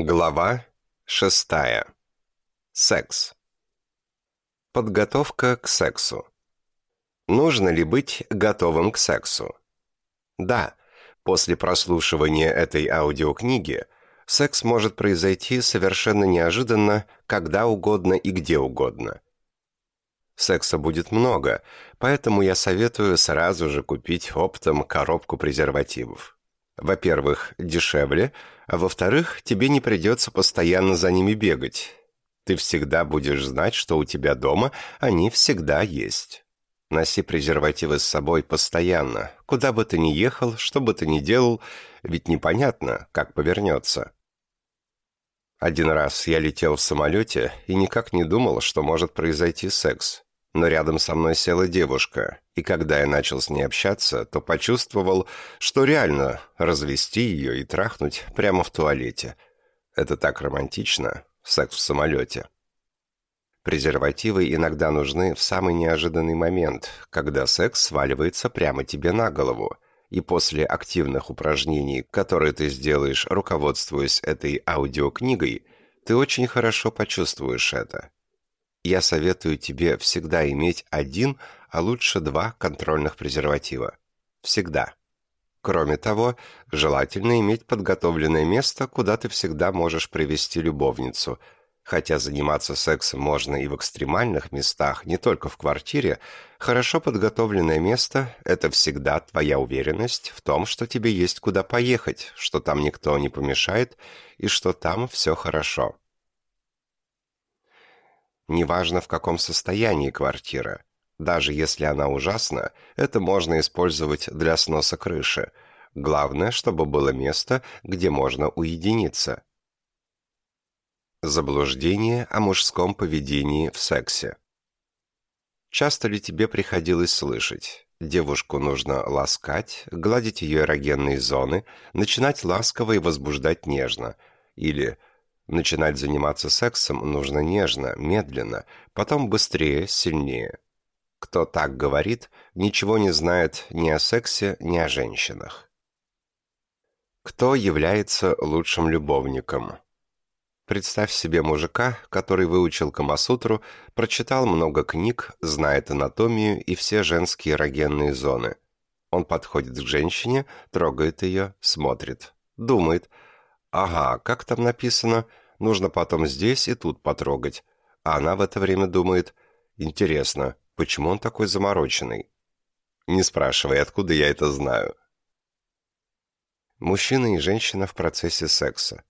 Глава шестая. Секс. Подготовка к сексу. Нужно ли быть готовым к сексу? Да, после прослушивания этой аудиокниги секс может произойти совершенно неожиданно, когда угодно и где угодно. Секса будет много, поэтому я советую сразу же купить оптом коробку презервативов. Во-первых, дешевле, а во-вторых, тебе не придется постоянно за ними бегать. Ты всегда будешь знать, что у тебя дома они всегда есть. Носи презервативы с собой постоянно, куда бы ты ни ехал, что бы ты ни делал, ведь непонятно, как повернется. Один раз я летел в самолете и никак не думал, что может произойти секс но рядом со мной села девушка, и когда я начал с ней общаться, то почувствовал, что реально развести ее и трахнуть прямо в туалете. Это так романтично, секс в самолете. Презервативы иногда нужны в самый неожиданный момент, когда секс сваливается прямо тебе на голову, и после активных упражнений, которые ты сделаешь, руководствуясь этой аудиокнигой, ты очень хорошо почувствуешь это. Я советую тебе всегда иметь один, а лучше два контрольных презерватива. Всегда. Кроме того, желательно иметь подготовленное место, куда ты всегда можешь привести любовницу. Хотя заниматься сексом можно и в экстремальных местах, не только в квартире, хорошо подготовленное место – это всегда твоя уверенность в том, что тебе есть куда поехать, что там никто не помешает и что там все хорошо. Неважно, в каком состоянии квартира. Даже если она ужасна, это можно использовать для сноса крыши. Главное, чтобы было место, где можно уединиться. Заблуждение о мужском поведении в сексе. Часто ли тебе приходилось слышать? Девушку нужно ласкать, гладить ее эрогенные зоны, начинать ласково и возбуждать нежно. Или Начинать заниматься сексом нужно нежно, медленно, потом быстрее, сильнее. Кто так говорит, ничего не знает ни о сексе, ни о женщинах. Кто является лучшим любовником? Представь себе мужика, который выучил Камасутру, прочитал много книг, знает анатомию и все женские эрогенные зоны. Он подходит к женщине, трогает ее, смотрит, думает – Ага, как там написано? Нужно потом здесь и тут потрогать. А она в это время думает, интересно, почему он такой замороченный? Не спрашивай, откуда я это знаю. Мужчина и женщина в процессе секса.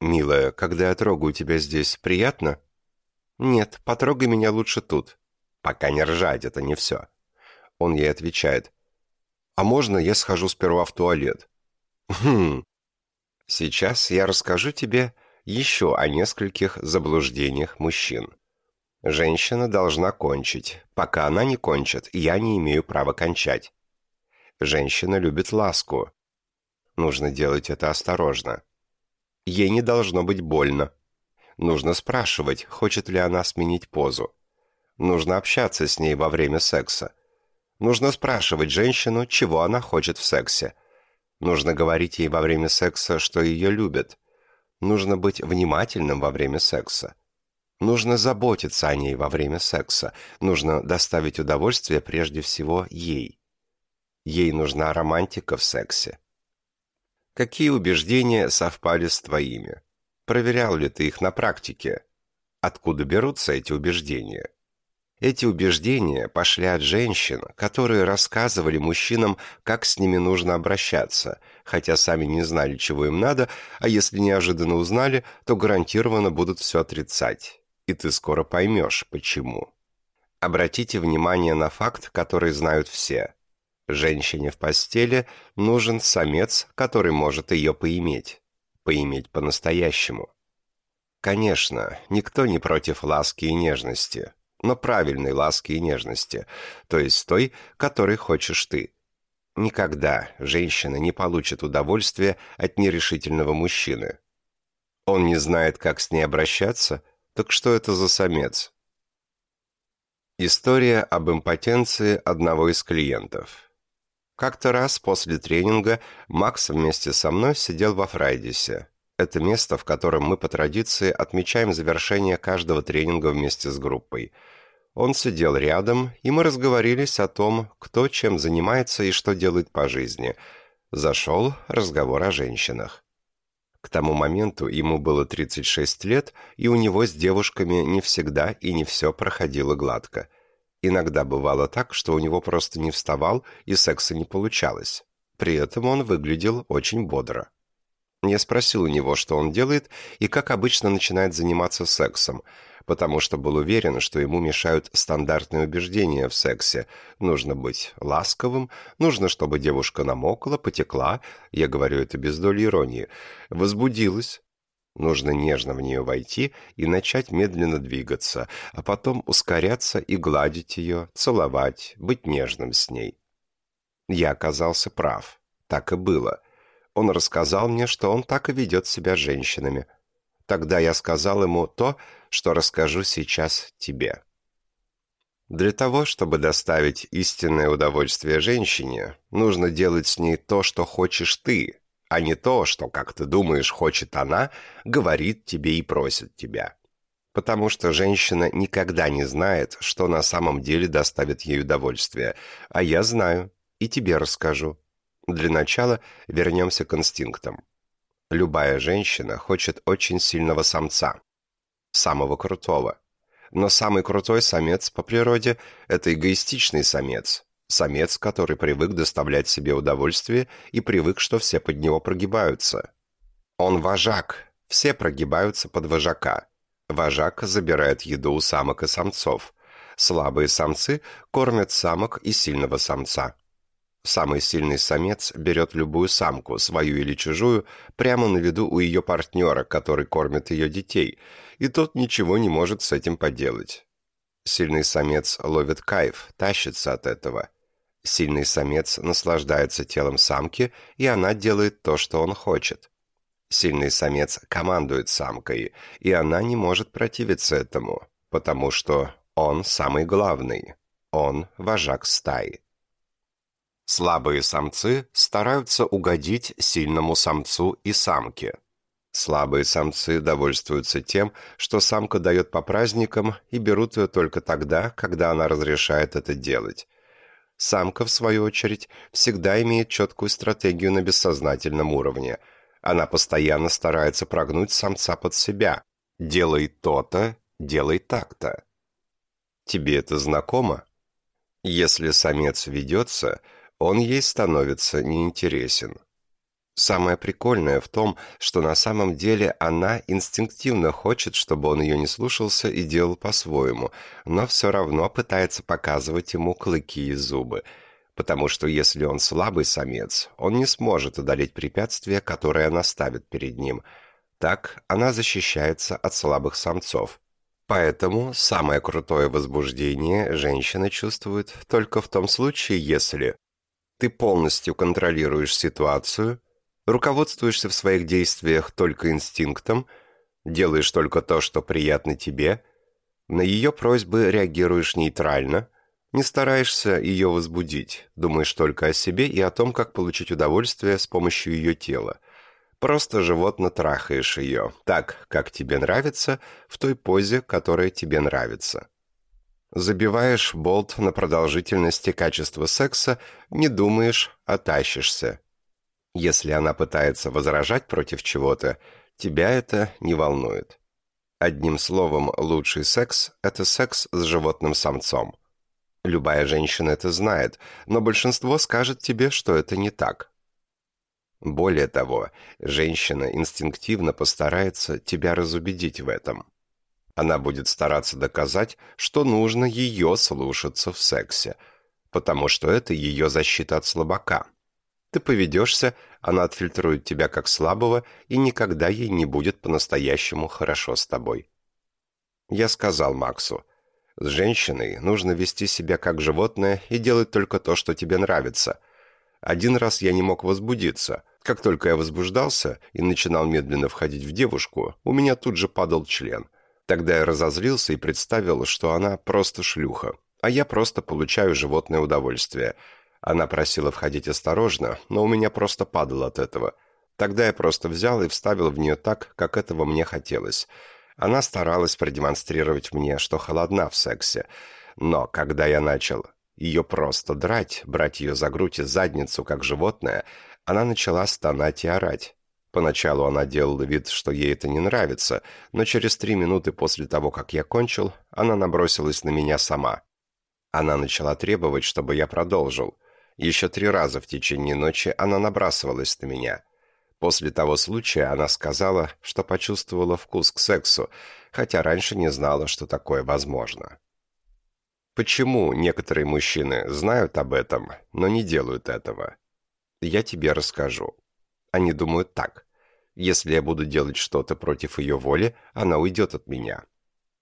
«Милая, когда я трогаю тебя здесь, приятно?» «Нет, потрогай меня лучше тут». «Пока не ржать, это не все». Он ей отвечает. «А можно я схожу сперва в туалет?» «Хм, Сейчас я расскажу тебе еще о нескольких заблуждениях мужчин. Женщина должна кончить. Пока она не кончит, я не имею права кончать. Женщина любит ласку. Нужно делать это осторожно. Ей не должно быть больно. Нужно спрашивать, хочет ли она сменить позу. Нужно общаться с ней во время секса. Нужно спрашивать женщину, чего она хочет в сексе – Нужно говорить ей во время секса, что ее любят. Нужно быть внимательным во время секса. Нужно заботиться о ней во время секса. Нужно доставить удовольствие прежде всего ей. Ей нужна романтика в сексе. Какие убеждения совпали с твоими? Проверял ли ты их на практике? Откуда берутся эти убеждения? Эти убеждения пошли от женщин, которые рассказывали мужчинам, как с ними нужно обращаться, хотя сами не знали, чего им надо, а если неожиданно узнали, то гарантированно будут все отрицать. И ты скоро поймешь, почему. Обратите внимание на факт, который знают все. Женщине в постели нужен самец, который может ее поиметь. Поиметь по-настоящему. Конечно, никто не против ласки и нежности но правильной ласки и нежности, то есть той, которой хочешь ты. Никогда женщина не получит удовольствия от нерешительного мужчины. Он не знает, как с ней обращаться, так что это за самец? История об импотенции одного из клиентов. Как-то раз после тренинга Макс вместе со мной сидел во Фрайдисе. Это место, в котором мы по традиции отмечаем завершение каждого тренинга вместе с группой. Он сидел рядом, и мы разговорились о том, кто чем занимается и что делает по жизни. Зашел разговор о женщинах. К тому моменту ему было 36 лет, и у него с девушками не всегда и не все проходило гладко. Иногда бывало так, что у него просто не вставал и секса не получалось. При этом он выглядел очень бодро. Я спросил у него, что он делает и как обычно начинает заниматься сексом, потому что был уверен, что ему мешают стандартные убеждения в сексе. Нужно быть ласковым, нужно, чтобы девушка намокла, потекла, я говорю это без доли иронии, возбудилась. Нужно нежно в нее войти и начать медленно двигаться, а потом ускоряться и гладить ее, целовать, быть нежным с ней. Я оказался прав. Так и было – он рассказал мне, что он так и ведет себя с женщинами. Тогда я сказал ему то, что расскажу сейчас тебе. Для того, чтобы доставить истинное удовольствие женщине, нужно делать с ней то, что хочешь ты, а не то, что, как ты думаешь, хочет она, говорит тебе и просит тебя. Потому что женщина никогда не знает, что на самом деле доставит ей удовольствие, а я знаю и тебе расскажу. Для начала вернемся к инстинктам. Любая женщина хочет очень сильного самца. Самого крутого. Но самый крутой самец по природе – это эгоистичный самец. Самец, который привык доставлять себе удовольствие и привык, что все под него прогибаются. Он вожак. Все прогибаются под вожака. Вожак забирает еду у самок и самцов. Слабые самцы кормят самок и сильного самца. Самый сильный самец берет любую самку, свою или чужую, прямо на виду у ее партнера, который кормит ее детей, и тот ничего не может с этим поделать. Сильный самец ловит кайф, тащится от этого. Сильный самец наслаждается телом самки, и она делает то, что он хочет. Сильный самец командует самкой, и она не может противиться этому, потому что он самый главный. Он вожак стаи. Слабые самцы стараются угодить сильному самцу и самке. Слабые самцы довольствуются тем, что самка дает по праздникам и берут ее только тогда, когда она разрешает это делать. Самка, в свою очередь, всегда имеет четкую стратегию на бессознательном уровне. Она постоянно старается прогнуть самца под себя. «Делай то-то, делай так-то». Тебе это знакомо? Если самец ведется – он ей становится неинтересен. Самое прикольное в том, что на самом деле она инстинктивно хочет, чтобы он ее не слушался и делал по-своему, но все равно пытается показывать ему клыки и зубы, потому что если он слабый самец, он не сможет одолеть препятствия, которые она ставит перед ним. Так она защищается от слабых самцов. Поэтому самое крутое возбуждение женщина чувствует только в том случае, если ты полностью контролируешь ситуацию, руководствуешься в своих действиях только инстинктом, делаешь только то, что приятно тебе, на ее просьбы реагируешь нейтрально, не стараешься ее возбудить, думаешь только о себе и о том, как получить удовольствие с помощью ее тела. Просто животно трахаешь ее, так, как тебе нравится, в той позе, которая тебе нравится. Забиваешь болт на продолжительность и качество секса, не думаешь, а тащишься. Если она пытается возражать против чего-то, тебя это не волнует. Одним словом, лучший секс – это секс с животным самцом. Любая женщина это знает, но большинство скажет тебе, что это не так. Более того, женщина инстинктивно постарается тебя разубедить в этом. Она будет стараться доказать, что нужно ее слушаться в сексе, потому что это ее защита от слабака. Ты поведешься, она отфильтрует тебя как слабого и никогда ей не будет по-настоящему хорошо с тобой. Я сказал Максу, с женщиной нужно вести себя как животное и делать только то, что тебе нравится. Один раз я не мог возбудиться. Как только я возбуждался и начинал медленно входить в девушку, у меня тут же падал член – Тогда я разозлился и представил, что она просто шлюха, а я просто получаю животное удовольствие. Она просила входить осторожно, но у меня просто падало от этого. Тогда я просто взял и вставил в нее так, как этого мне хотелось. Она старалась продемонстрировать мне, что холодна в сексе. Но когда я начал ее просто драть, брать ее за грудь и задницу, как животное, она начала стонать и орать. Поначалу она делала вид, что ей это не нравится, но через три минуты после того, как я кончил, она набросилась на меня сама. Она начала требовать, чтобы я продолжил. Еще три раза в течение ночи она набрасывалась на меня. После того случая она сказала, что почувствовала вкус к сексу, хотя раньше не знала, что такое возможно. Почему некоторые мужчины знают об этом, но не делают этого? Я тебе расскажу. Они думают так. Если я буду делать что-то против ее воли, она уйдет от меня.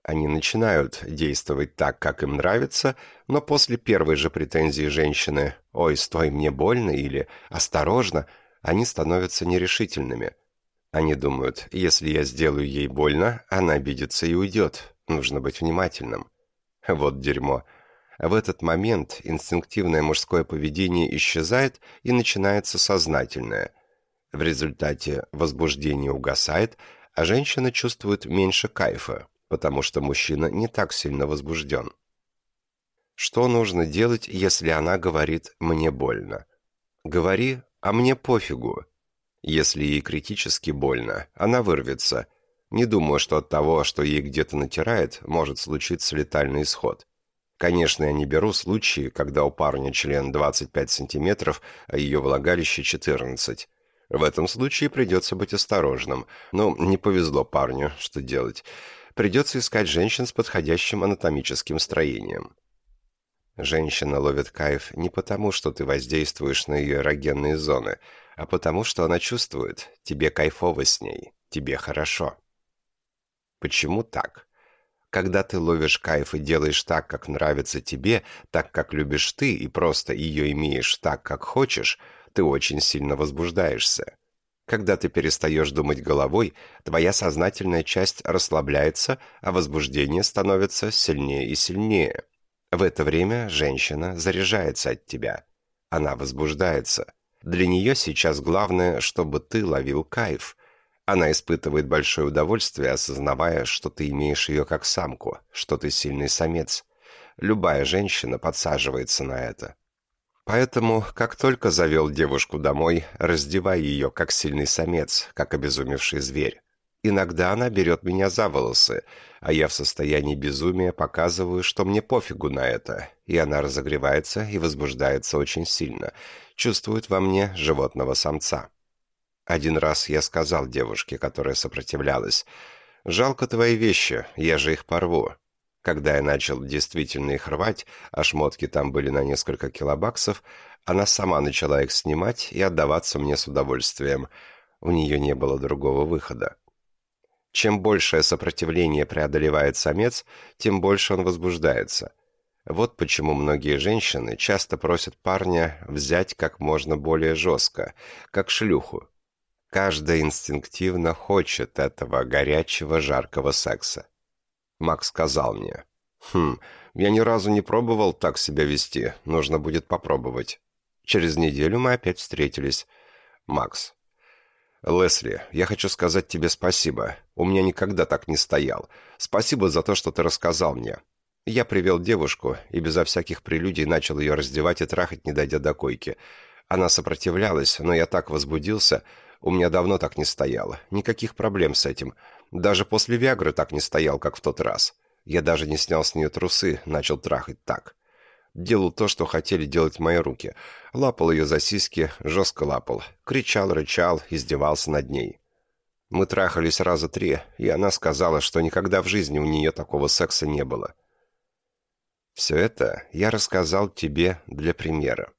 Они начинают действовать так, как им нравится, но после первой же претензии женщины «Ой, стой, мне больно» или «Осторожно», они становятся нерешительными. Они думают, если я сделаю ей больно, она обидится и уйдет. Нужно быть внимательным. Вот дерьмо. В этот момент инстинктивное мужское поведение исчезает и начинается сознательное. В результате возбуждение угасает, а женщина чувствует меньше кайфа, потому что мужчина не так сильно возбужден. Что нужно делать, если она говорит «мне больно»? Говори «а мне пофигу». Если ей критически больно, она вырвется. Не думаю, что от того, что ей где-то натирает, может случиться летальный исход. Конечно, я не беру случаи, когда у парня член 25 сантиметров, а ее влагалище 14. В этом случае придется быть осторожным. Но не повезло парню, что делать придется искать женщин с подходящим анатомическим строением. Женщина ловит кайф не потому, что ты воздействуешь на ее эрогенные зоны, а потому, что она чувствует, тебе кайфово с ней, тебе хорошо. Почему так? Когда ты ловишь кайф и делаешь так, как нравится тебе, так, как любишь ты, и просто ее имеешь так, как хочешь, ты очень сильно возбуждаешься. Когда ты перестаешь думать головой, твоя сознательная часть расслабляется, а возбуждение становится сильнее и сильнее. В это время женщина заряжается от тебя. Она возбуждается. Для нее сейчас главное, чтобы ты ловил кайф. Она испытывает большое удовольствие, осознавая, что ты имеешь ее как самку, что ты сильный самец. Любая женщина подсаживается на это. Поэтому, как только завел девушку домой, раздевай ее, как сильный самец, как обезумевший зверь. Иногда она берет меня за волосы, а я в состоянии безумия показываю, что мне пофигу на это, и она разогревается и возбуждается очень сильно, чувствует во мне животного самца. Один раз я сказал девушке, которая сопротивлялась, «Жалко твои вещи, я же их порву. Когда я начал действительно их рвать, а шмотки там были на несколько килобаксов, она сама начала их снимать и отдаваться мне с удовольствием. У нее не было другого выхода. Чем большее сопротивление преодолевает самец, тем больше он возбуждается. Вот почему многие женщины часто просят парня взять как можно более жестко, как шлюху. Каждая инстинктивно хочет этого горячего жаркого секса. Макс сказал мне. «Хм, я ни разу не пробовал так себя вести. Нужно будет попробовать». Через неделю мы опять встретились. Макс. «Лесли, я хочу сказать тебе спасибо. У меня никогда так не стоял. Спасибо за то, что ты рассказал мне. Я привел девушку и безо всяких прелюдий начал ее раздевать и трахать, не дойдя до койки. Она сопротивлялась, но я так возбудился. У меня давно так не стояло. Никаких проблем с этим. Даже после Виагры так не стоял, как в тот раз. Я даже не снял с нее трусы, начал трахать так. Делал то, что хотели делать мои руки. Лапал ее за сиськи, жестко лапал. Кричал, рычал, издевался над ней. Мы трахались раза три, и она сказала, что никогда в жизни у нее такого секса не было. Все это я рассказал тебе для примера.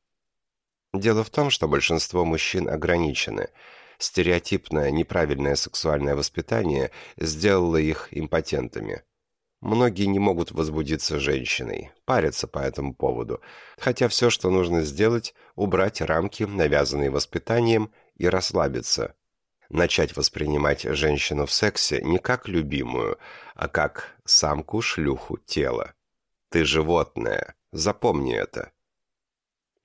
Дело в том, что большинство мужчин ограничены – Стереотипное, неправильное сексуальное воспитание сделало их импотентами. Многие не могут возбудиться женщиной, парятся по этому поводу, хотя все, что нужно сделать, убрать рамки, навязанные воспитанием, и расслабиться. Начать воспринимать женщину в сексе не как любимую, а как самку-шлюху тела. Ты животное, запомни это.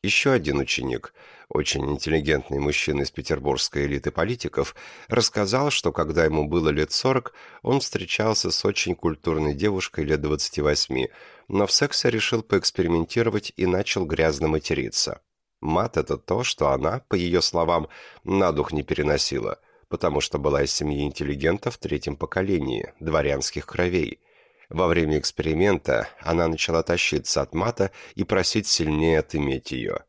Еще один ученик, очень интеллигентный мужчина из петербургской элиты политиков, рассказал, что когда ему было лет 40, он встречался с очень культурной девушкой лет 28, но в сексе решил поэкспериментировать и начал грязно материться. Мат – это то, что она, по ее словам, на дух не переносила, потому что была из семьи интеллигентов в третьем поколении, дворянских кровей – во время эксперимента она начала тащиться от мата и просить сильнее отыметь ее.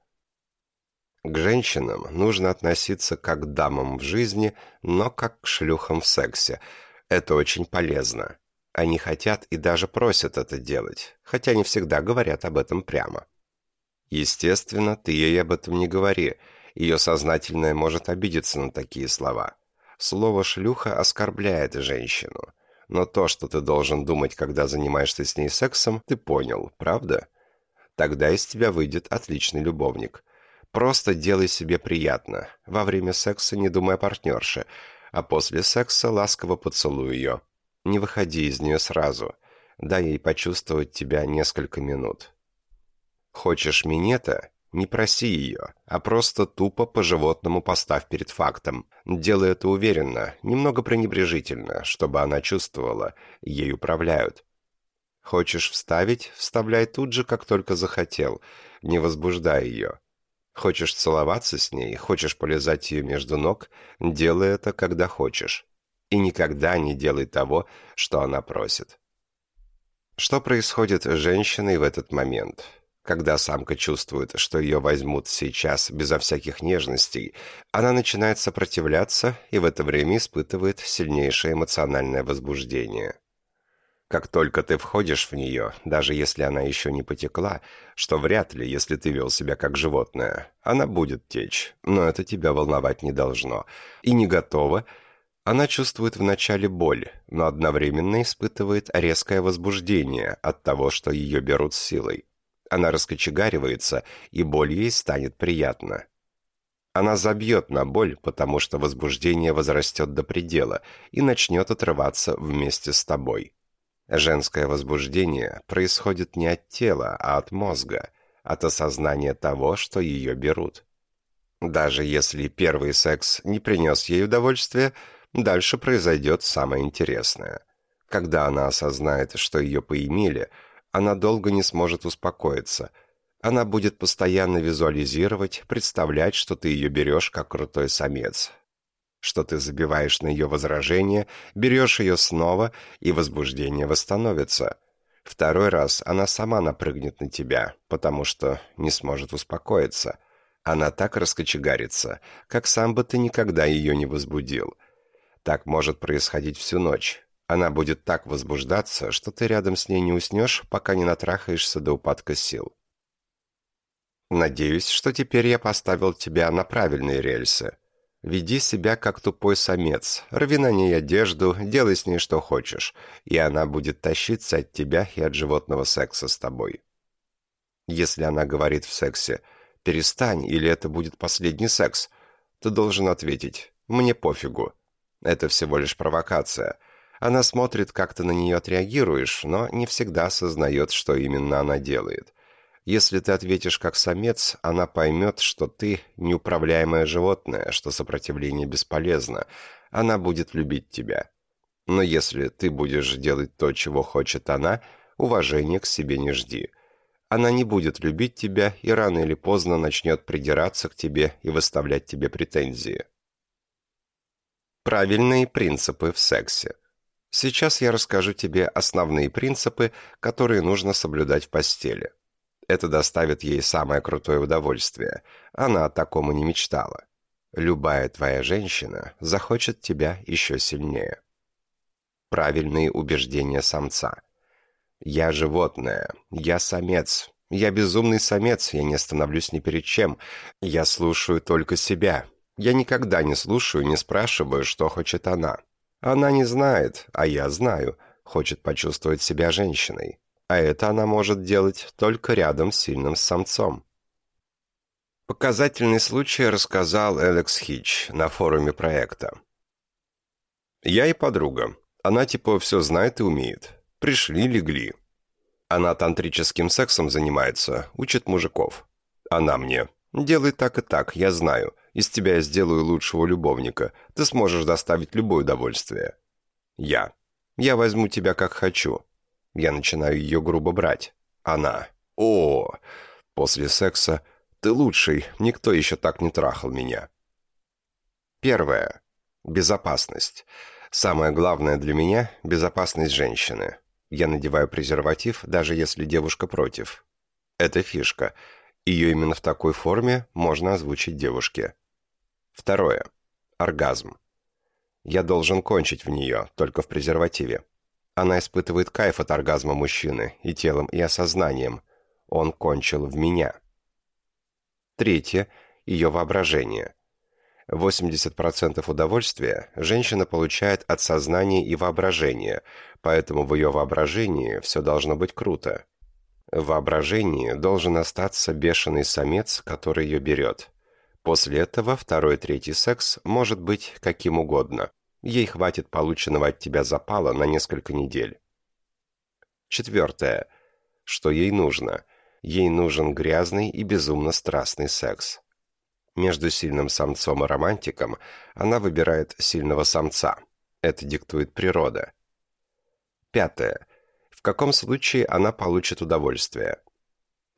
К женщинам нужно относиться как к дамам в жизни, но как к шлюхам в сексе. Это очень полезно. Они хотят и даже просят это делать, хотя не всегда говорят об этом прямо. Естественно, ты ей об этом не говори. Ее сознательное может обидеться на такие слова. Слово «шлюха» оскорбляет женщину но то, что ты должен думать, когда занимаешься с ней сексом, ты понял, правда? Тогда из тебя выйдет отличный любовник. Просто делай себе приятно. Во время секса не думай о партнерше, а после секса ласково поцелуй ее. Не выходи из нее сразу. Дай ей почувствовать тебя несколько минут. Хочешь минета? Не проси ее, а просто тупо по-животному поставь перед фактом. Делай это уверенно, немного пренебрежительно, чтобы она чувствовала, ей управляют. Хочешь вставить? Вставляй тут же, как только захотел. Не возбуждай ее. Хочешь целоваться с ней, хочешь полезать ее между ног, делай это, когда хочешь. И никогда не делай того, что она просит. Что происходит с женщиной в этот момент? Когда самка чувствует, что ее возьмут сейчас безо всяких нежностей, она начинает сопротивляться и в это время испытывает сильнейшее эмоциональное возбуждение. Как только ты входишь в нее, даже если она еще не потекла, что вряд ли, если ты вел себя как животное, она будет течь, но это тебя волновать не должно. И не готова, она чувствует вначале боль, но одновременно испытывает резкое возбуждение от того, что ее берут силой. Она раскочегаривается, и боль ей станет приятна. Она забьет на боль, потому что возбуждение возрастет до предела и начнет отрываться вместе с тобой. Женское возбуждение происходит не от тела, а от мозга, от осознания того, что ее берут. Даже если первый секс не принес ей удовольствия, дальше произойдет самое интересное. Когда она осознает, что ее поимели – она долго не сможет успокоиться. Она будет постоянно визуализировать, представлять, что ты ее берешь как крутой самец. Что ты забиваешь на ее возражение, берешь ее снова, и возбуждение восстановится. Второй раз она сама напрыгнет на тебя, потому что не сможет успокоиться. Она так раскочегарится, как сам бы ты никогда ее не возбудил. Так может происходить всю ночь. Она будет так возбуждаться, что ты рядом с ней не уснешь, пока не натрахаешься до упадка сил. Надеюсь, что теперь я поставил тебя на правильные рельсы. Веди себя как тупой самец, рви на ней одежду, делай с ней что хочешь, и она будет тащиться от тебя и от животного секса с тобой. Если она говорит в сексе «перестань» или «это будет последний секс», ты должен ответить «мне пофигу». Это всего лишь провокация – она смотрит, как ты на нее отреагируешь, но не всегда осознает, что именно она делает. Если ты ответишь как самец, она поймет, что ты неуправляемое животное, что сопротивление бесполезно. Она будет любить тебя. Но если ты будешь делать то, чего хочет она, уважения к себе не жди. Она не будет любить тебя и рано или поздно начнет придираться к тебе и выставлять тебе претензии. Правильные принципы в сексе. Сейчас я расскажу тебе основные принципы, которые нужно соблюдать в постели. Это доставит ей самое крутое удовольствие. Она о таком и не мечтала. Любая твоя женщина захочет тебя еще сильнее. Правильные убеждения самца. Я животное, я самец, я безумный самец, я не остановлюсь ни перед чем. Я слушаю только себя. Я никогда не слушаю, не спрашиваю, что хочет она. Она не знает, а я знаю, хочет почувствовать себя женщиной. А это она может делать только рядом с сильным самцом. Показательный случай рассказал Элекс Хич на форуме проекта. «Я и подруга. Она типа все знает и умеет. Пришли, легли. Она тантрическим сексом занимается, учит мужиков. Она мне. «Делай так и так, я знаю. Из тебя я сделаю лучшего любовника. Ты сможешь доставить любое удовольствие». Я. «Я возьму тебя как хочу». Я начинаю ее грубо брать. Она. «О, после секса ты лучший, никто еще так не трахал меня». Первое. Безопасность. Самое главное для меня – безопасность женщины. Я надеваю презерватив, даже если девушка против. Это фишка. Ее именно в такой форме можно озвучить девушке. Второе. Оргазм. Я должен кончить в нее, только в презервативе. Она испытывает кайф от оргазма мужчины и телом, и осознанием. Он кончил в меня. Третье. Ее воображение. 80% удовольствия женщина получает от сознания и воображения, поэтому в ее воображении все должно быть круто. В воображении должен остаться бешеный самец, который ее берет. После этого второй и третий секс может быть каким угодно. Ей хватит полученного от тебя запала на несколько недель. Четвертое. Что ей нужно? Ей нужен грязный и безумно страстный секс. Между сильным самцом и романтиком она выбирает сильного самца. Это диктует природа. Пятое. В каком случае она получит удовольствие?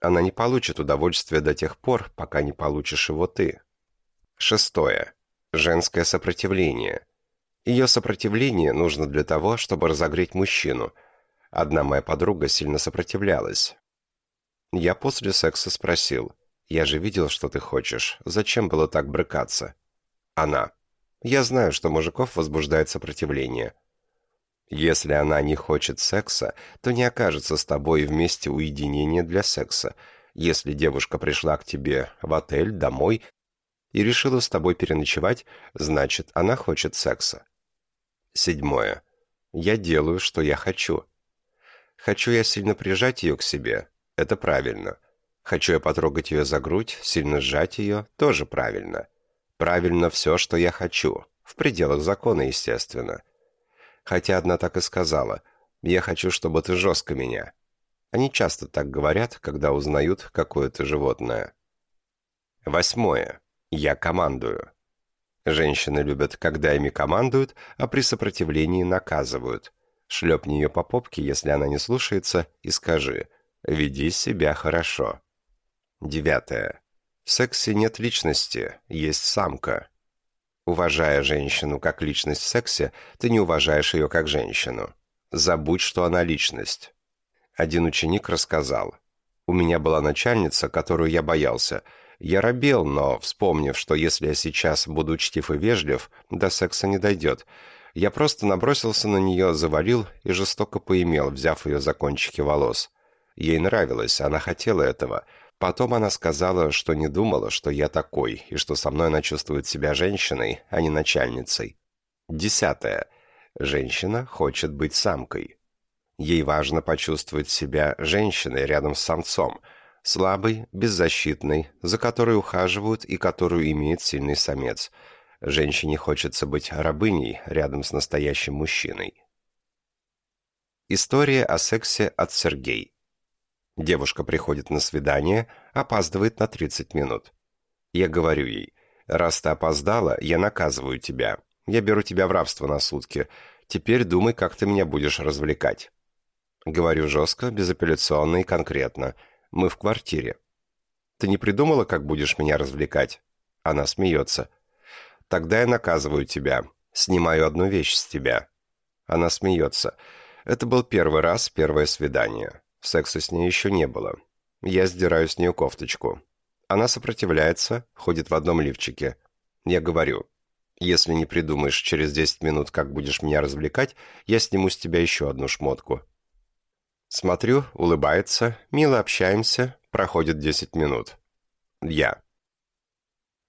Она не получит удовольствие до тех пор, пока не получишь его ты. Шестое. Женское сопротивление. Ее сопротивление нужно для того, чтобы разогреть мужчину. Одна моя подруга сильно сопротивлялась. Я после секса спросил, «Я же видел, что ты хочешь. Зачем было так брыкаться?» Она. «Я знаю, что мужиков возбуждает сопротивление. Если она не хочет секса, то не окажется с тобой вместе уединения для секса. Если девушка пришла к тебе в отель, домой и решила с тобой переночевать, значит, она хочет секса. Седьмое. Я делаю, что я хочу. Хочу я сильно прижать ее к себе. Это правильно. Хочу я потрогать ее за грудь, сильно сжать ее, тоже правильно. Правильно все, что я хочу. В пределах закона, естественно. Хотя одна так и сказала. «Я хочу, чтобы ты жестко меня». Они часто так говорят, когда узнают, какое ты животное. Восьмое. Я командую. Женщины любят, когда ими командуют, а при сопротивлении наказывают. Шлепни ее по попке, если она не слушается, и скажи «Веди себя хорошо». Девятое. В сексе нет личности, есть самка. Уважая женщину как личность в сексе, ты не уважаешь ее как женщину. Забудь, что она личность. Один ученик рассказал. У меня была начальница, которую я боялся. Я робел, но, вспомнив, что если я сейчас буду учтив и вежлив, до секса не дойдет, я просто набросился на нее, завалил и жестоко поимел, взяв ее за кончики волос. Ей нравилось, она хотела этого – Потом она сказала, что не думала, что я такой, и что со мной она чувствует себя женщиной, а не начальницей. Десятое. Женщина хочет быть самкой. Ей важно почувствовать себя женщиной рядом с самцом, слабой, беззащитной, за которой ухаживают и которую имеет сильный самец. Женщине хочется быть рабыней рядом с настоящим мужчиной. История о сексе от Сергей. Девушка приходит на свидание, опаздывает на 30 минут. Я говорю ей, раз ты опоздала, я наказываю тебя. Я беру тебя в рабство на сутки. Теперь думай, как ты меня будешь развлекать. Говорю жестко, безапелляционно и конкретно. Мы в квартире. Ты не придумала, как будешь меня развлекать? Она смеется. Тогда я наказываю тебя. Снимаю одну вещь с тебя. Она смеется. Это был первый раз, первое свидание. Секса с ней еще не было. Я сдираю с нее кофточку. Она сопротивляется, ходит в одном лифчике. Я говорю, если не придумаешь через 10 минут, как будешь меня развлекать, я сниму с тебя еще одну шмотку. Смотрю, улыбается, мило общаемся, проходит 10 минут. Я.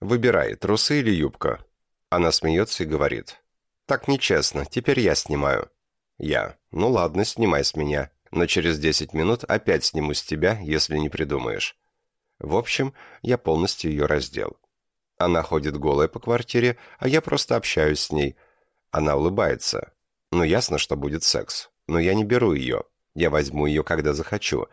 Выбирай, трусы или юбка. Она смеется и говорит. Так нечестно, теперь я снимаю. Я. Ну ладно, снимай с меня но через 10 минут опять сниму с тебя, если не придумаешь. В общем, я полностью ее раздел. Она ходит голая по квартире, а я просто общаюсь с ней. Она улыбается. Ну, ясно, что будет секс. Но я не беру ее. Я возьму ее, когда захочу.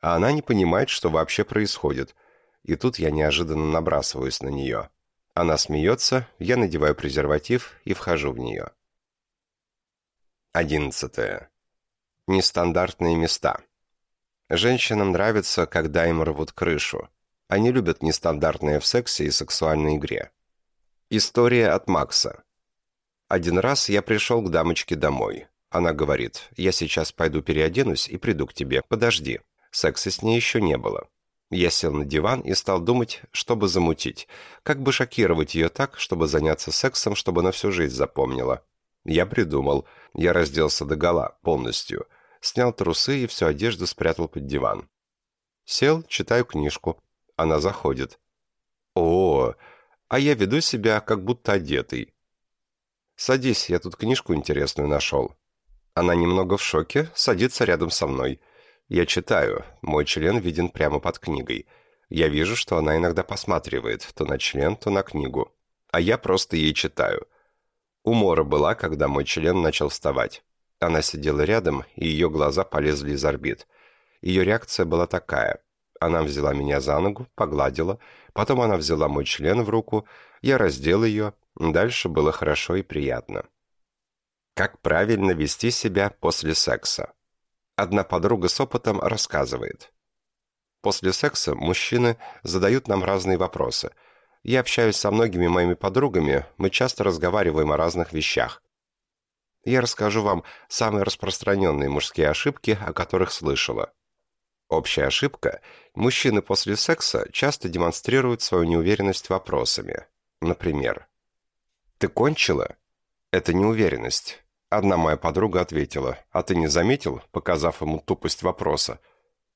А она не понимает, что вообще происходит. И тут я неожиданно набрасываюсь на нее. Она смеется, я надеваю презерватив и вхожу в нее. Одиннадцатое. Нестандартные места. Женщинам нравится, когда им рвут крышу. Они любят нестандартное в сексе и сексуальной игре. История от Макса. Один раз я пришел к дамочке домой. Она говорит, я сейчас пойду переоденусь и приду к тебе, подожди. Секса с ней еще не было. Я сел на диван и стал думать, чтобы замутить. Как бы шокировать ее так, чтобы заняться сексом, чтобы на всю жизнь запомнила. Я придумал. Я разделся догола, полностью. Снял трусы и всю одежду спрятал под диван. Сел, читаю книжку. Она заходит. О, а я веду себя, как будто одетый. «Садись, я тут книжку интересную нашел». Она немного в шоке, садится рядом со мной. Я читаю, мой член виден прямо под книгой. Я вижу, что она иногда посматривает то на член, то на книгу. А я просто ей читаю. Умора была, когда мой член начал вставать. Она сидела рядом, и ее глаза полезли из орбит. Ее реакция была такая. Она взяла меня за ногу, погладила, потом она взяла мой член в руку, я раздел ее, дальше было хорошо и приятно. Как правильно вести себя после секса? Одна подруга с опытом рассказывает. После секса мужчины задают нам разные вопросы. Я общаюсь со многими моими подругами, мы часто разговариваем о разных вещах. Я расскажу вам самые распространенные мужские ошибки, о которых слышала. Общая ошибка – мужчины после секса часто демонстрируют свою неуверенность вопросами. Например, «Ты кончила?» Это неуверенность. Одна моя подруга ответила, «А ты не заметил?» показав ему тупость вопроса.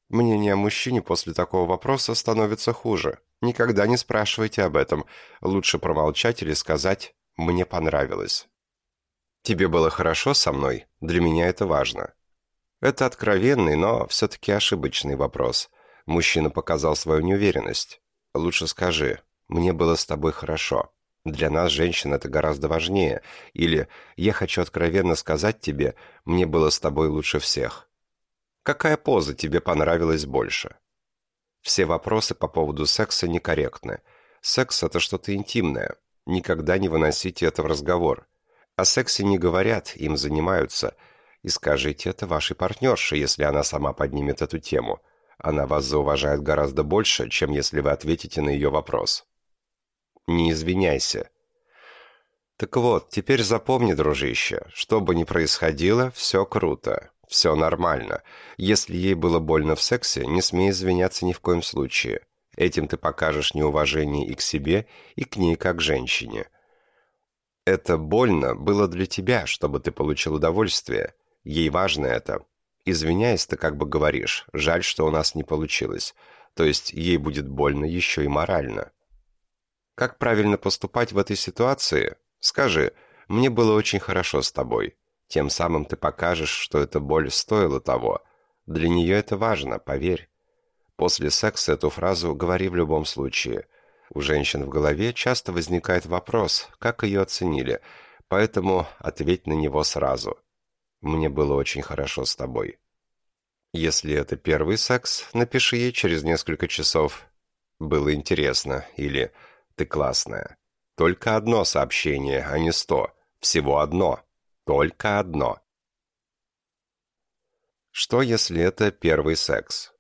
Мнение о мужчине после такого вопроса становится хуже. Никогда не спрашивайте об этом. Лучше промолчать или сказать «мне понравилось». «Тебе было хорошо со мной? Для меня это важно». Это откровенный, но все-таки ошибочный вопрос. Мужчина показал свою неуверенность. Лучше скажи «мне было с тобой хорошо». Для нас, женщин, это гораздо важнее. Или «Я хочу откровенно сказать тебе, мне было с тобой лучше всех». Какая поза тебе понравилась больше? Все вопросы по поводу секса некорректны. Секс – это что-то интимное. Никогда не выносите это в разговор. О сексе не говорят, им занимаются. И скажите это вашей партнерше, если она сама поднимет эту тему. Она вас зауважает гораздо больше, чем если вы ответите на ее вопрос. Не извиняйся. Так вот, теперь запомни, дружище, что бы ни происходило, все круто, все нормально. Если ей было больно в сексе, не смей извиняться ни в коем случае. Этим ты покажешь неуважение и к себе, и к ней как женщине. Это больно было для тебя, чтобы ты получил удовольствие. Ей важно это. Извиняясь, ты как бы говоришь, жаль, что у нас не получилось. То есть ей будет больно еще и морально. Как правильно поступать в этой ситуации? Скажи, мне было очень хорошо с тобой. Тем самым ты покажешь, что эта боль стоила того. Для нее это важно, поверь. После секса эту фразу говори в любом случае. У женщин в голове часто возникает вопрос, как ее оценили, поэтому ответь на него сразу. Мне было очень хорошо с тобой. Если это первый секс, напиши ей через несколько часов. Было интересно или ты классная. Только одно сообщение, а не сто. Всего одно. Только одно. Что, если это первый секс?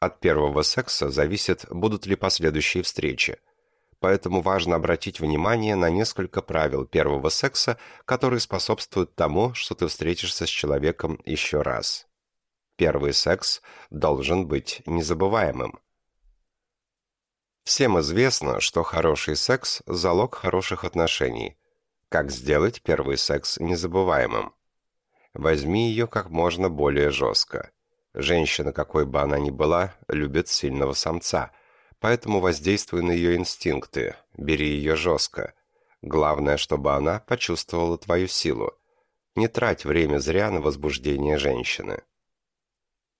От первого секса зависит, будут ли последующие встречи. Поэтому важно обратить внимание на несколько правил первого секса, которые способствуют тому, что ты встретишься с человеком еще раз. Первый секс должен быть незабываемым. Всем известно, что хороший секс – залог хороших отношений. Как сделать первый секс незабываемым? Возьми ее как можно более жестко. Женщина, какой бы она ни была, любит сильного самца, поэтому воздействуй на ее инстинкты, бери ее жестко. Главное, чтобы она почувствовала твою силу. Не трать время зря на возбуждение женщины.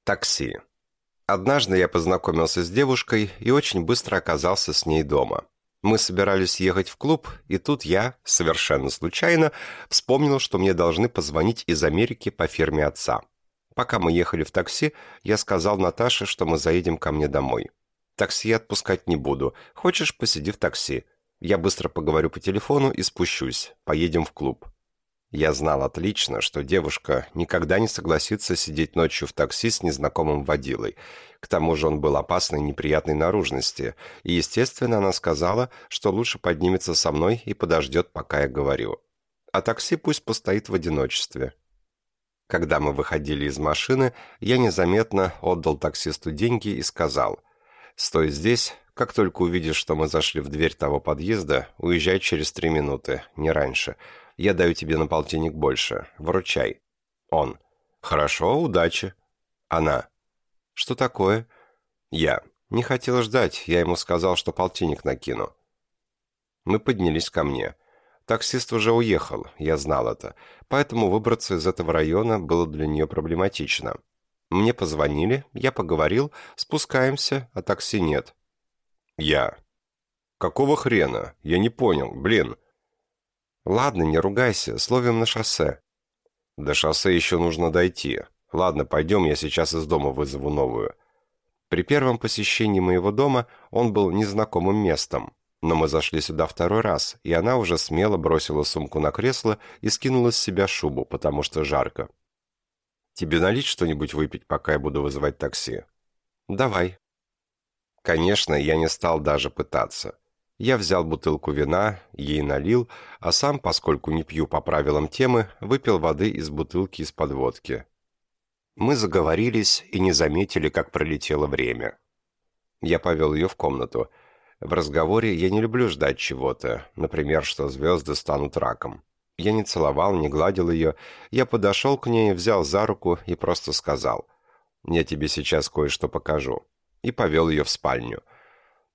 Такси. Однажды я познакомился с девушкой и очень быстро оказался с ней дома. Мы собирались ехать в клуб, и тут я, совершенно случайно, вспомнил, что мне должны позвонить из Америки по фирме отца. Пока мы ехали в такси, я сказал Наташе, что мы заедем ко мне домой. Такси отпускать не буду. Хочешь, посиди в такси. Я быстро поговорю по телефону и спущусь. Поедем в клуб». Я знал отлично, что девушка никогда не согласится сидеть ночью в такси с незнакомым водилой. К тому же он был опасной неприятной наружности, и, естественно, она сказала, что лучше поднимется со мной и подождет, пока я говорю. А такси пусть постоит в одиночестве. Когда мы выходили из машины, я незаметно отдал таксисту деньги и сказал, «Стой здесь, как только увидишь, что мы зашли в дверь того подъезда, уезжай через три минуты, не раньше. Я даю тебе на полтинник больше. Вручай». Он. «Хорошо, удачи». Она. «Что такое?» «Я. Не хотел ждать, я ему сказал, что полтинник накину». Мы поднялись ко мне. Таксист уже уехал, я знал это, поэтому выбраться из этого района было для нее проблематично. Мне позвонили, я поговорил, спускаемся, а такси нет. Я. «Какого хрена? Я не понял, блин». «Ладно, не ругайся, словим на шоссе». «До шоссе еще нужно дойти. Ладно, пойдем, я сейчас из дома вызову новую». При первом посещении моего дома он был незнакомым местом. Но мы зашли сюда второй раз, и она уже смело бросила сумку на кресло и скинула с себя шубу, потому что жарко. «Тебе налить что-нибудь выпить, пока я буду вызывать такси?» «Давай», Конечно, я не стал даже пытаться. Я взял бутылку вина, ей налил, а сам, поскольку не пью по правилам темы, выпил воды из бутылки из-под водки. Мы заговорились и не заметили, как пролетело время. Я повел ее в комнату. В разговоре я не люблю ждать чего-то, например, что звезды станут раком. Я не целовал, не гладил ее. Я подошел к ней, взял за руку и просто сказал, «Я тебе сейчас кое-что покажу» и повел ее в спальню.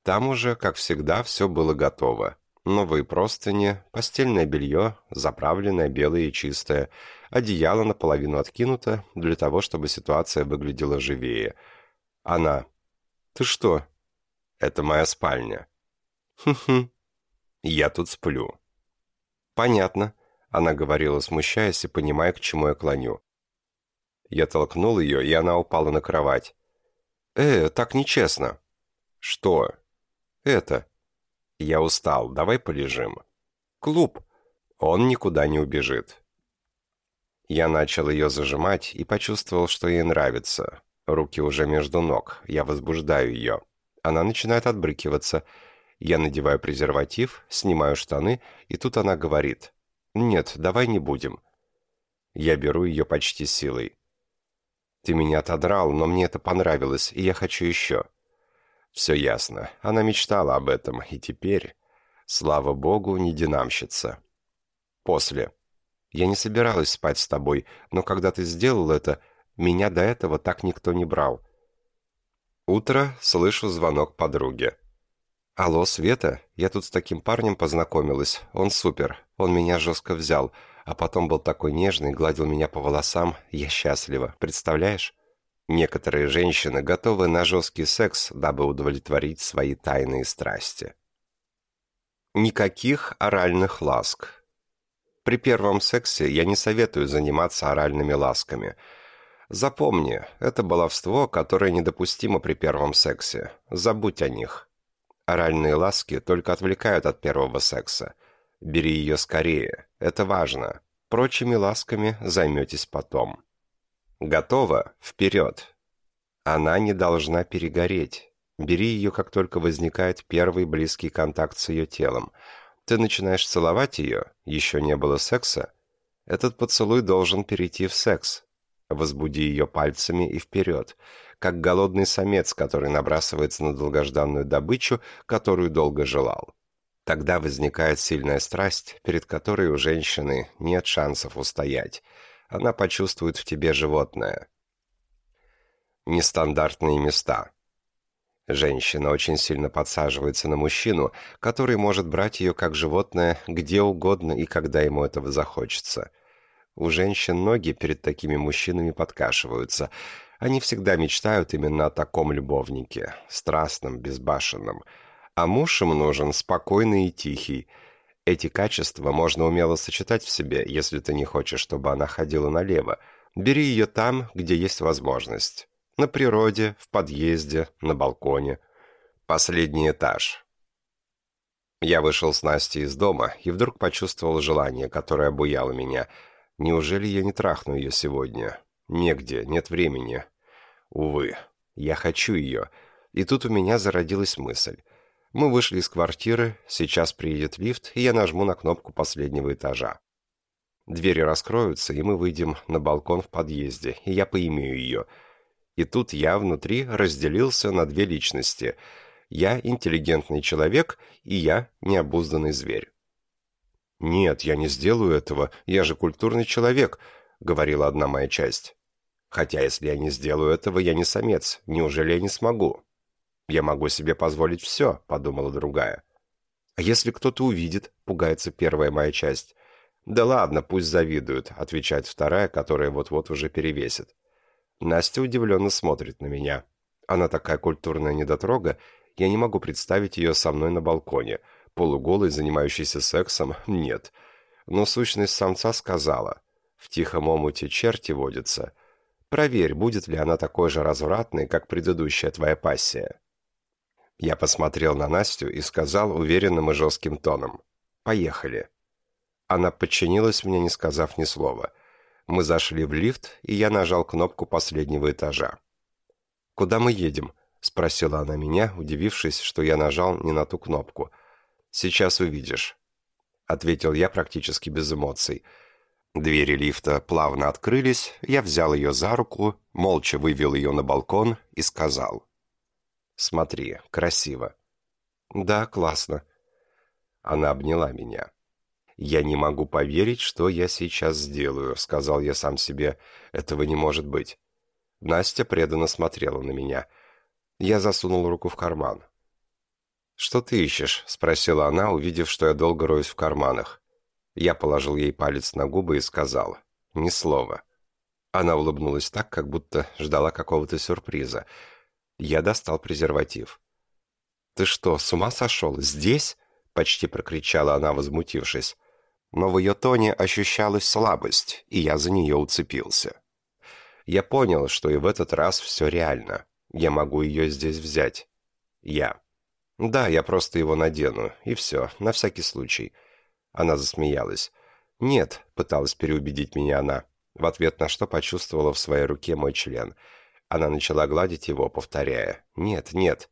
Там уже, как всегда, все было готово. Новые простыни, постельное белье, заправленное, белое и чистое, одеяло наполовину откинуто, для того, чтобы ситуация выглядела живее. Она. «Ты что?» «Это моя спальня». «Хм-хм. Я тут сплю». «Понятно», — она говорила, смущаясь и понимая, к чему я клоню. Я толкнул ее, и она упала на кровать. «Э, так нечестно». «Что?» «Это». «Я устал, давай полежим». «Клуб». «Он никуда не убежит». Я начал ее зажимать и почувствовал, что ей нравится. Руки уже между ног, я возбуждаю ее. Она начинает отбрыкиваться. Я надеваю презерватив, снимаю штаны, и тут она говорит. «Нет, давай не будем». Я беру ее почти силой. Ты меня отодрал, но мне это понравилось, и я хочу еще». Все ясно. Она мечтала об этом, и теперь, слава богу, не динамщица. После. Я не собиралась спать с тобой, но когда ты сделал это, меня до этого так никто не брал. Утро, слышу звонок подруги. «Алло, Света, я тут с таким парнем познакомилась. Он супер. Он меня жестко взял а потом был такой нежный, гладил меня по волосам. Я счастлива, представляешь? Некоторые женщины готовы на жесткий секс, дабы удовлетворить свои тайные страсти. Никаких оральных ласк. При первом сексе я не советую заниматься оральными ласками. Запомни, это баловство, которое недопустимо при первом сексе. Забудь о них. Оральные ласки только отвлекают от первого секса. Бери ее скорее. Это важно. Прочими ласками займетесь потом. Готово? Вперед! Она не должна перегореть. Бери ее, как только возникает первый близкий контакт с ее телом. Ты начинаешь целовать ее, еще не было секса. Этот поцелуй должен перейти в секс. Возбуди ее пальцами и вперед, как голодный самец, который набрасывается на долгожданную добычу, которую долго желал. Тогда возникает сильная страсть, перед которой у женщины нет шансов устоять. Она почувствует в тебе животное. Нестандартные места. Женщина очень сильно подсаживается на мужчину, который может брать ее как животное где угодно и когда ему этого захочется. У женщин ноги перед такими мужчинами подкашиваются. Они всегда мечтают именно о таком любовнике, страстном, безбашенном, а муж им нужен спокойный и тихий. Эти качества можно умело сочетать в себе, если ты не хочешь, чтобы она ходила налево. Бери ее там, где есть возможность. На природе, в подъезде, на балконе. Последний этаж. Я вышел с Настей из дома и вдруг почувствовал желание, которое обуяло меня. Неужели я не трахну ее сегодня? Негде, нет времени. Увы, я хочу ее. И тут у меня зародилась мысль. Мы вышли из квартиры, сейчас приедет лифт, и я нажму на кнопку последнего этажа. Двери раскроются, и мы выйдем на балкон в подъезде, и я поимею ее. И тут я внутри разделился на две личности — я интеллигентный человек, и я необузданный зверь. «Нет, я не сделаю этого, я же культурный человек», — говорила одна моя часть. «Хотя, если я не сделаю этого, я не самец. Неужели я не смогу?» «Я могу себе позволить все», — подумала другая. «А если кто-то увидит?» — пугается первая моя часть. «Да ладно, пусть завидуют», — отвечает вторая, которая вот-вот уже перевесит. Настя удивленно смотрит на меня. Она такая культурная недотрога, я не могу представить ее со мной на балконе. Полуголой, занимающейся сексом, нет. Но сущность самца сказала. В тихом омуте черти водятся. Проверь, будет ли она такой же развратной, как предыдущая твоя пассия. Я посмотрел на Настю и сказал уверенным и жестким тоном. «Поехали». Она подчинилась мне, не сказав ни слова. Мы зашли в лифт, и я нажал кнопку последнего этажа. «Куда мы едем?» спросила она меня, удивившись, что я нажал не на ту кнопку. «Сейчас увидишь», — ответил я практически без эмоций. Двери лифта плавно открылись, я взял ее за руку, молча вывел ее на балкон и сказал. «Смотри, красиво». «Да, классно». Она обняла меня. «Я не могу поверить, что я сейчас сделаю», — сказал я сам себе. «Этого не может быть». Настя преданно смотрела на меня — я засунул руку в карман. «Что ты ищешь?» — спросила она, увидев, что я долго роюсь в карманах. Я положил ей палец на губы и сказал «Ни слова». Она улыбнулась так, как будто ждала какого-то сюрприза. Я достал презерватив. «Ты что, с ума сошел? Здесь?» — почти прокричала она, возмутившись. Но в ее тоне ощущалась слабость, и я за нее уцепился. Я понял, что и в этот раз все реально. Я могу ее здесь взять. Я. Да, я просто его надену, и все, на всякий случай. Она засмеялась. Нет, пыталась переубедить меня она, в ответ на что почувствовала в своей руке мой член. Она начала гладить его, повторяя. «Нет, нет».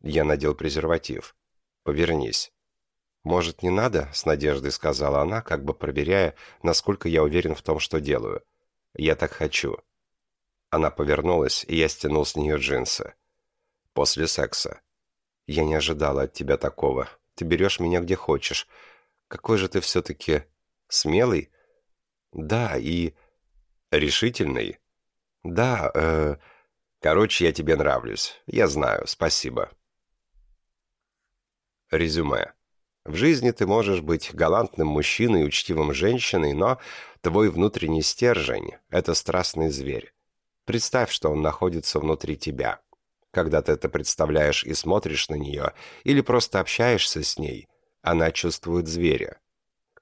Я надел презерватив. «Повернись». «Может, не надо?» — с надеждой сказала она, как бы проверяя, насколько я уверен в том, что делаю. «Я так хочу». Она повернулась, и я стянул с нее джинсы. После секса. «Я не ожидала от тебя такого. Ты берешь меня где хочешь. Какой же ты все-таки смелый?» «Да, и...» «Решительный?» «Да, э...» «Короче, я тебе нравлюсь. Я знаю, спасибо». Резюме. В жизни ты можешь быть галантным мужчиной и учтивым женщиной, но твой внутренний стержень – это страстный зверь. Представь, что он находится внутри тебя. Когда ты это представляешь и смотришь на нее, или просто общаешься с ней, она чувствует зверя.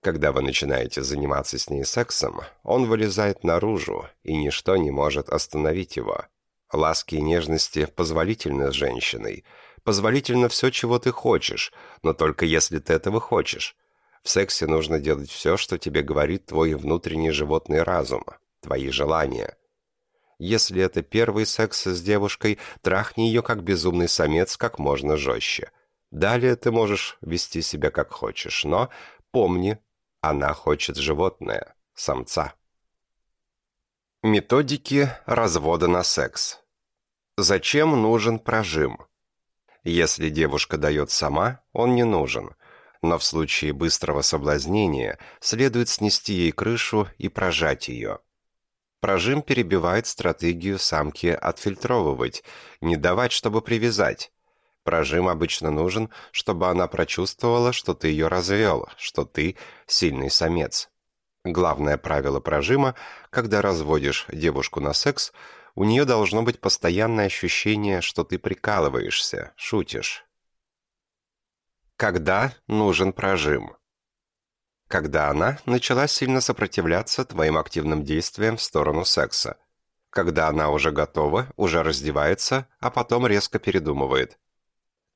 Когда вы начинаете заниматься с ней сексом, он вылезает наружу, и ничто не может остановить его. Ласки и нежности позволительны с женщиной. Позволительно все, чего ты хочешь, но только если ты этого хочешь. В сексе нужно делать все, что тебе говорит твой внутренний животный разум, твои желания. Если это первый секс с девушкой, трахни ее как безумный самец как можно жестче. Далее ты можешь вести себя как хочешь, но помни, она хочет животное, самца. Методики развода на секс. Зачем нужен прожим? Если девушка дает сама, он не нужен. Но в случае быстрого соблазнения следует снести ей крышу и прожать ее. Прожим перебивает стратегию самки отфильтровывать, не давать, чтобы привязать. Прожим обычно нужен, чтобы она прочувствовала, что ты ее развел, что ты сильный самец. Главное правило прожима, когда разводишь девушку на секс, у нее должно быть постоянное ощущение, что ты прикалываешься, шутишь. Когда нужен прожим? когда она начала сильно сопротивляться твоим активным действиям в сторону секса. Когда она уже готова, уже раздевается, а потом резко передумывает.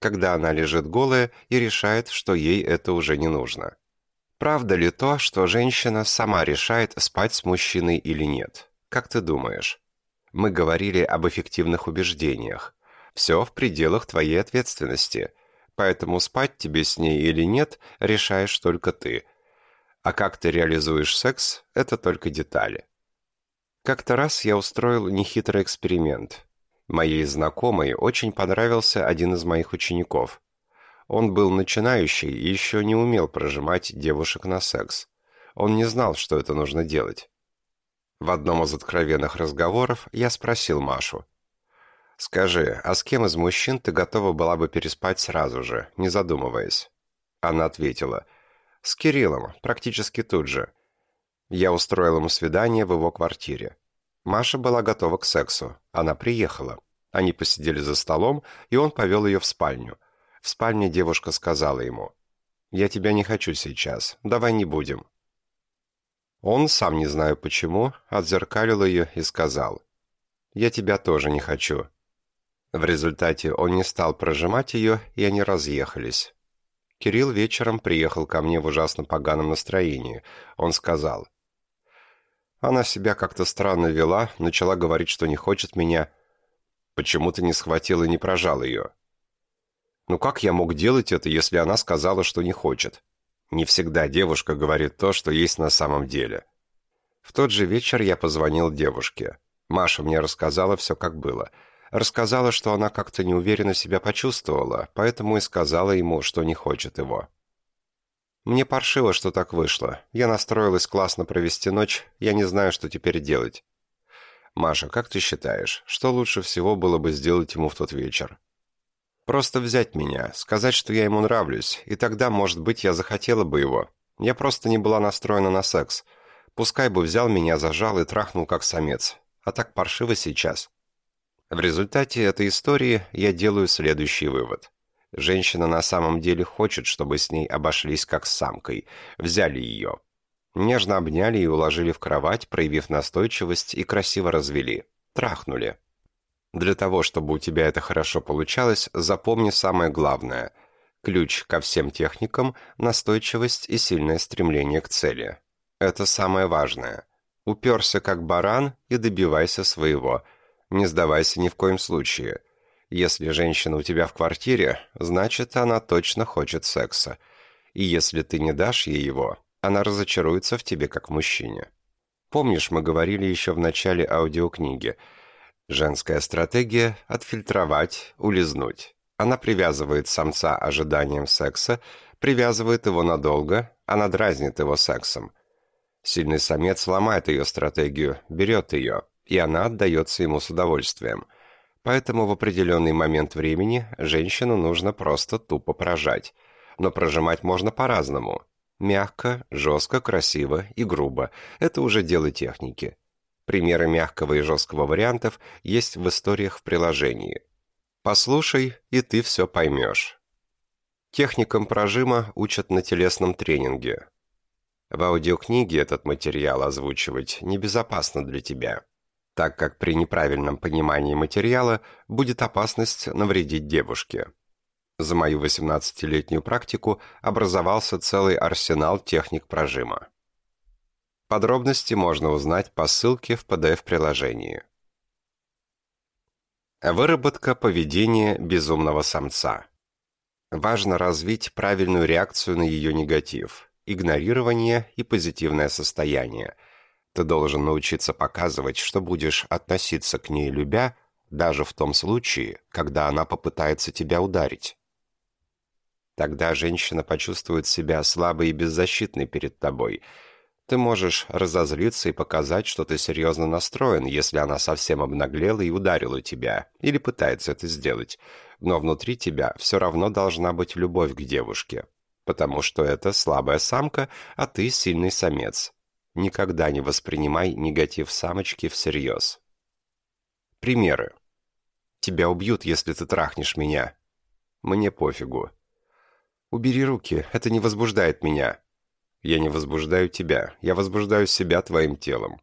Когда она лежит голая и решает, что ей это уже не нужно. Правда ли то, что женщина сама решает, спать с мужчиной или нет? Как ты думаешь? Мы говорили об эффективных убеждениях. Все в пределах твоей ответственности. Поэтому спать тебе с ней или нет, решаешь только ты. А как ты реализуешь секс, это только детали. Как-то раз я устроил нехитрый эксперимент. Моей знакомой очень понравился один из моих учеников. Он был начинающий и еще не умел прожимать девушек на секс. Он не знал, что это нужно делать. В одном из откровенных разговоров я спросил Машу. «Скажи, а с кем из мужчин ты готова была бы переспать сразу же, не задумываясь?» Она ответила. «С Кириллом, практически тут же. Я устроил ему свидание в его квартире. Маша была готова к сексу. Она приехала. Они посидели за столом, и он повел ее в спальню. В спальне девушка сказала ему, «Я тебя не хочу сейчас, давай не будем». Он, сам не знаю почему, отзеркалил ее и сказал, «Я тебя тоже не хочу». В результате он не стал прожимать ее, и они разъехались. Кирилл вечером приехал ко мне в ужасно поганом настроении. Он сказал, она себя как-то странно вела, начала говорить, что не хочет меня. Почему ты не схватил и не прожал ее? Ну как я мог делать это, если она сказала, что не хочет? Не всегда девушка говорит то, что есть на самом деле. В тот же вечер я позвонил девушке. Маша мне рассказала все, как было. Рассказала, что она как-то неуверенно себя почувствовала, поэтому и сказала ему, что не хочет его. Мне паршиво, что так вышло. Я настроилась классно провести ночь, я не знаю, что теперь делать. Маша, как ты считаешь, что лучше всего было бы сделать ему в тот вечер? Просто взять меня, сказать, что я ему нравлюсь, и тогда, может быть, я захотела бы его. Я просто не была настроена на секс. Пускай бы взял меня, зажал и трахнул как самец. А так паршиво сейчас. В результате этой истории я делаю следующий вывод. Женщина на самом деле хочет, чтобы с ней обошлись как с самкой. Взяли ее. Нежно обняли и уложили в кровать, проявив настойчивость, и красиво развели. Трахнули. Для того, чтобы у тебя это хорошо получалось, запомни самое главное. Ключ ко всем техникам – настойчивость и сильное стремление к цели. Это самое важное. Уперся как баран и добивайся своего. Не сдавайся ни в коем случае – если женщина у тебя в квартире, значит, она точно хочет секса. И если ты не дашь ей его, она разочаруется в тебе как мужчине. Помнишь, мы говорили еще в начале аудиокниги. Женская стратегия – отфильтровать, улизнуть. Она привязывает самца ожиданием секса, привязывает его надолго, она дразнит его сексом. Сильный самец ломает ее стратегию, берет ее, и она отдается ему с удовольствием – Поэтому в определенный момент времени женщину нужно просто тупо прожать. Но прожимать можно по-разному. Мягко, жестко, красиво и грубо. Это уже дело техники. Примеры мягкого и жесткого вариантов есть в историях в приложении. Послушай, и ты все поймешь. Техникам прожима учат на телесном тренинге. В аудиокниге этот материал озвучивать небезопасно для тебя так как при неправильном понимании материала будет опасность навредить девушке. За мою 18-летнюю практику образовался целый арсенал техник прожима. Подробности можно узнать по ссылке в PDF-приложении. Выработка поведения безумного самца. Важно развить правильную реакцию на ее негатив, игнорирование и позитивное состояние – ты должен научиться показывать, что будешь относиться к ней любя, даже в том случае, когда она попытается тебя ударить. Тогда женщина почувствует себя слабой и беззащитной перед тобой. Ты можешь разозлиться и показать, что ты серьезно настроен, если она совсем обнаглела и ударила тебя, или пытается это сделать. Но внутри тебя все равно должна быть любовь к девушке, потому что это слабая самка, а ты сильный самец. Никогда не воспринимай негатив самочки всерьез. Примеры. Тебя убьют, если ты трахнешь меня. Мне пофигу. Убери руки, это не возбуждает меня. Я не возбуждаю тебя, я возбуждаю себя твоим телом.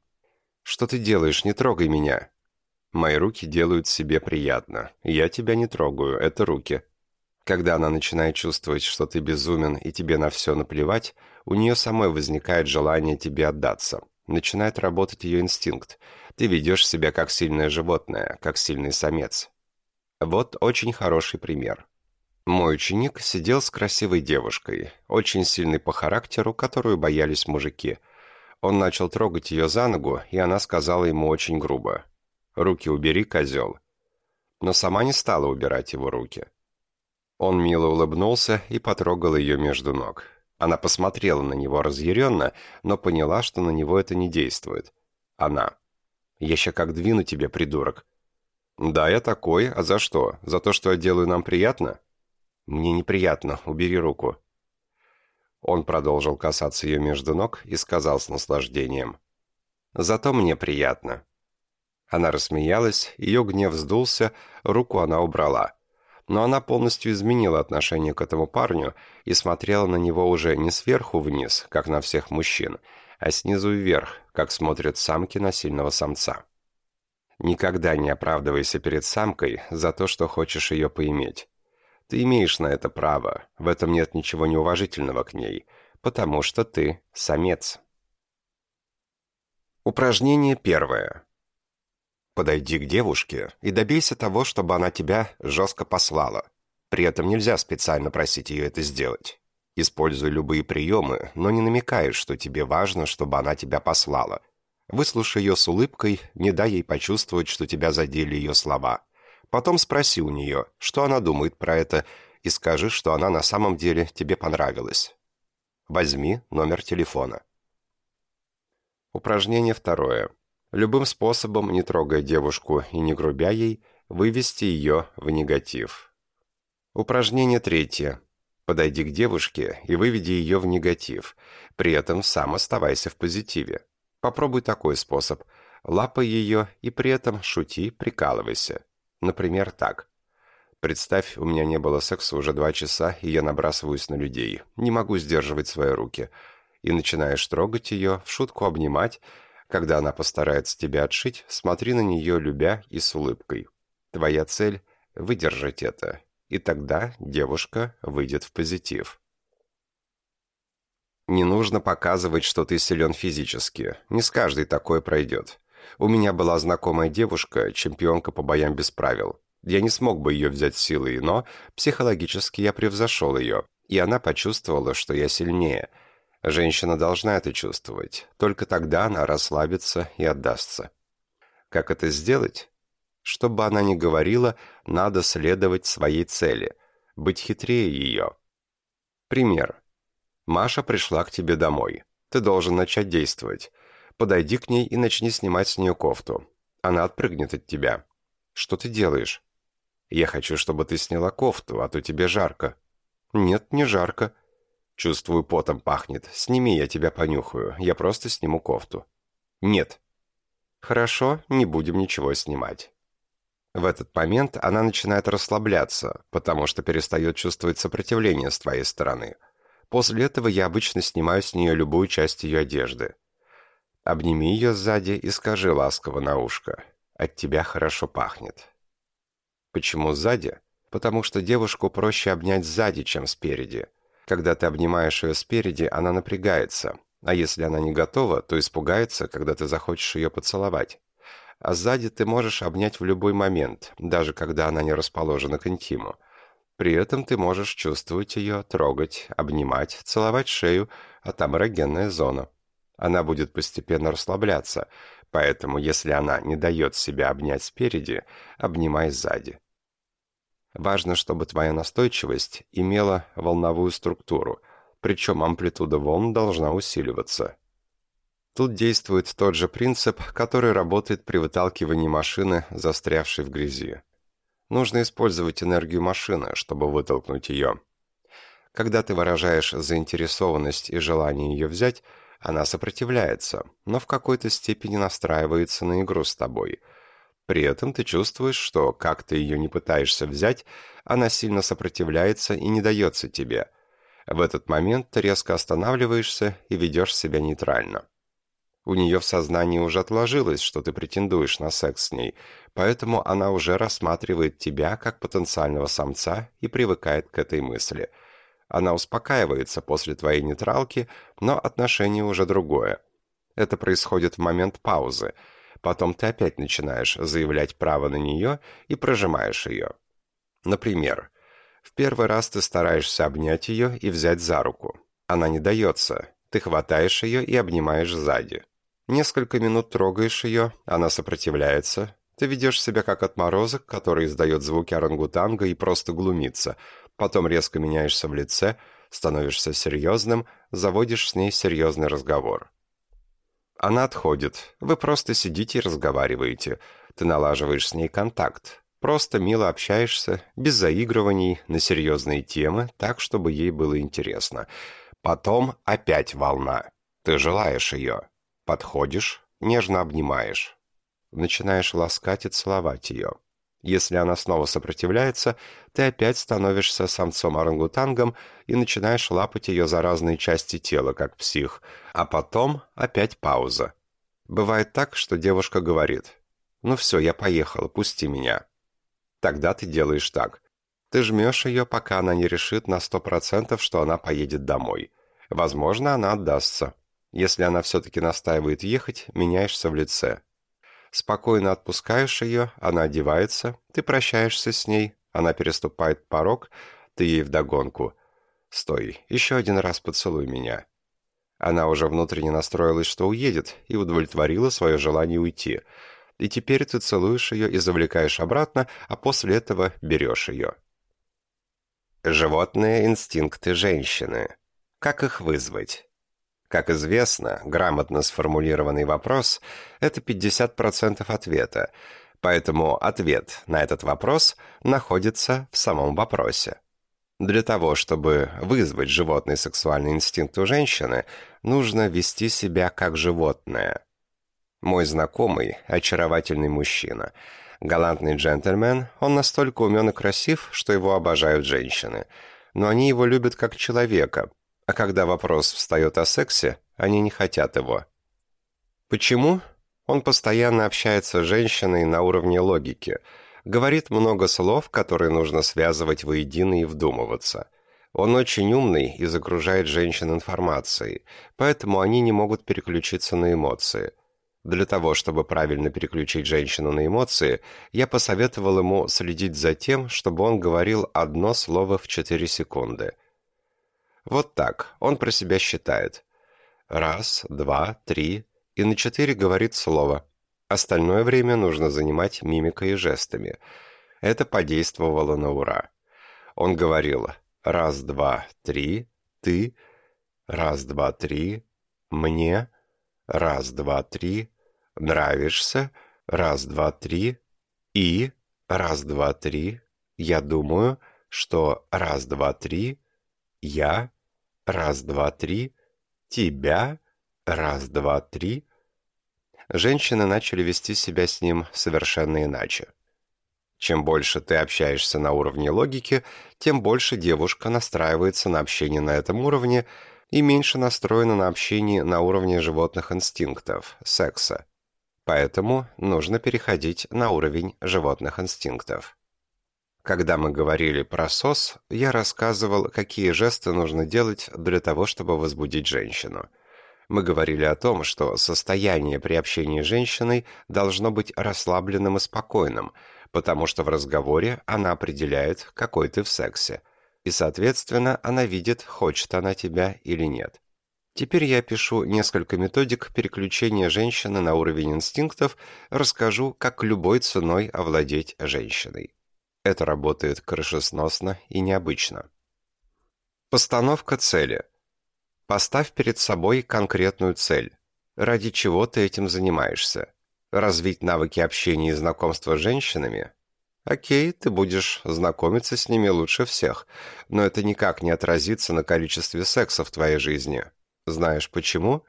Что ты делаешь, не трогай меня. Мои руки делают себе приятно. Я тебя не трогаю, это руки. Когда она начинает чувствовать, что ты безумен и тебе на все наплевать, у нее самой возникает желание тебе отдаться. Начинает работать ее инстинкт. Ты ведешь себя как сильное животное, как сильный самец. Вот очень хороший пример. Мой ученик сидел с красивой девушкой, очень сильной по характеру, которую боялись мужики. Он начал трогать ее за ногу, и она сказала ему очень грубо. «Руки убери, козел». Но сама не стала убирать его руки. Он мило улыбнулся и потрогал ее между ног. Она посмотрела на него разъяренно, но поняла, что на него это не действует. Она. «Я ща как двину тебе, придурок». «Да, я такой. А за что? За то, что я делаю нам приятно?» «Мне неприятно. Убери руку». Он продолжил касаться ее между ног и сказал с наслаждением. «Зато мне приятно». Она рассмеялась, ее гнев сдулся, руку она убрала но она полностью изменила отношение к этому парню и смотрела на него уже не сверху вниз, как на всех мужчин, а снизу вверх, как смотрят самки на сильного самца. Никогда не оправдывайся перед самкой за то, что хочешь ее поиметь. Ты имеешь на это право, в этом нет ничего неуважительного к ней, потому что ты самец. Упражнение первое. Подойди к девушке и добейся того, чтобы она тебя жестко послала. При этом нельзя специально просить ее это сделать. Используй любые приемы, но не намекаешь, что тебе важно, чтобы она тебя послала. Выслушай ее с улыбкой, не дай ей почувствовать, что тебя задели ее слова. Потом спроси у нее, что она думает про это, и скажи, что она на самом деле тебе понравилась. Возьми номер телефона. Упражнение второе. Любым способом, не трогая девушку и не грубя ей, вывести ее в негатив. Упражнение третье. Подойди к девушке и выведи ее в негатив. При этом сам оставайся в позитиве. Попробуй такой способ. Лапай ее и при этом шути, прикалывайся. Например, так. Представь, у меня не было секса уже два часа, и я набрасываюсь на людей. Не могу сдерживать свои руки. И начинаешь трогать ее, в шутку обнимать, когда она постарается тебя отшить, смотри на нее, любя и с улыбкой. Твоя цель – выдержать это, и тогда девушка выйдет в позитив. Не нужно показывать, что ты силен физически. Не с каждой такое пройдет. У меня была знакомая девушка, чемпионка по боям без правил. Я не смог бы ее взять силой, но психологически я превзошел ее, и она почувствовала, что я сильнее – Женщина должна это чувствовать. Только тогда она расслабится и отдастся. Как это сделать? Чтобы она не говорила, надо следовать своей цели, быть хитрее ее. Пример. Маша пришла к тебе домой. Ты должен начать действовать. Подойди к ней и начни снимать с нее кофту. Она отпрыгнет от тебя. Что ты делаешь? Я хочу, чтобы ты сняла кофту, а то тебе жарко. Нет, не жарко. Чувствую, потом пахнет. Сними, я тебя понюхаю. Я просто сниму кофту. Нет. Хорошо, не будем ничего снимать. В этот момент она начинает расслабляться, потому что перестает чувствовать сопротивление с твоей стороны. После этого я обычно снимаю с нее любую часть ее одежды. Обними ее сзади и скажи ласково на ушко. От тебя хорошо пахнет. Почему сзади? Потому что девушку проще обнять сзади, чем спереди. Когда ты обнимаешь ее спереди, она напрягается, а если она не готова, то испугается, когда ты захочешь ее поцеловать. А сзади ты можешь обнять в любой момент, даже когда она не расположена к интиму. При этом ты можешь чувствовать ее, трогать, обнимать, целовать шею, а там эрогенная зона. Она будет постепенно расслабляться, поэтому если она не дает себя обнять спереди, обнимай сзади. Важно, чтобы твоя настойчивость имела волновую структуру, причем амплитуда волн должна усиливаться. Тут действует тот же принцип, который работает при выталкивании машины, застрявшей в грязи. Нужно использовать энергию машины, чтобы вытолкнуть ее. Когда ты выражаешь заинтересованность и желание ее взять, она сопротивляется, но в какой-то степени настраивается на игру с тобой – при этом ты чувствуешь, что, как ты ее не пытаешься взять, она сильно сопротивляется и не дается тебе. В этот момент ты резко останавливаешься и ведешь себя нейтрально. У нее в сознании уже отложилось, что ты претендуешь на секс с ней, поэтому она уже рассматривает тебя как потенциального самца и привыкает к этой мысли. Она успокаивается после твоей нейтралки, но отношение уже другое. Это происходит в момент паузы. Потом ты опять начинаешь заявлять право на нее и прожимаешь ее. Например, в первый раз ты стараешься обнять ее и взять за руку. Она не дается. Ты хватаешь ее и обнимаешь сзади. Несколько минут трогаешь ее, она сопротивляется. Ты ведешь себя как отморозок, который издает звуки орангутанга и просто глумится. Потом резко меняешься в лице, становишься серьезным, заводишь с ней серьезный разговор. Она отходит. Вы просто сидите и разговариваете. Ты налаживаешь с ней контакт. Просто мило общаешься, без заигрываний, на серьезные темы, так, чтобы ей было интересно. Потом опять волна. Ты желаешь ее. Подходишь, нежно обнимаешь. Начинаешь ласкать и целовать ее. Если она снова сопротивляется, ты опять становишься самцом-орангутангом и начинаешь лапать ее за разные части тела, как псих. А потом опять пауза. Бывает так, что девушка говорит «Ну все, я поехала, пусти меня». Тогда ты делаешь так. Ты жмешь ее, пока она не решит на сто процентов, что она поедет домой. Возможно, она отдастся. Если она все-таки настаивает ехать, меняешься в лице. Спокойно отпускаешь ее, она одевается, ты прощаешься с ней, она переступает порог, ты ей вдогонку. «Стой, еще один раз поцелуй меня». Она уже внутренне настроилась, что уедет, и удовлетворила свое желание уйти – и теперь ты целуешь ее и завлекаешь обратно, а после этого берешь ее. Животные инстинкты женщины. Как их вызвать? Как известно, грамотно сформулированный вопрос – это 50% ответа, поэтому ответ на этот вопрос находится в самом вопросе. Для того, чтобы вызвать животный сексуальный инстинкт у женщины, нужно вести себя как животное – мой знакомый – очаровательный мужчина. Галантный джентльмен, он настолько умен и красив, что его обожают женщины. Но они его любят как человека, а когда вопрос встает о сексе, они не хотят его. Почему? Он постоянно общается с женщиной на уровне логики, говорит много слов, которые нужно связывать воедино и вдумываться. Он очень умный и загружает женщин информацией, поэтому они не могут переключиться на эмоции – для того, чтобы правильно переключить женщину на эмоции, я посоветовал ему следить за тем, чтобы он говорил одно слово в 4 секунды. Вот так, он про себя считает. Раз, два, три, и на четыре говорит слово. Остальное время нужно занимать мимикой и жестами. Это подействовало на ура. Он говорил «раз, два, три», «ты», «раз, два, три», «мне», раз, два, три, нравишься, раз, два, три, и, раз, два, три, я думаю, что раз, два, три, я, раз, два, три, тебя, раз, два, три. Женщины начали вести себя с ним совершенно иначе. Чем больше ты общаешься на уровне логики, тем больше девушка настраивается на общение на этом уровне и меньше настроена на общение на уровне животных инстинктов, секса. Поэтому нужно переходить на уровень животных инстинктов. Когда мы говорили про СОС, я рассказывал, какие жесты нужно делать для того, чтобы возбудить женщину. Мы говорили о том, что состояние при общении с женщиной должно быть расслабленным и спокойным, потому что в разговоре она определяет, какой ты в сексе – и, соответственно, она видит, хочет она тебя или нет. Теперь я пишу несколько методик переключения женщины на уровень инстинктов, расскажу, как любой ценой овладеть женщиной. Это работает крышесносно и необычно. Постановка цели. Поставь перед собой конкретную цель. Ради чего ты этим занимаешься? Развить навыки общения и знакомства с женщинами? Окей, ты будешь знакомиться с ними лучше всех, но это никак не отразится на количестве секса в твоей жизни. Знаешь почему?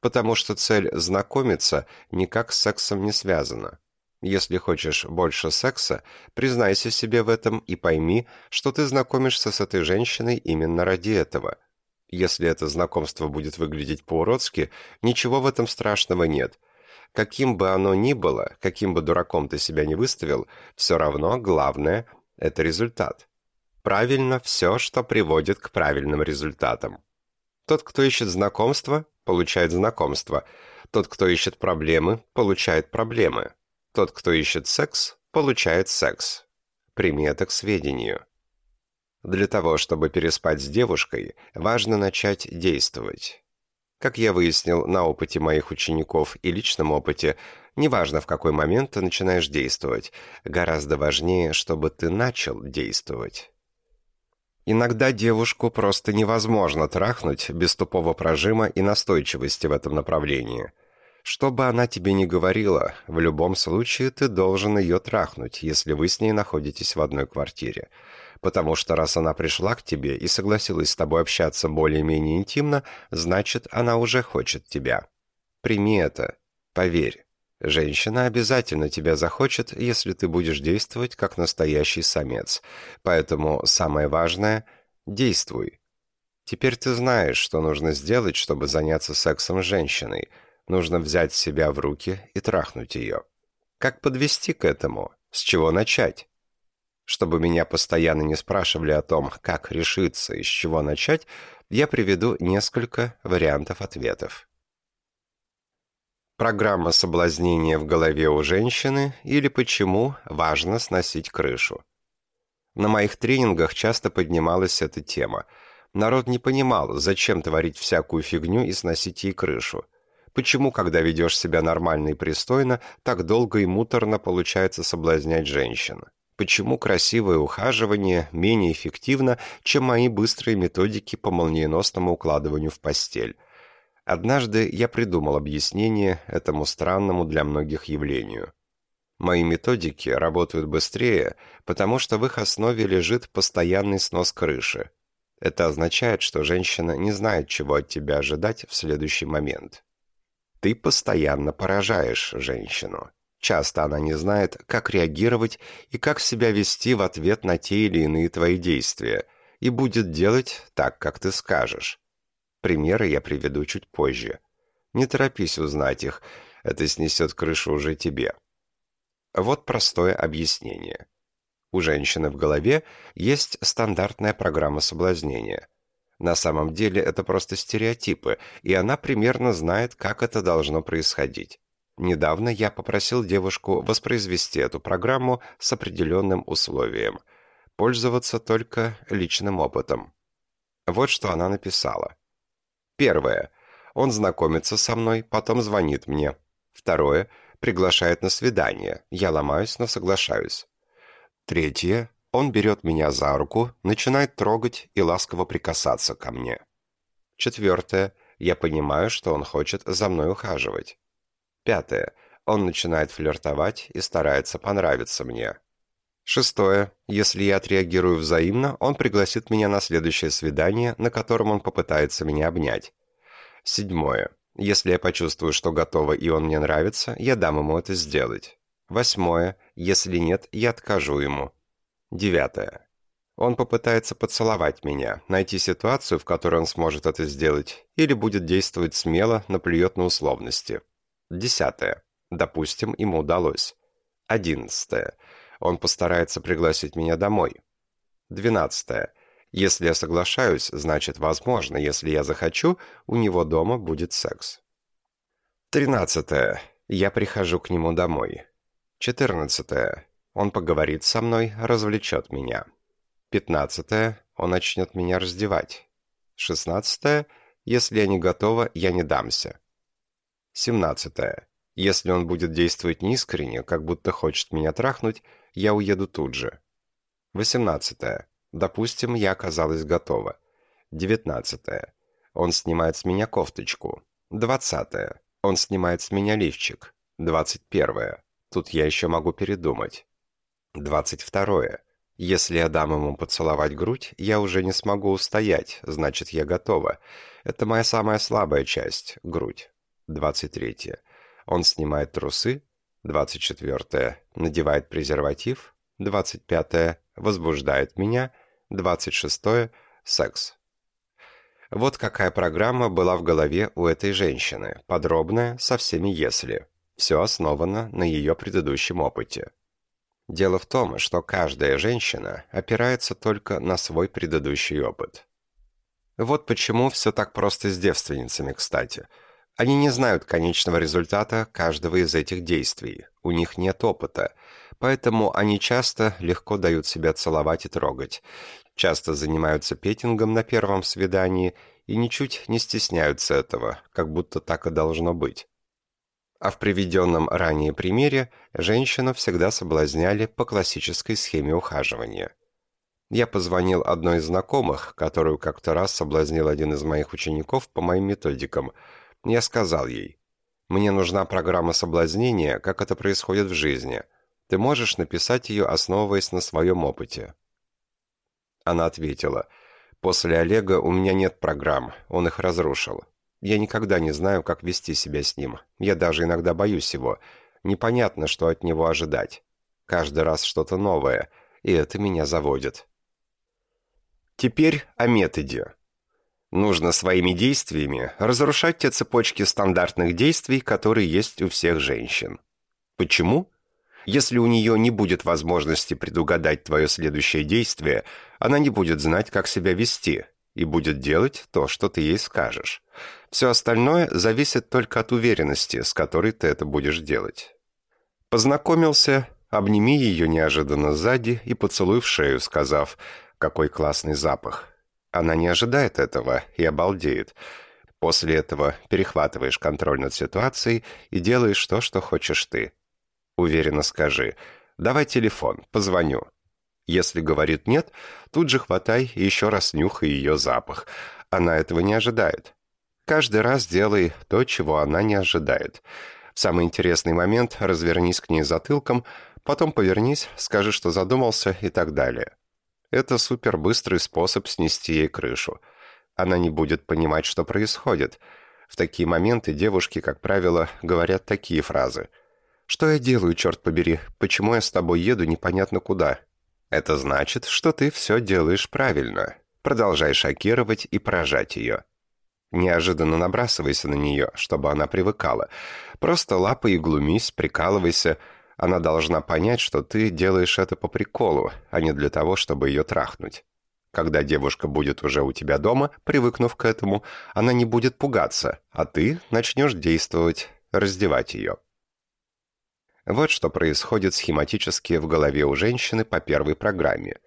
Потому что цель знакомиться никак с сексом не связана. Если хочешь больше секса, признайся себе в этом и пойми, что ты знакомишься с этой женщиной именно ради этого. Если это знакомство будет выглядеть по-уродски, ничего в этом страшного нет. Каким бы оно ни было, каким бы дураком ты себя не выставил, все равно главное – это результат. Правильно все, что приводит к правильным результатам. Тот, кто ищет знакомства, получает знакомство. Тот, кто ищет проблемы, получает проблемы. Тот, кто ищет секс, получает секс. Прими к сведению. Для того, чтобы переспать с девушкой, важно начать действовать. Как я выяснил на опыте моих учеников и личном опыте, неважно в какой момент ты начинаешь действовать, гораздо важнее, чтобы ты начал действовать. Иногда девушку просто невозможно трахнуть без тупого прожима и настойчивости в этом направлении. Что бы она тебе ни говорила, в любом случае ты должен ее трахнуть, если вы с ней находитесь в одной квартире. Потому что раз она пришла к тебе и согласилась с тобой общаться более-менее интимно, значит, она уже хочет тебя. Прими это. Поверь. Женщина обязательно тебя захочет, если ты будешь действовать как настоящий самец. Поэтому самое важное – действуй. Теперь ты знаешь, что нужно сделать, чтобы заняться сексом с женщиной. Нужно взять себя в руки и трахнуть ее. Как подвести к этому? С чего начать? Чтобы меня постоянно не спрашивали о том, как решиться и с чего начать, я приведу несколько вариантов ответов. Программа соблазнения в голове у женщины или почему важно сносить крышу. На моих тренингах часто поднималась эта тема. Народ не понимал, зачем творить всякую фигню и сносить ей крышу. Почему, когда ведешь себя нормально и пристойно, так долго и муторно получается соблазнять женщин? Почему красивое ухаживание менее эффективно, чем мои быстрые методики по молниеносному укладыванию в постель? Однажды я придумал объяснение этому странному для многих явлению. Мои методики работают быстрее, потому что в их основе лежит постоянный снос крыши. Это означает, что женщина не знает, чего от тебя ожидать в следующий момент. Ты постоянно поражаешь женщину. Часто она не знает, как реагировать и как себя вести в ответ на те или иные твои действия, и будет делать так, как ты скажешь. Примеры я приведу чуть позже. Не торопись узнать их, это снесет крышу уже тебе. Вот простое объяснение. У женщины в голове есть стандартная программа соблазнения. На самом деле это просто стереотипы, и она примерно знает, как это должно происходить. Недавно я попросил девушку воспроизвести эту программу с определенным условием. Пользоваться только личным опытом. Вот что она написала. Первое. Он знакомится со мной, потом звонит мне. Второе. Приглашает на свидание. Я ломаюсь, но соглашаюсь. Третье. Он берет меня за руку, начинает трогать и ласково прикасаться ко мне. Четвертое. Я понимаю, что он хочет за мной ухаживать. Пятое. Он начинает флиртовать и старается понравиться мне. Шестое. Если я отреагирую взаимно, он пригласит меня на следующее свидание, на котором он попытается меня обнять. Седьмое. Если я почувствую, что готова и он мне нравится, я дам ему это сделать. Восьмое. Если нет, я откажу ему. Девятое. Он попытается поцеловать меня, найти ситуацию, в которой он сможет это сделать, или будет действовать смело, наплюет на условности. Десятое. Допустим, ему удалось. Одиннадцатое. Он постарается пригласить меня домой. Двенадцатое. Если я соглашаюсь, значит, возможно, если я захочу, у него дома будет секс. Тринадцатое. Я прихожу к нему домой. Четырнадцатое. Он поговорит со мной, развлечет меня. Пятнадцатое. Он начнет меня раздевать. Шестнадцатое. Если я не готова, я не дамся. Семнадцатое. Если он будет действовать неискренне, как будто хочет меня трахнуть, я уеду тут же. 18. Допустим, я оказалась готова. 19. Он снимает с меня кофточку. 20. Он снимает с меня лифчик. 21. Тут я еще могу передумать. 22. Если я дам ему поцеловать грудь, я уже не смогу устоять, значит, я готова. Это моя самая слабая часть – грудь. 23. Он снимает трусы, 24. Надевает презерватив. 25. Возбуждает меня. 26. Секс. Вот какая программа была в голове у этой женщины, подробная, со всеми «если». Все основано на ее предыдущем опыте. Дело в том, что каждая женщина опирается только на свой предыдущий опыт. Вот почему все так просто с девственницами, кстати. Они не знают конечного результата каждого из этих действий, у них нет опыта, поэтому они часто легко дают себя целовать и трогать, часто занимаются петингом на первом свидании и ничуть не стесняются этого, как будто так и должно быть. А в приведенном ранее примере женщину всегда соблазняли по классической схеме ухаживания. Я позвонил одной из знакомых, которую как-то раз соблазнил один из моих учеников по моим методикам. Я сказал ей, «Мне нужна программа соблазнения, как это происходит в жизни. Ты можешь написать ее, основываясь на своем опыте». Она ответила, «После Олега у меня нет программ, он их разрушил. Я никогда не знаю, как вести себя с ним. Я даже иногда боюсь его. Непонятно, что от него ожидать. Каждый раз что-то новое, и это меня заводит. Теперь о методе. Нужно своими действиями разрушать те цепочки стандартных действий, которые есть у всех женщин. Почему? Если у нее не будет возможности предугадать твое следующее действие, она не будет знать, как себя вести, и будет делать то, что ты ей скажешь. Все остальное зависит только от уверенности, с которой ты это будешь делать. Познакомился, обними ее неожиданно сзади и поцелуй в шею, сказав «Какой классный запах». Она не ожидает этого и обалдеет. После этого перехватываешь контроль над ситуацией и делаешь то, что хочешь ты. Уверенно скажи «Давай телефон, позвоню». Если говорит «нет», тут же хватай и еще раз нюхай ее запах. Она этого не ожидает. Каждый раз делай то, чего она не ожидает. В самый интересный момент развернись к ней затылком, потом повернись, скажи, что задумался и так далее. Это супербыстрый способ снести ей крышу. Она не будет понимать, что происходит. В такие моменты девушки, как правило, говорят такие фразы. «Что я делаю, черт побери? Почему я с тобой еду непонятно куда?» Это значит, что ты все делаешь правильно. Продолжай шокировать и поражать ее. Неожиданно набрасывайся на нее, чтобы она привыкала. Просто лапай и глумись, прикалывайся. Она должна понять, что ты делаешь это по приколу, а не для того, чтобы ее трахнуть. Когда девушка будет уже у тебя дома, привыкнув к этому, она не будет пугаться, а ты начнешь действовать, раздевать ее. Вот что происходит схематически в голове у женщины по первой программе.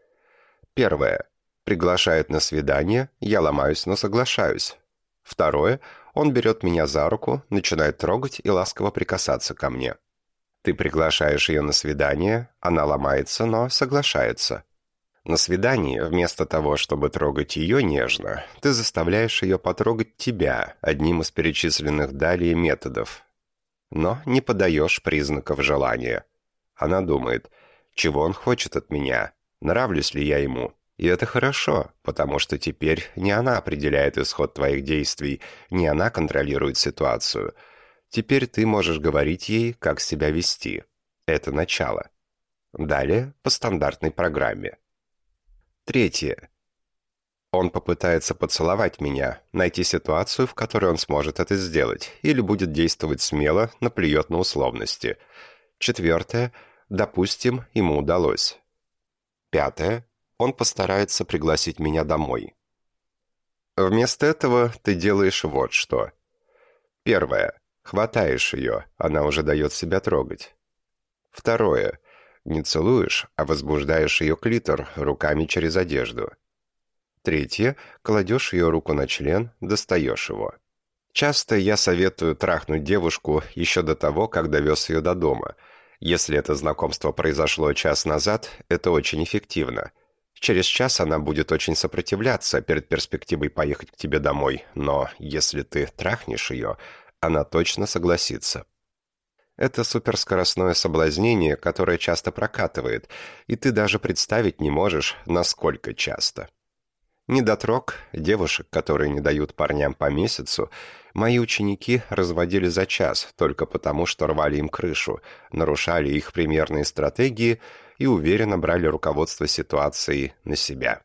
Первое. Приглашает на свидание, я ломаюсь, но соглашаюсь. Второе, он берет меня за руку, начинает трогать и ласково прикасаться ко мне. Ты приглашаешь ее на свидание, она ломается, но соглашается. На свидании, вместо того, чтобы трогать ее нежно, ты заставляешь ее потрогать тебя одним из перечисленных далее методов. Но не подаешь признаков желания. Она думает, чего он хочет от меня, нравлюсь ли я ему. И это хорошо, потому что теперь не она определяет исход твоих действий, не она контролирует ситуацию. Теперь ты можешь говорить ей, как себя вести. Это начало. Далее по стандартной программе. Третье. Он попытается поцеловать меня, найти ситуацию, в которой он сможет это сделать, или будет действовать смело, наплюет на условности. Четвертое. Допустим, ему удалось. Пятое он постарается пригласить меня домой. Вместо этого ты делаешь вот что. Первое. Хватаешь ее, она уже дает себя трогать. Второе. Не целуешь, а возбуждаешь ее клитор руками через одежду. Третье. Кладешь ее руку на член, достаешь его. Часто я советую трахнуть девушку еще до того, как довез ее до дома. Если это знакомство произошло час назад, это очень эффективно – Через час она будет очень сопротивляться перед перспективой поехать к тебе домой, но если ты трахнешь ее, она точно согласится. Это суперскоростное соблазнение, которое часто прокатывает, и ты даже представить не можешь, насколько часто. Недотрог, девушек, которые не дают парням по месяцу, мои ученики разводили за час, только потому, что рвали им крышу, нарушали их примерные стратегии и уверенно брали руководство ситуацией на себя.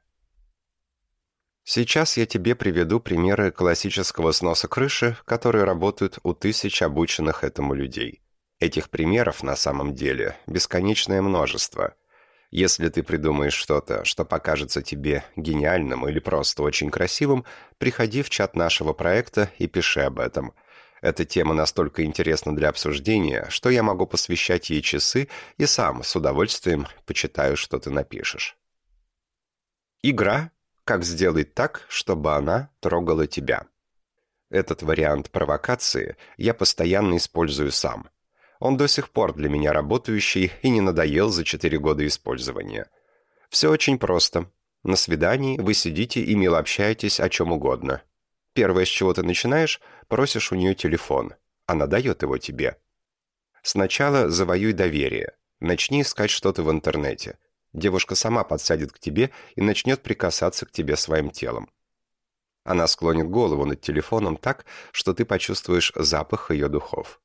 Сейчас я тебе приведу примеры классического сноса крыши, которые работают у тысяч обученных этому людей. Этих примеров на самом деле бесконечное множество. Если ты придумаешь что-то, что покажется тебе гениальным или просто очень красивым, приходи в чат нашего проекта и пиши об этом. Эта тема настолько интересна для обсуждения, что я могу посвящать ей часы и сам с удовольствием почитаю, что ты напишешь. Игра как сделать так, чтобы она трогала тебя. Этот вариант провокации я постоянно использую сам. Он до сих пор для меня работающий и не надоел за 4 года использования. Все очень просто. На свидании вы сидите и мило общаетесь о чем угодно. Первое, с чего ты начинаешь, просишь у нее телефон. Она дает его тебе. Сначала завоюй доверие. Начни искать что-то в интернете. Девушка сама подсядет к тебе и начнет прикасаться к тебе своим телом. Она склонит голову над телефоном так, что ты почувствуешь запах ее духов.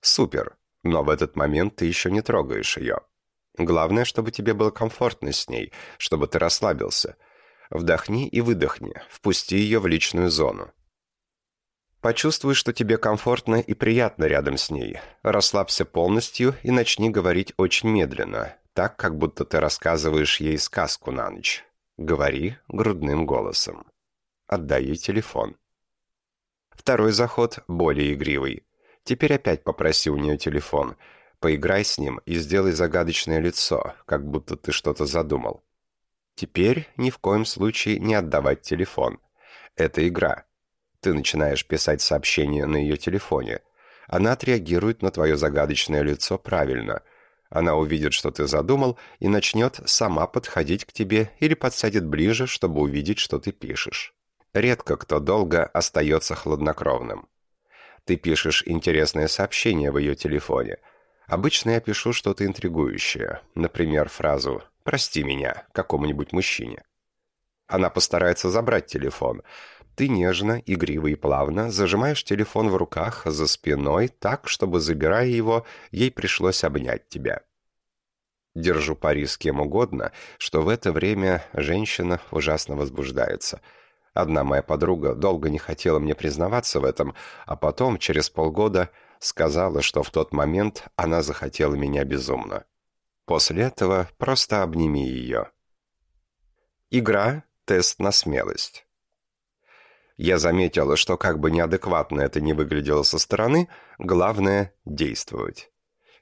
Супер, но в этот момент ты еще не трогаешь ее. Главное, чтобы тебе было комфортно с ней, чтобы ты расслабился. Вдохни и выдохни, впусти ее в личную зону. Почувствуй, что тебе комфортно и приятно рядом с ней. Расслабься полностью и начни говорить очень медленно, так, как будто ты рассказываешь ей сказку на ночь. Говори грудным голосом. Отдай ей телефон. Второй заход более игривый. Теперь опять попроси у нее телефон. Поиграй с ним и сделай загадочное лицо, как будто ты что-то задумал. Теперь ни в коем случае не отдавать телефон. Это игра. Ты начинаешь писать сообщение на ее телефоне. Она отреагирует на твое загадочное лицо правильно – она увидит, что ты задумал, и начнет сама подходить к тебе или подсядет ближе, чтобы увидеть, что ты пишешь. Редко кто долго остается хладнокровным. Ты пишешь интересное сообщение в ее телефоне. Обычно я пишу что-то интригующее, например, фразу «прости меня» какому-нибудь мужчине. Она постарается забрать телефон. Ты нежно, игриво и плавно зажимаешь телефон в руках за спиной так, чтобы, забирая его, ей пришлось обнять тебя. Держу пари с кем угодно, что в это время женщина ужасно возбуждается. Одна моя подруга долго не хотела мне признаваться в этом, а потом, через полгода, сказала, что в тот момент она захотела меня безумно. После этого просто обними ее. Игра – тест на смелость. Я заметила, что как бы неадекватно это ни выглядело со стороны, главное – действовать.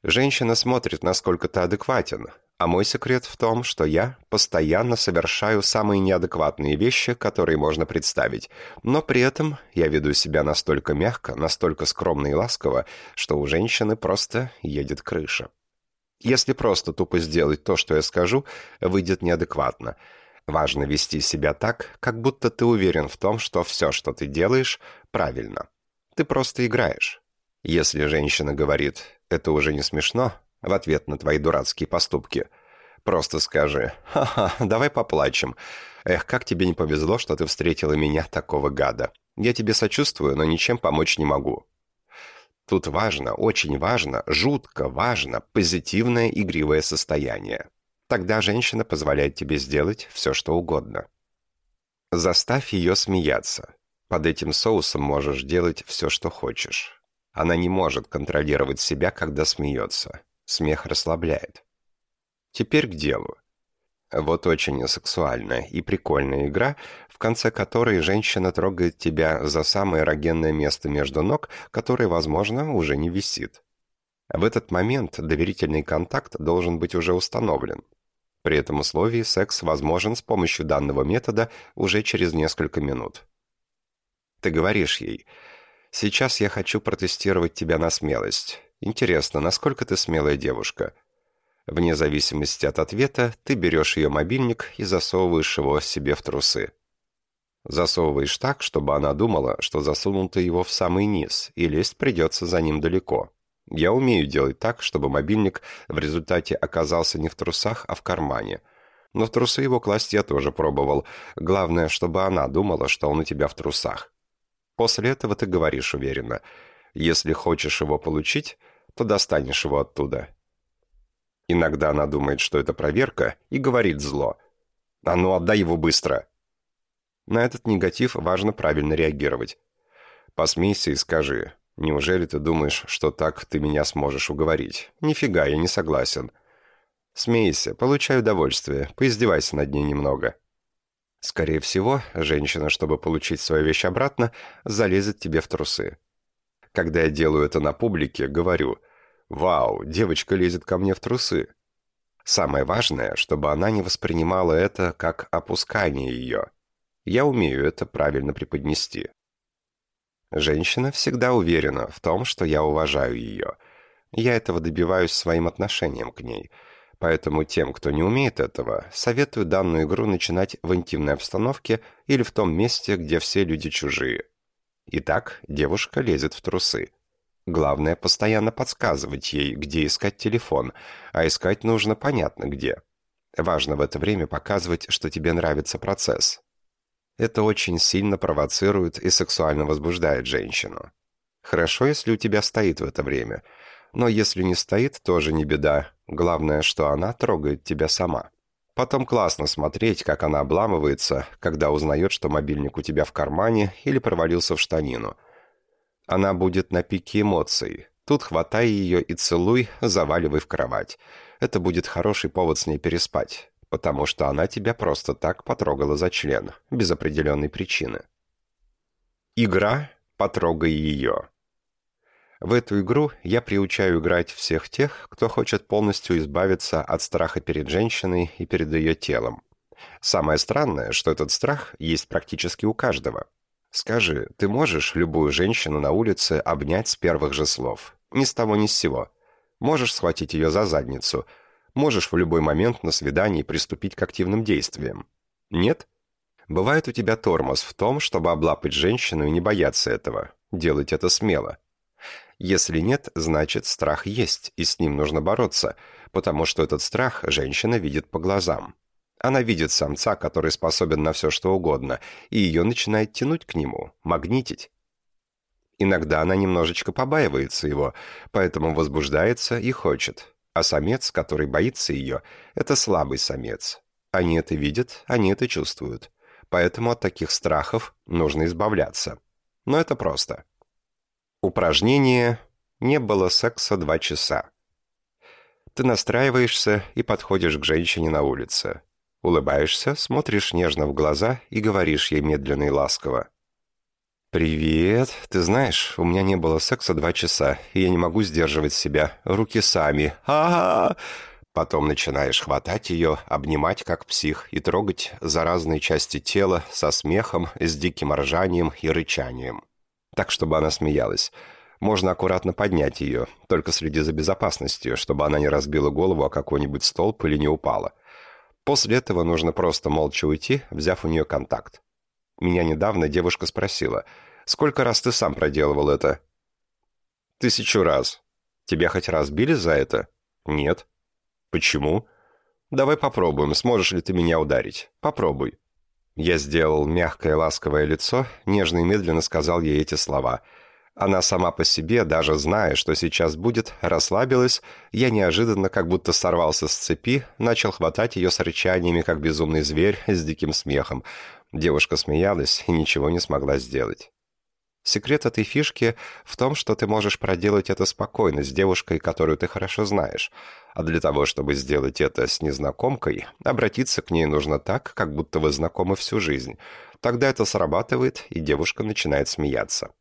Женщина смотрит, насколько ты адекватен, а мой секрет в том, что я постоянно совершаю самые неадекватные вещи, которые можно представить, но при этом я веду себя настолько мягко, настолько скромно и ласково, что у женщины просто едет крыша. Если просто тупо сделать то, что я скажу, выйдет неадекватно – Важно вести себя так, как будто ты уверен в том, что все, что ты делаешь, правильно. Ты просто играешь. Если женщина говорит «это уже не смешно» в ответ на твои дурацкие поступки, просто скажи «ха-ха, давай поплачем». Эх, как тебе не повезло, что ты встретила меня, такого гада. Я тебе сочувствую, но ничем помочь не могу. Тут важно, очень важно, жутко важно позитивное игривое состояние. Тогда женщина позволяет тебе сделать все, что угодно. Заставь ее смеяться. Под этим соусом можешь делать все, что хочешь. Она не может контролировать себя, когда смеется. Смех расслабляет. Теперь к делу. Вот очень сексуальная и прикольная игра, в конце которой женщина трогает тебя за самое эрогенное место между ног, которое, возможно, уже не висит. В этот момент доверительный контакт должен быть уже установлен. При этом условии секс возможен с помощью данного метода уже через несколько минут. Ты говоришь ей, «Сейчас я хочу протестировать тебя на смелость. Интересно, насколько ты смелая девушка?» Вне зависимости от ответа, ты берешь ее мобильник и засовываешь его себе в трусы. Засовываешь так, чтобы она думала, что засунул ты его в самый низ, и лезть придется за ним далеко. Я умею делать так, чтобы мобильник в результате оказался не в трусах, а в кармане. Но в трусы его класть я тоже пробовал. Главное, чтобы она думала, что он у тебя в трусах. После этого ты говоришь уверенно. Если хочешь его получить, то достанешь его оттуда. Иногда она думает, что это проверка, и говорит зло. «А ну, отдай его быстро!» На этот негатив важно правильно реагировать. Посмейся и скажи, неужели ты думаешь, что так ты меня сможешь уговорить? Нифига, я не согласен. Смейся, получай удовольствие, поиздевайся над ней немного. Скорее всего, женщина, чтобы получить свою вещь обратно, залезет тебе в трусы. Когда я делаю это на публике, говорю «Вау, девочка лезет ко мне в трусы». Самое важное, чтобы она не воспринимала это как опускание ее. Я умею это правильно преподнести. Женщина всегда уверена в том, что я уважаю ее. Я этого добиваюсь своим отношением к ней – Поэтому тем, кто не умеет этого, советую данную игру начинать в интимной обстановке или в том месте, где все люди чужие. Итак, девушка лезет в трусы. Главное постоянно подсказывать ей, где искать телефон, а искать нужно понятно где. Важно в это время показывать, что тебе нравится процесс. Это очень сильно провоцирует и сексуально возбуждает женщину. Хорошо, если у тебя стоит в это время – но если не стоит, тоже не беда. Главное, что она трогает тебя сама. Потом классно смотреть, как она обламывается, когда узнает, что мобильник у тебя в кармане или провалился в штанину. Она будет на пике эмоций. Тут хватай ее и целуй, заваливай в кровать. Это будет хороший повод с ней переспать, потому что она тебя просто так потрогала за член, без определенной причины. Игра «Потрогай ее». В эту игру я приучаю играть всех тех, кто хочет полностью избавиться от страха перед женщиной и перед ее телом. Самое странное, что этот страх есть практически у каждого. Скажи, ты можешь любую женщину на улице обнять с первых же слов? Ни с того ни с сего. Можешь схватить ее за задницу. Можешь в любой момент на свидании приступить к активным действиям. Нет? Бывает у тебя тормоз в том, чтобы облапать женщину и не бояться этого. Делать это смело. Если нет, значит страх есть, и с ним нужно бороться, потому что этот страх женщина видит по глазам. Она видит самца, который способен на все что угодно, и ее начинает тянуть к нему, магнитить. Иногда она немножечко побаивается его, поэтому возбуждается и хочет. А самец, который боится ее, это слабый самец. Они это видят, они это чувствуют. Поэтому от таких страхов нужно избавляться. Но это просто. Упражнение «Не было секса два часа». Ты настраиваешься и подходишь к женщине на улице. Улыбаешься, смотришь нежно в глаза и говоришь ей медленно и ласково. «Привет. Ты знаешь, у меня не было секса два часа, и я не могу сдерживать себя. Руки сами. а, -а, -а Потом начинаешь хватать ее, обнимать как псих и трогать за разные части тела со смехом, с диким ржанием и рычанием так, чтобы она смеялась. Можно аккуратно поднять ее, только следи за безопасностью, чтобы она не разбила голову о какой-нибудь столб или не упала. После этого нужно просто молча уйти, взяв у нее контакт. Меня недавно девушка спросила, «Сколько раз ты сам проделывал это?» «Тысячу раз. Тебя хоть раз били за это?» «Нет». «Почему?» «Давай попробуем, сможешь ли ты меня ударить. Попробуй». Я сделал мягкое ласковое лицо, нежно и медленно сказал ей эти слова. Она сама по себе, даже зная, что сейчас будет, расслабилась, я неожиданно, как будто сорвался с цепи, начал хватать ее с рычаниями, как безумный зверь, с диким смехом. Девушка смеялась и ничего не смогла сделать. Секрет этой фишки в том, что ты можешь проделать это спокойно с девушкой, которую ты хорошо знаешь. А для того, чтобы сделать это с незнакомкой, обратиться к ней нужно так, как будто вы знакомы всю жизнь. Тогда это срабатывает, и девушка начинает смеяться.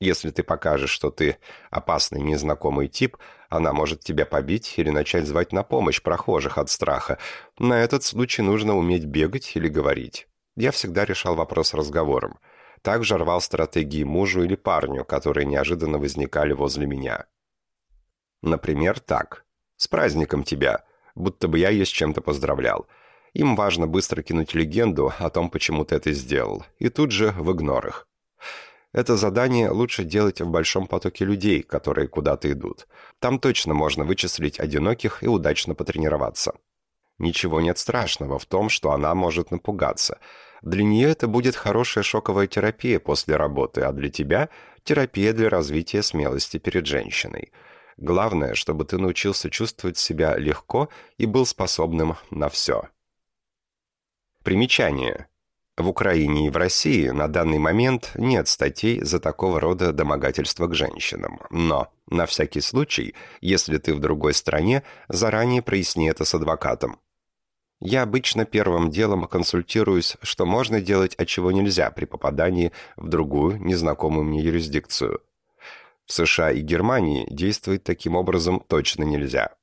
Если ты покажешь, что ты опасный незнакомый тип, она может тебя побить или начать звать на помощь прохожих от страха. На этот случай нужно уметь бегать или говорить. Я всегда решал вопрос разговором также рвал стратегии мужу или парню, которые неожиданно возникали возле меня. Например, так. «С праздником тебя!» Будто бы я ее с чем-то поздравлял. Им важно быстро кинуть легенду о том, почему ты это сделал, и тут же в игнор их. Это задание лучше делать в большом потоке людей, которые куда-то идут. Там точно можно вычислить одиноких и удачно потренироваться. Ничего нет страшного в том, что она может напугаться – для нее это будет хорошая шоковая терапия после работы, а для тебя – терапия для развития смелости перед женщиной. Главное, чтобы ты научился чувствовать себя легко и был способным на все. Примечание. В Украине и в России на данный момент нет статей за такого рода домогательства к женщинам. Но, на всякий случай, если ты в другой стране, заранее проясни это с адвокатом. Я обычно первым делом консультируюсь, что можно делать, а чего нельзя при попадании в другую, незнакомую мне юрисдикцию. В США и Германии действовать таким образом точно нельзя.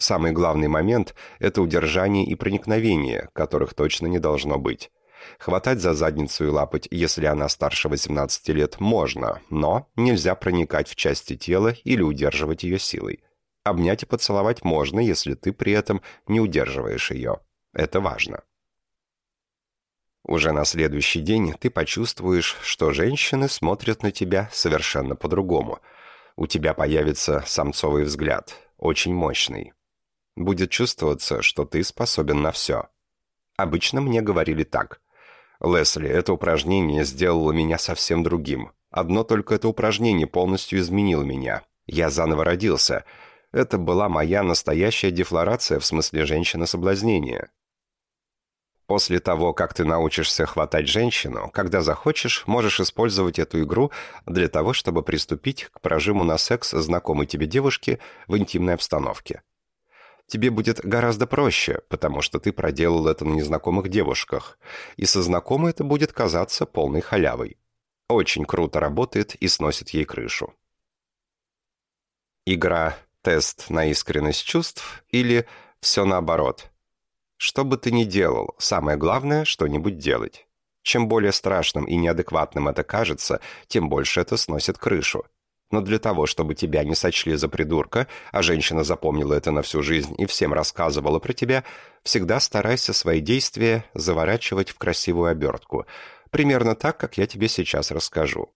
Самый главный момент – это удержание и проникновение, которых точно не должно быть. Хватать за задницу и лапать, если она старше 18 лет, можно, но нельзя проникать в части тела или удерживать ее силой. Обнять и поцеловать можно, если ты при этом не удерживаешь ее. Это важно. Уже на следующий день ты почувствуешь, что женщины смотрят на тебя совершенно по-другому. У тебя появится самцовый взгляд, очень мощный. Будет чувствоваться, что ты способен на все. Обычно мне говорили так. Лесли, это упражнение сделало меня совсем другим. Одно только это упражнение полностью изменило меня. Я заново родился. Это была моя настоящая дефлорация в смысле женщины-соблазнения. После того, как ты научишься хватать женщину, когда захочешь, можешь использовать эту игру для того, чтобы приступить к прожиму на секс знакомой тебе девушки в интимной обстановке тебе будет гораздо проще, потому что ты проделал это на незнакомых девушках, и со знакомой это будет казаться полной халявой. Очень круто работает и сносит ей крышу. Игра «Тест на искренность чувств» или «Все наоборот». Что бы ты ни делал, самое главное – что-нибудь делать. Чем более страшным и неадекватным это кажется, тем больше это сносит крышу. Но для того, чтобы тебя не сочли за придурка, а женщина запомнила это на всю жизнь и всем рассказывала про тебя, всегда старайся свои действия заворачивать в красивую обертку. Примерно так, как я тебе сейчас расскажу.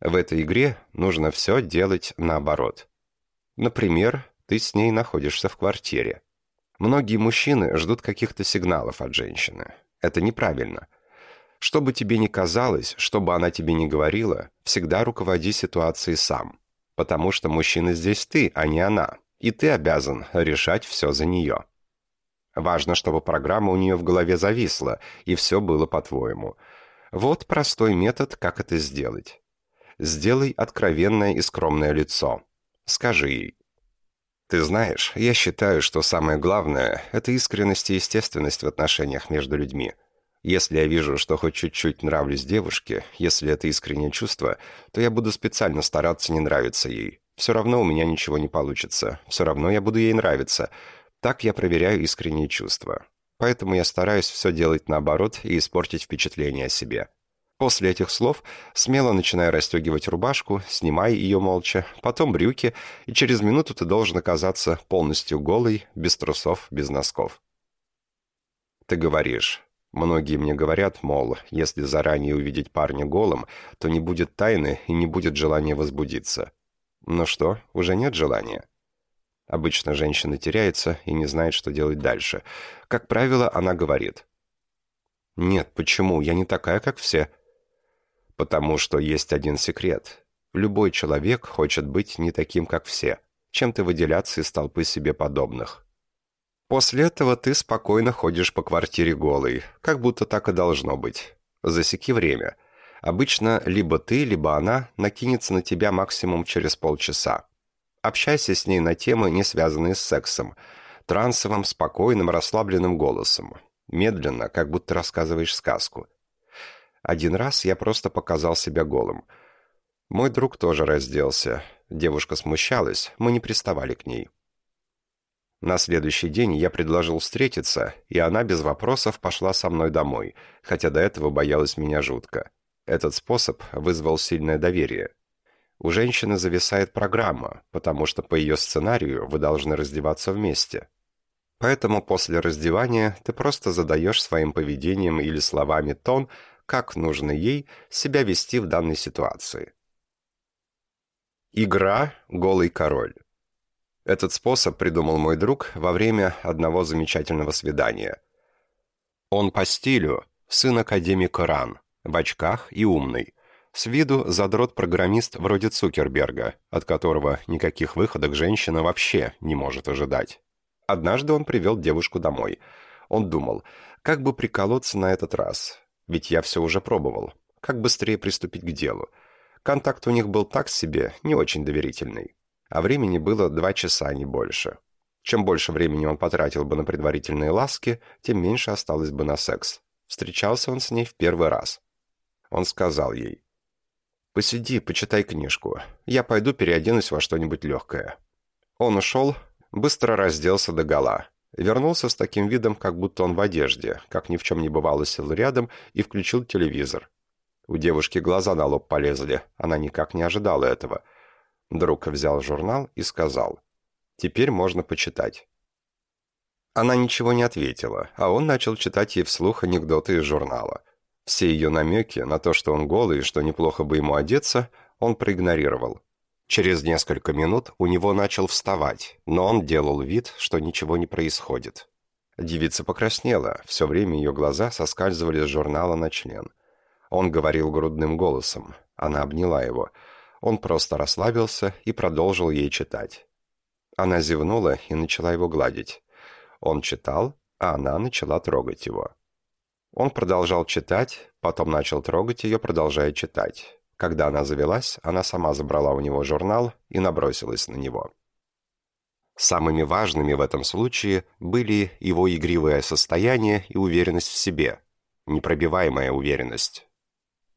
В этой игре нужно все делать наоборот. Например, ты с ней находишься в квартире. Многие мужчины ждут каких-то сигналов от женщины. Это неправильно – что бы тебе ни казалось, что бы она тебе ни говорила, всегда руководи ситуацией сам. Потому что мужчина здесь ты, а не она. И ты обязан решать все за нее. Важно, чтобы программа у нее в голове зависла, и все было по-твоему. Вот простой метод, как это сделать. Сделай откровенное и скромное лицо. Скажи ей. Ты знаешь, я считаю, что самое главное – это искренность и естественность в отношениях между людьми – если я вижу, что хоть чуть-чуть нравлюсь девушке, если это искреннее чувство, то я буду специально стараться не нравиться ей. Все равно у меня ничего не получится. Все равно я буду ей нравиться. Так я проверяю искренние чувства. Поэтому я стараюсь все делать наоборот и испортить впечатление о себе. После этих слов смело начинаю расстегивать рубашку, снимая ее молча, потом брюки, и через минуту ты должен оказаться полностью голый, без трусов, без носков. Ты говоришь, Многие мне говорят, мол, если заранее увидеть парня голым, то не будет тайны и не будет желания возбудиться. Но что, уже нет желания? Обычно женщина теряется и не знает, что делать дальше. Как правило, она говорит. «Нет, почему? Я не такая, как все». Потому что есть один секрет. Любой человек хочет быть не таким, как все, чем-то выделяться из толпы себе подобных. После этого ты спокойно ходишь по квартире голый, как будто так и должно быть. Засеки время. Обычно либо ты, либо она накинется на тебя максимум через полчаса. Общайся с ней на темы, не связанные с сексом. Трансовым, спокойным, расслабленным голосом. Медленно, как будто рассказываешь сказку. Один раз я просто показал себя голым. Мой друг тоже разделся. Девушка смущалась, мы не приставали к ней. На следующий день я предложил встретиться, и она без вопросов пошла со мной домой, хотя до этого боялась меня жутко. Этот способ вызвал сильное доверие. У женщины зависает программа, потому что по ее сценарию вы должны раздеваться вместе. Поэтому после раздевания ты просто задаешь своим поведением или словами тон, как нужно ей себя вести в данной ситуации. Игра «Голый король». Этот способ придумал мой друг во время одного замечательного свидания. Он по стилю сын академика РАН, в очках и умный. С виду задрот-программист вроде Цукерберга, от которого никаких выходок женщина вообще не может ожидать. Однажды он привел девушку домой. Он думал, как бы приколоться на этот раз. ведь я все уже пробовал. Как быстрее приступить к делу? Контакт у них был так себе, не очень доверительный. А времени было два часа, не больше. Чем больше времени он потратил бы на предварительные ласки, тем меньше осталось бы на секс. Встречался он с ней в первый раз. Он сказал ей, «Посиди, почитай книжку. Я пойду переоденусь во что-нибудь легкое». Он ушел, быстро разделся догола. Вернулся с таким видом, как будто он в одежде, как ни в чем не бывало сел рядом и включил телевизор. У девушки глаза на лоб полезли, она никак не ожидала этого. Друг взял журнал и сказал, «Теперь можно почитать». Она ничего не ответила, а он начал читать ей вслух анекдоты из журнала. Все ее намеки на то, что он голый и что неплохо бы ему одеться, он проигнорировал. Через несколько минут у него начал вставать, но он делал вид, что ничего не происходит. Девица покраснела, все время ее глаза соскальзывали с журнала на член. Он говорил грудным голосом, она обняла его. Он просто расслабился и продолжил ей читать. Она зевнула и начала его гладить. Он читал, а она начала трогать его. Он продолжал читать, потом начал трогать ее, продолжая читать. Когда она завелась, она сама забрала у него журнал и набросилась на него. Самыми важными в этом случае были его игривое состояние и уверенность в себе, непробиваемая уверенность.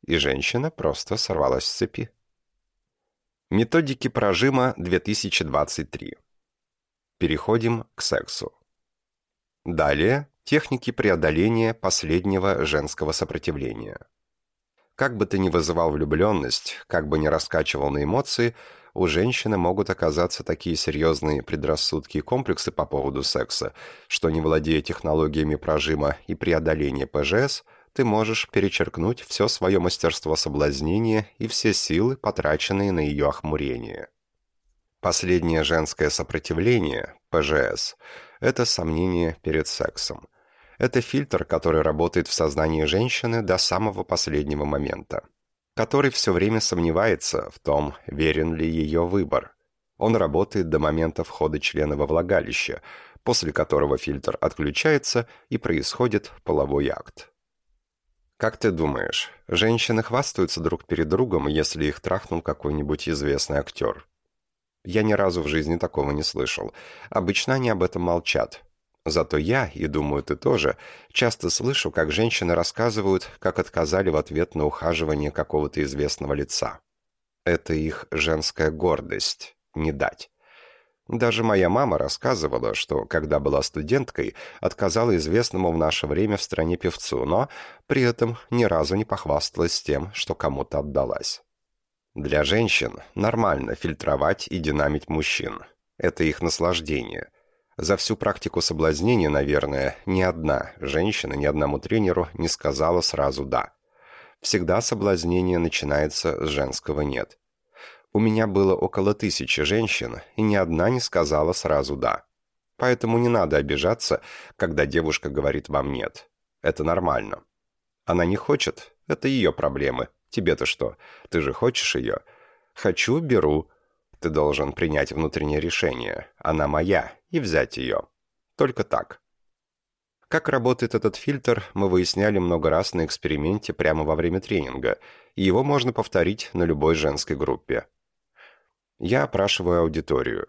И женщина просто сорвалась с цепи. Методики прожима 2023. Переходим к сексу. Далее техники преодоления последнего женского сопротивления. Как бы ты ни вызывал влюбленность, как бы ни раскачивал на эмоции, у женщины могут оказаться такие серьезные предрассудки и комплексы по поводу секса, что не владея технологиями прожима и преодоления ПЖС, ты можешь перечеркнуть все свое мастерство соблазнения и все силы, потраченные на ее охмурение. Последнее женское сопротивление, ПЖС, это сомнение перед сексом. Это фильтр, который работает в сознании женщины до самого последнего момента. Который все время сомневается в том, верен ли ее выбор. Он работает до момента входа члена во влагалище, после которого фильтр отключается и происходит половой акт. Как ты думаешь, женщины хвастаются друг перед другом, если их трахнул какой-нибудь известный актер? Я ни разу в жизни такого не слышал. Обычно они об этом молчат. Зато я, и думаю, ты тоже, часто слышу, как женщины рассказывают, как отказали в ответ на ухаживание какого-то известного лица. Это их женская гордость – не дать. Даже моя мама рассказывала, что, когда была студенткой, отказала известному в наше время в стране певцу, но при этом ни разу не похвасталась тем, что кому-то отдалась. Для женщин нормально фильтровать и динамить мужчин. Это их наслаждение – за всю практику соблазнения, наверное, ни одна женщина ни одному тренеру не сказала сразу «да». Всегда соблазнение начинается с женского «нет». У меня было около тысячи женщин, и ни одна не сказала сразу «да». Поэтому не надо обижаться, когда девушка говорит вам «нет». Это нормально. Она не хочет – это ее проблемы. Тебе-то что? Ты же хочешь ее? Хочу – беру. Ты должен принять внутреннее решение. Она моя, и взять ее. Только так. Как работает этот фильтр, мы выясняли много раз на эксперименте прямо во время тренинга, и его можно повторить на любой женской группе. Я опрашиваю аудиторию.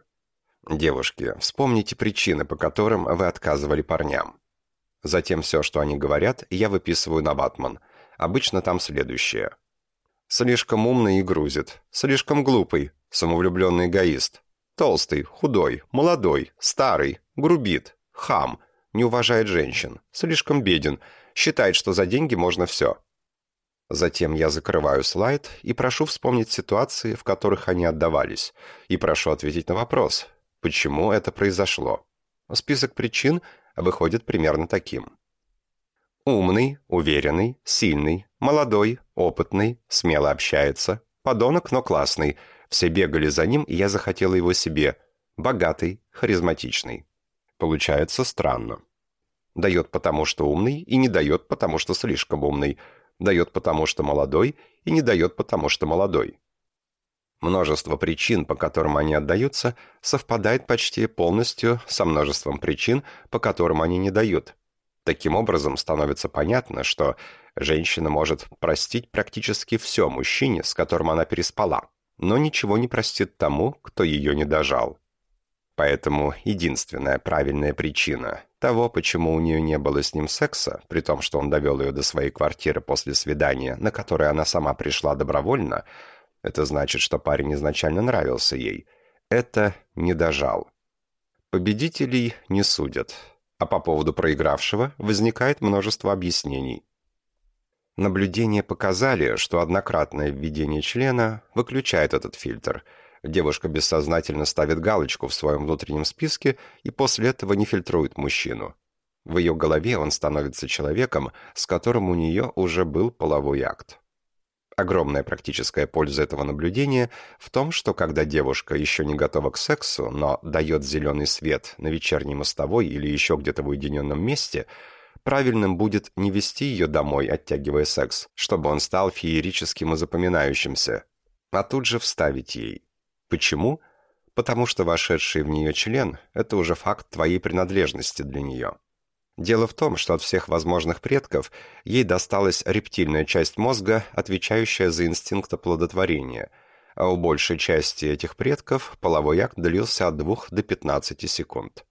Девушки, вспомните причины, по которым вы отказывали парням. Затем все, что они говорят, я выписываю на ватман. Обычно там следующее. Слишком умный и грузит. Слишком глупый. Самовлюбленный эгоист. Толстый, худой, молодой, старый, грубит, хам, не уважает женщин, слишком беден, считает, что за деньги можно все. Затем я закрываю слайд и прошу вспомнить ситуации, в которых они отдавались, и прошу ответить на вопрос, почему это произошло. Список причин выходит примерно таким. Умный, уверенный, сильный, молодой, опытный, смело общается, подонок, но классный – все бегали за ним, и я захотела его себе. Богатый, харизматичный. Получается странно. Дает потому, что умный, и не дает потому, что слишком умный. Дает потому, что молодой, и не дает потому, что молодой. Множество причин, по которым они отдаются, совпадает почти полностью со множеством причин, по которым они не дают. Таким образом, становится понятно, что Женщина может простить практически все мужчине, с которым она переспала, но ничего не простит тому, кто ее не дожал. Поэтому единственная правильная причина того, почему у нее не было с ним секса, при том, что он довел ее до своей квартиры после свидания, на которое она сама пришла добровольно, это значит, что парень изначально нравился ей, это не дожал. Победителей не судят, а по поводу проигравшего возникает множество объяснений. Наблюдения показали, что однократное введение члена выключает этот фильтр – Девушка бессознательно ставит галочку в своем внутреннем списке и после этого не фильтрует мужчину. В ее голове он становится человеком, с которым у нее уже был половой акт. Огромная практическая польза этого наблюдения в том, что когда девушка еще не готова к сексу, но дает зеленый свет на вечерней мостовой или еще где-то в уединенном месте, правильным будет не вести ее домой, оттягивая секс, чтобы он стал феерическим и запоминающимся, а тут же вставить ей. Почему? Потому что вошедший в нее член – это уже факт твоей принадлежности для нее. Дело в том, что от всех возможных предков ей досталась рептильная часть мозга, отвечающая за инстинкт оплодотворения, а у большей части этих предков половой акт длился от 2 до 15 секунд.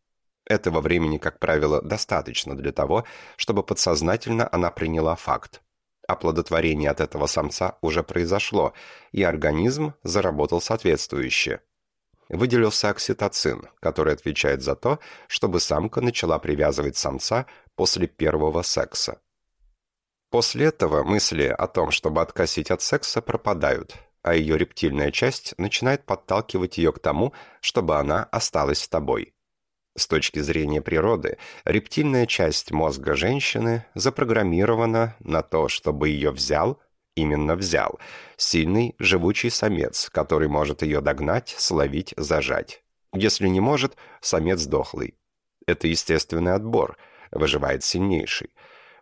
Этого времени, как правило, достаточно для того, чтобы подсознательно она приняла факт. Оплодотворение от этого самца уже произошло, и организм заработал соответствующе. Выделился окситоцин, который отвечает за то, чтобы самка начала привязывать самца после первого секса. После этого мысли о том, чтобы откосить от секса, пропадают, а ее рептильная часть начинает подталкивать ее к тому, чтобы она осталась с тобой. С точки зрения природы, рептильная часть мозга женщины запрограммирована на то, чтобы ее взял, именно взял, сильный, живучий самец, который может ее догнать, словить, зажать. Если не может, самец дохлый. Это естественный отбор, выживает сильнейший.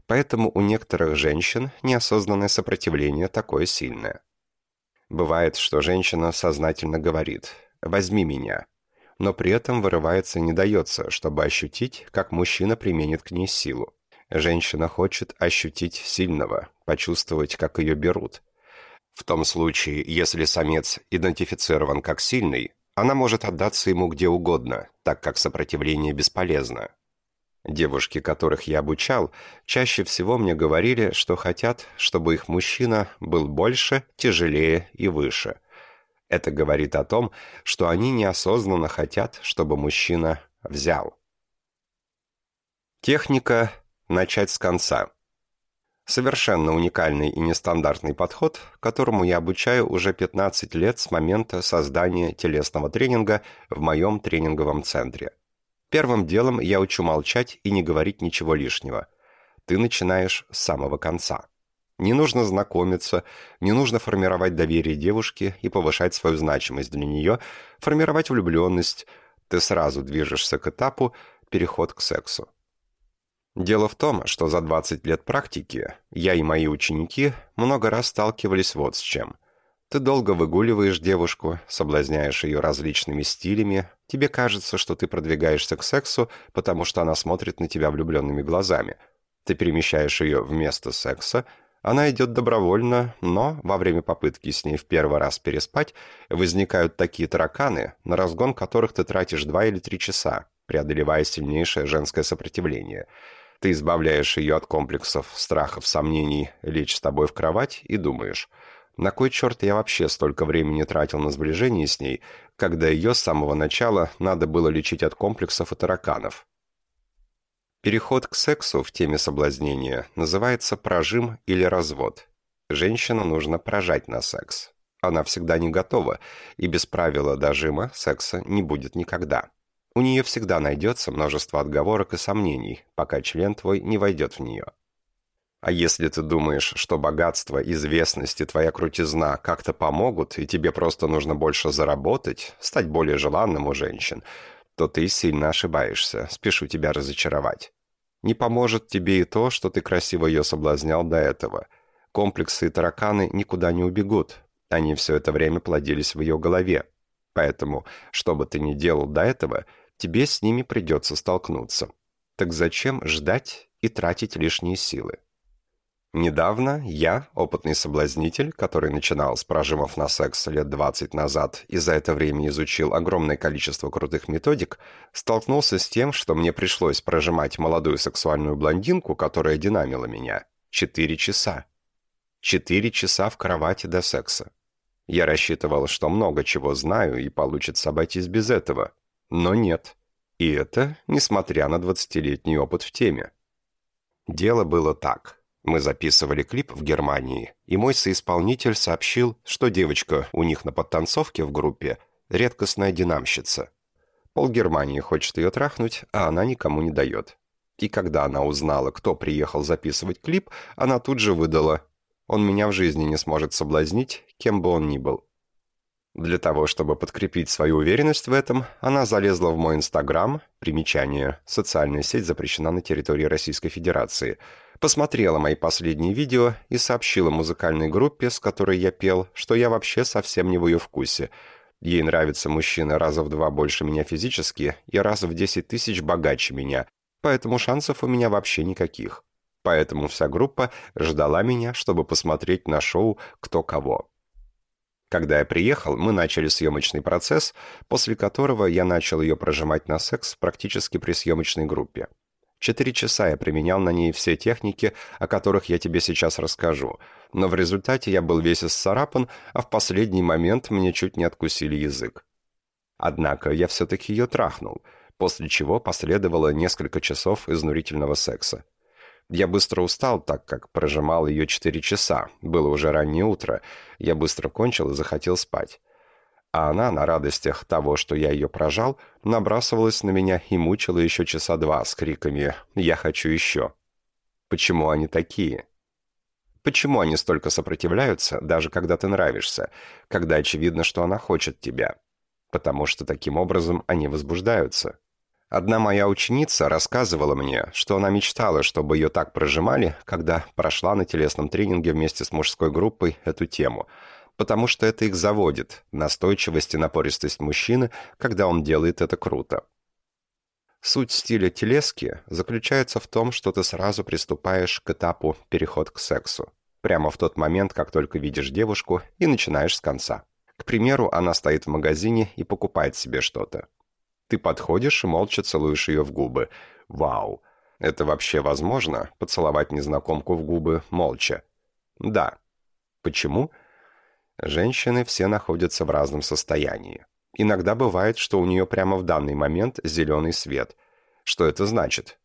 Поэтому у некоторых женщин неосознанное сопротивление такое сильное. Бывает, что женщина сознательно говорит «возьми меня», но при этом вырывается не дается, чтобы ощутить, как мужчина применит к ней силу. Женщина хочет ощутить сильного, почувствовать, как ее берут. В том случае, если самец идентифицирован как сильный, она может отдаться ему где угодно, так как сопротивление бесполезно. Девушки, которых я обучал, чаще всего мне говорили, что хотят, чтобы их мужчина был больше, тяжелее и выше – это говорит о том, что они неосознанно хотят, чтобы мужчина взял. Техника «начать с конца». Совершенно уникальный и нестандартный подход, которому я обучаю уже 15 лет с момента создания телесного тренинга в моем тренинговом центре. Первым делом я учу молчать и не говорить ничего лишнего. Ты начинаешь с самого конца. Не нужно знакомиться, не нужно формировать доверие девушке и повышать свою значимость для нее, формировать влюбленность. Ты сразу движешься к этапу переход к сексу. Дело в том, что за 20 лет практики я и мои ученики много раз сталкивались вот с чем. Ты долго выгуливаешь девушку, соблазняешь ее различными стилями, тебе кажется, что ты продвигаешься к сексу, потому что она смотрит на тебя влюбленными глазами. Ты перемещаешь ее вместо секса – она идет добровольно, но во время попытки с ней в первый раз переспать возникают такие тараканы, на разгон которых ты тратишь два или три часа, преодолевая сильнейшее женское сопротивление. Ты избавляешь ее от комплексов, страхов, сомнений, лечь с тобой в кровать и думаешь, на кой черт я вообще столько времени тратил на сближение с ней, когда ее с самого начала надо было лечить от комплексов и тараканов? Переход к сексу в теме соблазнения называется прожим или развод. Женщину нужно прожать на секс. Она всегда не готова, и без правила дожима секса не будет никогда. У нее всегда найдется множество отговорок и сомнений, пока член твой не войдет в нее. А если ты думаешь, что богатство, известность и твоя крутизна как-то помогут, и тебе просто нужно больше заработать, стать более желанным у женщин, то ты сильно ошибаешься, спешу тебя разочаровать. Не поможет тебе и то, что ты красиво ее соблазнял до этого. Комплексы и тараканы никуда не убегут. Они все это время плодились в ее голове. Поэтому, что бы ты ни делал до этого, тебе с ними придется столкнуться. Так зачем ждать и тратить лишние силы? Недавно я, опытный соблазнитель, который начинал с прожимов на секс лет 20 назад и за это время изучил огромное количество крутых методик, столкнулся с тем, что мне пришлось прожимать молодую сексуальную блондинку, которая динамила меня, 4 часа. 4 часа в кровати до секса. Я рассчитывал, что много чего знаю и получится обойтись без этого. Но нет. И это, несмотря на 20-летний опыт в теме. Дело было так. Мы записывали клип в Германии, и мой соисполнитель сообщил, что девочка у них на подтанцовке в группе – редкостная динамщица. Пол Германии хочет ее трахнуть, а она никому не дает. И когда она узнала, кто приехал записывать клип, она тут же выдала «Он меня в жизни не сможет соблазнить, кем бы он ни был». Для того, чтобы подкрепить свою уверенность в этом, она залезла в мой Инстаграм, примечание, социальная сеть запрещена на территории Российской Федерации – посмотрела мои последние видео и сообщила музыкальной группе, с которой я пел, что я вообще совсем не в ее вкусе. Ей нравятся мужчины раза в два больше меня физически и раза в десять тысяч богаче меня, поэтому шансов у меня вообще никаких. Поэтому вся группа ждала меня, чтобы посмотреть на шоу «Кто кого». Когда я приехал, мы начали съемочный процесс, после которого я начал ее прожимать на секс практически при съемочной группе. Четыре часа я применял на ней все техники, о которых я тебе сейчас расскажу, но в результате я был весь исцарапан, а в последний момент мне чуть не откусили язык. Однако я все-таки ее трахнул, после чего последовало несколько часов изнурительного секса. Я быстро устал, так как прожимал ее четыре часа, было уже раннее утро, я быстро кончил и захотел спать а она, на радостях того, что я ее прожал, набрасывалась на меня и мучила еще часа два с криками «Я хочу еще». Почему они такие? Почему они столько сопротивляются, даже когда ты нравишься, когда очевидно, что она хочет тебя? Потому что таким образом они возбуждаются. Одна моя ученица рассказывала мне, что она мечтала, чтобы ее так прожимали, когда прошла на телесном тренинге вместе с мужской группой эту тему – потому что это их заводит, настойчивость и напористость мужчины, когда он делает это круто. Суть стиля телески заключается в том, что ты сразу приступаешь к этапу переход к сексу. Прямо в тот момент, как только видишь девушку и начинаешь с конца. К примеру, она стоит в магазине и покупает себе что-то. Ты подходишь и молча целуешь ее в губы. Вау! Это вообще возможно, поцеловать незнакомку в губы молча? Да. Почему? Женщины все находятся в разном состоянии. Иногда бывает, что у нее прямо в данный момент зеленый свет. Что это значит?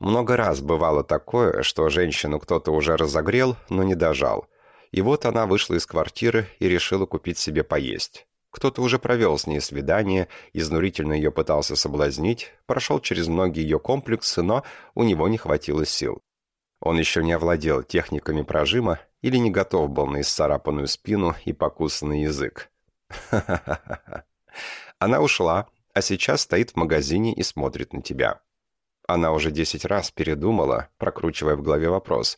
Много раз бывало такое, что женщину кто-то уже разогрел, но не дожал. И вот она вышла из квартиры и решила купить себе поесть. Кто-то уже провел с ней свидание, изнурительно ее пытался соблазнить, прошел через многие ее комплексы, но у него не хватило сил. Он еще не овладел техниками прожима или не готов был на исцарапанную спину и покусанный язык. Она ушла, а сейчас стоит в магазине и смотрит на тебя. Она уже десять раз передумала, прокручивая в голове вопрос.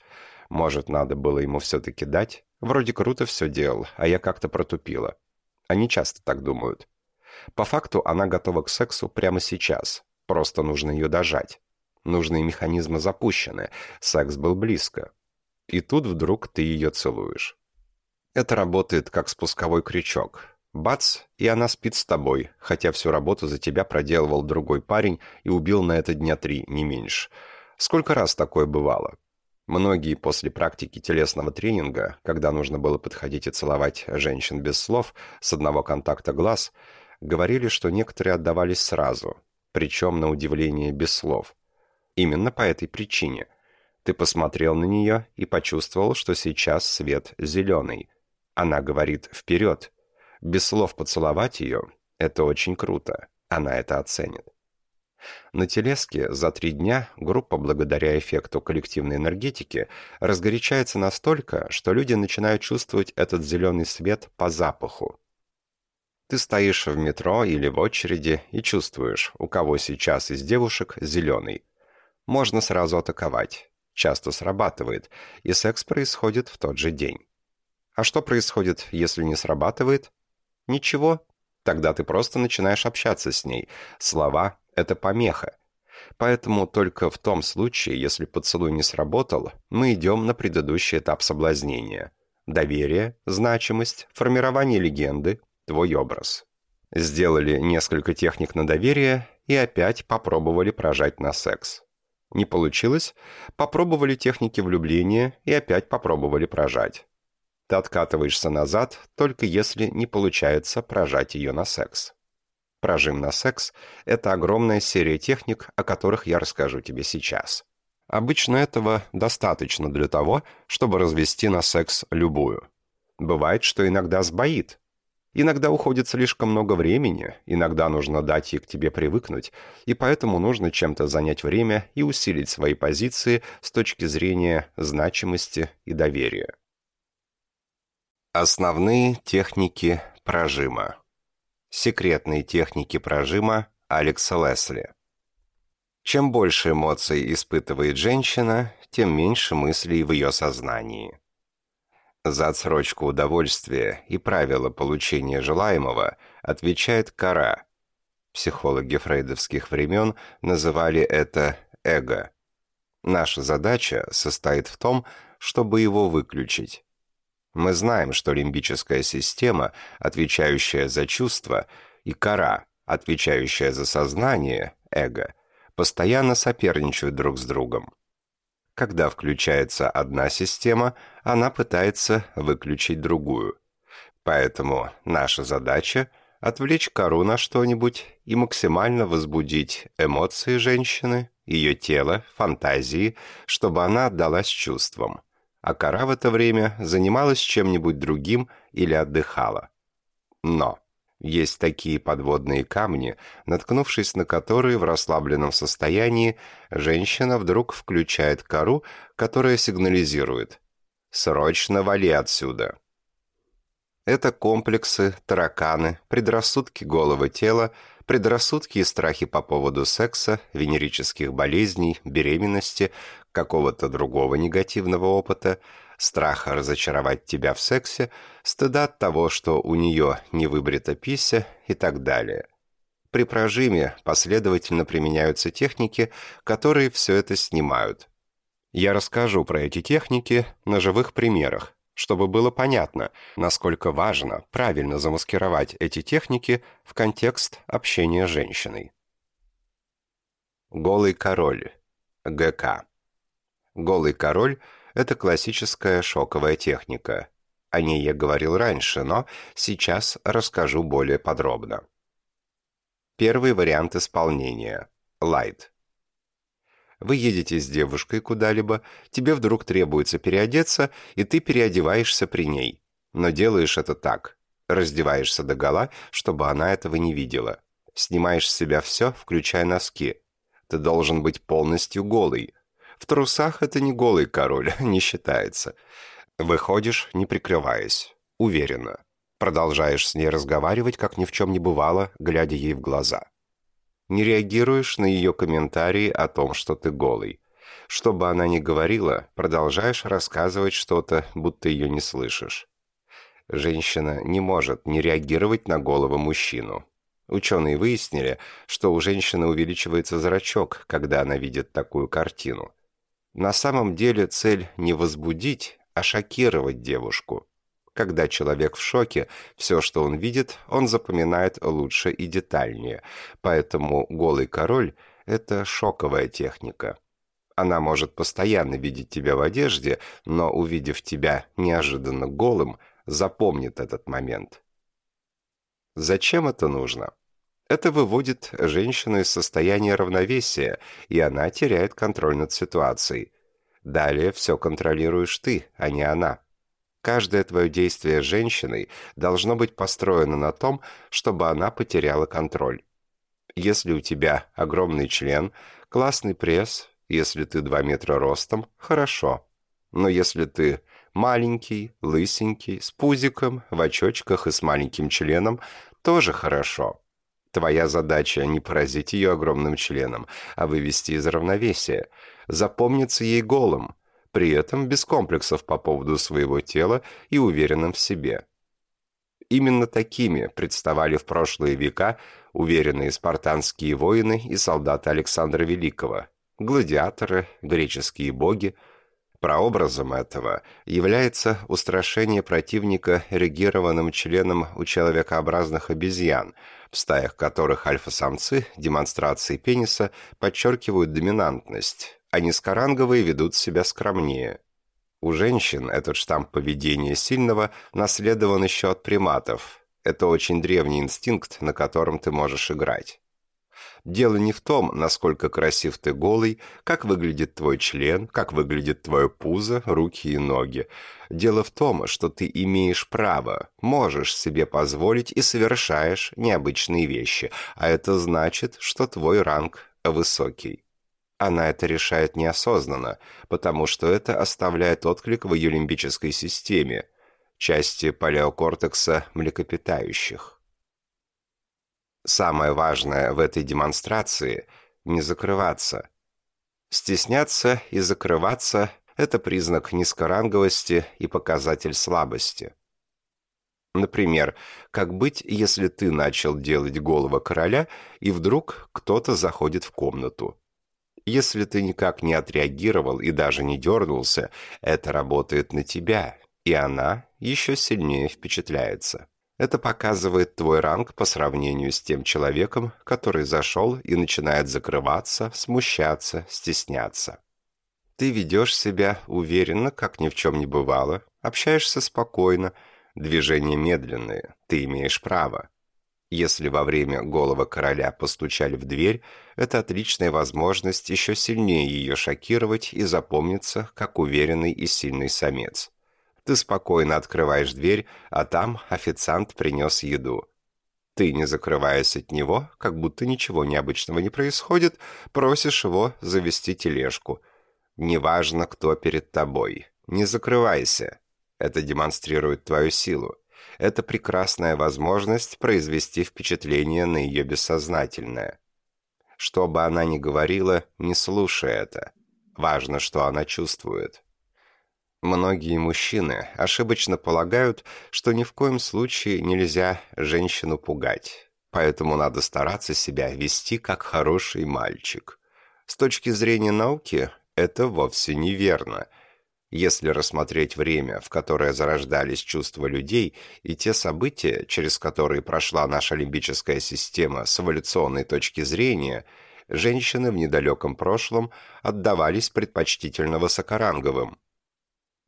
Может, надо было ему все-таки дать? Вроде круто все делал, а я как-то протупила. Они часто так думают. По факту она готова к сексу прямо сейчас. Просто нужно ее дожать. Нужные механизмы запущены. Секс был близко. И тут вдруг ты ее целуешь. Это работает как спусковой крючок. Бац, и она спит с тобой, хотя всю работу за тебя проделывал другой парень и убил на это дня три, не меньше. Сколько раз такое бывало? Многие после практики телесного тренинга, когда нужно было подходить и целовать женщин без слов, с одного контакта глаз, говорили, что некоторые отдавались сразу, причем, на удивление, без слов. Именно по этой причине – ты посмотрел на нее и почувствовал, что сейчас свет зеленый. Она говорит «вперед». Без слов поцеловать ее – это очень круто. Она это оценит. На телеске за три дня группа, благодаря эффекту коллективной энергетики, разгорячается настолько, что люди начинают чувствовать этот зеленый свет по запаху. Ты стоишь в метро или в очереди и чувствуешь, у кого сейчас из девушек зеленый. Можно сразу атаковать часто срабатывает, и секс происходит в тот же день. А что происходит, если не срабатывает? Ничего. Тогда ты просто начинаешь общаться с ней. Слова — это помеха. Поэтому только в том случае, если поцелуй не сработал, мы идем на предыдущий этап соблазнения. Доверие, значимость, формирование легенды, твой образ. Сделали несколько техник на доверие и опять попробовали прожать на секс. Не получилось? Попробовали техники влюбления и опять попробовали прожать. Ты откатываешься назад, только если не получается прожать ее на секс. Прожим на секс – это огромная серия техник, о которых я расскажу тебе сейчас. Обычно этого достаточно для того, чтобы развести на секс любую. Бывает, что иногда сбоит, Иногда уходит слишком много времени, иногда нужно дать ей к тебе привыкнуть, и поэтому нужно чем-то занять время и усилить свои позиции с точки зрения значимости и доверия. Основные техники прожима. Секретные техники прожима Алекса Лесли. Чем больше эмоций испытывает женщина, тем меньше мыслей в ее сознании. За отсрочку удовольствия и правила получения желаемого отвечает кора. Психологи фрейдовских времен называли это эго. Наша задача состоит в том, чтобы его выключить. Мы знаем, что лимбическая система, отвечающая за чувства, и кора, отвечающая за сознание, эго, постоянно соперничают друг с другом. Когда включается одна система, она пытается выключить другую. Поэтому наша задача – отвлечь кору на что-нибудь и максимально возбудить эмоции женщины, ее тело, фантазии, чтобы она отдалась чувствам. А кора в это время занималась чем-нибудь другим или отдыхала. Но есть такие подводные камни, наткнувшись на которые в расслабленном состоянии, женщина вдруг включает кору, которая сигнализирует «Срочно вали отсюда!». Это комплексы, тараканы, предрассудки голого тела, предрассудки и страхи по поводу секса, венерических болезней, беременности, какого-то другого негативного опыта – страха разочаровать тебя в сексе, стыда от того, что у нее не выбрита пися и так далее. При прожиме последовательно применяются техники, которые все это снимают. Я расскажу про эти техники на живых примерах, чтобы было понятно, насколько важно правильно замаскировать эти техники в контекст общения с женщиной. Голый король. ГК. Голый король – это классическая шоковая техника. О ней я говорил раньше, но сейчас расскажу более подробно. Первый вариант исполнения. Light. Вы едете с девушкой куда-либо, тебе вдруг требуется переодеться, и ты переодеваешься при ней. Но делаешь это так. Раздеваешься догола, чтобы она этого не видела. Снимаешь с себя все, включая носки. Ты должен быть полностью голый, в трусах это не голый король, не считается. Выходишь, не прикрываясь, уверенно. Продолжаешь с ней разговаривать, как ни в чем не бывало, глядя ей в глаза. Не реагируешь на ее комментарии о том, что ты голый. Что бы она ни говорила, продолжаешь рассказывать что-то, будто ее не слышишь. Женщина не может не реагировать на голого мужчину. Ученые выяснили, что у женщины увеличивается зрачок, когда она видит такую картину. На самом деле цель не возбудить, а шокировать девушку. Когда человек в шоке, все, что он видит, он запоминает лучше и детальнее. Поэтому голый король – это шоковая техника. Она может постоянно видеть тебя в одежде, но, увидев тебя неожиданно голым, запомнит этот момент. Зачем это нужно? Это выводит женщину из состояния равновесия, и она теряет контроль над ситуацией. Далее все контролируешь ты, а не она. Каждое твое действие с женщиной должно быть построено на том, чтобы она потеряла контроль. Если у тебя огромный член, классный пресс, если ты 2 метра ростом, хорошо. Но если ты маленький, лысенький, с пузиком, в очочках и с маленьким членом, тоже хорошо. Твоя задача не поразить ее огромным членом, а вывести из равновесия, запомниться ей голым, при этом без комплексов по поводу своего тела и уверенным в себе. Именно такими представали в прошлые века уверенные спартанские воины и солдаты Александра Великого, гладиаторы, греческие боги. Прообразом этого является устрашение противника регированным членом у человекообразных обезьян, в стаях которых альфа-самцы демонстрации пениса подчеркивают доминантность, а низкоранговые ведут себя скромнее. У женщин этот штамп поведения сильного наследован еще от приматов. Это очень древний инстинкт, на котором ты можешь играть. Дело не в том, насколько красив ты голый, как выглядит твой член, как выглядит твое пузо, руки и ноги. Дело в том, что ты имеешь право, можешь себе позволить и совершаешь необычные вещи, а это значит, что твой ранг высокий. Она это решает неосознанно, потому что это оставляет отклик в ее лимбической системе, части палеокортекса млекопитающих. Самое важное в этой демонстрации – не закрываться. Стесняться и закрываться – это признак низкоранговости и показатель слабости. Например, как быть, если ты начал делать голого короля, и вдруг кто-то заходит в комнату? Если ты никак не отреагировал и даже не дернулся, это работает на тебя, и она еще сильнее впечатляется. Это показывает твой ранг по сравнению с тем человеком, который зашел и начинает закрываться, смущаться, стесняться. Ты ведешь себя уверенно, как ни в чем не бывало, общаешься спокойно, движения медленные, ты имеешь право. Если во время голого короля постучали в дверь, это отличная возможность еще сильнее ее шокировать и запомниться, как уверенный и сильный самец. Ты спокойно открываешь дверь, а там официант принес еду. Ты, не закрываясь от него, как будто ничего необычного не происходит, просишь его завести тележку. Неважно, кто перед тобой. Не закрывайся. Это демонстрирует твою силу. Это прекрасная возможность произвести впечатление на ее бессознательное. Что бы она ни говорила, не слушай это. Важно, что она чувствует. Многие мужчины ошибочно полагают, что ни в коем случае нельзя женщину пугать, поэтому надо стараться себя вести как хороший мальчик. С точки зрения науки это вовсе неверно. Если рассмотреть время, в которое зарождались чувства людей, и те события, через которые прошла наша лимбическая система с эволюционной точки зрения, женщины в недалеком прошлом отдавались предпочтительно высокоранговым,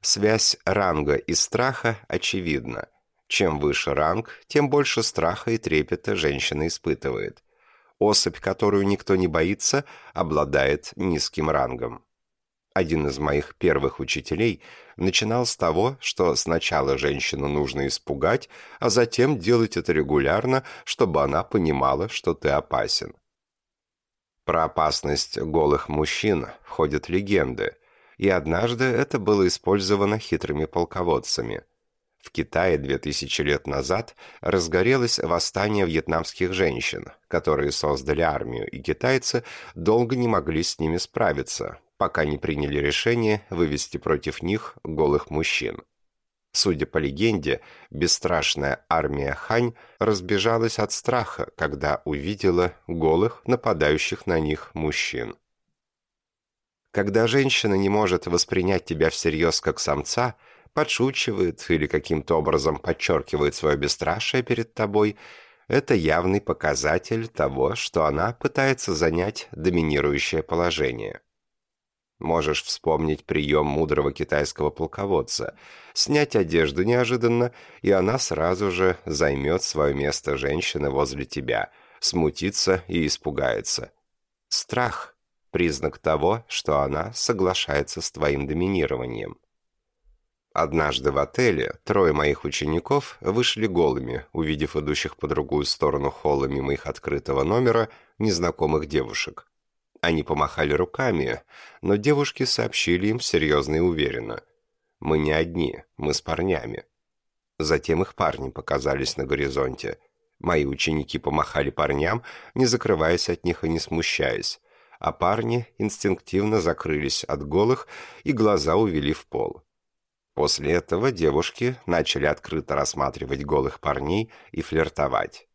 Связь ранга и страха очевидна. Чем выше ранг, тем больше страха и трепета женщина испытывает. Особь, которую никто не боится, обладает низким рангом. Один из моих первых учителей начинал с того, что сначала женщину нужно испугать, а затем делать это регулярно, чтобы она понимала, что ты опасен. Про опасность голых мужчин ходят легенды – и однажды это было использовано хитрыми полководцами. В Китае 2000 лет назад разгорелось восстание вьетнамских женщин, которые создали армию, и китайцы долго не могли с ними справиться, пока не приняли решение вывести против них голых мужчин. Судя по легенде, бесстрашная армия Хань разбежалась от страха, когда увидела голых, нападающих на них мужчин. Когда женщина не может воспринять тебя всерьез как самца, подшучивает или каким-то образом подчеркивает свое бесстрашие перед тобой, это явный показатель того, что она пытается занять доминирующее положение. Можешь вспомнить прием мудрого китайского полководца. Снять одежду неожиданно, и она сразу же займет свое место женщины возле тебя, смутится и испугается. Страх – признак того, что она соглашается с твоим доминированием. Однажды в отеле трое моих учеников вышли голыми, увидев идущих по другую сторону холла мимо их открытого номера незнакомых девушек. Они помахали руками, но девушки сообщили им серьезно и уверенно. «Мы не одни, мы с парнями». Затем их парни показались на горизонте. Мои ученики помахали парням, не закрываясь от них и не смущаясь а парни инстинктивно закрылись от голых и глаза увели в пол. После этого девушки начали открыто рассматривать голых парней и флиртовать.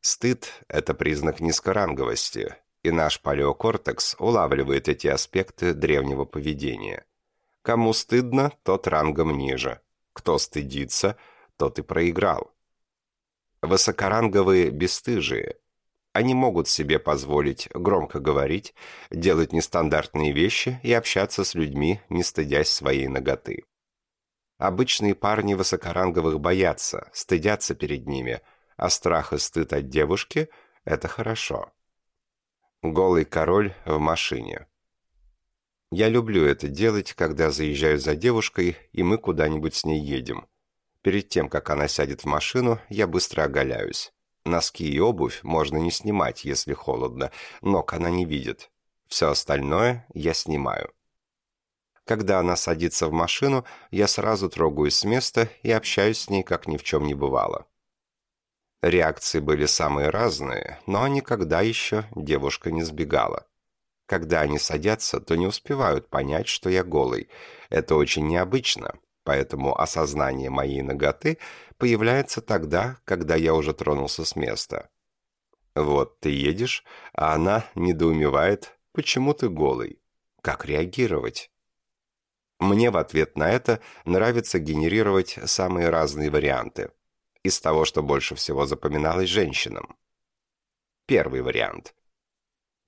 Стыд – это признак низкоранговости, и наш палеокортекс улавливает эти аспекты древнего поведения. Кому стыдно, тот рангом ниже. Кто стыдится, тот и проиграл. Высокоранговые бесстыжие. Они могут себе позволить громко говорить, делать нестандартные вещи и общаться с людьми, не стыдясь своей ноготы. Обычные парни высокоранговых боятся, стыдятся перед ними, а страх и стыд от девушки – это хорошо. Голый король в машине. Я люблю это делать, когда заезжаю за девушкой, и мы куда-нибудь с ней едем. Перед тем, как она сядет в машину, я быстро оголяюсь. Носки и обувь можно не снимать, если холодно, ног она не видит. Все остальное я снимаю. Когда она садится в машину, я сразу трогаюсь с места и общаюсь с ней, как ни в чем не бывало. Реакции были самые разные, но никогда еще девушка не сбегала. Когда они садятся, то не успевают понять, что я голый. Это очень необычно, поэтому осознание моей ноготы появляется тогда, когда я уже тронулся с места. Вот ты едешь, а она недоумевает, почему ты голый. Как реагировать? Мне в ответ на это нравится генерировать самые разные варианты. Из того, что больше всего запоминалось женщинам. Первый вариант.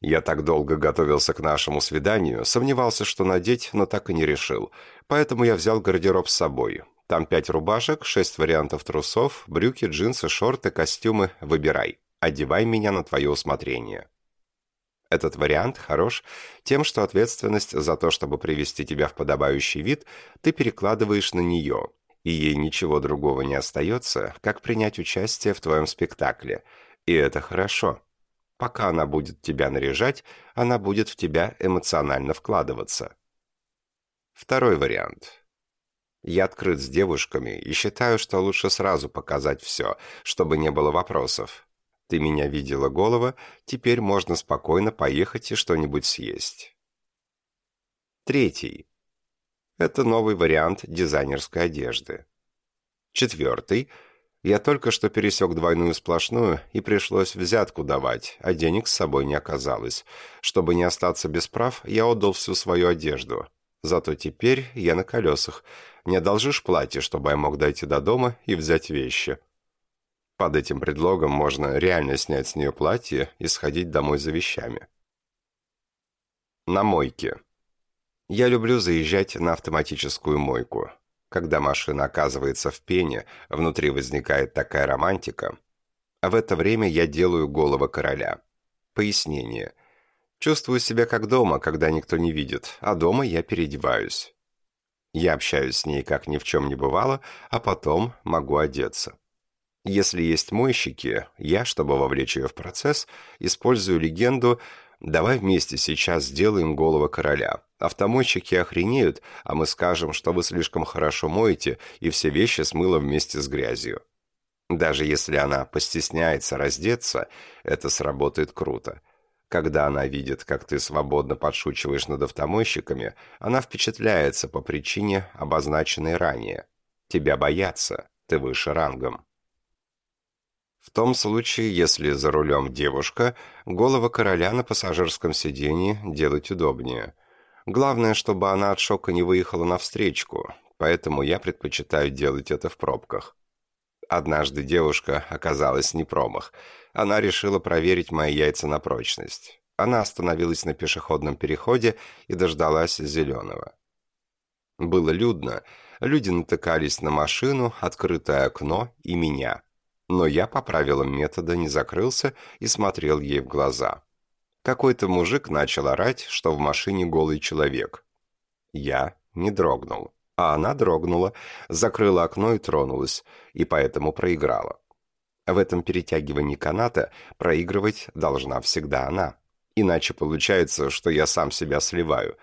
Я так долго готовился к нашему свиданию, сомневался, что надеть, но так и не решил. Поэтому я взял гардероб с собой. Там пять рубашек, шесть вариантов трусов, брюки, джинсы, шорты, костюмы. Выбирай. Одевай меня на твое усмотрение. Этот вариант хорош тем, что ответственность за то, чтобы привести тебя в подобающий вид, ты перекладываешь на нее, и ей ничего другого не остается, как принять участие в твоем спектакле. И это хорошо. Пока она будет тебя наряжать, она будет в тебя эмоционально вкладываться. Второй вариант. Я открыт с девушками и считаю, что лучше сразу показать все, чтобы не было вопросов. Ты меня видела голова, теперь можно спокойно поехать и что-нибудь съесть. Третий. Это новый вариант дизайнерской одежды. Четвертый – я только что пересек двойную сплошную, и пришлось взятку давать, а денег с собой не оказалось. Чтобы не остаться без прав, я отдал всю свою одежду. Зато теперь я на колесах. Не одолжишь платье, чтобы я мог дойти до дома и взять вещи. Под этим предлогом можно реально снять с нее платье и сходить домой за вещами. На мойке. Я люблю заезжать на автоматическую мойку. Когда машина оказывается в пене, внутри возникает такая романтика. А в это время я делаю голова короля. Пояснение. Чувствую себя как дома, когда никто не видит, а дома я переодеваюсь. Я общаюсь с ней, как ни в чем не бывало, а потом могу одеться. Если есть мойщики, я, чтобы вовлечь ее в процесс, использую легенду Давай вместе сейчас сделаем голову короля. Автомойщики охренеют, а мы скажем, что вы слишком хорошо моете, и все вещи смыло вместе с грязью. Даже если она постесняется раздеться, это сработает круто. Когда она видит, как ты свободно подшучиваешь над автомойщиками, она впечатляется по причине, обозначенной ранее. Тебя боятся, ты выше рангом. В том случае, если за рулем девушка, голова короля на пассажирском сиденье делать удобнее. Главное, чтобы она от шока не выехала навстречку, поэтому я предпочитаю делать это в пробках. Однажды девушка оказалась не промах. Она решила проверить мои яйца на прочность. Она остановилась на пешеходном переходе и дождалась зеленого. Было людно. Люди натыкались на машину, открытое окно и меня но я по правилам метода не закрылся и смотрел ей в глаза. Какой-то мужик начал орать, что в машине голый человек. Я не дрогнул, а она дрогнула, закрыла окно и тронулась, и поэтому проиграла. В этом перетягивании каната проигрывать должна всегда она. Иначе получается, что я сам себя сливаю.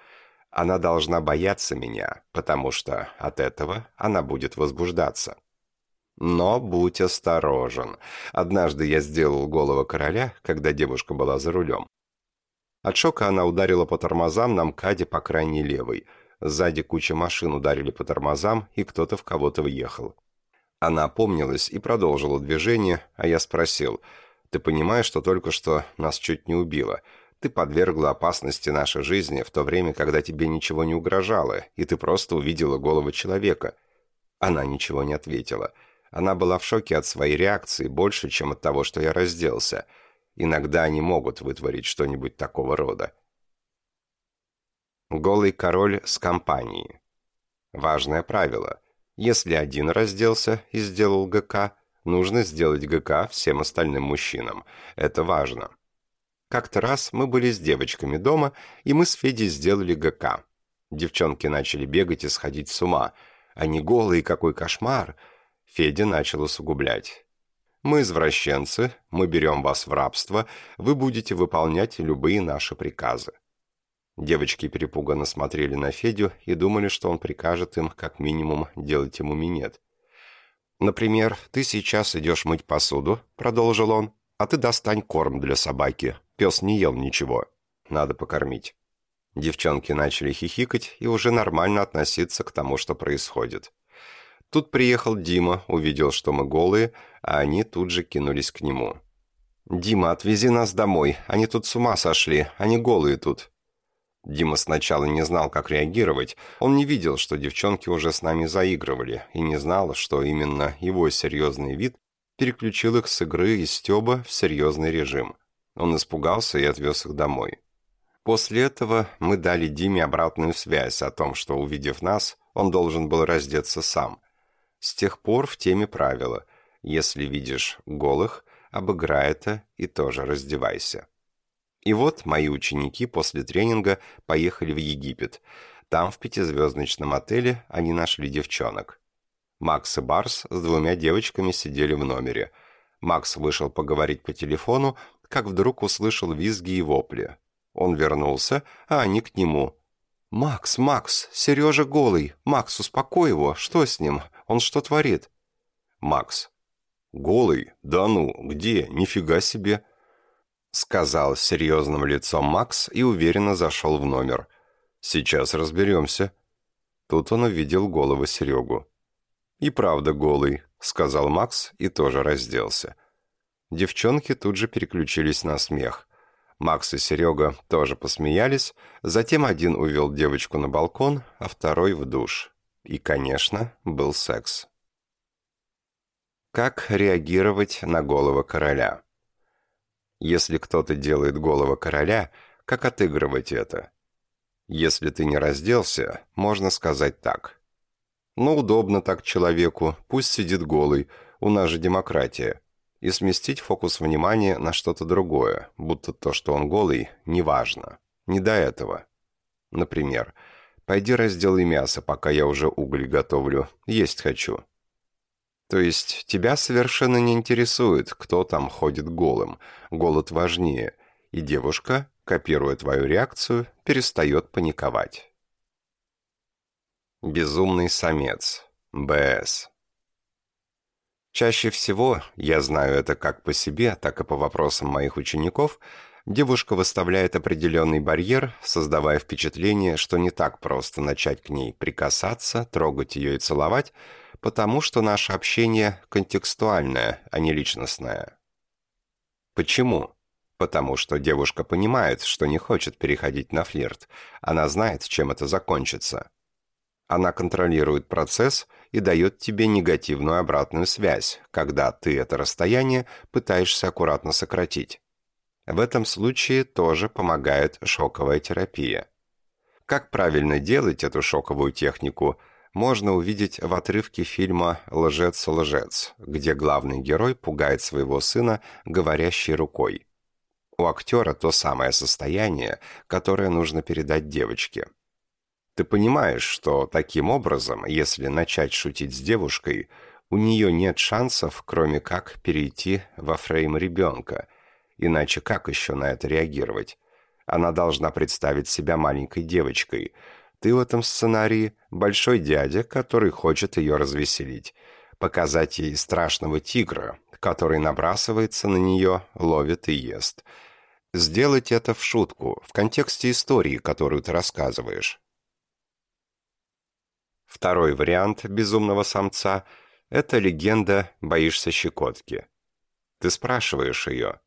Она должна бояться меня, потому что от этого она будет возбуждаться. Но будь осторожен. Однажды я сделал голову короля, когда девушка была за рулем. От шока она ударила по тормозам на МКАДе по крайней левой. Сзади куча машин ударили по тормозам, и кто-то в кого-то въехал. Она опомнилась и продолжила движение, а я спросил, Ты понимаешь, что только что нас чуть не убило. Ты подвергла опасности нашей жизни в то время, когда тебе ничего не угрожало, и ты просто увидела голову человека». Она ничего не ответила. Она была в шоке от своей реакции больше, чем от того, что я разделся. Иногда они могут вытворить что-нибудь такого рода. Голый король с компанией. Важное правило. Если один разделся и сделал ГК, нужно сделать ГК всем остальным мужчинам. Это важно. Как-то раз мы были с девочками дома, и мы с Федей сделали ГК. Девчонки начали бегать и сходить с ума. Они голые, какой кошмар. Федя начал усугублять. «Мы извращенцы, мы берем вас в рабство, вы будете выполнять любые наши приказы». Девочки перепуганно смотрели на Федю и думали, что он прикажет им, как минимум, делать ему минет. «Например, ты сейчас идешь мыть посуду», — продолжил он, «а ты достань корм для собаки. Пес не ел ничего. Надо покормить». Девчонки начали хихикать и уже нормально относиться к тому, что происходит. Тут приехал Дима, увидел, что мы голые, а они тут же кинулись к нему. «Дима, отвези нас домой. Они тут с ума сошли. Они голые тут». Дима сначала не знал, как реагировать. Он не видел, что девчонки уже с нами заигрывали, и не знал, что именно его серьезный вид переключил их с игры и стеба в серьезный режим. Он испугался и отвез их домой. После этого мы дали Диме обратную связь о том, что, увидев нас, он должен был раздеться сам – с тех пор в теме правила «Если видишь голых, обыграй это и тоже раздевайся». И вот мои ученики после тренинга поехали в Египет. Там, в пятизвездочном отеле, они нашли девчонок. Макс и Барс с двумя девочками сидели в номере. Макс вышел поговорить по телефону, как вдруг услышал визги и вопли. Он вернулся, а они к нему. «Макс, Макс, Сережа голый. Макс, успокой его. Что с ним? Он что творит?» «Макс». «Голый? Да ну, где? Нифига себе!» Сказал с серьезным лицом Макс и уверенно зашел в номер. «Сейчас разберемся». Тут он увидел голову Серегу. «И правда голый», — сказал Макс и тоже разделся. Девчонки тут же переключились на смех. Макс и Серега тоже посмеялись, затем один увел девочку на балкон, а второй в душ. И, конечно, был секс. Как реагировать на голого короля? Если кто-то делает голого короля, как отыгрывать это? Если ты не разделся, можно сказать так. Ну, удобно так человеку, пусть сидит голый, у нас же демократия. И сместить фокус внимания на что-то другое, будто то, что он голый, неважно. Не до этого. Например, Пойди разделай мясо, пока я уже уголь готовлю. Есть хочу». То есть тебя совершенно не интересует, кто там ходит голым. Голод важнее. И девушка, копируя твою реакцию, перестает паниковать. Безумный самец. БС. Чаще всего, я знаю это как по себе, так и по вопросам моих учеников – девушка выставляет определенный барьер, создавая впечатление, что не так просто начать к ней прикасаться, трогать ее и целовать, потому что наше общение контекстуальное, а не личностное. Почему? Потому что девушка понимает, что не хочет переходить на флирт. Она знает, чем это закончится. Она контролирует процесс и дает тебе негативную обратную связь, когда ты это расстояние пытаешься аккуратно сократить. В этом случае тоже помогает шоковая терапия. Как правильно делать эту шоковую технику, можно увидеть в отрывке фильма «Лжец-лжец», где главный герой пугает своего сына говорящей рукой. У актера то самое состояние, которое нужно передать девочке. Ты понимаешь, что таким образом, если начать шутить с девушкой, у нее нет шансов, кроме как перейти во фрейм ребенка – Иначе как еще на это реагировать? Она должна представить себя маленькой девочкой. Ты в этом сценарии большой дядя, который хочет ее развеселить. Показать ей страшного тигра, который набрасывается на нее, ловит и ест. Сделать это в шутку, в контексте истории, которую ты рассказываешь. Второй вариант безумного самца – это легенда «Боишься щекотки». Ты спрашиваешь ее.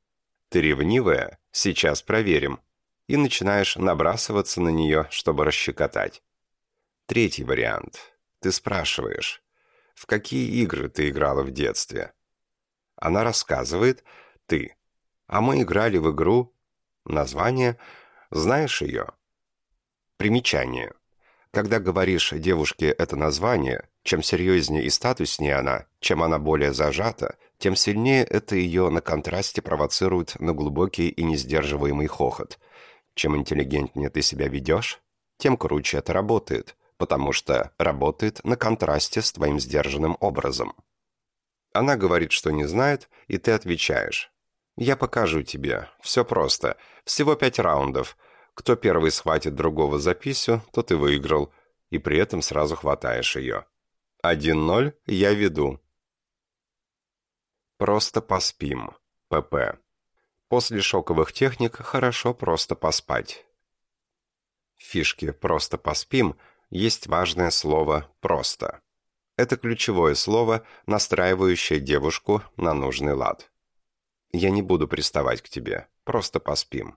Ты ревнивая? Сейчас проверим. И начинаешь набрасываться на нее, чтобы расщекотать. Третий вариант. Ты спрашиваешь. В какие игры ты играла в детстве? Она рассказывает. Ты. А мы играли в игру. Название. Знаешь ее? Примечание. Когда говоришь девушке это название, чем серьезнее и статуснее она, чем она более зажата, тем сильнее это ее на контрасте провоцирует на глубокий и несдерживаемый хохот. Чем интеллигентнее ты себя ведешь, тем круче это работает, потому что работает на контрасте с твоим сдержанным образом. Она говорит, что не знает, и ты отвечаешь. «Я покажу тебе. Все просто. Всего пять раундов. Кто первый схватит другого за писю, тот и выиграл. И при этом сразу хватаешь ее. 1-0 я веду. Просто поспим. ПП. После шоковых техник хорошо просто поспать. В фишке «просто поспим» есть важное слово «просто». Это ключевое слово, настраивающее девушку на нужный лад. Я не буду приставать к тебе, просто поспим.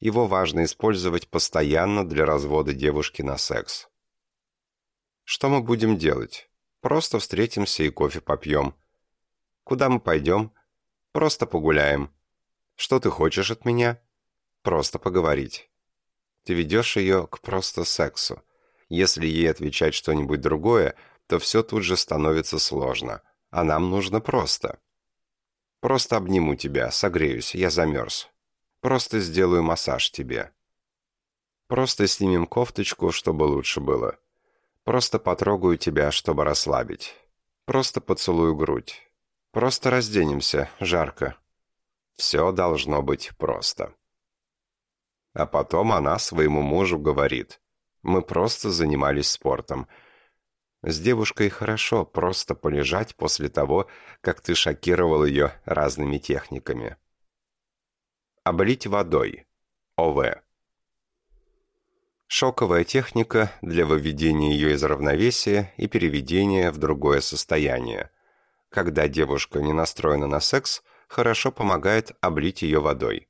Его важно использовать постоянно для развода девушки на секс. Что мы будем делать? Просто встретимся и кофе попьем. Куда мы пойдем? Просто погуляем. Что ты хочешь от меня? Просто поговорить. Ты ведешь ее к просто сексу. Если ей отвечать что-нибудь другое, то все тут же становится сложно. А нам нужно просто. Просто обниму тебя, согреюсь, я замерз. Просто сделаю массаж тебе. Просто снимем кофточку, чтобы лучше было. Просто потрогаю тебя, чтобы расслабить. Просто поцелую грудь. Просто разденемся, жарко. Все должно быть просто. А потом она своему мужу говорит. Мы просто занимались спортом. С девушкой хорошо просто полежать после того, как ты шокировал ее разными техниками. Облить водой. ОВ. Шоковая техника для выведения ее из равновесия и переведения в другое состояние. Когда девушка не настроена на секс, хорошо помогает облить ее водой.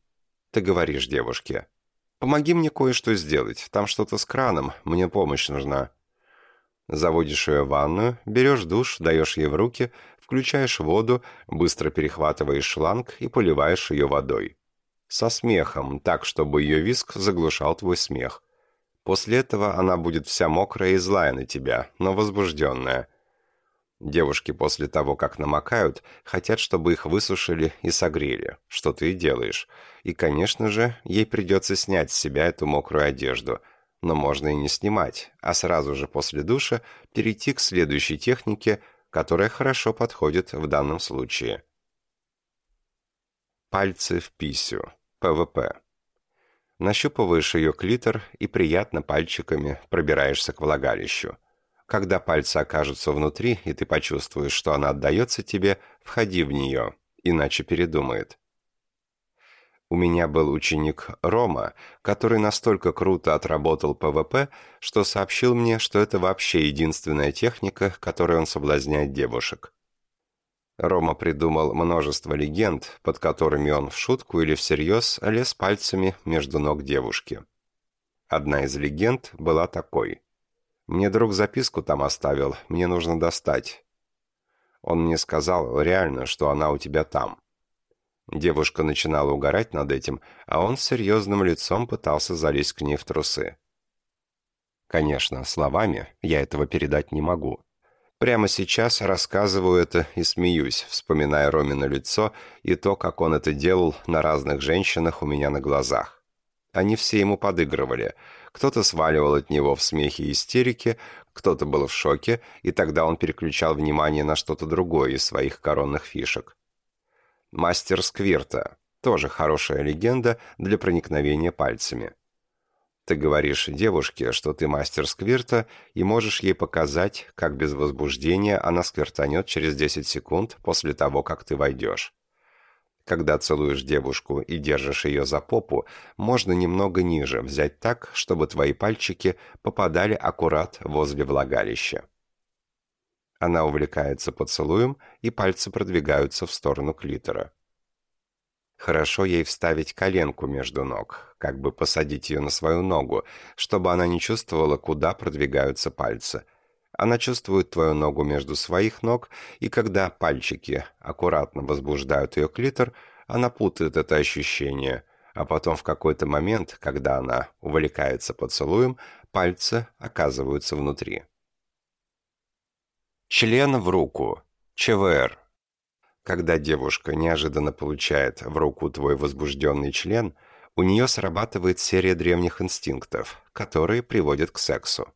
Ты говоришь девушке, «Помоги мне кое-что сделать, там что-то с краном, мне помощь нужна». Заводишь ее в ванную, берешь душ, даешь ей в руки, включаешь воду, быстро перехватываешь шланг и поливаешь ее водой со смехом, так, чтобы ее виск заглушал твой смех. После этого она будет вся мокрая и злая на тебя, но возбужденная. Девушки после того, как намокают, хотят, чтобы их высушили и согрели, что ты и делаешь. И, конечно же, ей придется снять с себя эту мокрую одежду. Но можно и не снимать, а сразу же после душа перейти к следующей технике, которая хорошо подходит в данном случае. Пальцы в писю. ПВП. Нащупываешь ее клитор и приятно пальчиками пробираешься к влагалищу. Когда пальцы окажутся внутри, и ты почувствуешь, что она отдается тебе, входи в нее, иначе передумает. У меня был ученик Рома, который настолько круто отработал ПВП, что сообщил мне, что это вообще единственная техника, которой он соблазняет девушек. Рома придумал множество легенд, под которыми он в шутку или всерьез лез пальцами между ног девушки. Одна из легенд была такой. «Мне друг записку там оставил, мне нужно достать». Он мне сказал реально, что она у тебя там. Девушка начинала угорать над этим, а он с серьезным лицом пытался залезть к ней в трусы. Конечно, словами я этого передать не могу. Прямо сейчас рассказываю это и смеюсь, вспоминая Ромина лицо и то, как он это делал на разных женщинах у меня на глазах. Они все ему подыгрывали. Кто-то сваливал от него в смехе и истерике, кто-то был в шоке, и тогда он переключал внимание на что-то другое из своих коронных фишек. Мастер Сквирта. Тоже хорошая легенда для проникновения пальцами. Ты говоришь девушке, что ты мастер сквирта, и можешь ей показать, как без возбуждения она сквиртанет через 10 секунд после того, как ты войдешь. Когда целуешь девушку и держишь ее за попу, можно немного ниже взять так, чтобы твои пальчики попадали аккурат возле влагалища. Она увлекается поцелуем, и пальцы продвигаются в сторону клитора. Хорошо ей вставить коленку между ног, как бы посадить ее на свою ногу, чтобы она не чувствовала, куда продвигаются пальцы. Она чувствует твою ногу между своих ног, и когда пальчики аккуратно возбуждают ее клитор, она путает это ощущение, а потом в какой-то момент, когда она увлекается поцелуем, пальцы оказываются внутри. Член в руку. ЧВР. Когда девушка неожиданно получает в руку твой возбужденный член, у нее срабатывает серия древних инстинктов, которые приводят к сексу.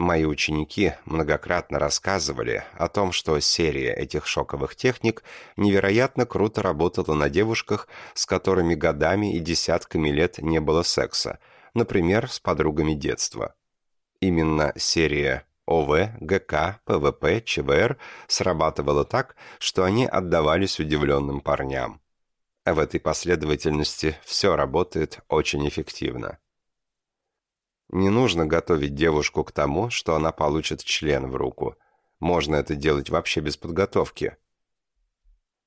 Мои ученики многократно рассказывали о том, что серия этих шоковых техник невероятно круто работала на девушках, с которыми годами и десятками лет не было секса, например, с подругами детства. Именно серия ОВ, ГК, ПВП, ЧВР срабатывало так, что они отдавались удивленным парням. В этой последовательности все работает очень эффективно. Не нужно готовить девушку к тому, что она получит член в руку. Можно это делать вообще без подготовки.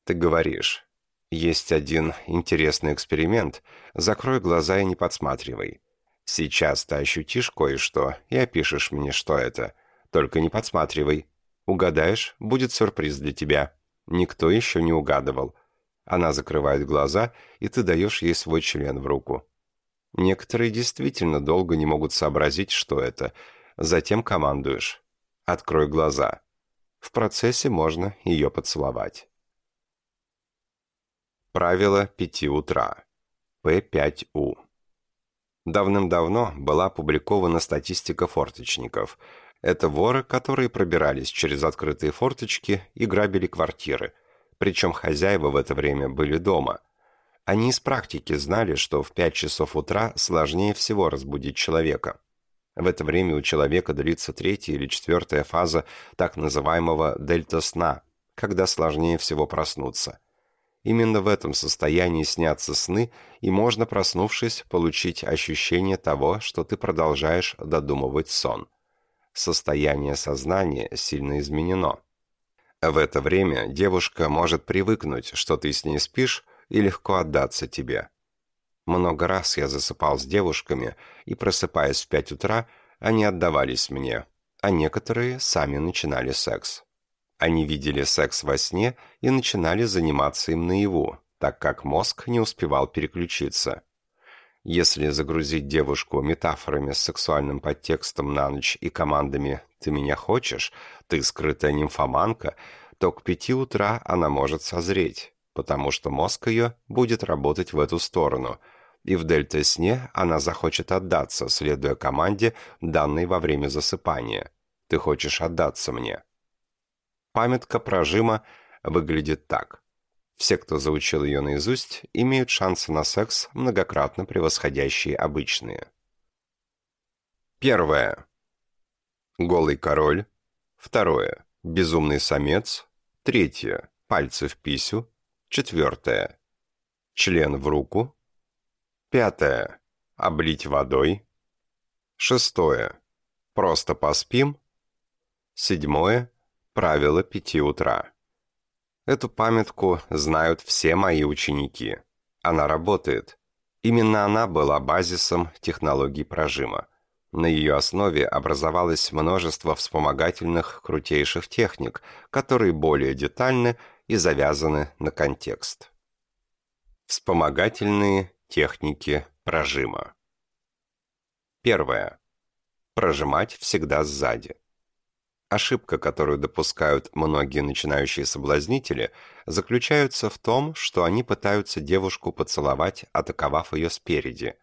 Ты говоришь, есть один интересный эксперимент, закрой глаза и не подсматривай. Сейчас ты ощутишь кое-что и опишешь мне, что это – только не подсматривай. Угадаешь, будет сюрприз для тебя. Никто еще не угадывал. Она закрывает глаза, и ты даешь ей свой член в руку. Некоторые действительно долго не могут сообразить, что это. Затем командуешь. Открой глаза. В процессе можно ее поцеловать. Правило пяти утра. П5У. Давным-давно была опубликована статистика форточников – это воры, которые пробирались через открытые форточки и грабили квартиры. Причем хозяева в это время были дома. Они из практики знали, что в 5 часов утра сложнее всего разбудить человека. В это время у человека длится третья или четвертая фаза так называемого дельта-сна, когда сложнее всего проснуться. Именно в этом состоянии снятся сны, и можно, проснувшись, получить ощущение того, что ты продолжаешь додумывать сон состояние сознания сильно изменено. В это время девушка может привыкнуть, что ты с ней спишь, и легко отдаться тебе. Много раз я засыпал с девушками, и, просыпаясь в пять утра, они отдавались мне, а некоторые сами начинали секс. Они видели секс во сне и начинали заниматься им наяву, так как мозг не успевал переключиться. Если загрузить девушку метафорами с сексуальным подтекстом на ночь и командами «ты меня хочешь», «ты скрытая нимфоманка», то к пяти утра она может созреть, потому что мозг ее будет работать в эту сторону, и в дельта-сне она захочет отдаться, следуя команде, данной во время засыпания. «Ты хочешь отдаться мне». Памятка прожима выглядит так – все, кто заучил ее наизусть, имеют шансы на секс, многократно превосходящие обычные. Первое. Голый король. Второе. Безумный самец. Третье. Пальцы в писю. Четвертое. Член в руку. Пятое. Облить водой. Шестое. Просто поспим. Седьмое. Правило пяти утра. Эту памятку знают все мои ученики. Она работает. Именно она была базисом технологий прожима. На ее основе образовалось множество вспомогательных крутейших техник, которые более детальны и завязаны на контекст. Вспомогательные техники прожима. Первое. Прожимать всегда сзади. Ошибка, которую допускают многие начинающие соблазнители, заключается в том, что они пытаются девушку поцеловать, атаковав ее спереди.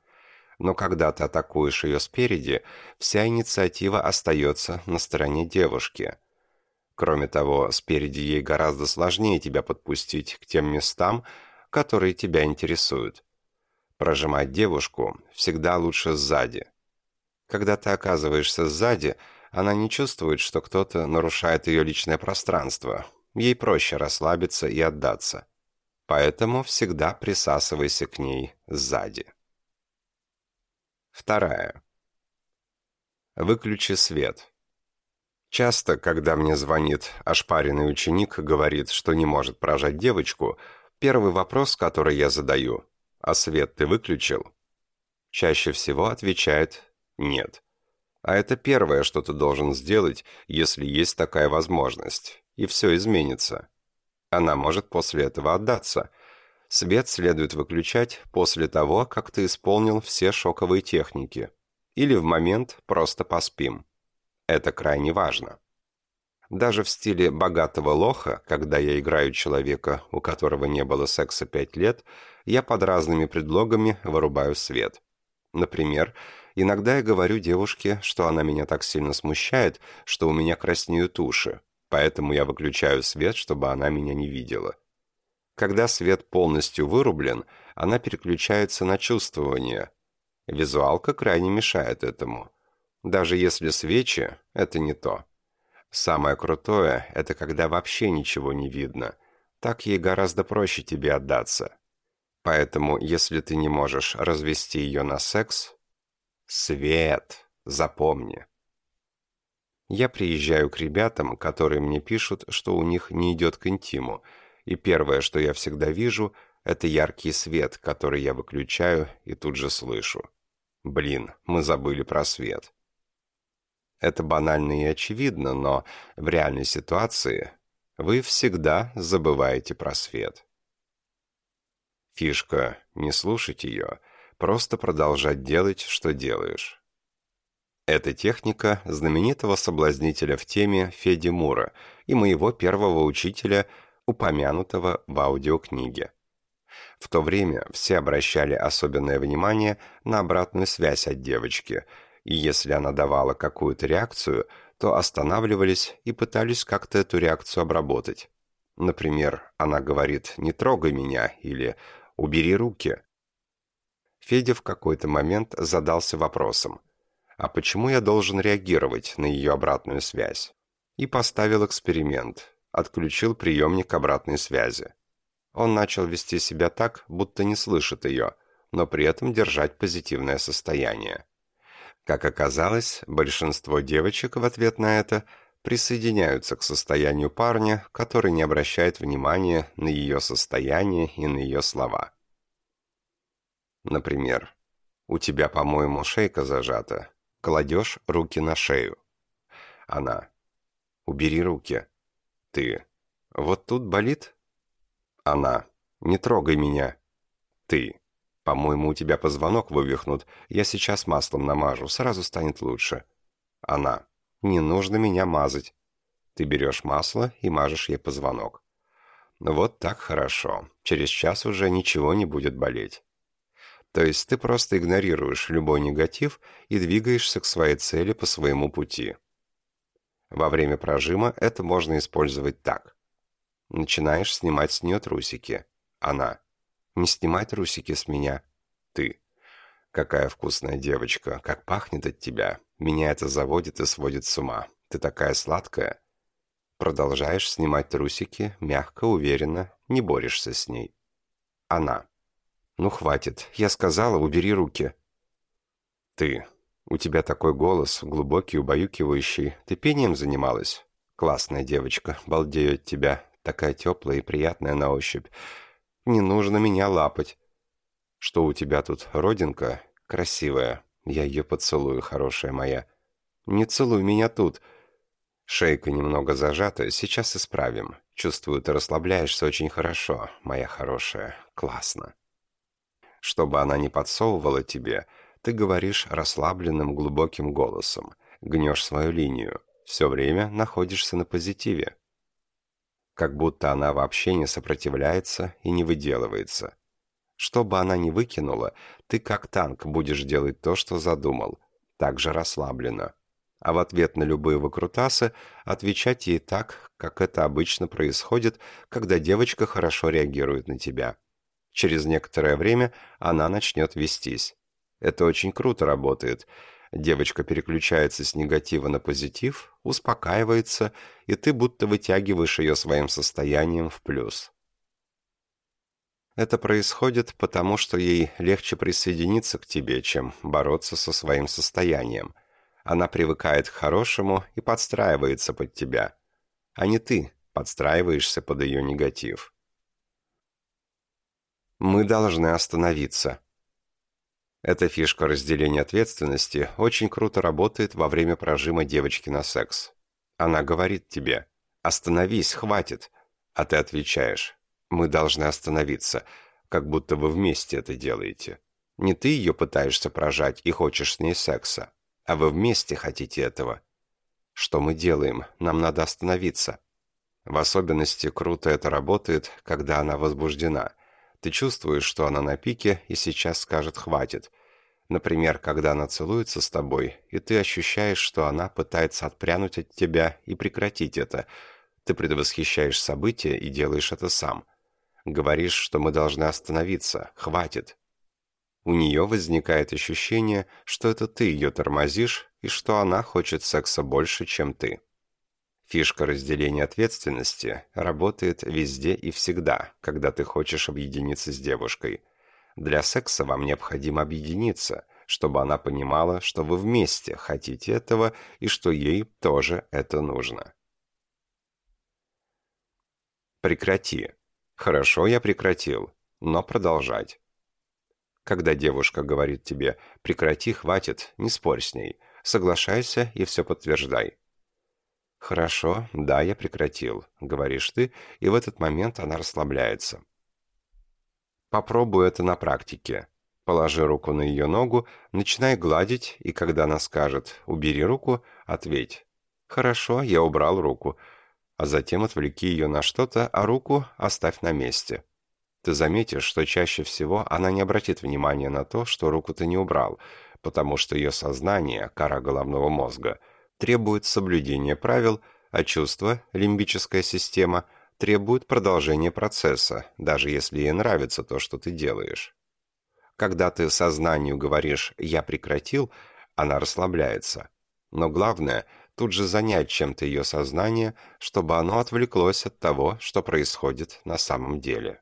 Но когда ты атакуешь ее спереди, вся инициатива остается на стороне девушки. Кроме того, спереди ей гораздо сложнее тебя подпустить к тем местам, которые тебя интересуют. Прожимать девушку всегда лучше сзади. Когда ты оказываешься сзади – она не чувствует, что кто-то нарушает ее личное пространство. Ей проще расслабиться и отдаться. Поэтому всегда присасывайся к ней сзади. Вторая. Выключи свет. Часто, когда мне звонит ошпаренный ученик, говорит, что не может прожать девочку, Первый вопрос, который я задаю, «А свет ты выключил?» Чаще всего отвечает «нет». А это первое, что ты должен сделать, если есть такая возможность, и все изменится. Она может после этого отдаться. Свет следует выключать после того, как ты исполнил все шоковые техники. Или в момент просто поспим. Это крайне важно. Даже в стиле богатого лоха, когда я играю человека, у которого не было секса пять лет, я под разными предлогами вырубаю свет. Например, иногда я говорю девушке, что она меня так сильно смущает, что у меня краснеют уши, поэтому я выключаю свет, чтобы она меня не видела. Когда свет полностью вырублен, она переключается на чувствование. Визуалка крайне мешает этому. Даже если свечи – это не то. Самое крутое – это когда вообще ничего не видно. Так ей гораздо проще тебе отдаться. Поэтому, если ты не можешь развести ее на секс, свет, запомни. Я приезжаю к ребятам, которые мне пишут, что у них не идет к интиму, и первое, что я всегда вижу, это яркий свет, который я выключаю и тут же слышу. Блин, мы забыли про свет. Это банально и очевидно, но в реальной ситуации вы всегда забываете про свет. Фишка – не слушать ее, просто продолжать делать, что делаешь. Эта техника знаменитого соблазнителя в теме Феди Мура и моего первого учителя, упомянутого в аудиокниге. В то время все обращали особенное внимание на обратную связь от девочки – и если она давала какую-то реакцию, то останавливались и пытались как-то эту реакцию обработать. Например, она говорит «не трогай меня» или «убери руки». Федя в какой-то момент задался вопросом «А почему я должен реагировать на ее обратную связь?» И поставил эксперимент, отключил приемник обратной связи. Он начал вести себя так, будто не слышит ее, но при этом держать позитивное состояние. Как оказалось, большинство девочек в ответ на это присоединяются к состоянию парня, который не обращает внимания на ее состояние и на ее слова. Например, «У тебя, по-моему, шейка зажата. Кладешь руки на шею». Она. «Убери руки». Ты. «Вот тут болит?» Она. «Не трогай меня». Ты. «По-моему, у тебя позвонок вывихнут. Я сейчас маслом намажу, сразу станет лучше». Она. «Не нужно меня мазать». Ты берешь масло и мажешь ей позвонок. Вот так хорошо. Через час уже ничего не будет болеть. То есть ты просто игнорируешь любой негатив и двигаешься к своей цели по своему пути. Во время прожима это можно использовать так. Начинаешь снимать с нее трусики. Она. Не снимай трусики с меня. Ты. Какая вкусная девочка, как пахнет от тебя. Меня это заводит и сводит с ума. Ты такая сладкая. Продолжаешь снимать трусики, мягко, уверенно, не борешься с ней. Она. Ну хватит, я сказала, убери руки. Ты. У тебя такой голос, глубокий, убаюкивающий. Ты пением занималась? Классная девочка, балдею от тебя. Такая теплая и приятная на ощупь. Не нужно меня лапать. Что у тебя тут, родинка? Красивая. Я ее поцелую, хорошая моя. Не целуй меня тут. Шейка немного зажата, сейчас исправим. Чувствую, ты расслабляешься очень хорошо, моя хорошая. Классно. Чтобы она не подсовывала тебе, ты говоришь расслабленным глубоким голосом, гнешь свою линию, все время находишься на позитиве как будто она вообще не сопротивляется и не выделывается. Что бы она ни выкинула, ты как танк будешь делать то, что задумал, так же расслабленно. А в ответ на любые выкрутасы отвечать ей так, как это обычно происходит, когда девочка хорошо реагирует на тебя. Через некоторое время она начнет вестись. Это очень круто работает – Девочка переключается с негатива на позитив, успокаивается, и ты будто вытягиваешь ее своим состоянием в плюс. Это происходит потому, что ей легче присоединиться к тебе, чем бороться со своим состоянием. Она привыкает к хорошему и подстраивается под тебя, а не ты подстраиваешься под ее негатив. Мы должны остановиться. Эта фишка разделения ответственности очень круто работает во время прожима девочки на секс. Она говорит тебе «Остановись, хватит», а ты отвечаешь «Мы должны остановиться», как будто вы вместе это делаете. Не ты ее пытаешься прожать и хочешь с ней секса, а вы вместе хотите этого. Что мы делаем? Нам надо остановиться. В особенности круто это работает, когда она возбуждена. Ты чувствуешь, что она на пике и сейчас скажет «хватит». Например, когда она целуется с тобой, и ты ощущаешь, что она пытается отпрянуть от тебя и прекратить это. Ты предвосхищаешь события и делаешь это сам. Говоришь, что мы должны остановиться, хватит. У нее возникает ощущение, что это ты ее тормозишь и что она хочет секса больше, чем ты. Фишка разделения ответственности работает везде и всегда, когда ты хочешь объединиться с девушкой. Для секса вам необходимо объединиться, чтобы она понимала, что вы вместе хотите этого и что ей тоже это нужно. Прекрати. Хорошо, я прекратил, но продолжать. Когда девушка говорит тебе «прекрати, хватит», не спорь с ней, соглашайся и все подтверждай. «Хорошо, да, я прекратил», — говоришь ты, и в этот момент она расслабляется. Попробуй это на практике. Положи руку на ее ногу, начинай гладить, и когда она скажет «убери руку», ответь «Хорошо, я убрал руку», а затем отвлеки ее на что-то, а руку оставь на месте. Ты заметишь, что чаще всего она не обратит внимания на то, что руку ты не убрал, потому что ее сознание, кора головного мозга — требует соблюдения правил, а чувство, лимбическая система, требует продолжения процесса, даже если ей нравится то, что ты делаешь. Когда ты сознанию говоришь «я прекратил», она расслабляется. Но главное – тут же занять чем-то ее сознание, чтобы оно отвлеклось от того, что происходит на самом деле.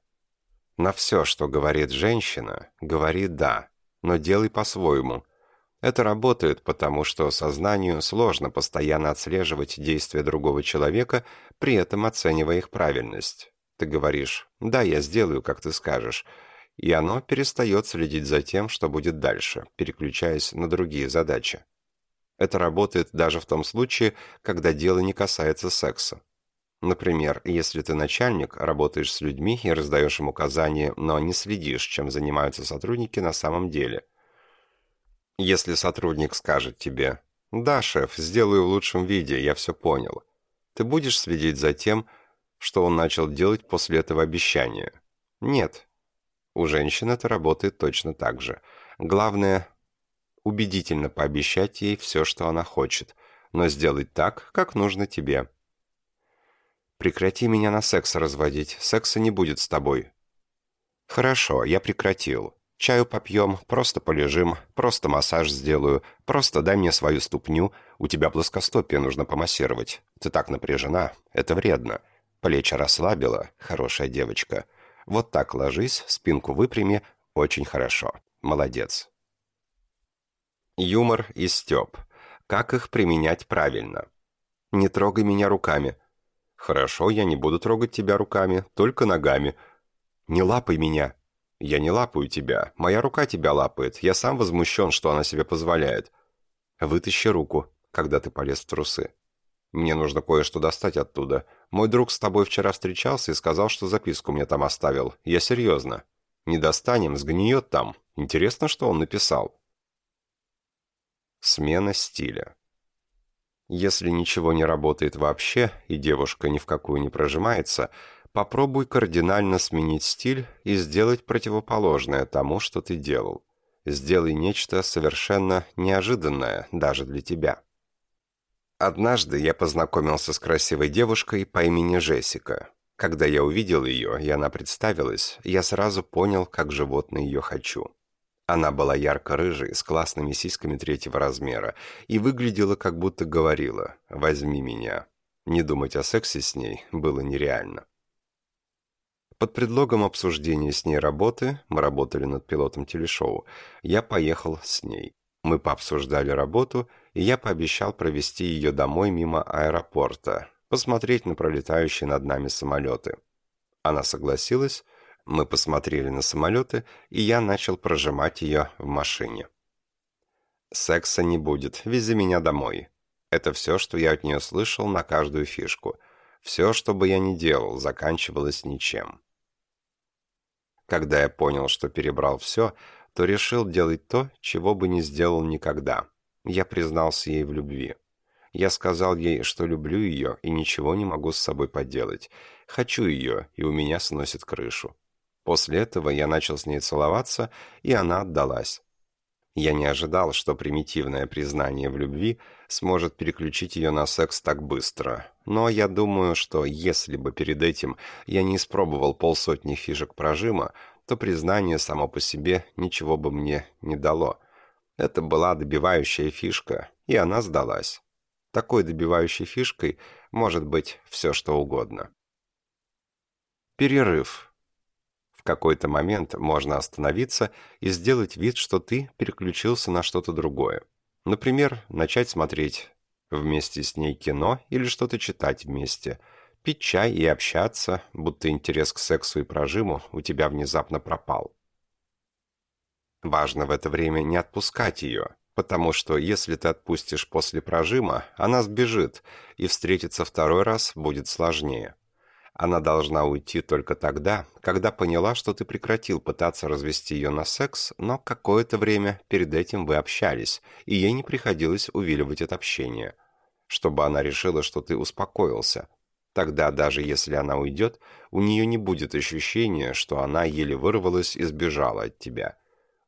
На все, что говорит женщина, говори «да», но делай по-своему – это работает, потому что сознанию сложно постоянно отслеживать действия другого человека, при этом оценивая их правильность. Ты говоришь «да, я сделаю, как ты скажешь», и оно перестает следить за тем, что будет дальше, переключаясь на другие задачи. Это работает даже в том случае, когда дело не касается секса. Например, если ты начальник, работаешь с людьми и раздаешь им указания, но не следишь, чем занимаются сотрудники на самом деле – если сотрудник скажет тебе «Да, шеф, сделаю в лучшем виде, я все понял», ты будешь следить за тем, что он начал делать после этого обещания? Нет. У женщин это работает точно так же. Главное – убедительно пообещать ей все, что она хочет, но сделать так, как нужно тебе. «Прекрати меня на секс разводить, секса не будет с тобой». «Хорошо, я прекратил. Чаю попьем, просто полежим, просто массаж сделаю, просто дай мне свою ступню, у тебя плоскостопие нужно помассировать. Ты так напряжена, это вредно. Плечи расслабила, хорошая девочка. Вот так ложись, спинку выпрями, очень хорошо. Молодец. Юмор и стёб. Как их применять правильно? Не трогай меня руками. Хорошо, я не буду трогать тебя руками, только ногами. Не лапай меня. «Я не лапаю тебя. Моя рука тебя лапает. Я сам возмущен, что она себе позволяет. Вытащи руку, когда ты полез в трусы. Мне нужно кое-что достать оттуда. Мой друг с тобой вчера встречался и сказал, что записку мне там оставил. Я серьезно. Не достанем, сгниет там. Интересно, что он написал». Смена стиля. Если ничего не работает вообще, и девушка ни в какую не прожимается – попробуй кардинально сменить стиль и сделать противоположное тому, что ты делал. Сделай нечто совершенно неожиданное даже для тебя. Однажды я познакомился с красивой девушкой по имени Джессика. Когда я увидел ее, и она представилась, я сразу понял, как животное ее хочу. Она была ярко-рыжей, с классными сиськами третьего размера, и выглядела, как будто говорила «возьми меня». Не думать о сексе с ней было нереально. Под предлогом обсуждения с ней работы, мы работали над пилотом телешоу, я поехал с ней. Мы пообсуждали работу, и я пообещал провести ее домой мимо аэропорта, посмотреть на пролетающие над нами самолеты. Она согласилась, Мы посмотрели на самолеты, и я начал прожимать ее в машине. «Секса не будет, вези меня домой». Это все, что я от нее слышал на каждую фишку. Все, что бы я ни делал, заканчивалось ничем. Когда я понял, что перебрал все, то решил делать то, чего бы не сделал никогда. Я признался ей в любви. Я сказал ей, что люблю ее и ничего не могу с собой поделать. Хочу ее, и у меня сносит крышу. После этого я начал с ней целоваться, и она отдалась. Я не ожидал, что примитивное признание в любви сможет переключить ее на секс так быстро. Но я думаю, что если бы перед этим я не испробовал полсотни фишек прожима, то признание само по себе ничего бы мне не дало. Это была добивающая фишка, и она сдалась. Такой добивающей фишкой может быть все что угодно. Перерыв. В какой-то момент можно остановиться и сделать вид, что ты переключился на что-то другое. Например, начать смотреть вместе с ней кино или что-то читать вместе, пить чай и общаться, будто интерес к сексу и прожиму у тебя внезапно пропал. Важно в это время не отпускать ее, потому что если ты отпустишь после прожима, она сбежит, и встретиться второй раз будет сложнее. Она должна уйти только тогда, когда поняла, что ты прекратил пытаться развести ее на секс, но какое-то время перед этим вы общались, и ей не приходилось увиливать от общения. Чтобы она решила, что ты успокоился. Тогда, даже если она уйдет, у нее не будет ощущения, что она еле вырвалась и сбежала от тебя.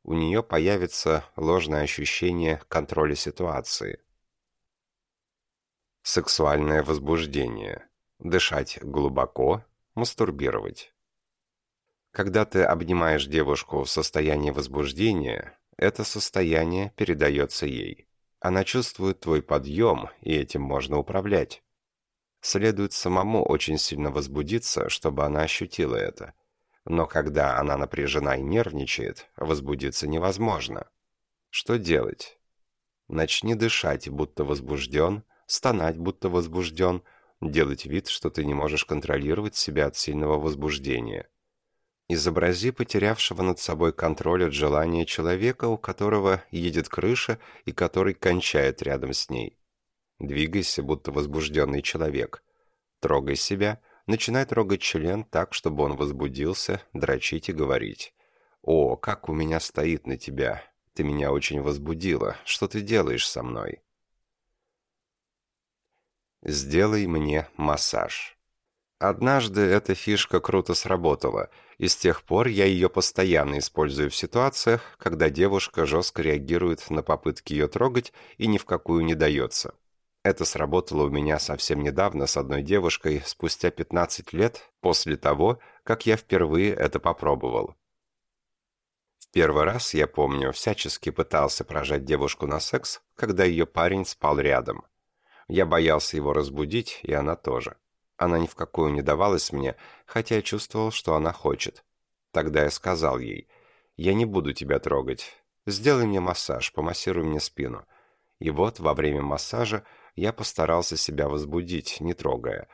У нее появится ложное ощущение контроля ситуации. Сексуальное возбуждение – дышать глубоко, мастурбировать. Когда ты обнимаешь девушку в состоянии возбуждения, это состояние передается ей. Она чувствует твой подъем, и этим можно управлять. Следует самому очень сильно возбудиться, чтобы она ощутила это. Но когда она напряжена и нервничает, возбудиться невозможно. Что делать? Начни дышать, будто возбужден, стонать, будто возбужден – делать вид, что ты не можешь контролировать себя от сильного возбуждения. Изобрази потерявшего над собой контроль от желания человека, у которого едет крыша и который кончает рядом с ней. Двигайся, будто возбужденный человек. Трогай себя, начинай трогать член так, чтобы он возбудился, дрочить и говорить. «О, как у меня стоит на тебя! Ты меня очень возбудила. Что ты делаешь со мной?» «Сделай мне массаж». Однажды эта фишка круто сработала, и с тех пор я ее постоянно использую в ситуациях, когда девушка жестко реагирует на попытки ее трогать и ни в какую не дается. Это сработало у меня совсем недавно с одной девушкой спустя 15 лет после того, как я впервые это попробовал. В первый раз, я помню, всячески пытался прожать девушку на секс, когда ее парень спал рядом. Я боялся его разбудить, и она тоже. Она ни в какую не давалась мне, хотя я чувствовал, что она хочет. Тогда я сказал ей, «Я не буду тебя трогать. Сделай мне массаж, помассируй мне спину». И вот во время массажа я постарался себя возбудить, не трогая.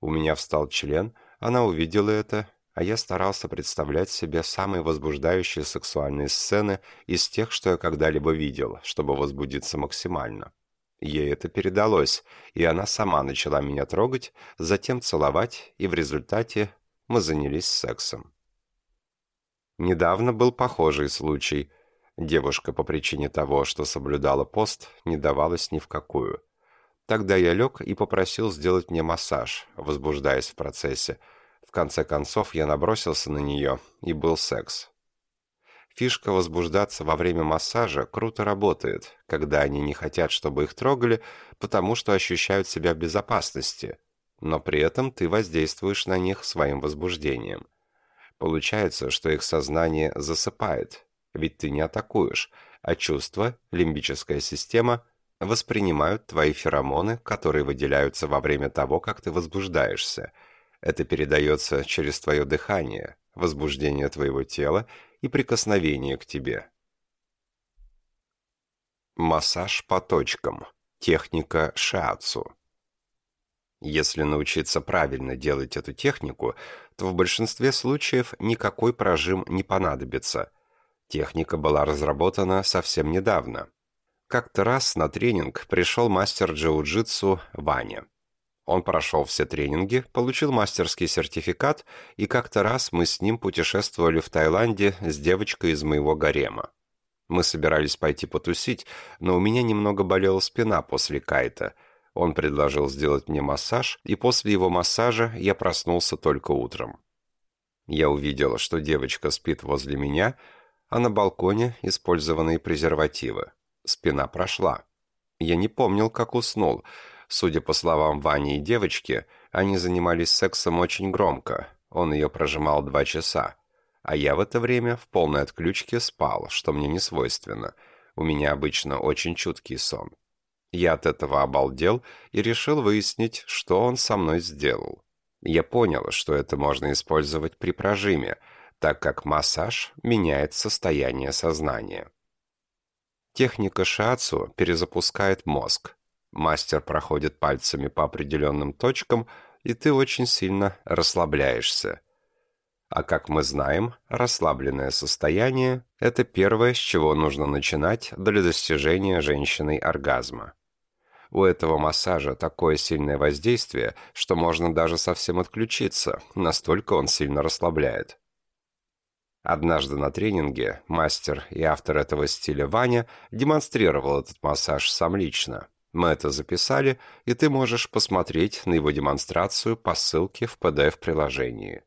У меня встал член, она увидела это, а я старался представлять себе самые возбуждающие сексуальные сцены из тех, что я когда-либо видел, чтобы возбудиться максимально. Ей это передалось, и она сама начала меня трогать, затем целовать, и в результате мы занялись сексом. Недавно был похожий случай. Девушка по причине того, что соблюдала пост, не давалась ни в какую. Тогда я лег и попросил сделать мне массаж, возбуждаясь в процессе. В конце концов я набросился на нее, и был секс. Фишка возбуждаться во время массажа круто работает, когда они не хотят, чтобы их трогали, потому что ощущают себя в безопасности, но при этом ты воздействуешь на них своим возбуждением. Получается, что их сознание засыпает, ведь ты не атакуешь, а чувства, лимбическая система, воспринимают твои феромоны, которые выделяются во время того, как ты возбуждаешься. Это передается через твое дыхание, возбуждение твоего тела и прикосновение к тебе. Массаж по точкам. Техника шиатсу. Если научиться правильно делать эту технику, то в большинстве случаев никакой прожим не понадобится. Техника была разработана совсем недавно. Как-то раз на тренинг пришел мастер джиу-джитсу Ваня. Он прошел все тренинги, получил мастерский сертификат, и как-то раз мы с ним путешествовали в Таиланде с девочкой из моего гарема. Мы собирались пойти потусить, но у меня немного болела спина после кайта – он предложил сделать мне массаж, и после его массажа я проснулся только утром. Я увидел, что девочка спит возле меня, а на балконе использованные презервативы. Спина прошла. Я не помнил, как уснул. Судя по словам Вани и девочки, они занимались сексом очень громко. Он ее прожимал два часа. А я в это время в полной отключке спал, что мне не свойственно. У меня обычно очень чуткий сон. Я от этого обалдел и решил выяснить, что он со мной сделал. Я понял, что это можно использовать при прожиме, так как массаж меняет состояние сознания. Техника шиацу перезапускает мозг. Мастер проходит пальцами по определенным точкам, и ты очень сильно расслабляешься. А как мы знаем, расслабленное состояние – это первое, с чего нужно начинать для достижения женщиной оргазма. У этого массажа такое сильное воздействие, что можно даже совсем отключиться, настолько он сильно расслабляет. Однажды на тренинге мастер и автор этого стиля Ваня демонстрировал этот массаж сам лично. Мы это записали, и ты можешь посмотреть на его демонстрацию по ссылке в PDF-приложении.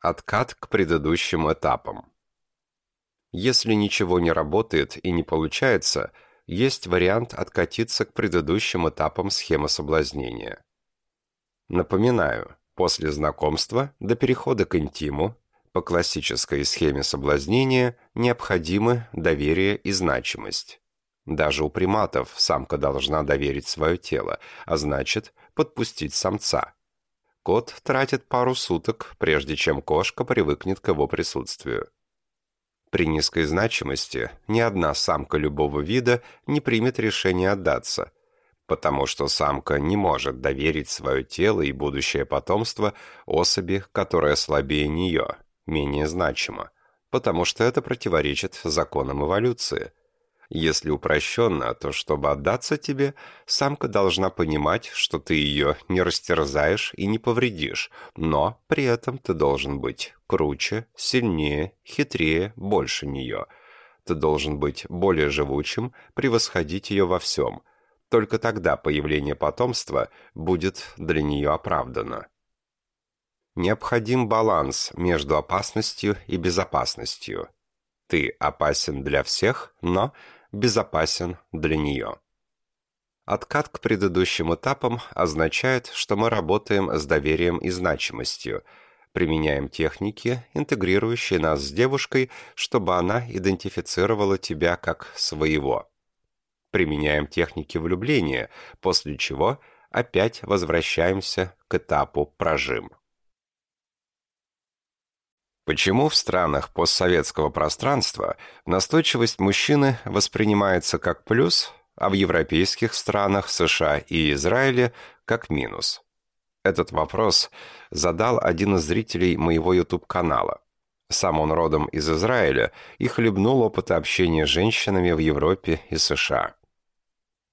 Откат к предыдущим этапам. Если ничего не работает и не получается – есть вариант откатиться к предыдущим этапам схемы соблазнения. Напоминаю, после знакомства до перехода к интиму по классической схеме соблазнения необходимы доверие и значимость. Даже у приматов самка должна доверить свое тело, а значит, подпустить самца. Кот тратит пару суток, прежде чем кошка привыкнет к его присутствию. При низкой значимости ни одна самка любого вида не примет решение отдаться, потому что самка не может доверить свое тело и будущее потомство особи, которая слабее нее, менее значима, потому что это противоречит законам эволюции – если упрощенно, то чтобы отдаться тебе, самка должна понимать, что ты ее не растерзаешь и не повредишь, но при этом ты должен быть круче, сильнее, хитрее, больше нее. Ты должен быть более живучим, превосходить ее во всем. Только тогда появление потомства будет для нее оправдано. Необходим баланс между опасностью и безопасностью. Ты опасен для всех, но безопасен для нее. Откат к предыдущим этапам означает, что мы работаем с доверием и значимостью, применяем техники, интегрирующие нас с девушкой, чтобы она идентифицировала тебя как своего. Применяем техники влюбления, после чего опять возвращаемся к этапу прожим. Почему в странах постсоветского пространства настойчивость мужчины воспринимается как плюс, а в европейских странах США и Израиле как минус? Этот вопрос задал один из зрителей моего YouTube-канала. Сам он родом из Израиля и хлебнул опыт общения с женщинами в Европе и США.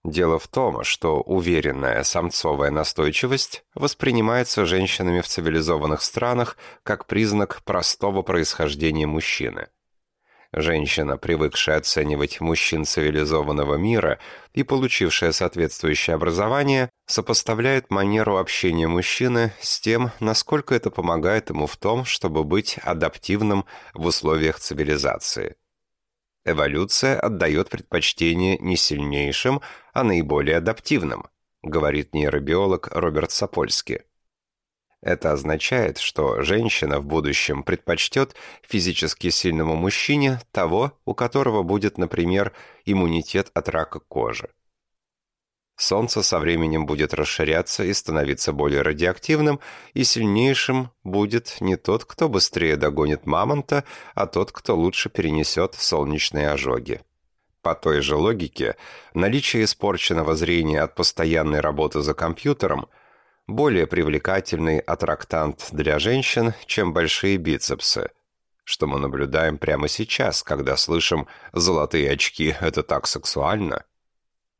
Дело в том, что уверенная самцовая настойчивость воспринимается женщинами в цивилизованных странах как признак простого происхождения мужчины. Женщина, привыкшая оценивать мужчин цивилизованного мира и получившая соответствующее образование, сопоставляет манеру общения мужчины с тем, насколько это помогает ему в том, чтобы быть адаптивным в условиях цивилизации – Эволюция отдает предпочтение не сильнейшим, а наиболее адаптивным, говорит нейробиолог Роберт Сапольски. Это означает, что женщина в будущем предпочтет физически сильному мужчине того, у которого будет, например, иммунитет от рака кожи. Солнце со временем будет расширяться и становиться более радиоактивным, и сильнейшим будет не тот, кто быстрее догонит мамонта, а тот, кто лучше перенесет солнечные ожоги. По той же логике, наличие испорченного зрения от постоянной работы за компьютером более привлекательный аттрактант для женщин, чем большие бицепсы, что мы наблюдаем прямо сейчас, когда слышим «золотые очки – это так сексуально».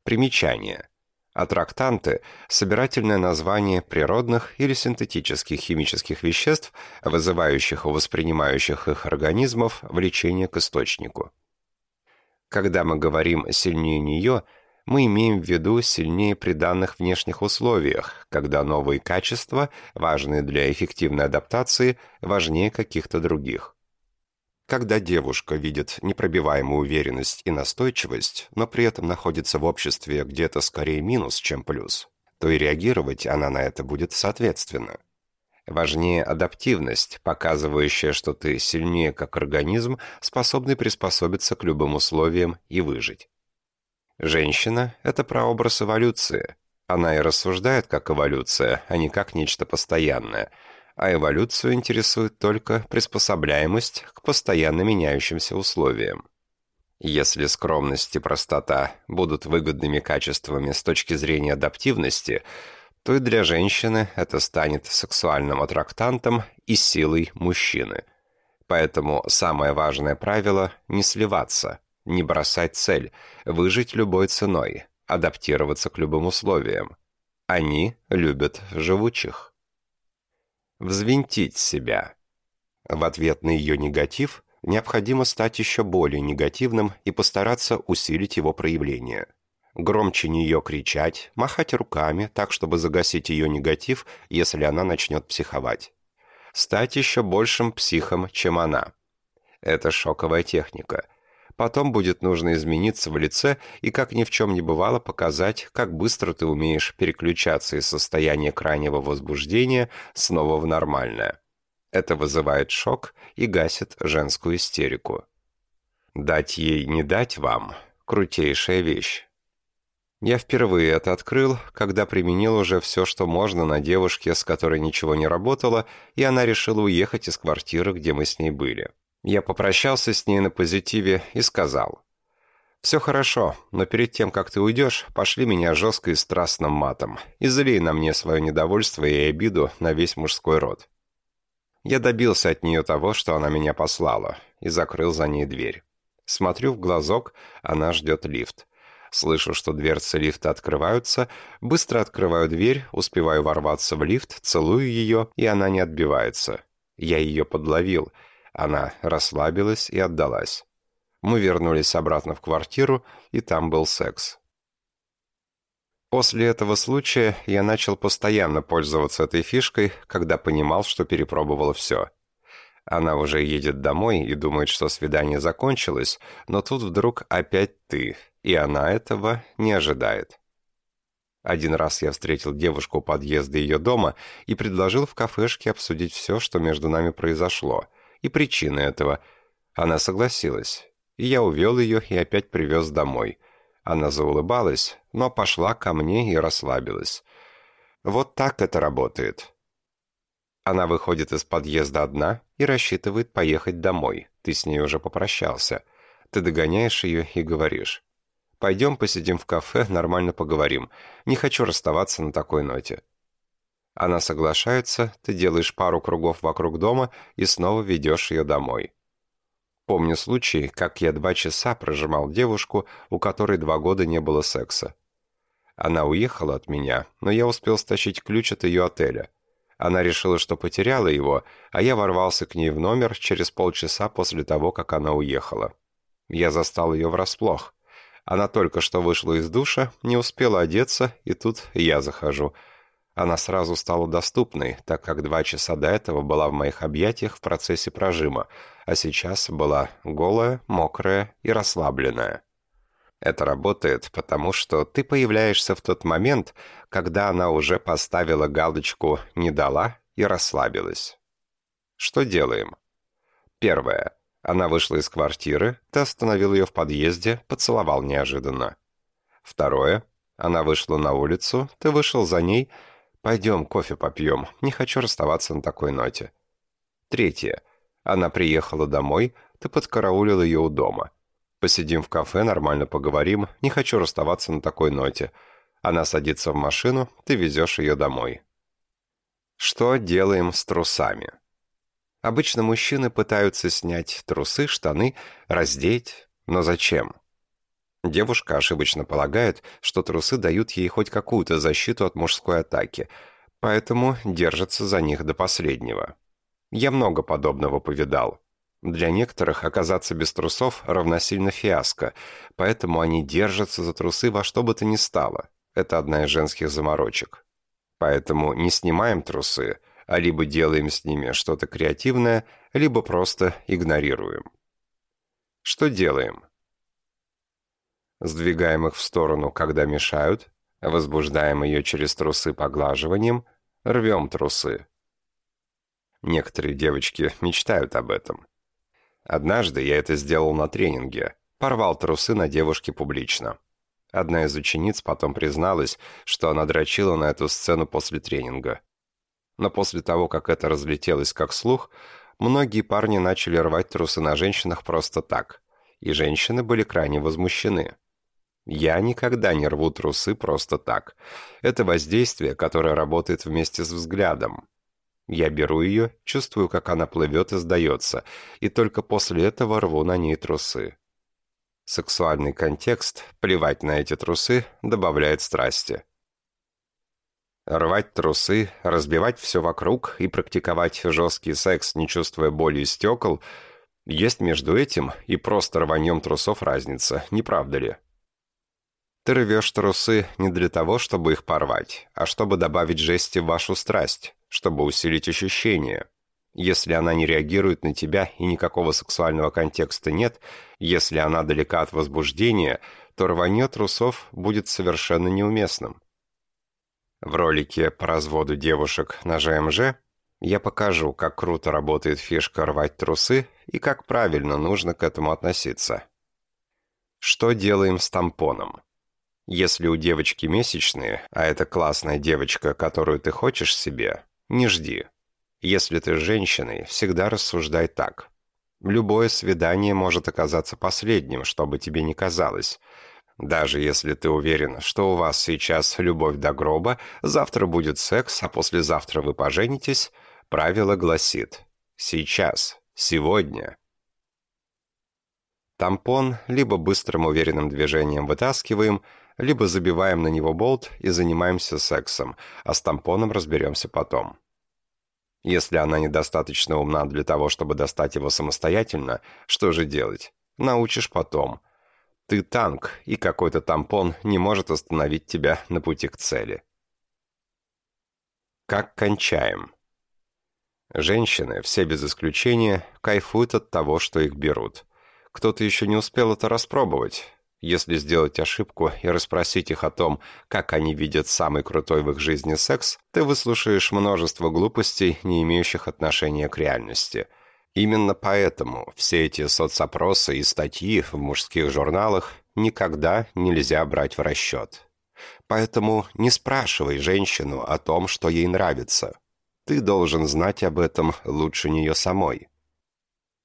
Примечание. Аттрактанты – собирательное название природных или синтетических химических веществ, вызывающих у воспринимающих их организмов влечение к источнику. Когда мы говорим «сильнее нее», мы имеем в виду сильнее при данных внешних условиях, когда новые качества, важные для эффективной адаптации, важнее каких-то других. Когда девушка видит непробиваемую уверенность и настойчивость, но при этом находится в обществе где-то скорее минус, чем плюс, то и реагировать она на это будет соответственно. Важнее адаптивность, показывающая, что ты сильнее как организм, способный приспособиться к любым условиям и выжить. Женщина – это прообраз эволюции. Она и рассуждает как эволюция, а не как нечто постоянное. А эволюцию интересует только приспособляемость к постоянно меняющимся условиям. Если скромность и простота будут выгодными качествами с точки зрения адаптивности – то и для женщины это станет сексуальным аттрактантом и силой мужчины. Поэтому самое важное правило – не сливаться, не бросать цель, выжить любой ценой, адаптироваться к любым условиям. Они любят живучих. Взвинтить себя. В ответ на ее негатив необходимо стать еще более негативным и постараться усилить его проявление – громче нее кричать, махать руками, так, чтобы загасить ее негатив, если она начнет психовать. Стать еще большим психом, чем она. Это шоковая техника. Потом будет нужно измениться в лице и, как ни в чем не бывало, показать, как быстро ты умеешь переключаться из состояния крайнего возбуждения снова в нормальное. Это вызывает шок и гасит женскую истерику. Дать ей не дать вам – крутейшая вещь. Я впервые это открыл, когда применил уже все, что можно на девушке, с которой ничего не работало, и она решила уехать из квартиры, где мы с ней были. Я попрощался с ней на позитиве и сказал. «Все хорошо, но перед тем, как ты уйдешь, пошли меня жестко и страстным матом и залей на мне свое недовольство и обиду на весь мужской род». Я добился от нее того, что она меня послала, и закрыл за ней дверь. Смотрю в глазок, она ждет лифт. Слышу, что дверцы лифта открываются, быстро открываю дверь, успеваю ворваться в лифт, целую ее, и она не отбивается. Я ее подловил. Она расслабилась и отдалась. Мы вернулись обратно в квартиру, и там был секс. После этого случая я начал постоянно пользоваться этой фишкой, когда понимал, что перепробовал все. Она уже едет домой и думает, что свидание закончилось, но тут вдруг опять ты, и она этого не ожидает. Один раз я встретил девушку у подъезда ее дома и предложил в кафешке обсудить все, что между нами произошло, и причины этого. Она согласилась, и я увел ее и опять привез домой. Она заулыбалась, но пошла ко мне и расслабилась. Вот так это работает. Она выходит из подъезда одна и рассчитывает поехать домой. Ты с ней уже попрощался. Ты догоняешь ее и говоришь. Пойдем посидим в кафе, нормально поговорим. Не хочу расставаться на такой ноте». Она соглашается, ты делаешь пару кругов вокруг дома и снова ведешь ее домой. Помню случай, как я два часа прожимал девушку, у которой два года не было секса. Она уехала от меня, но я успел стащить ключ от ее отеля. Она решила, что потеряла его, а я ворвался к ней в номер через полчаса после того, как она уехала. Я застал ее врасплох. Она только что вышла из душа, не успела одеться, и тут я захожу. Она сразу стала доступной, так как два часа до этого была в моих объятиях в процессе прожима, а сейчас была голая, мокрая и расслабленная. Это работает, потому что ты появляешься в тот момент, когда она уже поставила галочку «не дала» и расслабилась. Что делаем? Первое. Она вышла из квартиры, ты остановил ее в подъезде, поцеловал неожиданно. Второе. Она вышла на улицу, ты вышел за ней. Пойдем, кофе попьем, не хочу расставаться на такой ноте. Третье. Она приехала домой, ты подкараулил ее у дома. Посидим в кафе, нормально поговорим, не хочу расставаться на такой ноте. Она садится в машину, ты везешь ее домой. Что делаем с трусами? Обычно мужчины пытаются снять трусы, штаны, раздеть, но зачем? Девушка ошибочно полагает, что трусы дают ей хоть какую-то защиту от мужской атаки, поэтому держится за них до последнего. Я много подобного повидал. Для некоторых оказаться без трусов равносильно фиаско, поэтому они держатся за трусы во что бы то ни стало. Это одна из женских заморочек. Поэтому не снимаем трусы, а либо делаем с ними что-то креативное, либо просто игнорируем. Что делаем? Сдвигаем их в сторону, когда мешают, возбуждаем ее через трусы поглаживанием, рвем трусы. Некоторые девочки мечтают об этом. Однажды я это сделал на тренинге, порвал трусы на девушке публично. Одна из учениц потом призналась, что она дрочила на эту сцену после тренинга. Но после того, как это разлетелось как слух, многие парни начали рвать трусы на женщинах просто так, и женщины были крайне возмущены. Я никогда не рву трусы просто так. Это воздействие, которое работает вместе с взглядом. Я беру ее, чувствую, как она плывет и сдается, и только после этого рву на ней трусы. Сексуальный контекст, плевать на эти трусы, добавляет страсти. Рвать трусы, разбивать все вокруг и практиковать жесткий секс, не чувствуя боли и стекол, есть между этим и просто рваньем трусов разница, не правда ли? Ты рвешь трусы не для того, чтобы их порвать, а чтобы добавить жести в вашу страсть чтобы усилить ощущение. Если она не реагирует на тебя и никакого сексуального контекста нет, если она далека от возбуждения, то рванье трусов будет совершенно неуместным. В ролике по разводу девушек на ЖМЖ я покажу, как круто работает фишка рвать трусы и как правильно нужно к этому относиться. Что делаем с тампоном? Если у девочки месячные, а это классная девочка, которую ты хочешь себе, не жди. Если ты женщиной, всегда рассуждай так. Любое свидание может оказаться последним, что бы тебе ни казалось. Даже если ты уверен, что у вас сейчас любовь до гроба, завтра будет секс, а послезавтра вы поженитесь, правило гласит «сейчас», «сегодня». Тампон либо быстрым уверенным движением вытаскиваем, либо забиваем на него болт и занимаемся сексом, а с тампоном разберемся потом. Если она недостаточно умна для того, чтобы достать его самостоятельно, что же делать? Научишь потом. Ты танк, и какой-то тампон не может остановить тебя на пути к цели. Как кончаем? Женщины, все без исключения, кайфуют от того, что их берут. Кто-то еще не успел это распробовать, если сделать ошибку и расспросить их о том, как они видят самый крутой в их жизни секс, ты выслушаешь множество глупостей, не имеющих отношения к реальности. Именно поэтому все эти соцопросы и статьи в мужских журналах никогда нельзя брать в расчет. Поэтому не спрашивай женщину о том, что ей нравится. Ты должен знать об этом лучше нее самой.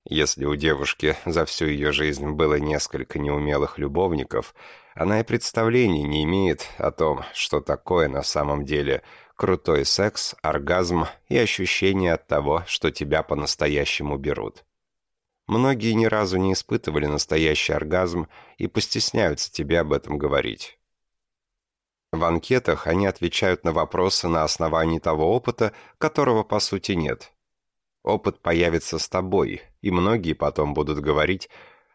Если у девушки за всю ее жизнь было несколько неумелых любовников, она и представления не имеет о том, что такое на самом деле крутой секс, оргазм и ощущение от того, что тебя по-настоящему берут. Многие ни разу не испытывали настоящий оргазм и постесняются тебе об этом говорить. В анкетах они отвечают на вопросы на основании того опыта, которого по сути нет. Опыт появится с тобой, и многие потом будут говорить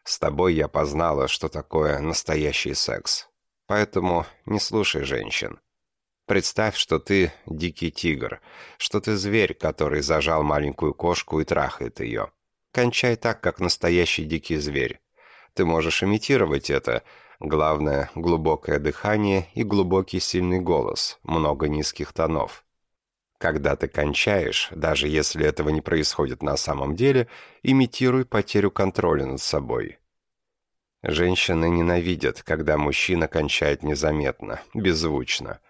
«С тобой я познала, что такое настоящий секс». Поэтому не слушай женщин. Представь, что ты дикий тигр, что ты зверь, который зажал маленькую кошку и трахает ее. Кончай так, как настоящий дикий зверь. Ты можешь имитировать это. Главное – глубокое дыхание и глубокий сильный голос, много низких тонов. Когда ты кончаешь, даже если этого не происходит на самом деле, имитируй потерю контроля над собой. Женщины ненавидят, когда мужчина кончает незаметно, беззвучно.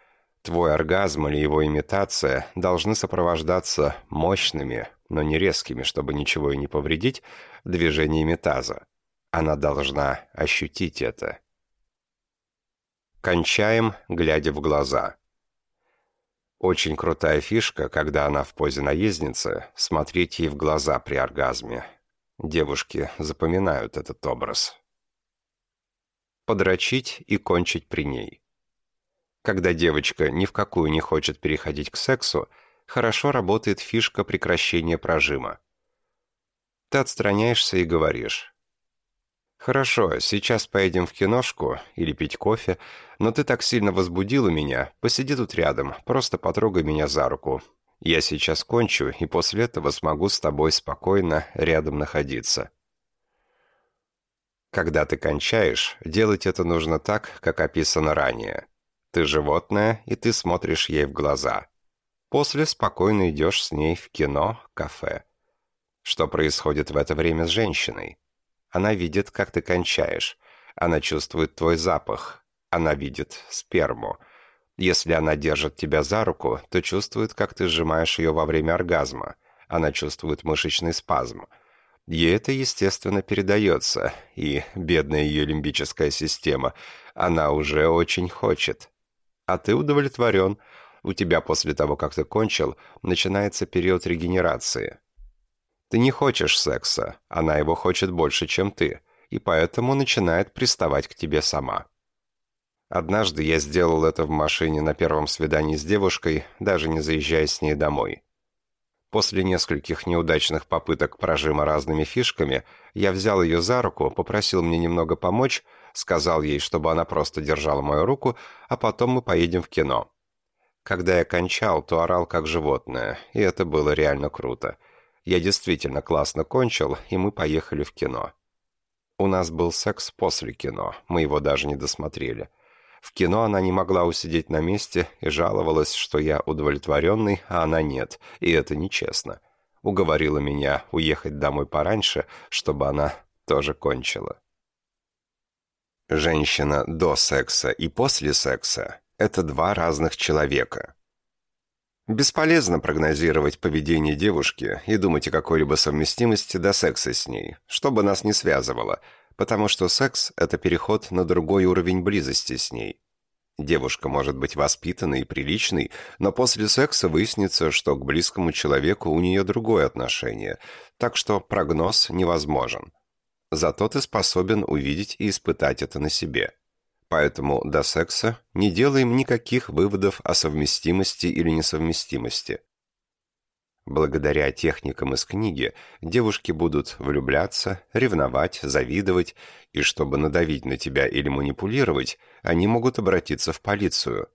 Твой оргазм или его имитация должны сопровождаться мощными, но не резкими, чтобы ничего и не повредить, движениями таза. Она должна ощутить это. Кончаем, глядя в глаза. Очень крутая фишка, когда она в позе наездницы, смотреть ей в глаза при оргазме. Девушки запоминают этот образ. Подрочить и кончить при ней. Когда девочка ни в какую не хочет переходить к сексу, хорошо работает фишка прекращения прожима. Ты отстраняешься и говоришь. «Хорошо, сейчас поедем в киношку или пить кофе, но ты так сильно возбудила меня, посиди тут рядом, просто потрогай меня за руку. Я сейчас кончу, и после этого смогу с тобой спокойно рядом находиться». Когда ты кончаешь, делать это нужно так, как описано ранее. Ты животное, и ты смотришь ей в глаза. После спокойно идешь с ней в кино, кафе. Что происходит в это время с женщиной? Она видит, как ты кончаешь. Она чувствует твой запах. Она видит сперму. Если она держит тебя за руку, то чувствует, как ты сжимаешь ее во время оргазма. Она чувствует мышечный спазм. Ей это, естественно, передается, и бедная ее лимбическая система, она уже очень хочет. А ты удовлетворен. У тебя после того, как ты кончил, начинается период регенерации. Ты не хочешь секса, она его хочет больше, чем ты, и поэтому начинает приставать к тебе сама. Однажды я сделал это в машине на первом свидании с девушкой, даже не заезжая с ней домой. После нескольких неудачных попыток прожима разными фишками, я взял ее за руку, попросил мне немного помочь, сказал ей, чтобы она просто держала мою руку, а потом мы поедем в кино. Когда я кончал, то орал как животное, и это было реально круто. Я действительно классно кончил, и мы поехали в кино. У нас был секс после кино, мы его даже не досмотрели. В кино она не могла усидеть на месте и жаловалась, что я удовлетворенный, а она нет, и это нечестно. Уговорила меня уехать домой пораньше, чтобы она тоже кончила. Женщина до секса и после секса – это два разных человека. Бесполезно прогнозировать поведение девушки и думать о какой-либо совместимости до секса с ней, что бы нас не связывало, потому что секс – это переход на другой уровень близости с ней. Девушка может быть воспитанной и приличной, но после секса выяснится, что к близкому человеку у нее другое отношение, так что прогноз невозможен. Зато ты способен увидеть и испытать это на себе. Поэтому до секса не делаем никаких выводов о совместимости или несовместимости. Благодаря техникам из книги девушки будут влюбляться, ревновать, завидовать, и чтобы надавить на тебя или манипулировать, они могут обратиться в полицию.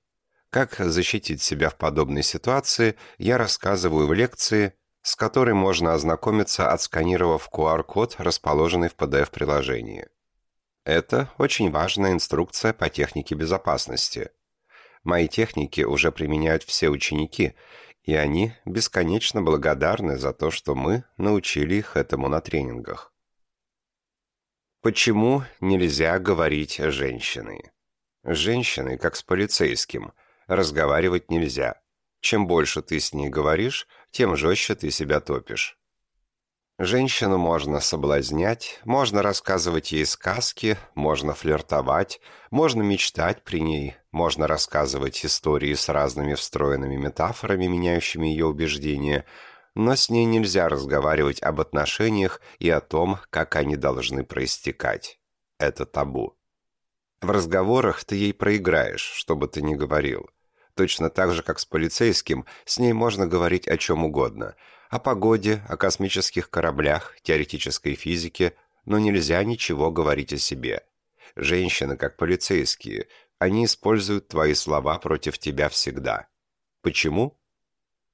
Как защитить себя в подобной ситуации, я рассказываю в лекции, с которой можно ознакомиться, отсканировав QR-код, расположенный в PDF-приложении. Это очень важная инструкция по технике безопасности. Мои техники уже применяют все ученики, и они бесконечно благодарны за то, что мы научили их этому на тренингах. Почему нельзя говорить с женщиной? С женщиной, как с полицейским, разговаривать нельзя. Чем больше ты с ней говоришь, тем жестче ты себя топишь. Женщину можно соблазнять, можно рассказывать ей сказки, можно флиртовать, можно мечтать при ней, можно рассказывать истории с разными встроенными метафорами, меняющими ее убеждения, но с ней нельзя разговаривать об отношениях и о том, как они должны проистекать. Это табу. В разговорах ты ей проиграешь, что бы ты ни говорил. Точно так же, как с полицейским, с ней можно говорить о чем угодно – о погоде, о космических кораблях, теоретической физике, но нельзя ничего говорить о себе. Женщины, как полицейские, они используют твои слова против тебя всегда. Почему?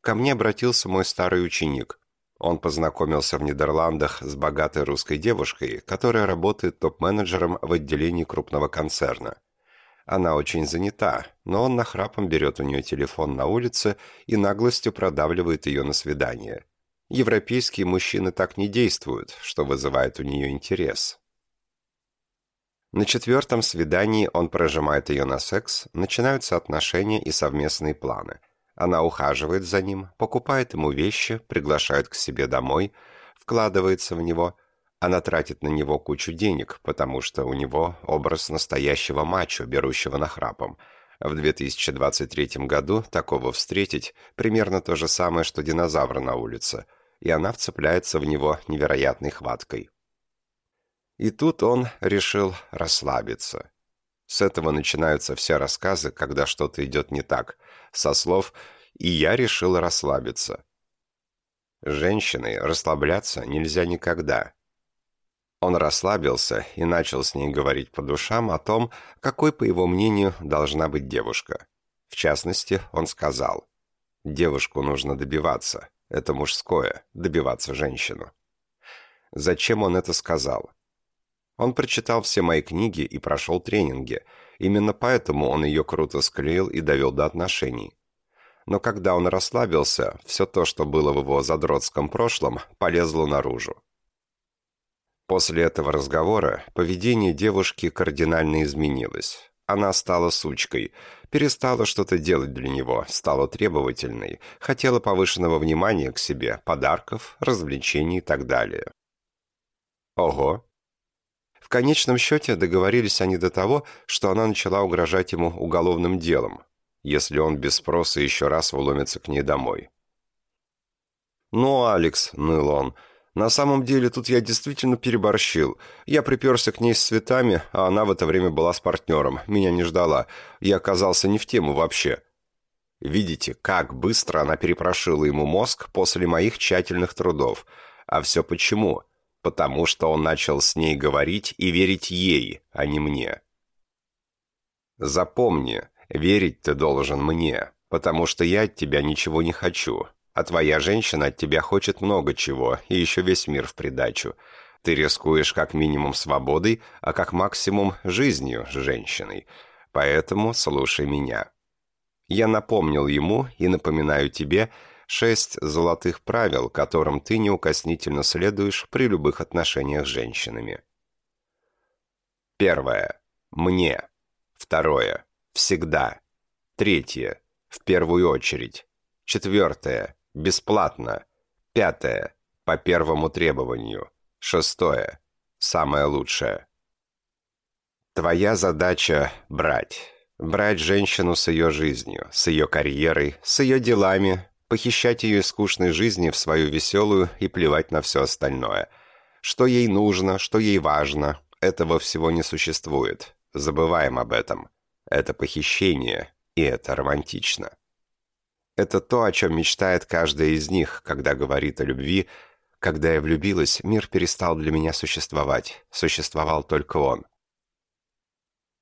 Ко мне обратился мой старый ученик. Он познакомился в Нидерландах с богатой русской девушкой, которая работает топ-менеджером в отделении крупного концерна. Она очень занята, но он нахрапом берет у нее телефон на улице и наглостью продавливает ее на свидание. Европейские мужчины так не действуют, что вызывает у нее интерес. На четвертом свидании он прожимает ее на секс, начинаются отношения и совместные планы. Она ухаживает за ним, покупает ему вещи, приглашает к себе домой, вкладывается в него, Она тратит на него кучу денег, потому что у него образ настоящего мачо, берущего нахрапом. В 2023 году такого встретить примерно то же самое, что динозавра на улице, и она вцепляется в него невероятной хваткой. И тут он решил расслабиться. С этого начинаются все рассказы, когда что-то идет не так, со слов «и я решил расслабиться». Женщиной расслабляться нельзя никогда. Он расслабился и начал с ней говорить по душам о том, какой, по его мнению, должна быть девушка. В частности, он сказал, «Девушку нужно добиваться. Это мужское, добиваться женщину». Зачем он это сказал? Он прочитал все мои книги и прошел тренинги. Именно поэтому он ее круто склеил и довел до отношений. Но когда он расслабился, все то, что было в его задротском прошлом, полезло наружу. После этого разговора поведение девушки кардинально изменилось. Она стала сучкой, перестала что-то делать для него, стала требовательной, хотела повышенного внимания к себе, подарков, развлечений и так далее. Ого, в конечном счете договорились они до того, что она начала угрожать ему уголовным делом, если он без спроса еще раз вломится к ней домой. «Ну, Алекс», — ныл он, — «на самом деле тут я действительно переборщил. Я приперся к ней с цветами, а она в это время была с партнером, меня не ждала. Я оказался не в тему вообще». Видите, как быстро она перепрошила ему мозг после моих тщательных трудов. А все почему? потому что он начал с ней говорить и верить ей, а не мне. Запомни, верить ты должен мне, потому что я от тебя ничего не хочу, а твоя женщина от тебя хочет много чего, и еще весь мир в придачу. Ты рискуешь как минимум свободой, а как максимум жизнью с женщиной. Поэтому слушай меня. Я напомнил ему и напоминаю тебе, шесть золотых правил, которым ты неукоснительно следуешь при любых отношениях с женщинами. Первое. Мне. Второе. Всегда. Третье. В первую очередь. Четвертое. Бесплатно. Пятое. По первому требованию. Шестое. Самое лучшее. Твоя задача – брать. Брать женщину с ее жизнью, с ее карьерой, с ее делами, похищать ее из скучной жизни в свою веселую и плевать на все остальное. Что ей нужно, что ей важно, этого всего не существует. Забываем об этом. Это похищение, и это романтично. Это то, о чем мечтает каждая из них, когда говорит о любви. Когда я влюбилась, мир перестал для меня существовать. Существовал только он.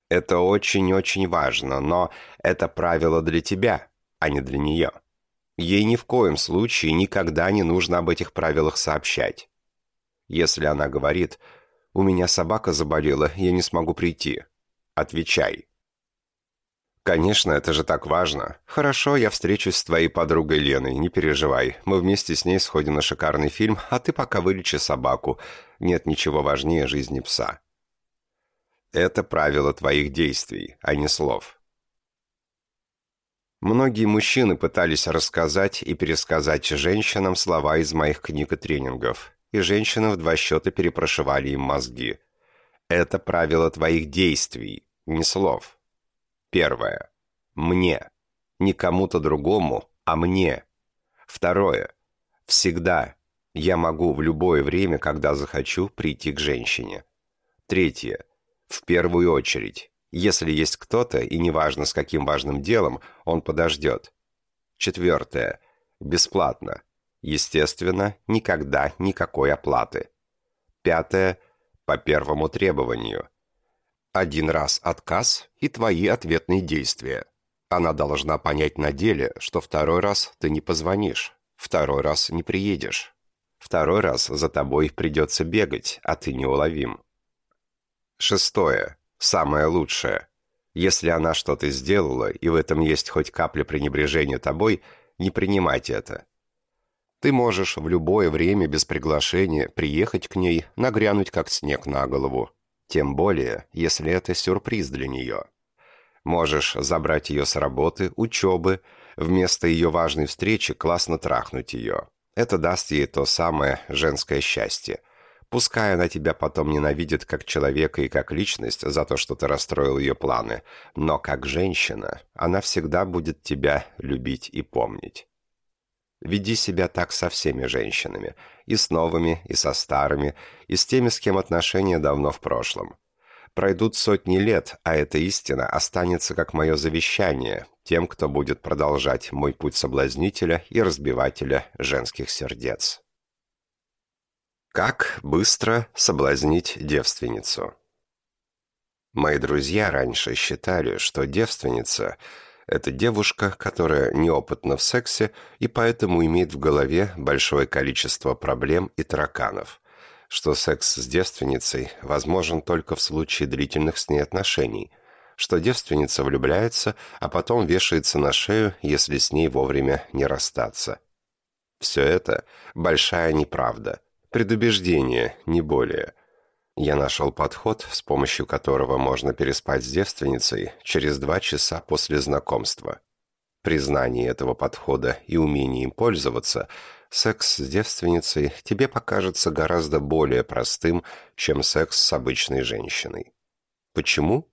Это очень-очень важно, но это правило для тебя, а не для нее. Ей ни в коем случае никогда не нужно об этих правилах сообщать. Если она говорит «У меня собака заболела, я не смогу прийти», отвечай. «Конечно, это же так важно. Хорошо, я встречусь с твоей подругой Леной, не переживай. Мы вместе с ней сходим на шикарный фильм, а ты пока вылечи собаку. Нет ничего важнее жизни пса». Это правило твоих действий, а не слов. Многие мужчины пытались рассказать и пересказать женщинам слова из моих книг и тренингов, и женщины в два счета перепрошивали им мозги. Это правило твоих действий, не слов. Первое. Мне. Не кому-то другому, а мне. Второе. Всегда. Я могу в любое время, когда захочу, прийти к женщине. Третье. В первую очередь. Если есть кто-то, и неважно с каким важным делом, он подождет. Четвертое. Бесплатно. Естественно, никогда никакой оплаты. Пятое. По первому требованию. Один раз отказ и твои ответные действия. Она должна понять на деле, что второй раз ты не позвонишь, второй раз не приедешь. Второй раз за тобой придется бегать, а ты неуловим. Шестое. Самое лучшее. Если она что-то сделала, и в этом есть хоть капля пренебрежения тобой, не принимать это. Ты можешь в любое время без приглашения приехать к ней, нагрянуть как снег на голову. Тем более, если это сюрприз для нее. Можешь забрать ее с работы, учебы, вместо ее важной встречи классно трахнуть ее. Это даст ей то самое женское счастье. Пускай она тебя потом ненавидит как человека и как личность за то, что ты расстроил ее планы, но как женщина она всегда будет тебя любить и помнить. Веди себя так со всеми женщинами, и с новыми, и со старыми, и с теми, с кем отношения давно в прошлом. Пройдут сотни лет, а эта истина останется как мое завещание тем, кто будет продолжать мой путь соблазнителя и разбивателя женских сердец. Как быстро соблазнить девственницу? Мои друзья раньше считали, что девственница – это девушка, которая неопытна в сексе и поэтому имеет в голове большое количество проблем и тараканов, что секс с девственницей возможен только в случае длительных с ней отношений, что девственница влюбляется, а потом вешается на шею, если с ней вовремя не расстаться. Все это – большая неправда – Предубеждение, не более. Я нашел подход, с помощью которого можно переспать с девственницей через два часа после знакомства. При знании этого подхода и умении им пользоваться, секс с девственницей тебе покажется гораздо более простым, чем секс с обычной женщиной. Почему?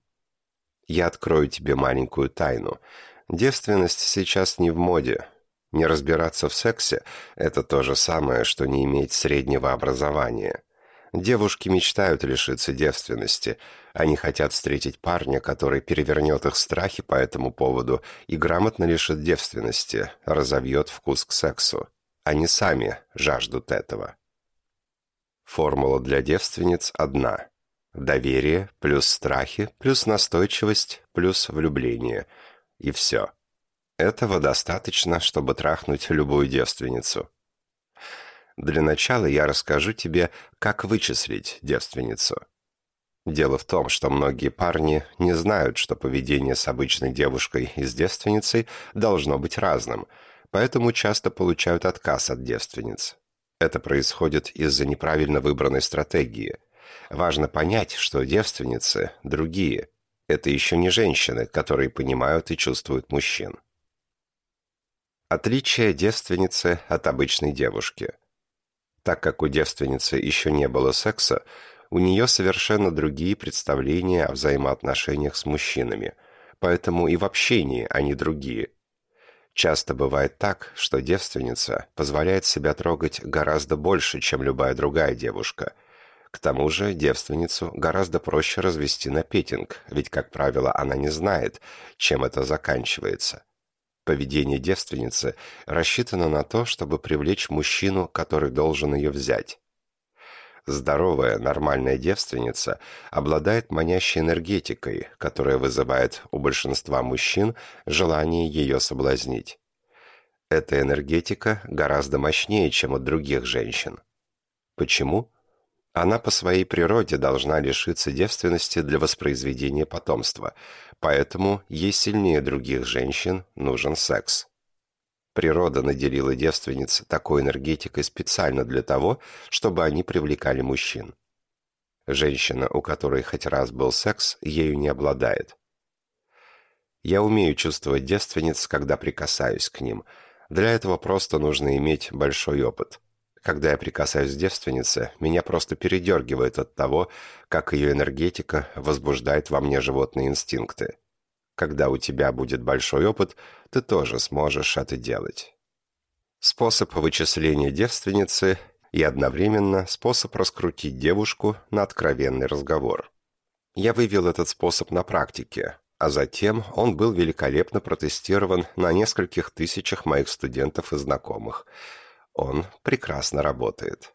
Я открою тебе маленькую тайну. Девственность сейчас не в моде, не разбираться в сексе – это то же самое, что не иметь среднего образования. Девушки мечтают лишиться девственности. Они хотят встретить парня, который перевернет их страхи по этому поводу и грамотно лишит девственности, разовьет вкус к сексу. Они сами жаждут этого. Формула для девственниц одна. Доверие плюс страхи плюс настойчивость плюс влюбление. И все. Этого достаточно, чтобы трахнуть любую девственницу. Для начала я расскажу тебе, как вычислить девственницу. Дело в том, что многие парни не знают, что поведение с обычной девушкой и с девственницей должно быть разным, поэтому часто получают отказ от девственниц. Это происходит из-за неправильно выбранной стратегии. Важно понять, что девственницы другие. Это еще не женщины, которые понимают и чувствуют мужчин. Отличие девственницы от обычной девушки. Так как у девственницы еще не было секса, у нее совершенно другие представления о взаимоотношениях с мужчинами, поэтому и в общении они другие. Часто бывает так, что девственница позволяет себя трогать гораздо больше, чем любая другая девушка. К тому же девственницу гораздо проще развести на петинг, ведь, как правило, она не знает, чем это заканчивается – Поведение девственницы рассчитано на то, чтобы привлечь мужчину, который должен ее взять. Здоровая, нормальная девственница обладает манящей энергетикой, которая вызывает у большинства мужчин желание ее соблазнить. Эта энергетика гораздо мощнее, чем у других женщин. Почему? Она по своей природе должна лишиться девственности для воспроизведения потомства, поэтому ей сильнее других женщин нужен секс. Природа наделила девственниц такой энергетикой специально для того, чтобы они привлекали мужчин. Женщина, у которой хоть раз был секс, ею не обладает. Я умею чувствовать девственниц, когда прикасаюсь к ним. Для этого просто нужно иметь большой опыт – когда я прикасаюсь к девственнице, меня просто передергивает от того, как ее энергетика возбуждает во мне животные инстинкты. Когда у тебя будет большой опыт, ты тоже сможешь это делать. Способ вычисления девственницы и одновременно способ раскрутить девушку на откровенный разговор. Я вывел этот способ на практике, а затем он был великолепно протестирован на нескольких тысячах моих студентов и знакомых – он прекрасно работает.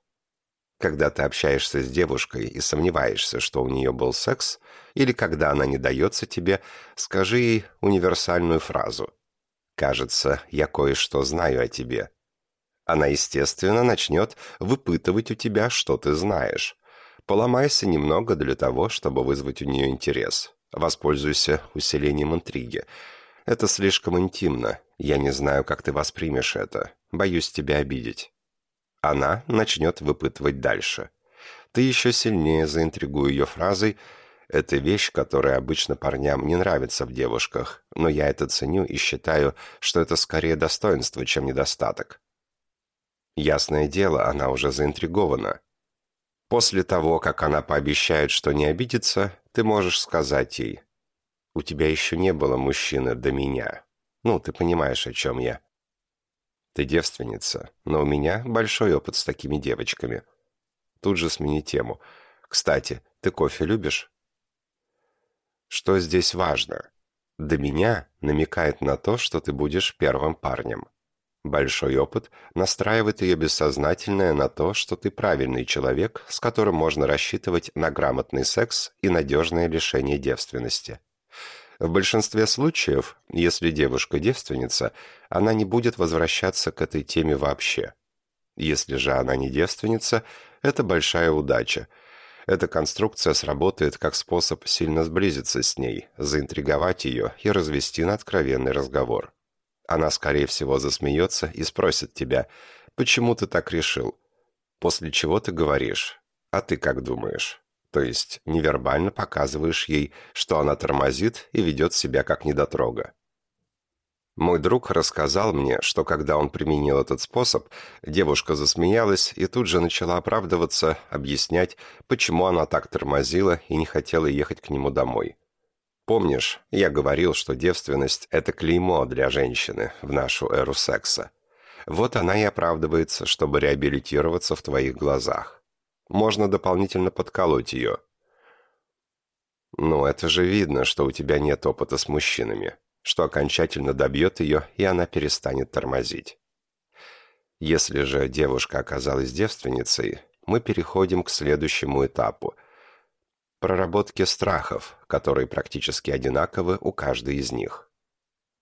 Когда ты общаешься с девушкой и сомневаешься, что у нее был секс, или когда она не дается тебе, скажи ей универсальную фразу. «Кажется, я кое-что знаю о тебе». Она, естественно, начнет выпытывать у тебя, что ты знаешь. Поломайся немного для того, чтобы вызвать у нее интерес. Воспользуйся усилением интриги. Это слишком интимно. Я не знаю, как ты воспримешь это. Боюсь тебя обидеть». Она начнет выпытывать дальше. Ты еще сильнее заинтригуй ее фразой «Это вещь, которая обычно парням не нравится в девушках, но я это ценю и считаю, что это скорее достоинство, чем недостаток». Ясное дело, она уже заинтригована. После того, как она пообещает, что не обидится, ты можешь сказать ей, «У тебя еще не было мужчины до меня. Ну, ты понимаешь, о чем я». Ты девственница, но у меня большой опыт с такими девочками. Тут же смени тему. Кстати, ты кофе любишь? Что здесь важно? До меня намекает на то, что ты будешь первым парнем. Большой опыт настраивает ее бессознательное на то, что ты правильный человек, с которым можно рассчитывать на грамотный секс и надежное лишение девственности. В большинстве случаев, если девушка девственница, она не будет возвращаться к этой теме вообще. Если же она не девственница, это большая удача. Эта конструкция сработает как способ сильно сблизиться с ней, заинтриговать ее и развести на откровенный разговор. Она, скорее всего, засмеется и спросит тебя, почему ты так решил? После чего ты говоришь, а ты как думаешь? То есть невербально показываешь ей, что она тормозит и ведет себя как недотрога. Мой друг рассказал мне, что когда он применил этот способ, девушка засмеялась и тут же начала оправдываться, объяснять, почему она так тормозила и не хотела ехать к нему домой. Помнишь, я говорил, что девственность – это клеймо для женщины в нашу эру секса. Вот она и оправдывается, чтобы реабилитироваться в твоих глазах. Можно дополнительно подколоть ее. Ну, это же видно, что у тебя нет опыта с мужчинами, что окончательно добьет ее, и она перестанет тормозить. Если же девушка оказалась девственницей, мы переходим к следующему этапу – проработке страхов, которые практически одинаковы у каждой из них.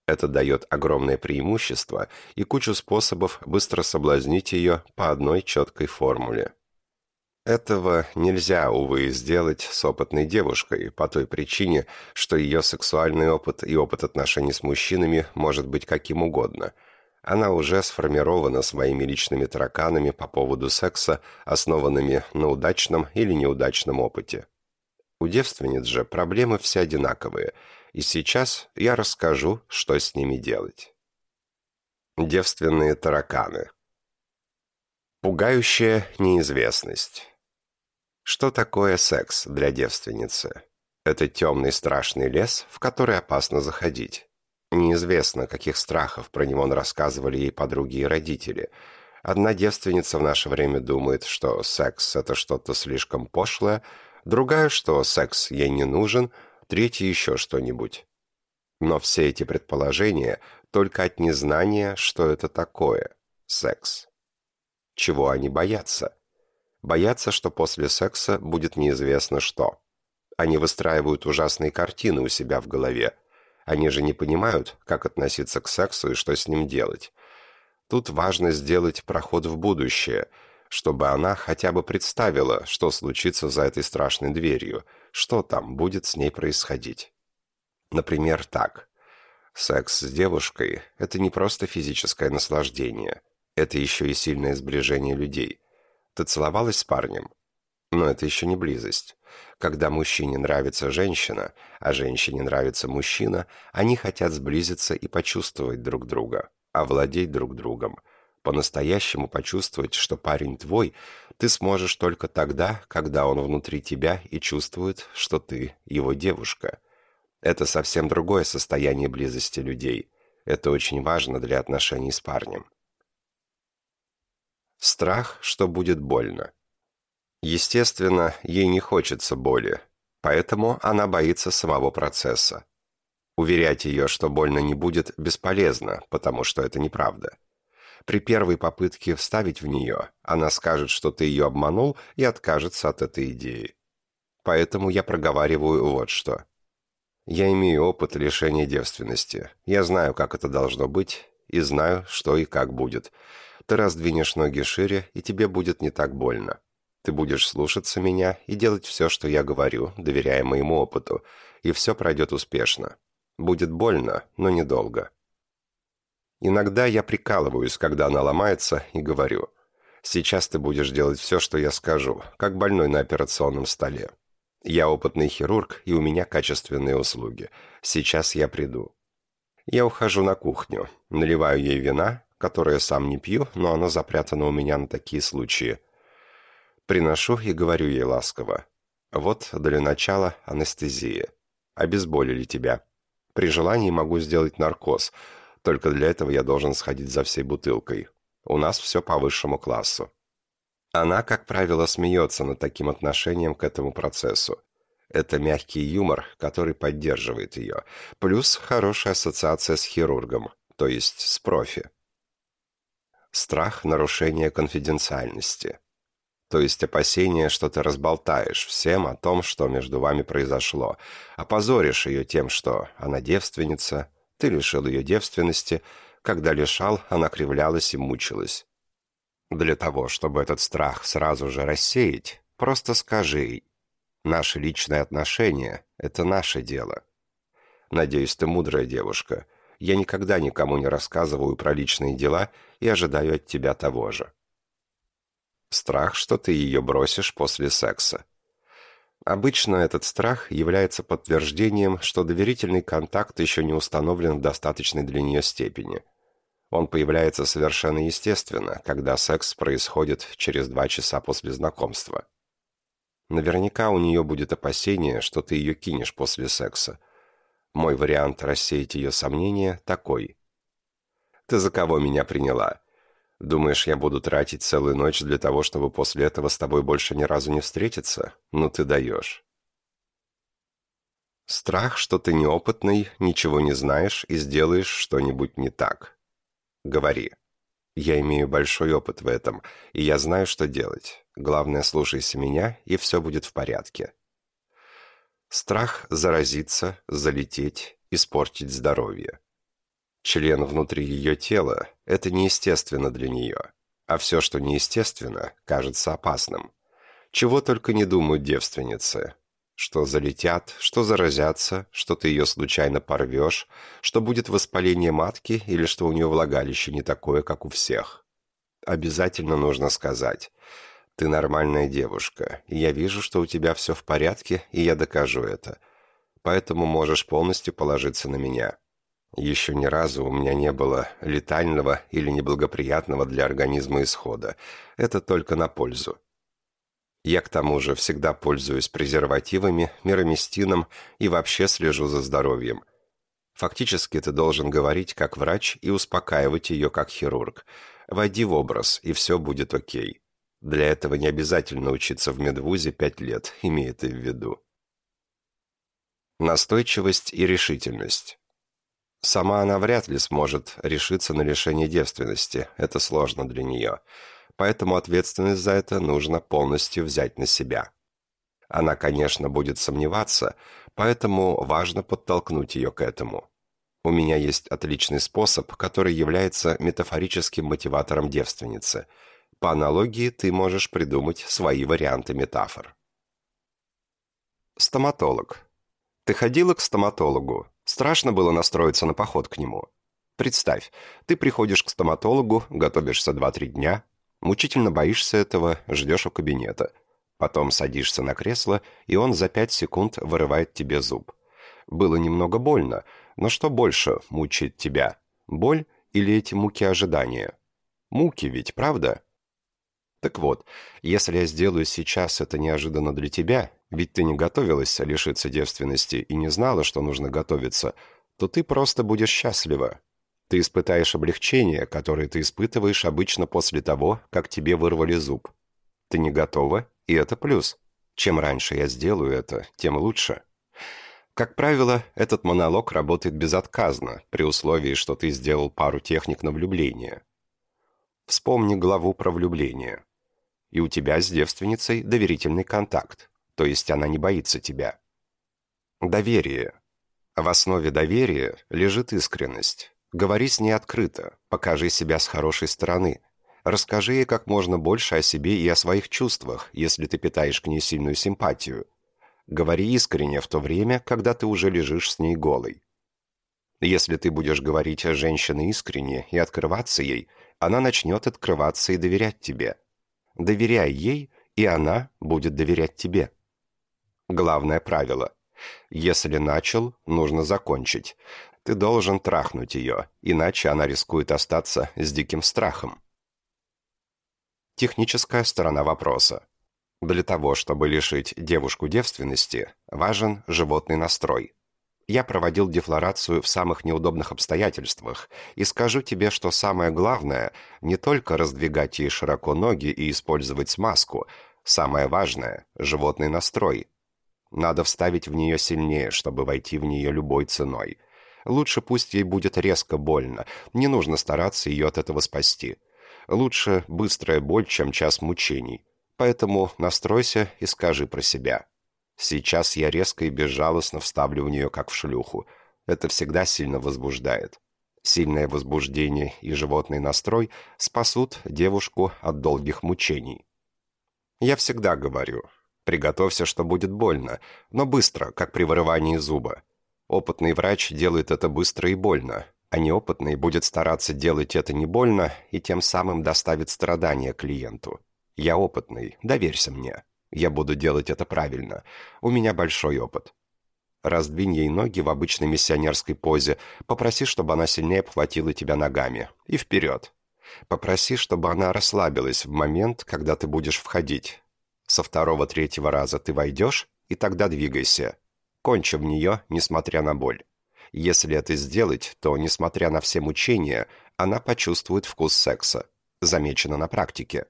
Это дает огромное преимущество и кучу способов быстро соблазнить ее по одной четкой формуле. Этого нельзя, увы, сделать с опытной девушкой по той причине, что ее сексуальный опыт и опыт отношений с мужчинами может быть каким угодно. Она уже сформирована своими личными тараканами по поводу секса, основанными на удачном или неудачном опыте. У девственниц же проблемы все одинаковые, и сейчас я расскажу, что с ними делать. Девственные тараканы. Пугающая неизвестность. Что такое секс для девственницы? Это темный страшный лес, в который опасно заходить. Неизвестно, каких страхов про него рассказывали ей подруги и родители. Одна девственница в наше время думает, что секс – это что-то слишком пошлое, другая, что секс ей не нужен, третья еще что-нибудь. Но все эти предположения только от незнания, что это такое – секс. Чего они боятся? Боятся, что после секса будет неизвестно что. Они выстраивают ужасные картины у себя в голове. Они же не понимают, как относиться к сексу и что с ним делать. Тут важно сделать проход в будущее – чтобы она хотя бы представила, что случится за этой страшной дверью, что там будет с ней происходить. Например, так. Секс с девушкой – это не просто физическое наслаждение, это еще и сильное сближение людей. Ты целовалась с парнем? Но это еще не близость. Когда мужчине нравится женщина, а женщине нравится мужчина, они хотят сблизиться и почувствовать друг друга, овладеть друг другом – по-настоящему почувствовать, что парень твой, ты сможешь только тогда, когда он внутри тебя и чувствует, что ты его девушка. Это совсем другое состояние близости людей. Это очень важно для отношений с парнем. Страх, что будет больно. Естественно, ей не хочется боли, поэтому она боится самого процесса. Уверять ее, что больно не будет, бесполезно, потому что это неправда. При первой попытке вставить в нее, она скажет, что ты ее обманул, и откажется от этой идеи. Поэтому я проговариваю вот что. Я имею опыт лишения девственности. Я знаю, как это должно быть, и знаю, что и как будет. Ты раздвинешь ноги шире, и тебе будет не так больно. Ты будешь слушаться меня и делать все, что я говорю, доверяя моему опыту, и все пройдет успешно. Будет больно, но недолго. Иногда я прикалываюсь, когда она ломается, и говорю, «Сейчас ты будешь делать все, что я скажу, как больной на операционном столе. Я опытный хирург, и у меня качественные услуги. Сейчас я приду». Я ухожу на кухню, наливаю ей вина, которое сам не пью, но оно запрятано у меня на такие случаи. Приношу и говорю ей ласково. Вот для начала анестезия. Обезболили тебя. При желании могу сделать наркоз, только для этого я должен сходить за всей бутылкой. У нас все по высшему классу. Она, как правило, смеется над таким отношением к этому процессу. Это мягкий юмор, который поддерживает ее, плюс хорошая ассоциация с хирургом, то есть с профи. Страх нарушения конфиденциальности. То есть опасение, что ты разболтаешь всем о том, что между вами произошло, опозоришь ее тем, что она девственница, ты лишил ее девственности, когда лишал, она кривлялась и мучилась. Для того, чтобы этот страх сразу же рассеять, просто скажи Наши личные отношения — это наше дело. Надеюсь, ты мудрая девушка. Я никогда никому не рассказываю про личные дела и ожидаю от тебя того же. Страх, что ты ее бросишь после секса. Обычно этот страх является подтверждением, что доверительный контакт еще не установлен в достаточной для нее степени. Он появляется совершенно естественно, когда секс происходит через два часа после знакомства. Наверняка у нее будет опасение, что ты ее кинешь после секса. Мой вариант рассеять ее сомнения такой. Ты за кого меня приняла? Думаешь, я буду тратить целую ночь для того, чтобы после этого с тобой больше ни разу не встретиться? Ну ты даешь. Страх, что ты неопытный, ничего не знаешь и сделаешь что-нибудь не так. Говори. Я имею большой опыт в этом, и я знаю, что делать. Главное, слушайся меня, и все будет в порядке. Страх заразиться, залететь, испортить здоровье. Член внутри ее тела – это неестественно для нее, а все, что неестественно, кажется опасным. Чего только не думают девственницы, что залетят, что заразятся, что ты ее случайно порвешь, что будет воспаление матки или что у нее влагалище не такое, как у всех. Обязательно нужно сказать «Ты нормальная девушка, и я вижу, что у тебя все в порядке, и я докажу это. Поэтому можешь полностью положиться на меня». Еще ни разу у меня не было летального или неблагоприятного для организма исхода. Это только на пользу. Я к тому же всегда пользуюсь презервативами, мироместином и вообще слежу за здоровьем. Фактически ты должен говорить как врач и успокаивать ее как хирург. Войди в образ, и все будет окей. Для этого не обязательно учиться в медвузе пять лет, имей это в виду. Настойчивость и решительность. Сама она вряд ли сможет решиться на лишение девственности, это сложно для нее поэтому ответственность за это нужно полностью взять на себя. Она, конечно, будет сомневаться, поэтому важно подтолкнуть ее к этому. У меня есть отличный способ, который является метафорическим мотиватором девственницы. По аналогии ты можешь придумать свои варианты метафор. Стоматолог. Ты ходила к стоматологу. Страшно было настроиться на поход к нему. Представь, ты приходишь к стоматологу, готовишься 2-3 дня, Мучительно боишься этого, ждешь у кабинета. Потом садишься на кресло, и он за пять секунд вырывает тебе зуб. Было немного больно, но что больше мучает тебя? Боль или эти муки ожидания? Муки ведь, правда? Так вот, если я сделаю сейчас это неожиданно для тебя, ведь ты не готовилась лишиться девственности и не знала, что нужно готовиться, то ты просто будешь счастлива, ты испытаешь облегчение, которое ты испытываешь обычно после того, как тебе вырвали зуб. Ты не готова, и это плюс. Чем раньше я сделаю это, тем лучше. Как правило, этот монолог работает безотказно, при условии, что ты сделал пару техник на влюбление. Вспомни главу про влюбление. И у тебя с девственницей доверительный контакт, то есть она не боится тебя. Доверие. В основе доверия лежит искренность. Говори с ней открыто, покажи себя с хорошей стороны. Расскажи ей как можно больше о себе и о своих чувствах, если ты питаешь к ней сильную симпатию. Говори искренне в то время, когда ты уже лежишь с ней голой. Если ты будешь говорить о женщине искренне и открываться ей, она начнет открываться и доверять тебе. Доверяй ей, и она будет доверять тебе. Главное правило. Если начал, нужно закончить. Ты должен трахнуть ее, иначе она рискует остаться с диким страхом. Техническая сторона вопроса. Для того, чтобы лишить девушку девственности, важен животный настрой. Я проводил дефлорацию в самых неудобных обстоятельствах и скажу тебе, что самое главное – не только раздвигать ей широко ноги и использовать смазку, самое важное – животный настрой. Надо вставить в нее сильнее, чтобы войти в нее любой ценой. Лучше пусть ей будет резко больно, не нужно стараться ее от этого спасти. Лучше быстрая боль, чем час мучений. Поэтому настройся и скажи про себя. Сейчас я резко и безжалостно вставлю в нее, как в шлюху. Это всегда сильно возбуждает. Сильное возбуждение и животный настрой спасут девушку от долгих мучений. Я всегда говорю, приготовься, что будет больно, но быстро, как при вырывании зуба. Опытный врач делает это быстро и больно, а неопытный будет стараться делать это не больно и тем самым доставит страдания клиенту. Я опытный, доверься мне. Я буду делать это правильно. У меня большой опыт. Раздвинь ей ноги в обычной миссионерской позе. Попроси, чтобы она сильнее обхватила тебя ногами. И вперед. Попроси, чтобы она расслабилась в момент, когда ты будешь входить. Со второго-третьего раза ты войдешь, и тогда двигайся. Кончи в нее, несмотря на боль. Если это сделать, то, несмотря на все мучения, она почувствует вкус секса. Замечено на практике.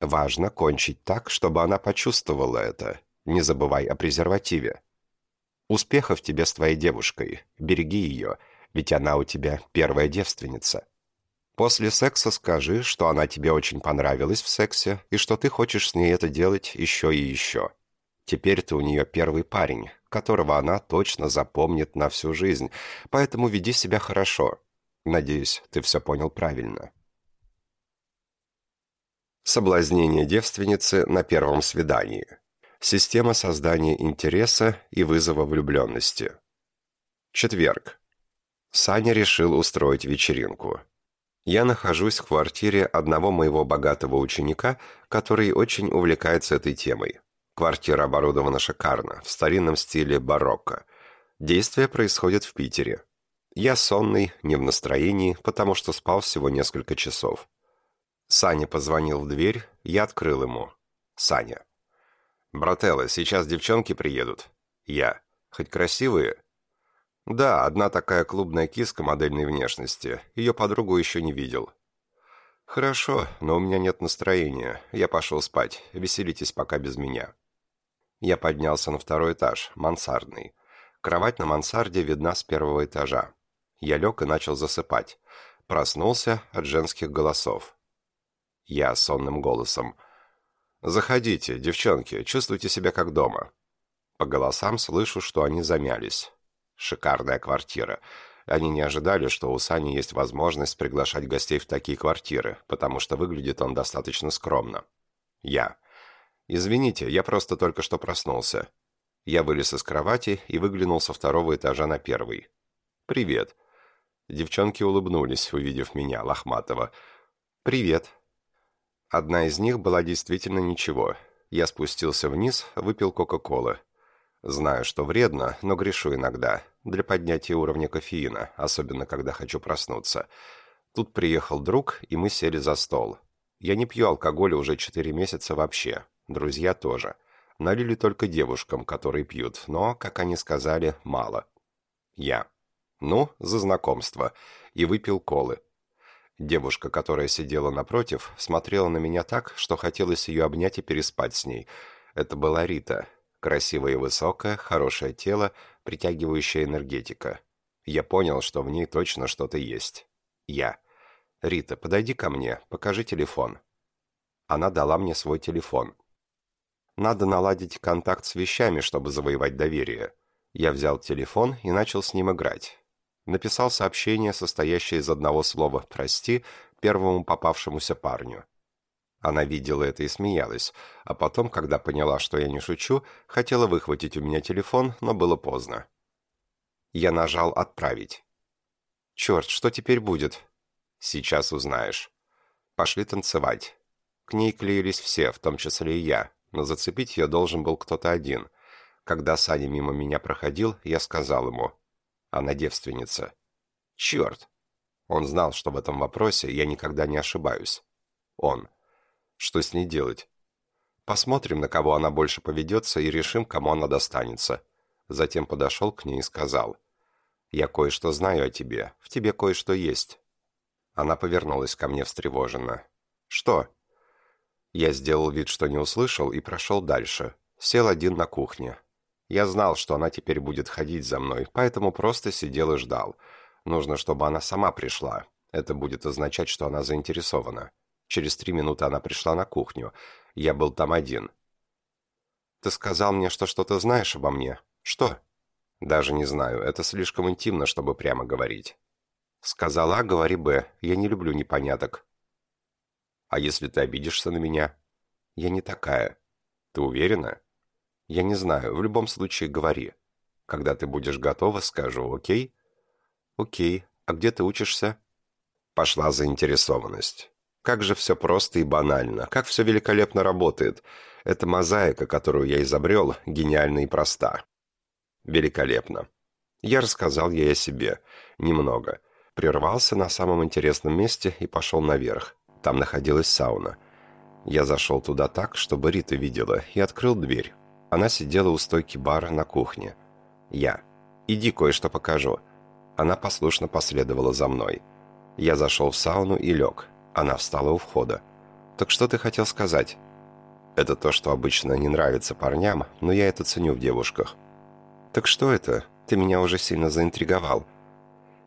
Важно кончить так, чтобы она почувствовала это. Не забывай о презервативе. Успехов тебе с твоей девушкой. Береги ее, ведь она у тебя первая девственница. После секса скажи, что она тебе очень понравилась в сексе и что ты хочешь с ней это делать еще и еще. Теперь ты у нее первый парень, которого она точно запомнит на всю жизнь, поэтому веди себя хорошо. Надеюсь, ты все понял правильно. Соблазнение девственницы на первом свидании. Система создания интереса и вызова влюбленности. Четверг. Саня решил устроить вечеринку. Я нахожусь в квартире одного моего богатого ученика, который очень увлекается этой темой. Квартира оборудована шикарно, в старинном стиле барокко. Действие происходит в Питере. Я сонный, не в настроении, потому что спал всего несколько часов. Саня позвонил в дверь, я открыл ему. Саня. «Брателло, сейчас девчонки приедут». Я. «Хоть красивые?» «Да, одна такая клубная киска модельной внешности. Ее подругу еще не видел». «Хорошо, но у меня нет настроения. Я пошел спать. Веселитесь пока без меня». Я поднялся на второй этаж, мансардный. Кровать на мансарде видна с первого этажа. Я лег и начал засыпать. Проснулся от женских голосов. Я сонным голосом. «Заходите, девчонки, чувствуйте себя как дома». По голосам слышу, что они замялись. Шикарная квартира. Они не ожидали, что у Сани есть возможность приглашать гостей в такие квартиры, потому что выглядит он достаточно скромно. Я. «Извините, я просто только что проснулся». Я вылез из кровати и выглянул со второго этажа на первый. «Привет». Девчонки улыбнулись, увидев меня, Лохматова. «Привет», Одна из них была действительно ничего. Я спустился вниз, выпил Кока-Колы. Знаю, что вредно, но грешу иногда. Для поднятия уровня кофеина, особенно когда хочу проснуться. Тут приехал друг, и мы сели за стол. Я не пью алкоголь уже четыре месяца вообще. Друзья тоже. Налили только девушкам, которые пьют, но, как они сказали, мало. Я. Ну, за знакомство. И выпил колы. Девушка, которая сидела напротив, смотрела на меня так, что хотелось ее обнять и переспать с ней. Это была Рита. Красивая и высокая, хорошее тело, притягивающая энергетика. Я понял, что в ней точно что-то есть. Я. «Рита, подойди ко мне, покажи телефон». Она дала мне свой телефон. Надо наладить контакт с вещами, чтобы завоевать доверие. Я взял телефон и начал с ним играть написал сообщение, состоящее из одного слова «прости» первому попавшемуся парню. Она видела это и смеялась, а потом, когда поняла, что я не шучу, хотела выхватить у меня телефон, но было поздно. Я нажал «Отправить». «Черт, что теперь будет?» «Сейчас узнаешь». Пошли танцевать. К ней клеились все, в том числе и я, но зацепить ее должен был кто-то один. Когда Саня мимо меня проходил, я сказал ему она девственница. Черт! Он знал, что в этом вопросе я никогда не ошибаюсь. Он. Что с ней делать? Посмотрим, на кого она больше поведется, и решим, кому она достанется». Затем подошел к ней и сказал, «Я кое-что знаю о тебе. В тебе кое-что есть». Она повернулась ко мне встревоженно. «Что?» Я сделал вид, что не услышал, и прошел дальше. Сел один на кухне. Я знал, что она теперь будет ходить за мной, поэтому просто сидел и ждал. Нужно, чтобы она сама пришла. Это будет означать, что она заинтересована. Через три минуты она пришла на кухню. Я был там один. «Ты сказал мне, что что-то знаешь обо мне. Что?» «Даже не знаю. Это слишком интимно, чтобы прямо говорить». «Сказала, говори Б. Я не люблю непоняток». «А если ты обидишься на меня?» «Я не такая». «Ты уверена?» «Я не знаю. В любом случае, говори. Когда ты будешь готова, скажу, окей?» «Окей. А где ты учишься?» Пошла заинтересованность. Как же все просто и банально, как все великолепно работает. Эта мозаика, которую я изобрел, гениальна и проста. Великолепно. Я рассказал ей о себе. Немного. Прервался на самом интересном месте и пошел наверх. Там находилась сауна. Я зашел туда так, чтобы Рита видела, и открыл дверь. Она сидела у стойки бара на кухне. Я. «Иди, кое-что покажу». Она послушно последовала за мной. Я зашел в сауну и лег. Она встала у входа. «Так что ты хотел сказать?» «Это то, что обычно не нравится парням, но я это ценю в девушках». «Так что это? Ты меня уже сильно заинтриговал».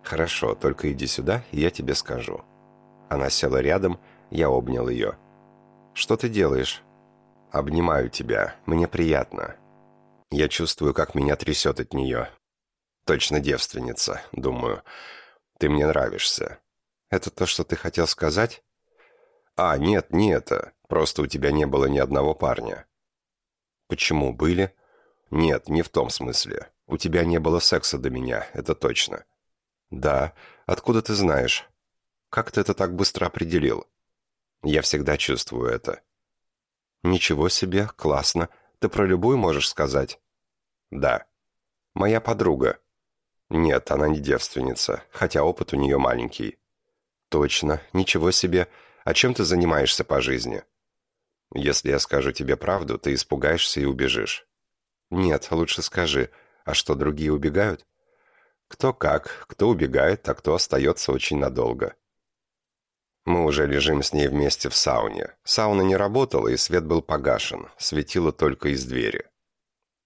«Хорошо, только иди сюда, и я тебе скажу». Она села рядом, я обнял ее. «Что ты делаешь?» «Обнимаю тебя. Мне приятно». Я чувствую, как меня трясет от нее. Точно девственница, думаю. Ты мне нравишься. Это то, что ты хотел сказать? А, нет, не это. Просто у тебя не было ни одного парня. Почему были? Нет, не в том смысле. У тебя не было секса до меня, это точно. Да. Откуда ты знаешь? Как ты это так быстро определил? Я всегда чувствую это. Ничего себе, классно. Ты про любую можешь сказать? Да. Моя подруга. Нет, она не девственница, хотя опыт у нее маленький. «Точно. Ничего себе. А чем ты занимаешься по жизни?» «Если я скажу тебе правду, ты испугаешься и убежишь». «Нет, лучше скажи. А что, другие убегают?» «Кто как. Кто убегает, а кто остается очень надолго». Мы уже лежим с ней вместе в сауне. Сауна не работала, и свет был погашен. Светило только из двери.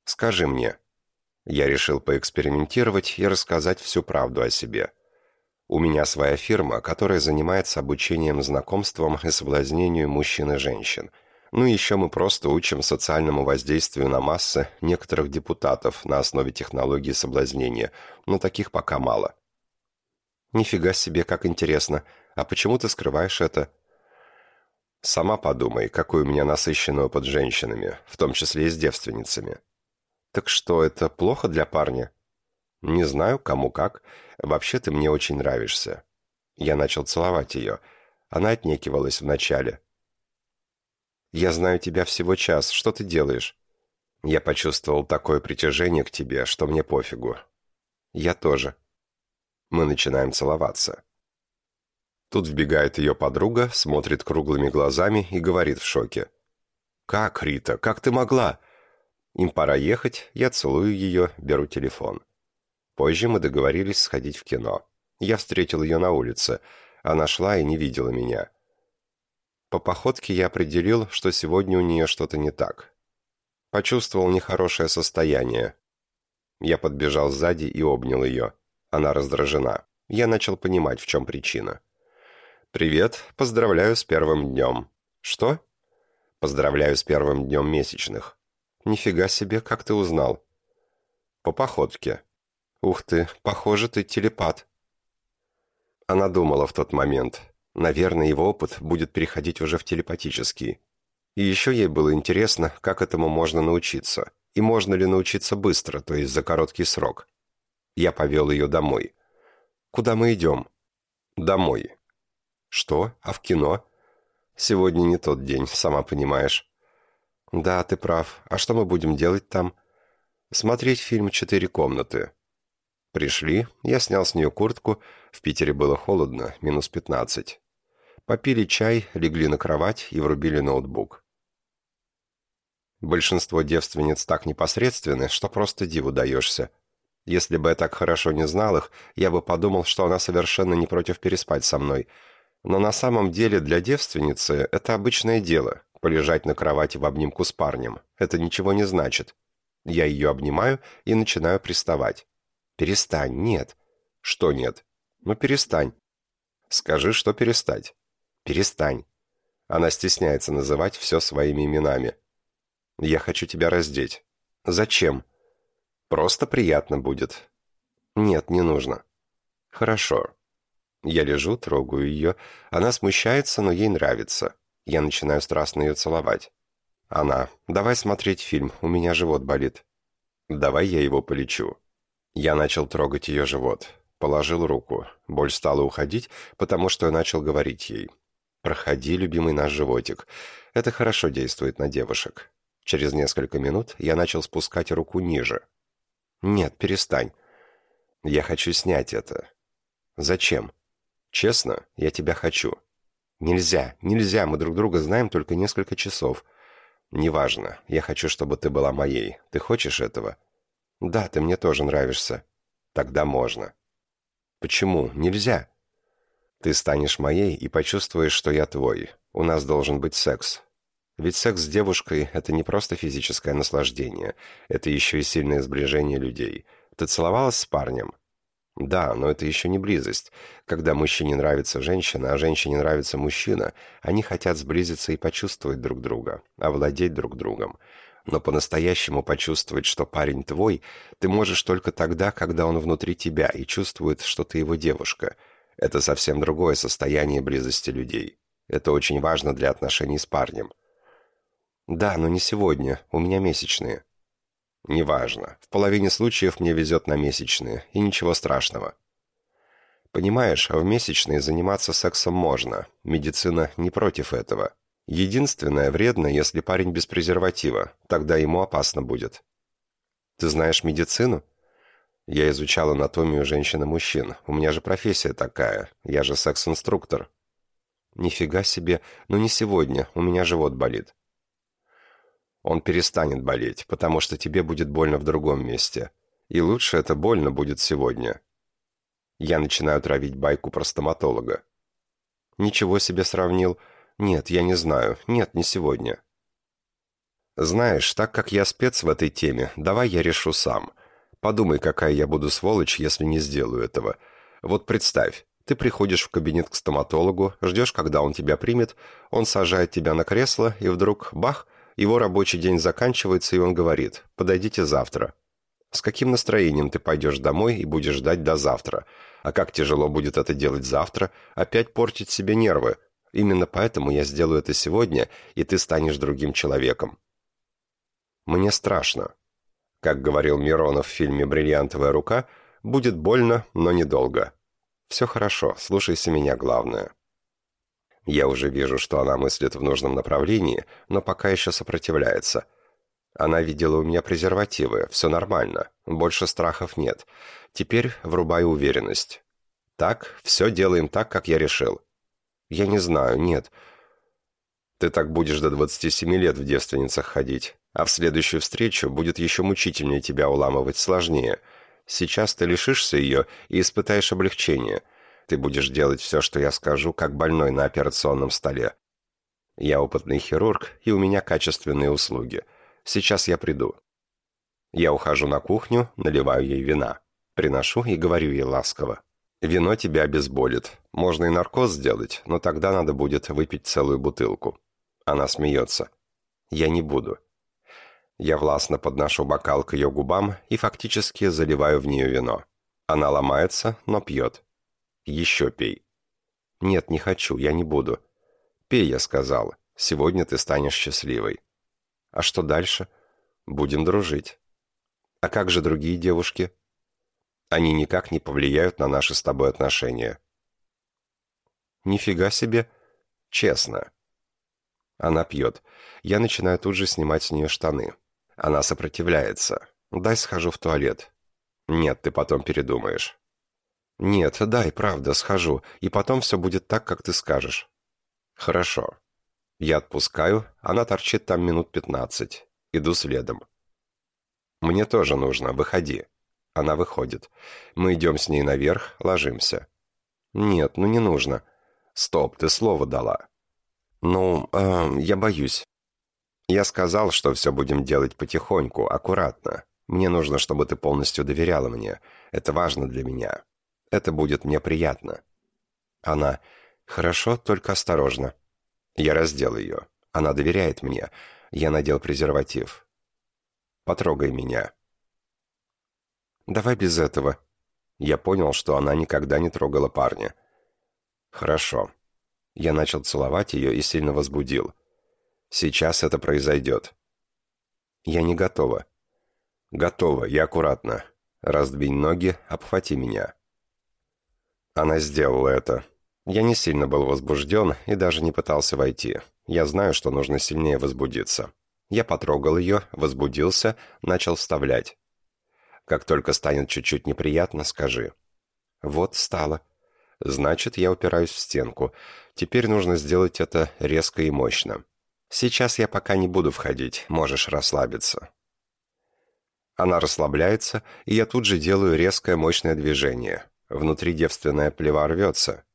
«Скажи мне». Я решил поэкспериментировать и рассказать всю правду о себе. У меня своя фирма, которая занимается обучением знакомствам и соблазнению мужчин и женщин. Ну и еще мы просто учим социальному воздействию на массы некоторых депутатов на основе технологии соблазнения, но таких пока мало. Нифига себе, как интересно. А почему ты скрываешь это? Сама подумай, какой у меня насыщенный опыт с женщинами, в том числе и с девственницами. Так что, это плохо для парня? Не знаю, кому как. Вообще ты мне очень нравишься. Я начал целовать ее. Она отнекивалась вначале. Я знаю тебя всего час. Что ты делаешь? Я почувствовал такое притяжение к тебе, что мне пофигу. Я тоже. Мы начинаем целоваться. Тут вбегает ее подруга, смотрит круглыми глазами и говорит в шоке. «Как, Рита, как ты могла?» Им пора ехать, я целую ее, беру телефон. Позже мы договорились сходить в кино. Я встретил ее на улице. Она шла и не видела меня. По походке я определил, что сегодня у нее что-то не так. Почувствовал нехорошее состояние. Я подбежал сзади и обнял ее. Она раздражена. Я начал понимать, в чем причина. «Привет, поздравляю с первым днем». «Что?» «Поздравляю с первым днем месячных». «Нифига себе, как ты узнал?» «По походке. «Ух ты, похоже, ты телепат». Она думала в тот момент. Наверное, его опыт будет переходить уже в телепатический. И еще ей было интересно, как этому можно научиться. И можно ли научиться быстро, то есть за короткий срок. Я повел ее домой. «Куда мы идем?» «Домой». «Что? А в кино?» «Сегодня не тот день, сама понимаешь». «Да, ты прав. А что мы будем делать там?» «Смотреть фильм «Четыре комнаты». Пришли, я снял с нее куртку, в Питере было холодно, минус пятнадцать. Попили чай, легли на кровать и врубили ноутбук. Большинство девственниц так непосредственны, что просто диву даешься. Если бы я так хорошо не знал их, я бы подумал, что она совершенно не против переспать со мной. Но на самом деле для девственницы это обычное дело – полежать на кровати в обнимку с парнем. Это ничего не значит. Я ее обнимаю и начинаю приставать. «Перестань, нет». «Что нет?» «Ну, перестань». «Скажи, что перестать». «Перестань». Она стесняется называть все своими именами. «Я хочу тебя раздеть». «Зачем?» «Просто приятно будет». «Нет, не нужно». «Хорошо». Я лежу, трогаю ее. Она смущается, но ей нравится. Я начинаю страстно ее целовать. Она. «Давай смотреть фильм, у меня живот болит». «Давай я его полечу». Я начал трогать ее живот. Положил руку. Боль стала уходить, потому что я начал говорить ей. «Проходи, любимый наш животик. Это хорошо действует на девушек». Через несколько минут я начал спускать руку ниже. «Нет, перестань. Я хочу снять это». «Зачем?» «Честно, я тебя хочу». «Нельзя, нельзя, мы друг друга знаем только несколько часов». «Неважно, я хочу, чтобы ты была моей. Ты хочешь этого?» «Да, ты мне тоже нравишься». «Тогда можно». «Почему? Нельзя». «Ты станешь моей и почувствуешь, что я твой. У нас должен быть секс. Ведь секс с девушкой – это не просто физическое наслаждение, это еще и сильное сближение людей. Ты целовалась с парнем? Да, но это еще не близость. Когда мужчине нравится женщина, а женщине нравится мужчина, они хотят сблизиться и почувствовать друг друга, овладеть друг другом. Но по-настоящему почувствовать, что парень твой, ты можешь только тогда, когда он внутри тебя и чувствует, что ты его девушка. Это совсем другое состояние близости людей. Это очень важно для отношений с парнем. «Да, но не сегодня. У меня месячные». «Неважно. В половине случаев мне везет на месячные, и ничего страшного». «Понимаешь, в месячные заниматься сексом можно. Медицина не против этого. Единственное, вредно, если парень без презерватива. Тогда ему опасно будет». «Ты знаешь медицину?» «Я изучал анатомию женщин и мужчин. У меня же профессия такая. Я же секс-инструктор». «Нифига себе. Но не сегодня. У меня живот болит». Он перестанет болеть, потому что тебе будет больно в другом месте. И лучше это больно будет сегодня. Я начинаю травить байку про стоматолога. Ничего себе сравнил. Нет, я не знаю. Нет, не сегодня. Знаешь, так как я спец в этой теме, давай я решу сам. Подумай, какая я буду сволочь, если не сделаю этого. Вот представь, ты приходишь в кабинет к стоматологу, ждешь, когда он тебя примет, он сажает тебя на кресло, и вдруг, бах, его рабочий день заканчивается, и он говорит «подойдите завтра». С каким настроением ты пойдешь домой и будешь ждать до завтра? А как тяжело будет это делать завтра? Опять портить себе нервы. Именно поэтому я сделаю это сегодня, и ты станешь другим человеком. Мне страшно. Как говорил Миронов в фильме «Бриллиантовая рука», будет больно, но недолго. Все хорошо, слушайся меня, главное. Я уже вижу, что она мыслит в нужном направлении, но пока еще сопротивляется. Она видела у меня презервативы, все нормально, больше страхов нет. Теперь врубаю уверенность. Так, все делаем так, как я решил. Я не знаю, нет. Ты так будешь до 27 лет в девственницах ходить, а в следующую встречу будет еще мучительнее тебя уламывать, сложнее. Сейчас ты лишишься ее и испытаешь облегчение – ты будешь делать все, что я скажу, как больной на операционном столе. Я опытный хирург, и у меня качественные услуги. Сейчас я приду. Я ухожу на кухню, наливаю ей вина. Приношу и говорю ей ласково. Вино тебя обезболит. Можно и наркоз сделать, но тогда надо будет выпить целую бутылку. Она смеется. Я не буду. Я властно подношу бокал к ее губам и фактически заливаю в нее вино. Она ломается, но пьет. Еще пей». «Нет, не хочу, я не буду». «Пей», я сказал. «Сегодня ты станешь счастливой». «А что дальше?» «Будем дружить». «А как же другие девушки?» «Они никак не повлияют на наши с тобой отношения». «Нифига себе!» «Честно». Она пьет. Я начинаю тут же снимать с нее штаны. Она сопротивляется. «Дай схожу в туалет». «Нет, ты потом передумаешь». «Нет, дай, правда, схожу, и потом все будет так, как ты скажешь». «Хорошо». Я отпускаю, она торчит там минут пятнадцать. Иду следом. «Мне тоже нужно, выходи». Она выходит. Мы идем с ней наверх, ложимся. «Нет, ну не нужно». «Стоп, ты слово дала». «Ну, э, я боюсь». «Я сказал, что все будем делать потихоньку, аккуратно. Мне нужно, чтобы ты полностью доверяла мне. Это важно для меня. Это будет мне приятно». Она «Хорошо, только осторожно». Я раздел ее. Она доверяет мне. Я надел презерватив. «Потрогай меня». «Давай без этого». Я понял, что она никогда не трогала парня. «Хорошо». Я начал целовать ее и сильно возбудил. «Сейчас это произойдет». «Я не готова». «Готова, я аккуратно. Раздвинь ноги, обхвати меня». Она сделала это. Я не сильно был возбужден и даже не пытался войти. Я знаю, что нужно сильнее возбудиться. Я потрогал ее, возбудился, начал вставлять. Как только станет чуть-чуть неприятно, скажи. Вот стало. Значит, я упираюсь в стенку. Теперь нужно сделать это резко и мощно. Сейчас я пока не буду входить, можешь расслабиться. Она расслабляется, и я тут же делаю резкое мощное движение. Внутри девственная плева рвется.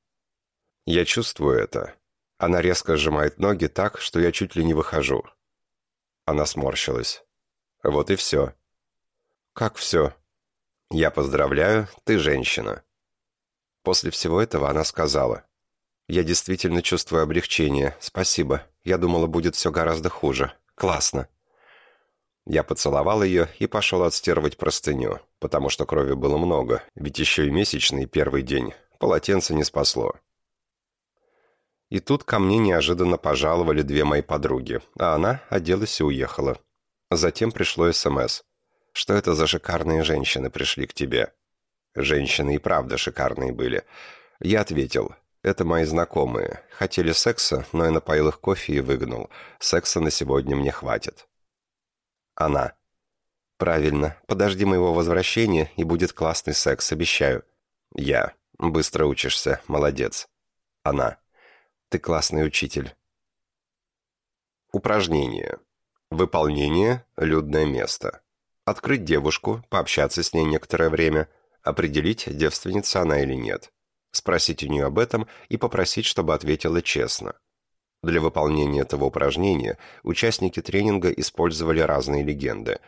Я чувствую это. Она резко сжимает ноги так, что я чуть ли не выхожу. Она сморщилась. Вот и все. Как все? Я поздравляю, ты женщина. После всего этого она сказала. Я действительно чувствую облегчение. Спасибо. Я думала, будет все гораздо хуже. Классно. Я поцеловал ее и пошел отстирывать простыню, потому что крови было много, ведь еще и месячный первый день. Полотенце не спасло. И тут ко мне неожиданно пожаловали две мои подруги, а она оделась и уехала. Затем пришло СМС. Что это за шикарные женщины пришли к тебе? Женщины и правда шикарные были. Я ответил. Это мои знакомые. Хотели секса, но я напоил их кофе и выгнал. Секса на сегодня мне хватит. Она. Правильно. Подожди моего возвращения, и будет классный секс, обещаю. Я. Быстро учишься. Молодец. Она. Ты классный учитель. Упражнение. Выполнение. Людное место. Открыть девушку, пообщаться с ней некоторое время, определить, девственница она или нет. Спросить у нее об этом и попросить, чтобы ответила честно. Для выполнения этого упражнения участники тренинга использовали разные легенды.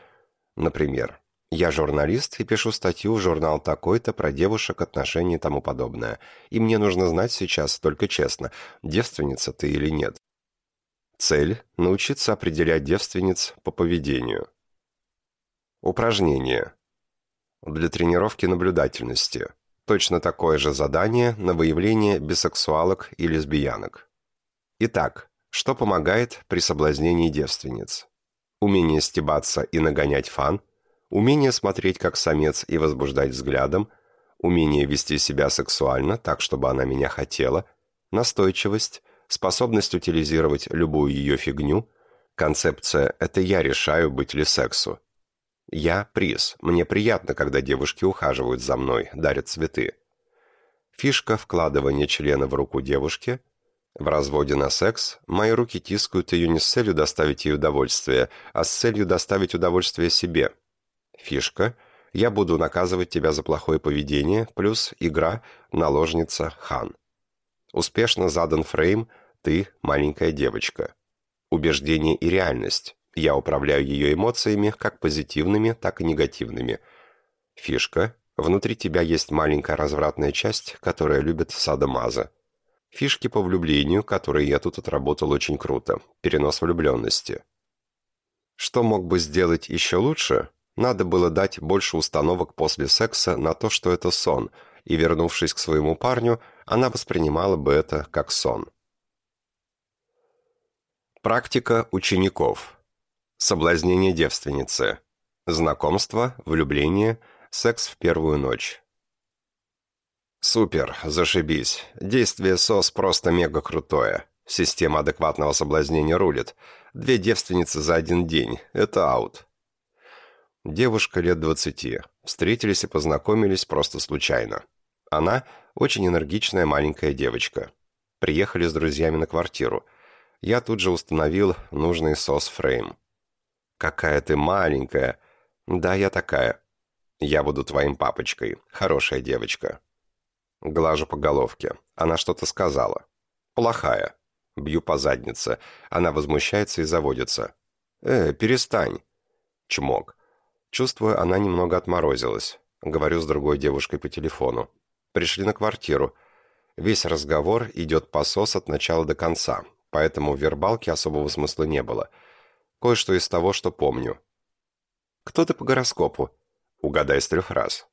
Например, я журналист и пишу статью в журнал такой-то про девушек, отношения и тому подобное. И мне нужно знать сейчас, только честно, девственница ты или нет. Цель – научиться определять девственниц по поведению. Упражнение. Для тренировки наблюдательности. Точно такое же задание на выявление бисексуалок и лесбиянок. Итак, что помогает при соблазнении девственниц? Умение стебаться и нагонять фан – умение смотреть как самец и возбуждать взглядом, умение вести себя сексуально так, чтобы она меня хотела, настойчивость, способность утилизировать любую ее фигню, концепция «это я решаю, быть ли сексу». Я – приз, мне приятно, когда девушки ухаживают за мной, дарят цветы. Фишка вкладывания члена в руку девушки – в разводе на секс мои руки тискают ее не с целью доставить ей удовольствие, а с целью доставить удовольствие себе – Фишка. Я буду наказывать тебя за плохое поведение, плюс игра «Наложница Хан». Успешно задан фрейм «Ты маленькая девочка». Убеждение и реальность. Я управляю ее эмоциями, как позитивными, так и негативными. Фишка. Внутри тебя есть маленькая развратная часть, которая любит садомаза. Фишки по влюблению, которые я тут отработал очень круто. Перенос влюбленности. Что мог бы сделать еще лучше? Надо было дать больше установок после секса на то, что это сон, и, вернувшись к своему парню, она воспринимала бы это как сон. Практика учеников. Соблазнение девственницы. Знакомство, влюбление, секс в первую ночь. Супер, зашибись. Действие СОС просто мега крутое. Система адекватного соблазнения рулит. Две девственницы за один день. Это аут. Девушка лет двадцати. Встретились и познакомились просто случайно. Она очень энергичная маленькая девочка. Приехали с друзьями на квартиру. Я тут же установил нужный сос-фрейм. «Какая ты маленькая!» «Да, я такая. Я буду твоим папочкой. Хорошая девочка». Глажу по головке. Она что-то сказала. «Плохая». Бью по заднице. Она возмущается и заводится. «Э, перестань!» Чмок. Чувствую, она немного отморозилась. Говорю с другой девушкой по телефону. Пришли на квартиру. Весь разговор идет посос от начала до конца, поэтому в особого смысла не было. Кое-что из того, что помню. «Кто ты по гороскопу?» «Угадай с трех раз».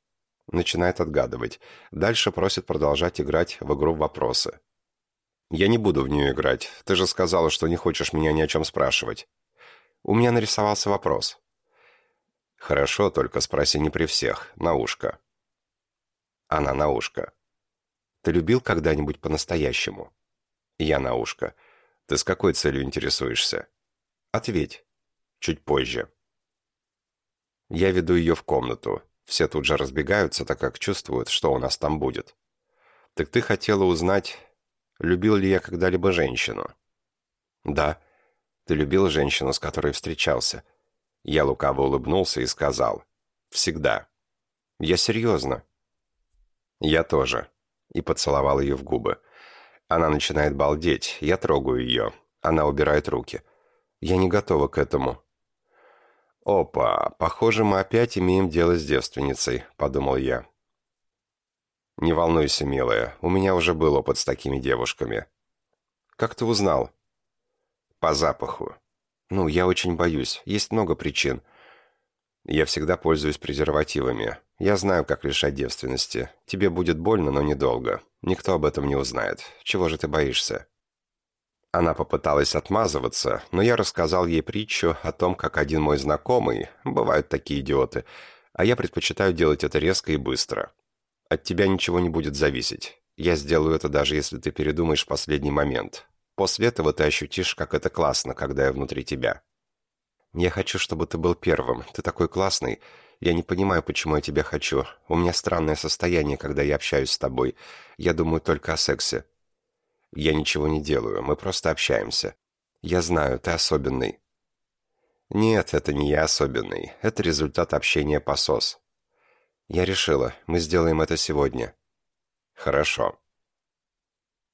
Начинает отгадывать. Дальше просит продолжать играть в игру «Вопросы». «Я не буду в нее играть. Ты же сказала, что не хочешь меня ни о чем спрашивать». «У меня нарисовался вопрос». «Хорошо, только спроси не при всех. На ушко». Она на ушко. «Ты любил когда-нибудь по-настоящему?» Я на ушко. «Ты с какой целью интересуешься?» «Ответь. Чуть позже». Я веду ее в комнату. Все тут же разбегаются, так как чувствуют, что у нас там будет. «Так ты хотела узнать, любил ли я когда-либо женщину?» «Да. Ты любил женщину, с которой встречался?» Я лукаво улыбнулся и сказал. «Всегда». «Я серьезно». «Я тоже». И поцеловал ее в губы. Она начинает балдеть. Я трогаю ее. Она убирает руки. Я не готова к этому. «Опа, похоже, мы опять имеем дело с девственницей», — подумал я. «Не волнуйся, милая, у меня уже был опыт с такими девушками». «Как ты узнал?» «По запаху». «Ну, я очень боюсь. Есть много причин. Я всегда пользуюсь презервативами. Я знаю, как лишать девственности. Тебе будет больно, но недолго. Никто об этом не узнает. Чего же ты боишься?» Она попыталась отмазываться, но я рассказал ей притчу о том, как один мой знакомый, бывают такие идиоты, а я предпочитаю делать это резко и быстро. От тебя ничего не будет зависеть. Я сделаю это даже если ты передумаешь в последний момент. После этого ты ощутишь, как это классно, когда я внутри тебя. Я хочу, чтобы ты был первым. Ты такой классный. Я не понимаю, почему я тебя хочу. У меня странное состояние, когда я общаюсь с тобой. Я думаю только о сексе. Я ничего не делаю, мы просто общаемся. Я знаю, ты особенный. Нет, это не я особенный. Это результат общения по СОС. Я решила, мы сделаем это сегодня. Хорошо.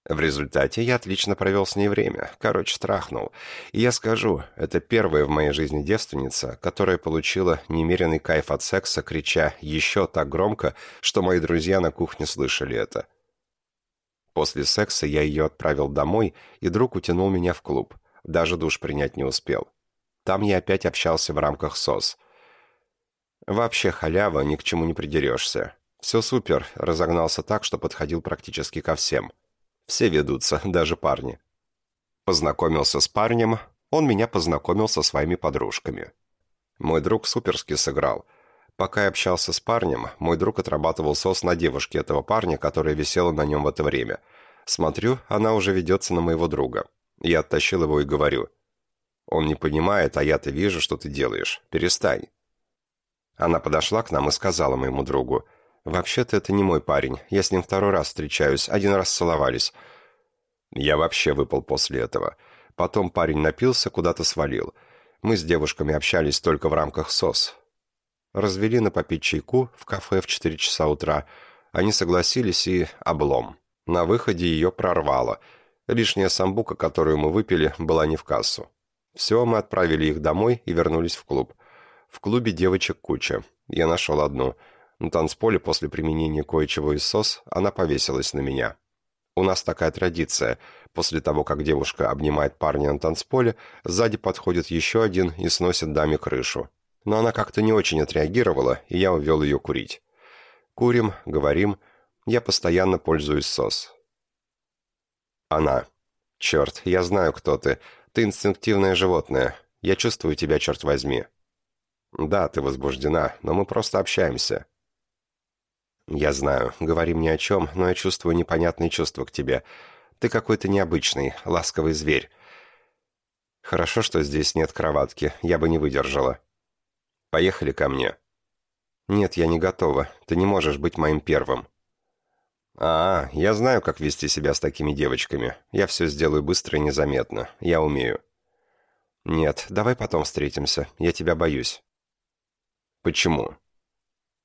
В результате я отлично провел с ней время, короче, трахнул. И я скажу, это первая в моей жизни девственница, которая получила немеренный кайф от секса, крича «еще» так громко, что мои друзья на кухне слышали это. После секса я ее отправил домой, и друг утянул меня в клуб. Даже душ принять не успел. Там я опять общался в рамках СОС. Вообще халява, ни к чему не придерешься. Все супер, разогнался так, что подходил практически ко всем. Все ведутся, даже парни. Познакомился с парнем, он меня познакомил со своими подружками. Мой друг суперски сыграл. Пока я общался с парнем, мой друг отрабатывал сос на девушке этого парня, которая висела на нем в это время. Смотрю, она уже ведется на моего друга. Я оттащил его и говорю. Он не понимает, а я-то вижу, что ты делаешь. Перестань. Она подошла к нам и сказала моему другу. «Вообще-то это не мой парень. Я с ним второй раз встречаюсь. Один раз целовались». Я вообще выпал после этого. Потом парень напился, куда-то свалил. Мы с девушками общались только в рамках СОС. Развели на попить чайку в кафе в 4 часа утра. Они согласились и облом. На выходе ее прорвало. Лишняя самбука, которую мы выпили, была не в кассу. Все, мы отправили их домой и вернулись в клуб. В клубе девочек куча. Я нашел одну – на танцполе после применения кое-чего из СОС она повесилась на меня. У нас такая традиция. После того, как девушка обнимает парня на танцполе, сзади подходит еще один и сносит даме крышу. Но она как-то не очень отреагировала, и я увел ее курить. Курим, говорим. Я постоянно пользуюсь СОС. Она. «Черт, я знаю, кто ты. Ты инстинктивное животное. Я чувствую тебя, черт возьми». «Да, ты возбуждена, но мы просто общаемся. «Я знаю, говори мне о чем, но я чувствую непонятные чувства к тебе. Ты какой-то необычный, ласковый зверь. Хорошо, что здесь нет кроватки, я бы не выдержала. Поехали ко мне». «Нет, я не готова. Ты не можешь быть моим первым». «А, я знаю, как вести себя с такими девочками. Я все сделаю быстро и незаметно. Я умею». «Нет, давай потом встретимся. Я тебя боюсь». «Почему?»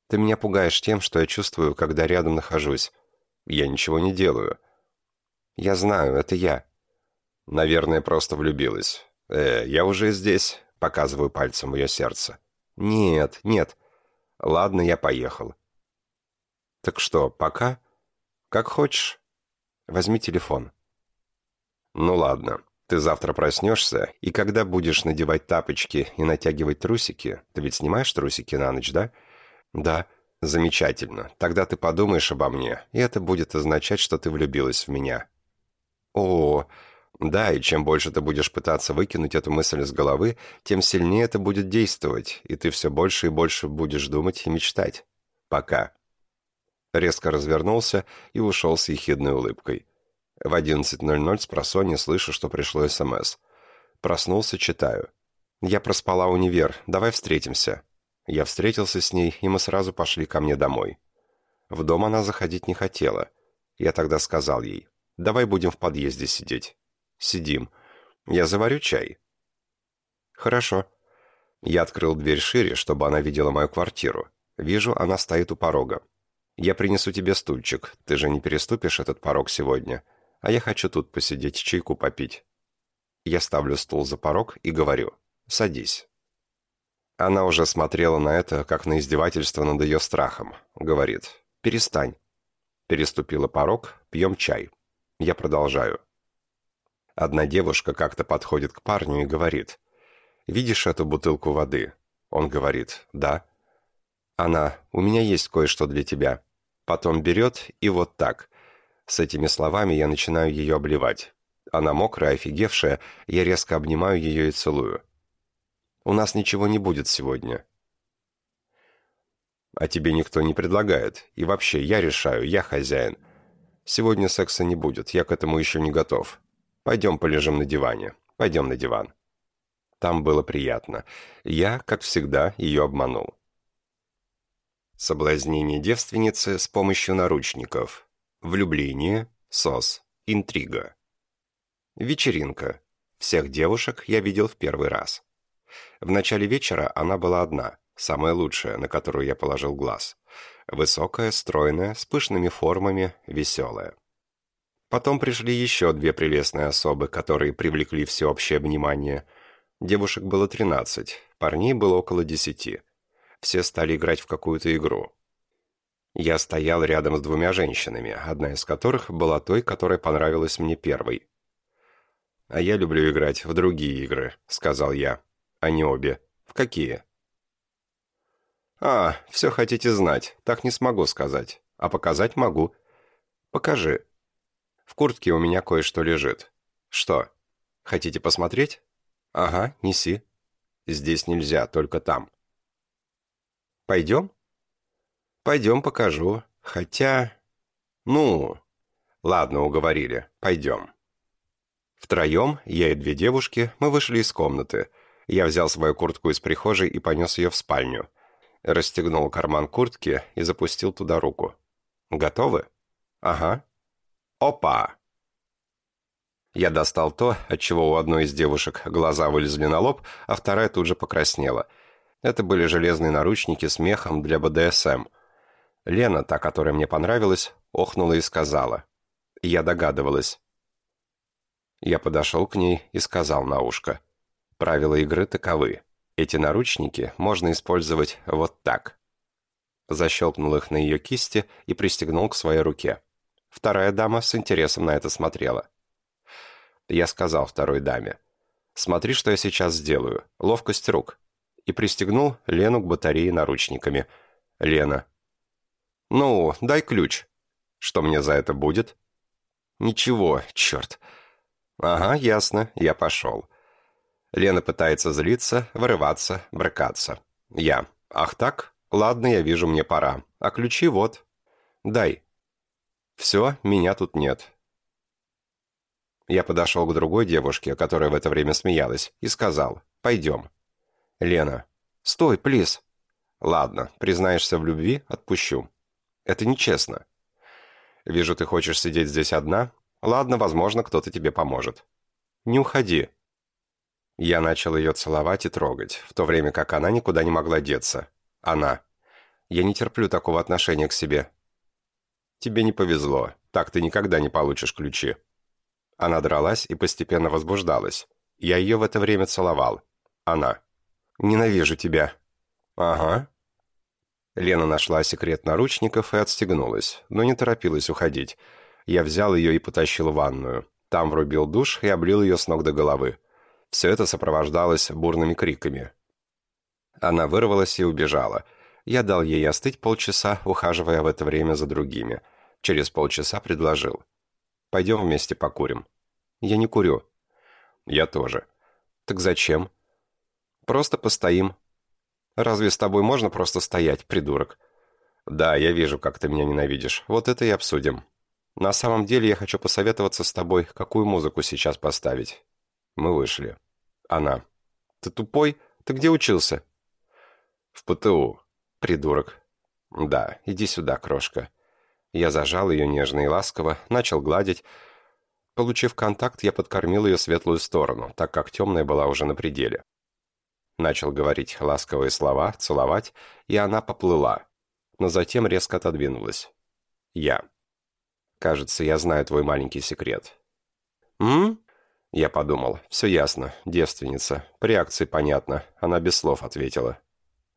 «Ты меня пугаешь тем, что я чувствую, когда рядом нахожусь. Я ничего не делаю». «Я знаю, это я». «Наверное, просто влюбилась. Э, я уже здесь», — показываю пальцем ее сердце. «Нет, нет. Ладно, я поехал». «Так что, пока?» «Как хочешь. Возьми телефон». «Ну ладно. Ты завтра проснешься, и когда будешь надевать тапочки и натягивать трусики, ты ведь снимаешь трусики на ночь, да? Да. Замечательно. Тогда ты подумаешь обо мне, и это будет означать, что ты влюбилась в меня. О, да, и чем больше ты будешь пытаться выкинуть эту мысль из головы, тем сильнее это будет действовать, и ты все больше и больше будешь думать и мечтать. Пока. Резко развернулся и ушел с ехидной улыбкой. В 11.00 с просонья слышу, что пришло СМС. Проснулся, читаю. «Я проспала универ, давай встретимся». Я встретился с ней, и мы сразу пошли ко мне домой. В дом она заходить не хотела. Я тогда сказал ей, «Давай будем в подъезде сидеть». «Сидим. Я заварю чай». «Хорошо». Я открыл дверь шире, чтобы она видела мою квартиру. Вижу, она стоит у порога. «Я принесу тебе стульчик. Ты же не переступишь этот порог сегодня а я хочу тут посидеть, чайку попить. Я ставлю стул за порог и говорю «Садись». Она уже смотрела на это, как на издевательство над ее страхом. Говорит «Перестань». Переступила порог, пьем чай. Я продолжаю. Одна девушка как-то подходит к парню и говорит «Видишь эту бутылку воды?» Он говорит «Да». Она «У меня есть кое-что для тебя». Потом берет и вот так – с этими словами я начинаю ее обливать. Она мокрая, офигевшая, я резко обнимаю ее и целую. «У нас ничего не будет сегодня». «А тебе никто не предлагает. И вообще, я решаю, я хозяин. Сегодня секса не будет, я к этому еще не готов. Пойдем полежим на диване. Пойдем на диван». Там было приятно. Я, как всегда, ее обманул. Соблазнение девственницы с помощью наручников. Влюбление, сос, интрига. Вечеринка. Всех девушек я видел в первый раз. В начале вечера она была одна, самая лучшая, на которую я положил глаз. Высокая, стройная, с пышными формами, веселая. Потом пришли еще две прелестные особы, которые привлекли всеобщее внимание. Девушек было тринадцать, парней было около десяти. Все стали играть в какую-то игру. Я стоял рядом с двумя женщинами, одна из которых была той, которая понравилась мне первой. «А я люблю играть в другие игры», — сказал я. «Они обе. В какие?» «А, все хотите знать. Так не смогу сказать. А показать могу. Покажи. В куртке у меня кое-что лежит. Что? Хотите посмотреть? Ага, неси. Здесь нельзя, только там. Пойдем?» «Пойдем покажу. Хотя...» «Ну...» «Ладно, уговорили. Пойдем». Втроем, я и две девушки, мы вышли из комнаты. Я взял свою куртку из прихожей и понес ее в спальню. Расстегнул карман куртки и запустил туда руку. «Готовы?» «Ага». «Опа!» Я достал то, от чего у одной из девушек глаза вылезли на лоб, а вторая тут же покраснела. Это были железные наручники с мехом для БДСМ – Лена, та, которая мне понравилась, охнула и сказала. Я догадывалась. Я подошел к ней и сказал на ушко. Правила игры таковы. Эти наручники можно использовать вот так. Защелкнул их на ее кисти и пристегнул к своей руке. Вторая дама с интересом на это смотрела. Я сказал второй даме. «Смотри, что я сейчас сделаю. Ловкость рук». И пристегнул Лену к батарее наручниками. Лена, «Ну, дай ключ». «Что мне за это будет?» «Ничего, черт». «Ага, ясно, я пошел». Лена пытается злиться, вырываться, брыкаться. Я. «Ах так? Ладно, я вижу, мне пора. А ключи вот. Дай». «Все, меня тут нет». Я подошел к другой девушке, которая в это время смеялась, и сказал «Пойдем». «Лена». «Стой, плиз». «Ладно, признаешься в любви, отпущу». Это нечестно. Вижу, ты хочешь сидеть здесь одна. Ладно, возможно, кто-то тебе поможет. Не уходи. Я начал ее целовать и трогать, в то время как она никуда не могла деться. Она. Я не терплю такого отношения к себе. Тебе не повезло. Так ты никогда не получишь ключи. Она дралась и постепенно возбуждалась. Я ее в это время целовал. Она. «Ненавижу тебя». «Ага». Лена нашла секрет наручников и отстегнулась, но не торопилась уходить. Я взял ее и потащил в ванную. Там врубил душ и облил ее с ног до головы. Все это сопровождалось бурными криками. Она вырвалась и убежала. Я дал ей остыть полчаса, ухаживая в это время за другими. Через полчаса предложил. «Пойдем вместе покурим». «Я не курю». «Я тоже». «Так зачем?» «Просто постоим». «Разве с тобой можно просто стоять, придурок?» «Да, я вижу, как ты меня ненавидишь. Вот это и обсудим». «На самом деле я хочу посоветоваться с тобой, какую музыку сейчас поставить». Мы вышли. Она. «Ты тупой? Ты где учился?» «В ПТУ. Придурок». «Да, иди сюда, крошка». Я зажал ее нежно и ласково, начал гладить. Получив контакт, я подкормил ее светлую сторону, так как темная была уже на пределе. Начал говорить ласковые слова, целовать, и она поплыла, но затем резко отодвинулась. Я. «Кажется, я знаю твой маленький секрет». «М?» Я подумал, все ясно, девственница. По реакции понятно, она без слов ответила.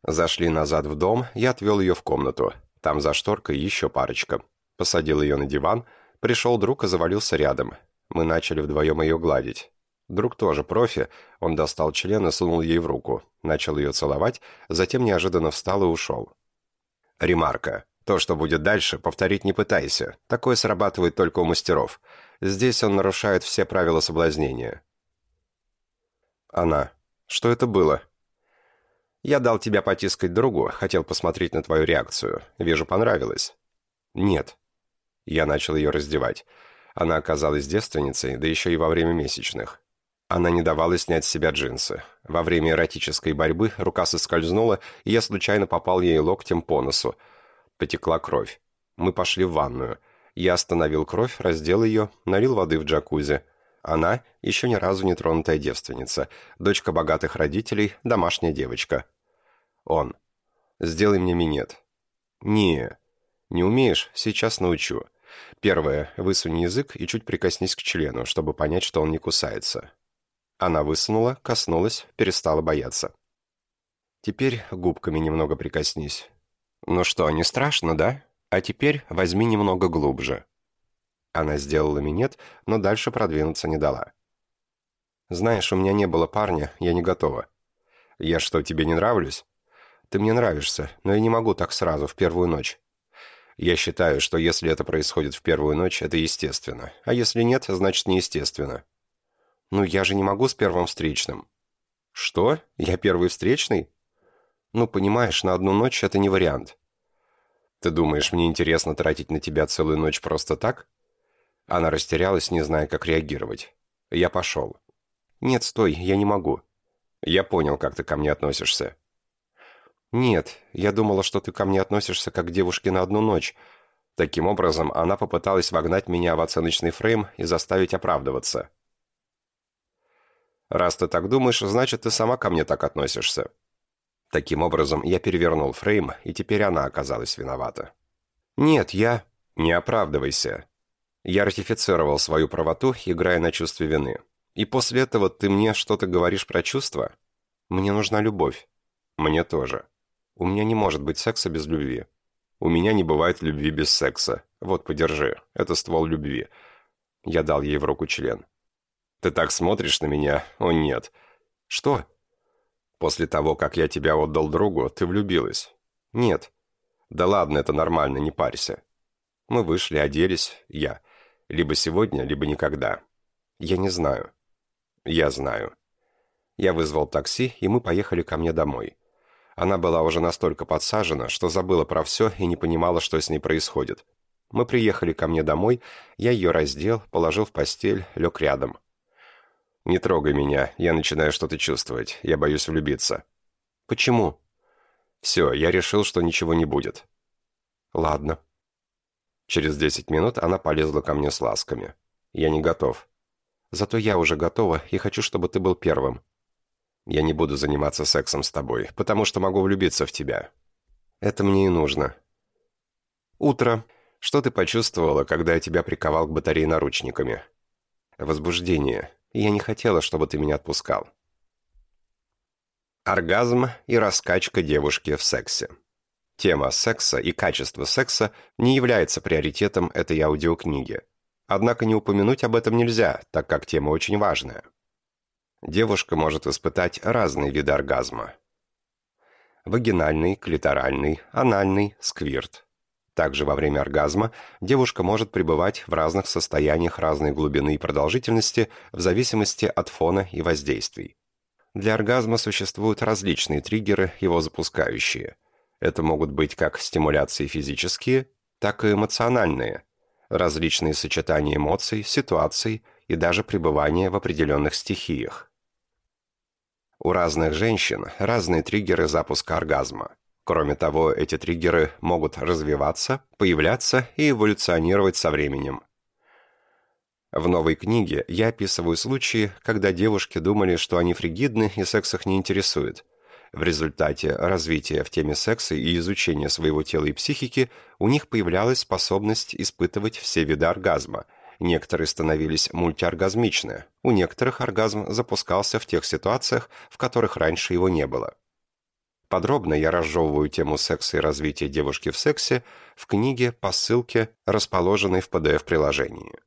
Зашли назад в дом, я отвел ее в комнату. Там за шторкой еще парочка. Посадил ее на диван, пришел друг и завалился рядом. Мы начали вдвоем ее гладить. Друг тоже профи, он достал член и сунул ей в руку. Начал ее целовать, затем неожиданно встал и ушел. Ремарка. То, что будет дальше, повторить не пытайся. Такое срабатывает только у мастеров. Здесь он нарушает все правила соблазнения. Она. Что это было? Я дал тебя потискать другу, хотел посмотреть на твою реакцию. Вижу, понравилось. Нет. Я начал ее раздевать. Она оказалась девственницей, да еще и во время месячных. Она не давала снять с себя джинсы. Во время эротической борьбы рука соскользнула, и я случайно попал ей локтем по носу – Потекла кровь. Мы пошли в ванную. Я остановил кровь, раздел ее, налил воды в джакузи. Она еще ни разу не тронутая девственница, дочка богатых родителей, домашняя девочка. Он. «Сделай мне минет». «Не. Не умеешь? Сейчас научу. Первое. Высунь язык и чуть прикоснись к члену, чтобы понять, что он не кусается». Она высунула, коснулась, перестала бояться. «Теперь губками немного прикоснись. «Ну что, не страшно, да? А теперь возьми немного глубже». Она сделала минет, но дальше продвинуться не дала. «Знаешь, у меня не было парня, я не готова». «Я что, тебе не нравлюсь?» «Ты мне нравишься, но я не могу так сразу, в первую ночь». «Я считаю, что если это происходит в первую ночь, это естественно. А если нет, значит неестественно». «Ну, я же не могу с первым встречным». «Что? Я первый встречный?» Ну, понимаешь, на одну ночь это не вариант. Ты думаешь, мне интересно тратить на тебя целую ночь просто так? Она растерялась, не зная, как реагировать. Я пошел. Нет, стой, я не могу. Я понял, как ты ко мне относишься. Нет, я думала, что ты ко мне относишься как к девушке на одну ночь. Таким образом, она попыталась вогнать меня в оценочный фрейм и заставить оправдываться. Раз ты так думаешь, значит, ты сама ко мне так относишься. Таким образом, я перевернул фрейм, и теперь она оказалась виновата. «Нет, я...» «Не оправдывайся». Я ратифицировал свою правоту, играя на чувстве вины. И после этого ты мне что-то говоришь про чувства? Мне нужна любовь. Мне тоже. У меня не может быть секса без любви. У меня не бывает любви без секса. Вот, подержи. Это ствол любви. Я дал ей в руку член. Ты так смотришь на меня? О, нет. Что? После того, как я тебя отдал другу, ты влюбилась?» «Нет». «Да ладно, это нормально, не парься». Мы вышли, оделись, я. Либо сегодня, либо никогда. Я не знаю. Я знаю. Я вызвал такси, и мы поехали ко мне домой. Она была уже настолько подсажена, что забыла про все и не понимала, что с ней происходит. Мы приехали ко мне домой, я ее раздел, положил в постель, лег рядом. «Не трогай меня, я начинаю что-то чувствовать, я боюсь влюбиться». «Почему?» «Все, я решил, что ничего не будет». «Ладно». Через десять минут она полезла ко мне с ласками. «Я не готов». «Зато я уже готова и хочу, чтобы ты был первым». Я не буду заниматься сексом с тобой, потому что могу влюбиться в тебя. Это мне и нужно. Утро. Что ты почувствовала, когда я тебя приковал к батарее наручниками? Возбуждение. Я не хотела, чтобы ты меня отпускал. Оргазм и раскачка девушки в сексе. Тема секса и качество секса не является приоритетом этой аудиокниги. Однако не упомянуть об этом нельзя, так как тема очень важная. Девушка может испытать разные виды оргазма. Вагинальный, клиторальный, анальный, сквирт. Также во время оргазма девушка может пребывать в разных состояниях разной глубины и продолжительности в зависимости от фона и воздействий. Для оргазма существуют различные триггеры, его запускающие. Это могут быть как стимуляции физические, так и эмоциональные, различные сочетания эмоций, ситуаций и даже пребывание в определенных стихиях. У разных женщин разные триггеры запуска оргазма. Кроме того, эти триггеры могут развиваться, появляться и эволюционировать со временем. В новой книге я описываю случаи, когда девушки думали, что они фригидны и секс их не интересует. В результате развития в теме секса и изучения своего тела и психики у них появлялась способность испытывать все виды оргазма. Некоторые становились мультиоргазмичны, у некоторых оргазм запускался в тех ситуациях, в которых раньше его не было. Подробно я разжевываю тему секса и развития девушки в сексе в книге по ссылке, расположенной в PDF-приложении.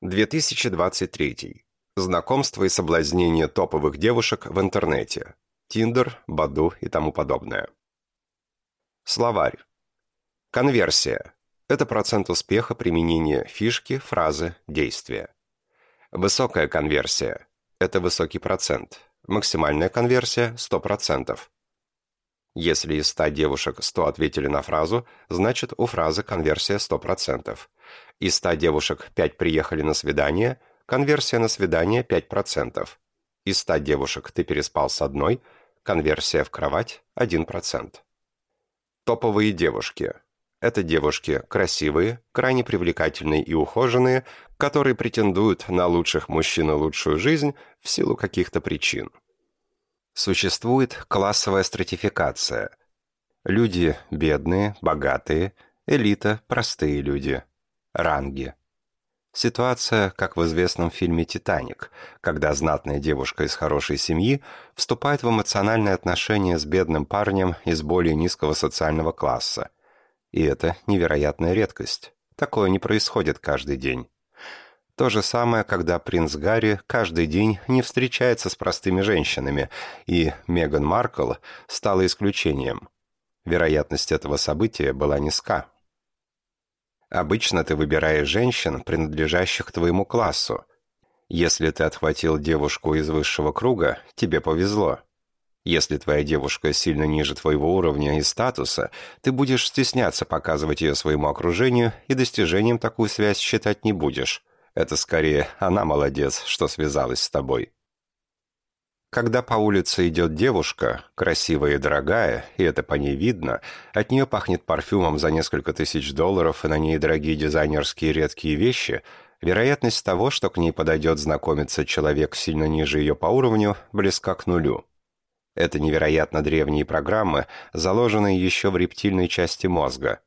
2023. Знакомство и соблазнение топовых девушек в интернете. Тиндер, Баду и тому подобное. Словарь. Конверсия. Это процент успеха применения фишки, фразы, действия. Высокая конверсия. Это высокий процент. Максимальная конверсия – 100%. Если из 100 девушек 100 ответили на фразу, значит у фразы конверсия 100%. Из 100 девушек 5 приехали на свидание, конверсия на свидание 5%. Из 100 девушек ты переспал с одной, конверсия в кровать 1%. Топовые девушки. Это девушки красивые, крайне привлекательные и ухоженные, которые претендуют на лучших мужчин и лучшую жизнь в силу каких-то причин. Существует классовая стратификация. Люди бедные, богатые, элита, простые люди – ранги. Ситуация, как в известном фильме «Титаник», когда знатная девушка из хорошей семьи вступает в эмоциональные отношения с бедным парнем из более низкого социального класса. И это невероятная редкость. Такое не происходит каждый день. То же самое, когда принц Гарри каждый день не встречается с простыми женщинами, и Меган Маркл стала исключением. Вероятность этого события была низка. Обычно ты выбираешь женщин, принадлежащих твоему классу. Если ты отхватил девушку из высшего круга, тебе повезло. Если твоя девушка сильно ниже твоего уровня и статуса, ты будешь стесняться показывать ее своему окружению и достижением такую связь считать не будешь. Это скорее она молодец, что связалась с тобой. Когда по улице идет девушка, красивая и дорогая, и это по ней видно, от нее пахнет парфюмом за несколько тысяч долларов, и на ней дорогие дизайнерские редкие вещи, вероятность того, что к ней подойдет знакомиться человек сильно ниже ее по уровню, близка к нулю. Это невероятно древние программы, заложенные еще в рептильной части мозга.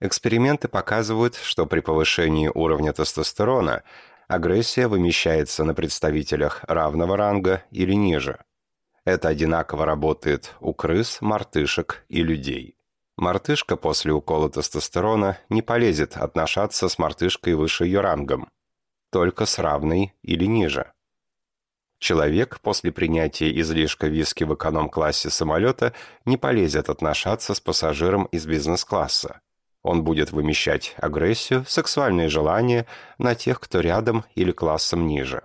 Эксперименты показывают, что при повышении уровня тестостерона – агрессия вымещается на представителях равного ранга или ниже. Это одинаково работает у крыс, мартышек и людей. Мартышка после укола тестостерона не полезет отношаться с мартышкой выше ее рангом, только с равной или ниже. Человек после принятия излишка виски в эконом-классе самолета не полезет отношаться с пассажиром из бизнес-класса. Он будет вымещать агрессию, сексуальные желания на тех, кто рядом или классом ниже.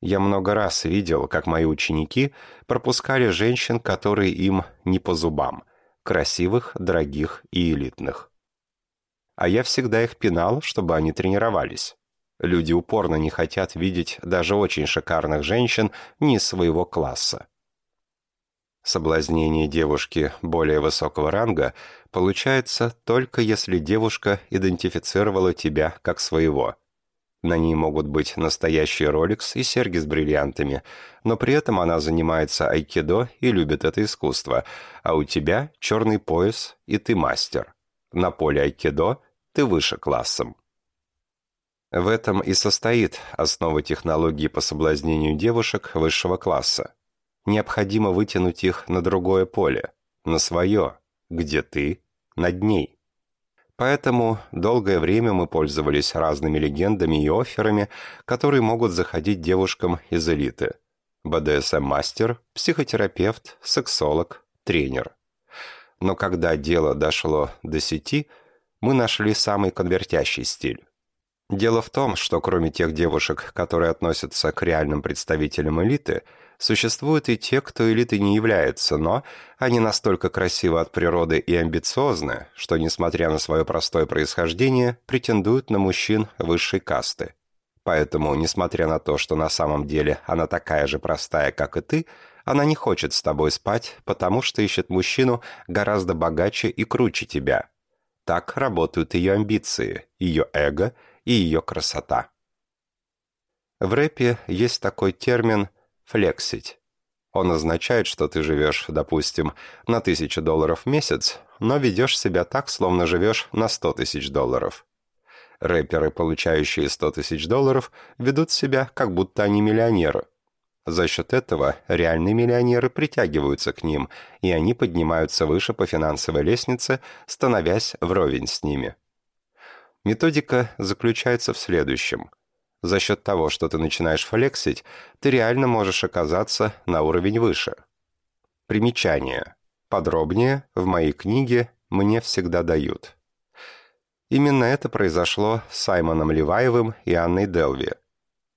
Я много раз видел, как мои ученики пропускали женщин, которые им не по зубам, красивых, дорогих и элитных. А я всегда их пинал, чтобы они тренировались. Люди упорно не хотят видеть даже очень шикарных женщин не своего класса. Соблазнение девушки более высокого ранга получается только если девушка идентифицировала тебя как своего. На ней могут быть настоящий роликс и серьги с бриллиантами, но при этом она занимается айкидо и любит это искусство, а у тебя черный пояс и ты мастер. На поле айкидо ты выше классом. В этом и состоит основа технологии по соблазнению девушек высшего класса. Необходимо вытянуть их на другое поле, на свое, где ты над ней. Поэтому долгое время мы пользовались разными легендами и офферами, которые могут заходить девушкам из элиты. БДСМ-мастер, психотерапевт, сексолог, тренер. Но когда дело дошло до сети, мы нашли самый конвертящий стиль. Дело в том, что кроме тех девушек, которые относятся к реальным представителям элиты – Существуют и те, кто элитой не является, но они настолько красивы от природы и амбициозны, что, несмотря на свое простое происхождение, претендуют на мужчин высшей касты. Поэтому, несмотря на то, что на самом деле она такая же простая, как и ты, она не хочет с тобой спать, потому что ищет мужчину гораздо богаче и круче тебя. Так работают ее амбиции, ее эго и ее красота. В рэпе есть такой термин – флексить. Он означает, что ты живешь, допустим, на тысячу долларов в месяц, но ведешь себя так, словно живешь на сто тысяч долларов. Рэперы, получающие сто тысяч долларов, ведут себя, как будто они миллионеры. За счет этого реальные миллионеры притягиваются к ним, и они поднимаются выше по финансовой лестнице, становясь вровень с ними. Методика заключается в следующем – за счет того, что ты начинаешь флексить, ты реально можешь оказаться на уровень выше. Примечание. Подробнее в моей книге «Мне всегда дают». Именно это произошло с Саймоном Леваевым и Анной Делви.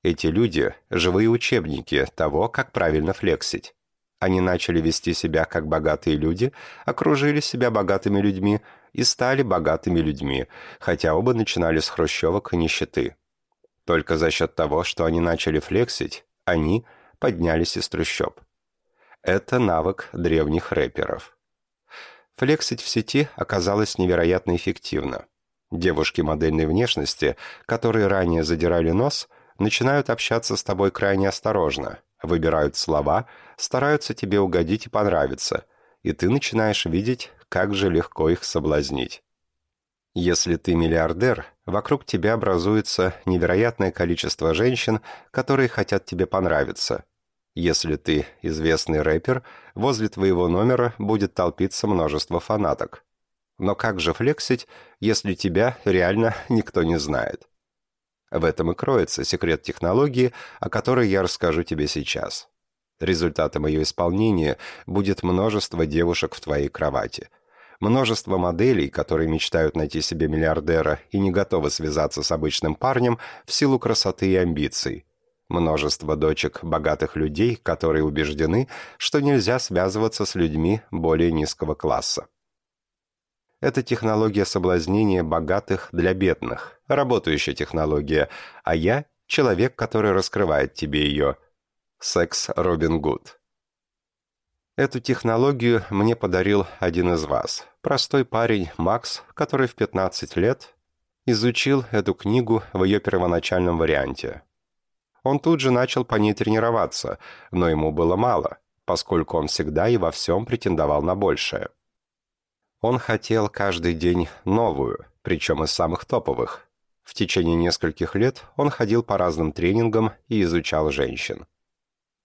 Эти люди – живые учебники того, как правильно флексить. Они начали вести себя как богатые люди, окружили себя богатыми людьми и стали богатыми людьми, хотя оба начинали с хрущевок и нищеты. Только за счет того, что они начали флексить, они поднялись из трущоб. Это навык древних рэперов. Флексить в сети оказалось невероятно эффективно. Девушки модельной внешности, которые ранее задирали нос, начинают общаться с тобой крайне осторожно, выбирают слова, стараются тебе угодить и понравиться, и ты начинаешь видеть, как же легко их соблазнить. Если ты миллиардер, вокруг тебя образуется невероятное количество женщин, которые хотят тебе понравиться. Если ты известный рэпер, возле твоего номера будет толпиться множество фанаток. Но как же флексить, если тебя реально никто не знает? В этом и кроется секрет технологии, о которой я расскажу тебе сейчас. Результатом ее исполнения будет множество девушек в твоей кровати – Множество моделей, которые мечтают найти себе миллиардера и не готовы связаться с обычным парнем в силу красоты и амбиций. Множество дочек богатых людей, которые убеждены, что нельзя связываться с людьми более низкого класса. Это технология соблазнения богатых для бедных, работающая технология, а я – человек, который раскрывает тебе ее. Секс Робин Гуд. Эту технологию мне подарил один из вас, простой парень Макс, который в 15 лет изучил эту книгу в ее первоначальном варианте. Он тут же начал по ней тренироваться, но ему было мало, поскольку он всегда и во всем претендовал на большее. Он хотел каждый день новую, причем из самых топовых. В течение нескольких лет он ходил по разным тренингам и изучал женщин.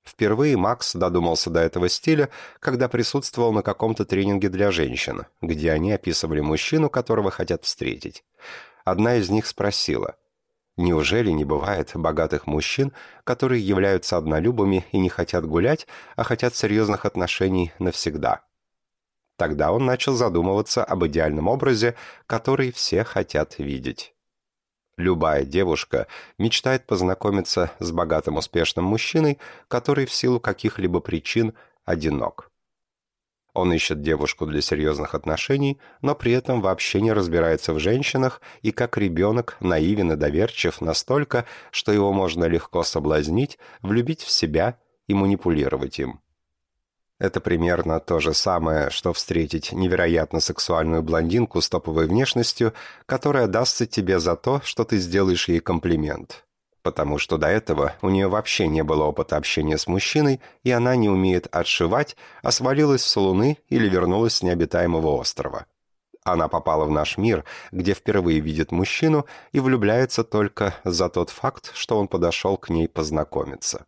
Впервые Макс додумался до этого стиля, когда присутствовал на каком-то тренинге для женщин, где они описывали мужчину, которого хотят встретить. Одна из них спросила, «Неужели не бывает богатых мужчин, которые являются однолюбами и не хотят гулять, а хотят серьезных отношений навсегда?» Тогда он начал задумываться об идеальном образе, который все хотят видеть. Любая девушка мечтает познакомиться с богатым успешным мужчиной, который в силу каких-либо причин одинок. Он ищет девушку для серьезных отношений, но при этом вообще не разбирается в женщинах и как ребенок наивен и доверчив настолько, что его можно легко соблазнить, влюбить в себя и манипулировать им. Это примерно то же самое, что встретить невероятно сексуальную блондинку с топовой внешностью, которая дастся тебе за то, что ты сделаешь ей комплимент. потому что до этого у нее вообще не было опыта общения с мужчиной, и она не умеет отшивать, а свалилась с Луны или вернулась с необитаемого острова. Она попала в наш мир, где впервые видит мужчину и влюбляется только за тот факт, что он подошел к ней познакомиться.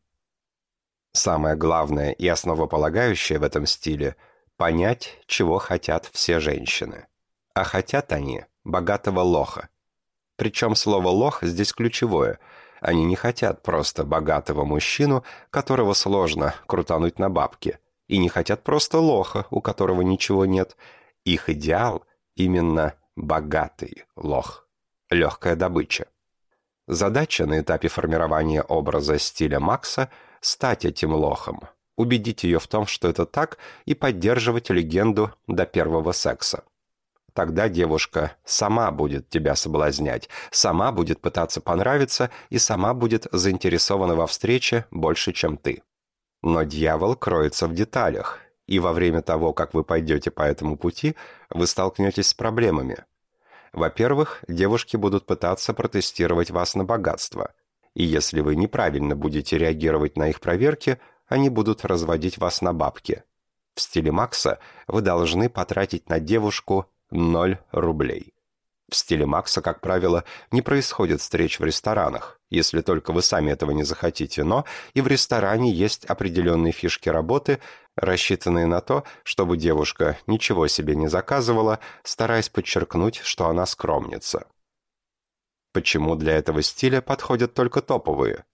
Самое главное и основополагающее в этом стиле – понять, чего хотят все женщины. А хотят они богатого лоха. Причем слово «лох» здесь ключевое – они не хотят просто богатого мужчину, которого сложно крутануть на бабки. И не хотят просто лоха, у которого ничего нет. Их идеал именно богатый лох. Легкая добыча. Задача на этапе формирования образа стиля Макса – стать этим лохом, убедить ее в том, что это так, и поддерживать легенду до первого секса. Тогда девушка сама будет тебя соблазнять, сама будет пытаться понравиться и сама будет заинтересована во встрече больше, чем ты. Но дьявол кроется в деталях, и во время того, как вы пойдете по этому пути, вы столкнетесь с проблемами. Во-первых, девушки будут пытаться протестировать вас на богатство, и если вы неправильно будете реагировать на их проверки, они будут разводить вас на бабки. В стиле Макса вы должны потратить на девушку 0 рублей. В стиле Макса, как правило, не происходит встреч в ресторанах, если только вы сами этого не захотите, но и в ресторане есть определенные фишки работы, рассчитанные на то, чтобы девушка ничего себе не заказывала, стараясь подчеркнуть, что она скромница. Почему для этого стиля подходят только топовые?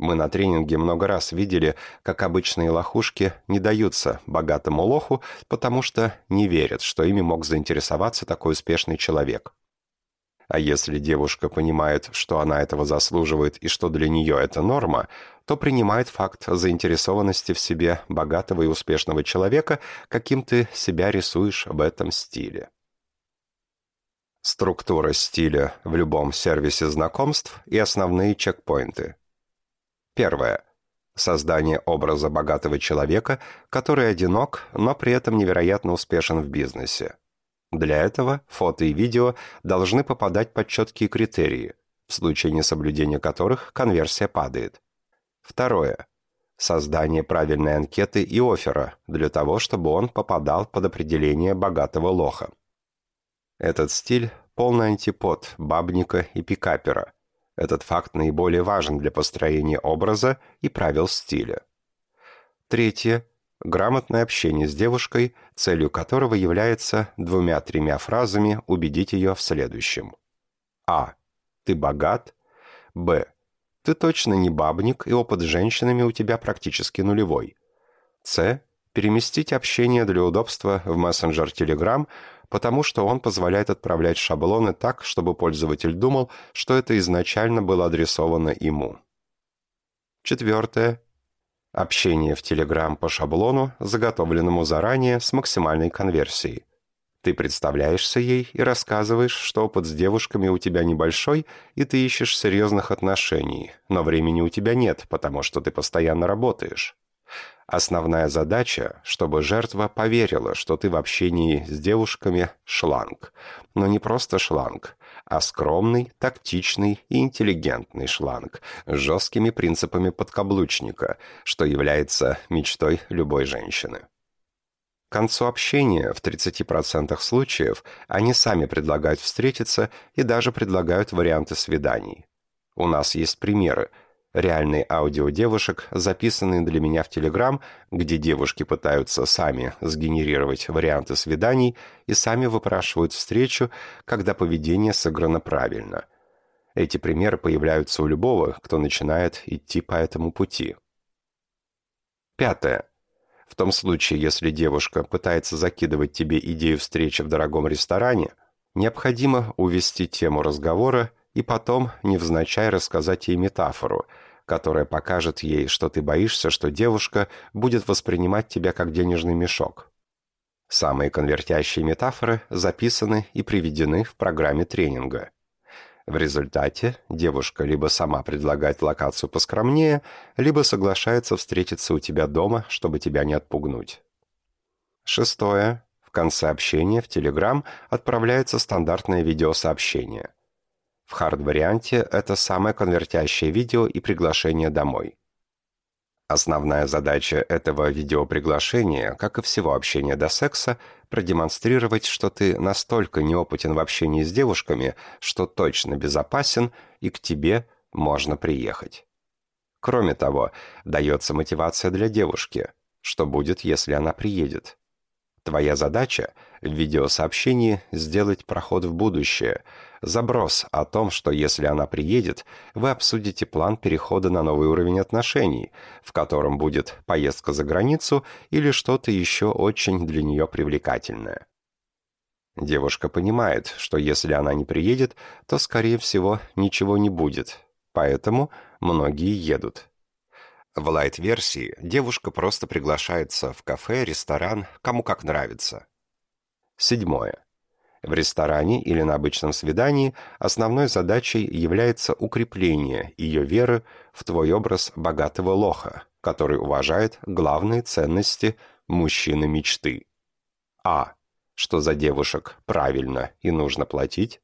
Мы на тренинге много раз видели, как обычные лохушки не даются богатому лоху, потому что не верят, что ими мог заинтересоваться такой успешный человек. А если девушка понимает, что она этого заслуживает и что для нее это норма, то принимает факт заинтересованности в себе богатого и успешного человека, каким ты себя рисуешь в этом стиле. Структура стиля в любом сервисе знакомств и основные чекпоинты – Первое. Создание образа богатого человека, который одинок, но при этом невероятно успешен в бизнесе. Для этого фото и видео должны попадать под четкие критерии, в случае несоблюдения которых конверсия падает. Второе. Создание правильной анкеты и оффера для того, чтобы он попадал под определение богатого лоха. Этот стиль – полный антипод бабника и пикапера – этот факт наиболее важен для построения образа и правил стиля. Третье. Грамотное общение с девушкой, целью которого является двумя-тремя фразами убедить ее в следующем. А. Ты богат. Б. Ты точно не бабник, и опыт с женщинами у тебя практически нулевой. С. Переместить общение для удобства в мессенджер Telegram – потому что он позволяет отправлять шаблоны так, чтобы пользователь думал, что это изначально было адресовано ему. Четвертое. Общение в Telegram по шаблону, заготовленному заранее с максимальной конверсией. Ты представляешься ей и рассказываешь, что опыт с девушками у тебя небольшой, и ты ищешь серьезных отношений, но времени у тебя нет, потому что ты постоянно работаешь. Основная задача, чтобы жертва поверила, что ты в общении с девушками шланг. Но не просто шланг, а скромный, тактичный и интеллигентный шланг с жесткими принципами подкаблучника, что является мечтой любой женщины. К концу общения в 30% случаев они сами предлагают встретиться и даже предлагают варианты свиданий. У нас есть примеры, Реальные аудио девушек, записанные для меня в Телеграм, где девушки пытаются сами сгенерировать варианты свиданий и сами выпрашивают встречу, когда поведение сыграно правильно. Эти примеры появляются у любого, кто начинает идти по этому пути. Пятое. В том случае, если девушка пытается закидывать тебе идею встречи в дорогом ресторане, необходимо увести тему разговора и потом невзначай рассказать ей метафору, которая покажет ей, что ты боишься, что девушка будет воспринимать тебя как денежный мешок. Самые конвертящие метафоры записаны и приведены в программе тренинга. В результате девушка либо сама предлагает локацию поскромнее, либо соглашается встретиться у тебя дома, чтобы тебя не отпугнуть. Шестое. В конце общения в Telegram отправляется стандартное видеосообщение – В хард-варианте это самое конвертящее видео и приглашение домой. Основная задача этого видеоприглашения, как и всего общения до секса, продемонстрировать, что ты настолько неопытен в общении с девушками, что точно безопасен и к тебе можно приехать. Кроме того, дается мотивация для девушки. Что будет, если она приедет? Твоя задача в видеосообщении сделать проход в будущее, заброс о том, что если она приедет, вы обсудите план перехода на новый уровень отношений, в котором будет поездка за границу или что-то еще очень для нее привлекательное. Девушка понимает, что если она не приедет, то, скорее всего, ничего не будет, поэтому многие едут. В лайт-версии девушка просто приглашается в кафе, ресторан, кому как нравится. Седьмое. В ресторане или на обычном свидании основной задачей является укрепление ее веры в твой образ богатого лоха, который уважает главные ценности мужчины мечты. А. Что за девушек правильно и нужно платить.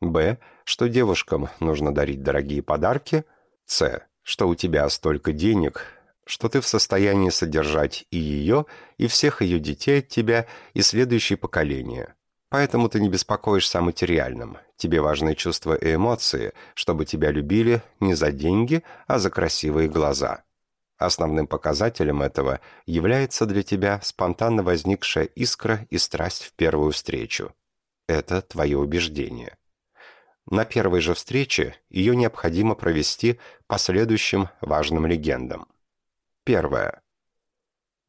Б. Что девушкам нужно дарить дорогие подарки. С что у тебя столько денег, что ты в состоянии содержать и ее, и всех ее детей от тебя, и следующие поколения. Поэтому ты не беспокоишься о материальном. Тебе важны чувства и эмоции, чтобы тебя любили не за деньги, а за красивые глаза. Основным показателем этого является для тебя спонтанно возникшая искра и страсть в первую встречу. Это твое убеждение. На первой же встрече ее необходимо провести по следующим важным легендам. Первое.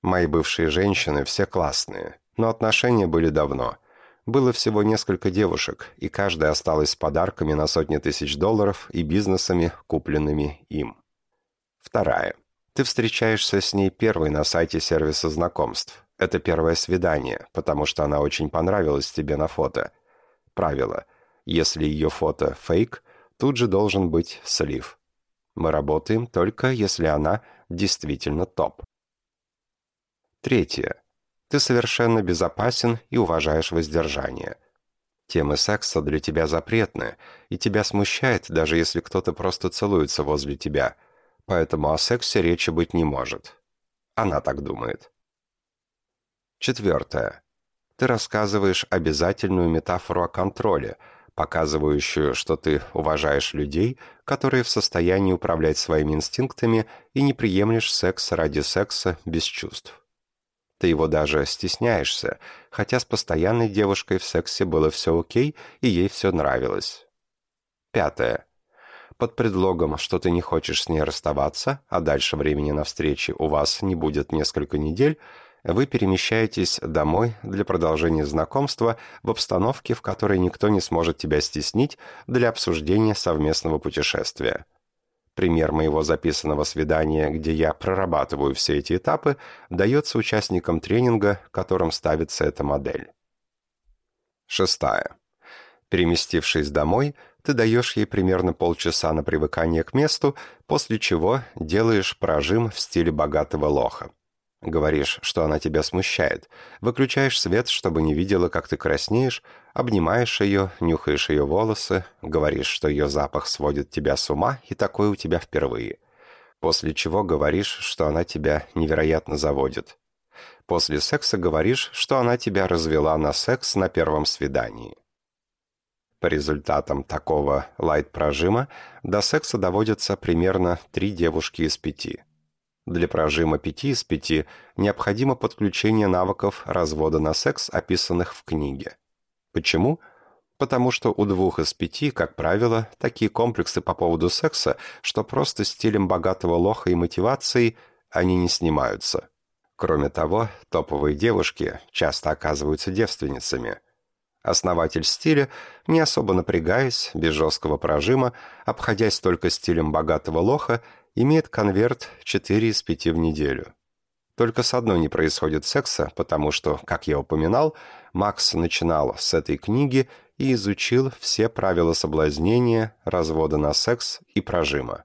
Мои бывшие женщины все классные, но отношения были давно. Было всего несколько девушек, и каждая осталась с подарками на сотни тысяч долларов и бизнесами, купленными им. Вторая. Ты встречаешься с ней первой на сайте сервиса знакомств. Это первое свидание, потому что она очень понравилась тебе на фото. Правило – если ее фото фейк, тут же должен быть слив. Мы работаем только если она действительно топ. Третье. Ты совершенно безопасен и уважаешь воздержание. Темы секса для тебя запретны, и тебя смущает, даже если кто-то просто целуется возле тебя, поэтому о сексе речи быть не может. Она так думает. Четвертое. Ты рассказываешь обязательную метафору о контроле – показывающую, что ты уважаешь людей, которые в состоянии управлять своими инстинктами и не приемлешь секс ради секса без чувств. Ты его даже стесняешься, хотя с постоянной девушкой в сексе было все окей, и ей все нравилось. Пятое. Под предлогом, что ты не хочешь с ней расставаться, а дальше времени на встречи у вас не будет несколько недель, вы перемещаетесь домой для продолжения знакомства в обстановке, в которой никто не сможет тебя стеснить для обсуждения совместного путешествия. Пример моего записанного свидания, где я прорабатываю все эти этапы, дается участникам тренинга, которым ставится эта модель. Шестая. Переместившись домой, ты даешь ей примерно полчаса на привыкание к месту, после чего делаешь прожим в стиле богатого лоха. Говоришь, что она тебя смущает. Выключаешь свет, чтобы не видела, как ты краснеешь, обнимаешь ее, нюхаешь ее волосы, говоришь, что ее запах сводит тебя с ума, и такое у тебя впервые. После чего говоришь, что она тебя невероятно заводит. После секса говоришь, что она тебя развела на секс на первом свидании. По результатам такого лайт-прожима до секса доводятся примерно три девушки из пяти – для прожима 5 из 5 необходимо подключение навыков развода на секс, описанных в книге. Почему? Потому что у двух из пяти, как правило, такие комплексы по поводу секса, что просто стилем богатого лоха и мотивацией они не снимаются. Кроме того, топовые девушки часто оказываются девственницами. Основатель стиля, не особо напрягаясь, без жесткого прожима, обходясь только стилем богатого лоха, имеет конверт 4 из 5 в неделю. Только с одной не происходит секса, потому что, как я упоминал, Макс начинал с этой книги и изучил все правила соблазнения, развода на секс и прожима.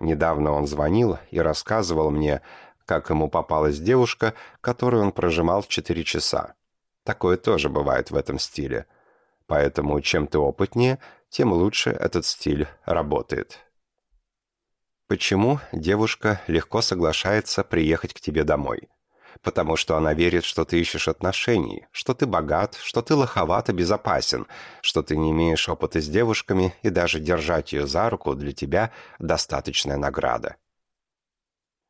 Недавно он звонил и рассказывал мне, как ему попалась девушка, которую он прожимал в 4 часа. Такое тоже бывает в этом стиле. Поэтому чем ты опытнее, тем лучше этот стиль работает. Почему девушка легко соглашается приехать к тебе домой? Потому что она верит, что ты ищешь отношений, что ты богат, что ты лоховато безопасен, что ты не имеешь опыта с девушками, и даже держать ее за руку для тебя достаточная награда.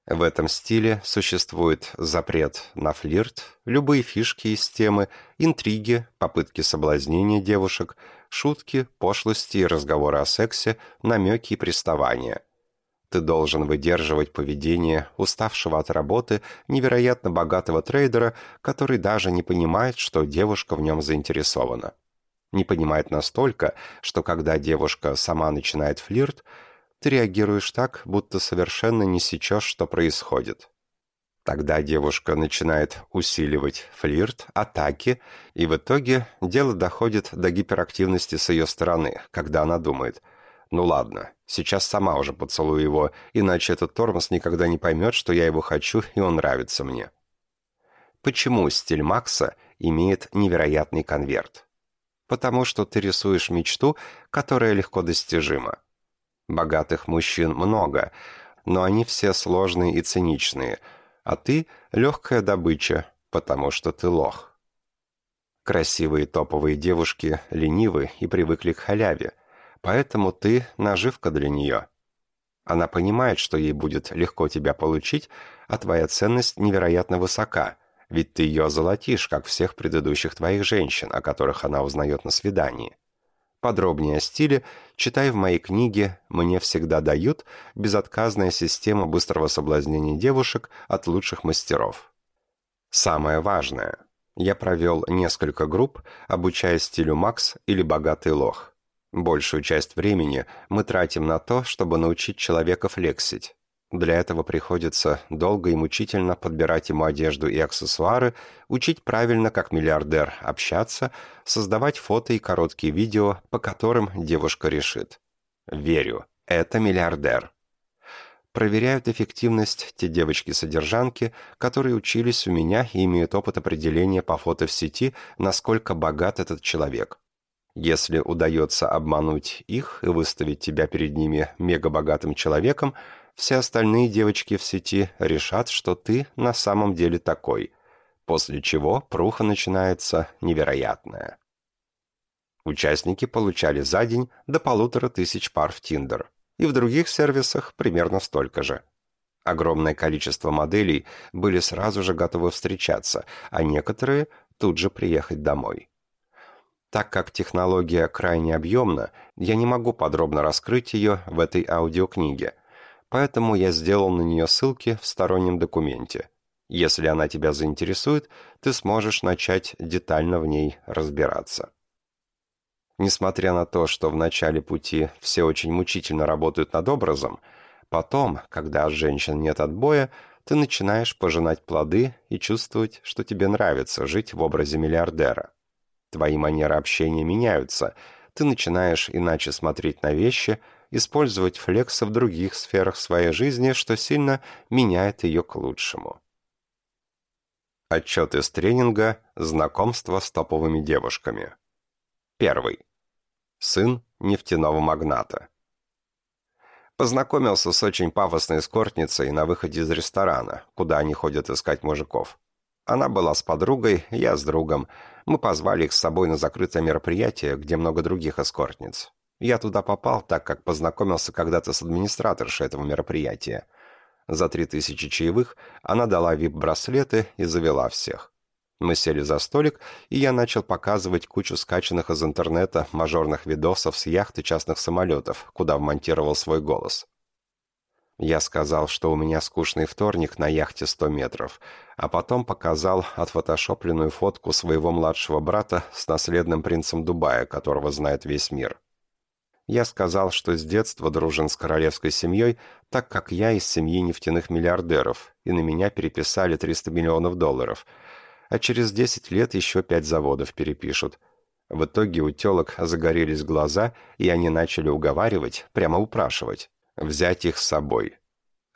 В этом стиле существует запрет на флирт, любые фишки из темы, интриги, попытки соблазнения девушек, шутки, пошлости и разговоры о сексе, намеки и приставания. Ты должен выдерживать поведение уставшего от работы невероятно богатого трейдера, который даже не понимает, что девушка в нем заинтересована. Не понимает настолько, что когда девушка сама начинает флирт – ты реагируешь так, будто совершенно не сечешь, что происходит. Тогда девушка начинает усиливать флирт, атаки, и в итоге дело доходит до гиперактивности с ее стороны, когда она думает «Ну ладно, сейчас сама уже поцелую его, иначе этот тормоз никогда не поймет, что я его хочу, и он нравится мне». Почему стиль Макса имеет невероятный конверт? Потому что ты рисуешь мечту, которая легко достижима. Богатых мужчин много, но они все сложные и циничные, а ты — легкая добыча, потому что ты лох. Красивые топовые девушки ленивы и привыкли к халяве, поэтому ты — наживка для нее. Она понимает, что ей будет легко тебя получить, а твоя ценность невероятно высока, ведь ты ее золотишь, как всех предыдущих твоих женщин, о которых она узнает на свидании. Подробнее о стиле читай в моей книге «Мне всегда дают. Безотказная система быстрого соблазнения девушек от лучших мастеров». Самое важное. Я провел несколько групп, обучая стилю Макс или Богатый Лох. Большую часть времени мы тратим на то, чтобы научить человека флексить. Для этого приходится долго и мучительно подбирать ему одежду и аксессуары, учить правильно, как миллиардер, общаться, создавать фото и короткие видео, по которым девушка решит. Верю, это миллиардер. Проверяют эффективность те девочки-содержанки, которые учились у меня и имеют опыт определения по фото в сети, насколько богат этот человек. Если удается обмануть их и выставить тебя перед ними мегабогатым человеком – все остальные девочки в сети решат, что ты на самом деле такой, после чего пруха начинается невероятная. Участники получали за день до полутора тысяч пар в Тиндер, и в других сервисах примерно столько же. Огромное количество моделей были сразу же готовы встречаться, а некоторые тут же приехать домой. Так как технология крайне объемна, я не могу подробно раскрыть ее в этой аудиокниге, поэтому я сделал на нее ссылки в стороннем документе. Если она тебя заинтересует, ты сможешь начать детально в ней разбираться. Несмотря на то, что в начале пути все очень мучительно работают над образом, потом, когда от женщин нет отбоя, ты начинаешь пожинать плоды и чувствовать, что тебе нравится жить в образе миллиардера. Твои манеры общения меняются, ты начинаешь иначе смотреть на вещи – использовать флекс в других сферах своей жизни, что сильно меняет ее к лучшему. Отчет из тренинга «Знакомство с топовыми девушками». Первый. Сын нефтяного магната. Познакомился с очень пафосной эскортницей на выходе из ресторана, куда они ходят искать мужиков. Она была с подругой, я с другом. Мы позвали их с собой на закрытое мероприятие, где много других эскортниц. Я туда попал, так как познакомился когда-то с администраторшей этого мероприятия. За три тысячи чаевых она дала вип-браслеты и завела всех. Мы сели за столик, и я начал показывать кучу скачанных из интернета мажорных видосов с яхты частных самолетов, куда вмонтировал свой голос. Я сказал, что у меня скучный вторник на яхте 100 метров, а потом показал отфотошопленную фотку своего младшего брата с наследным принцем Дубая, которого знает весь мир. Я сказал, что с детства дружен с королевской семьей, так как я из семьи нефтяных миллиардеров, и на меня переписали 300 миллионов долларов. А через 10 лет еще 5 заводов перепишут. В итоге у телок загорелись глаза, и они начали уговаривать, прямо упрашивать, взять их с собой.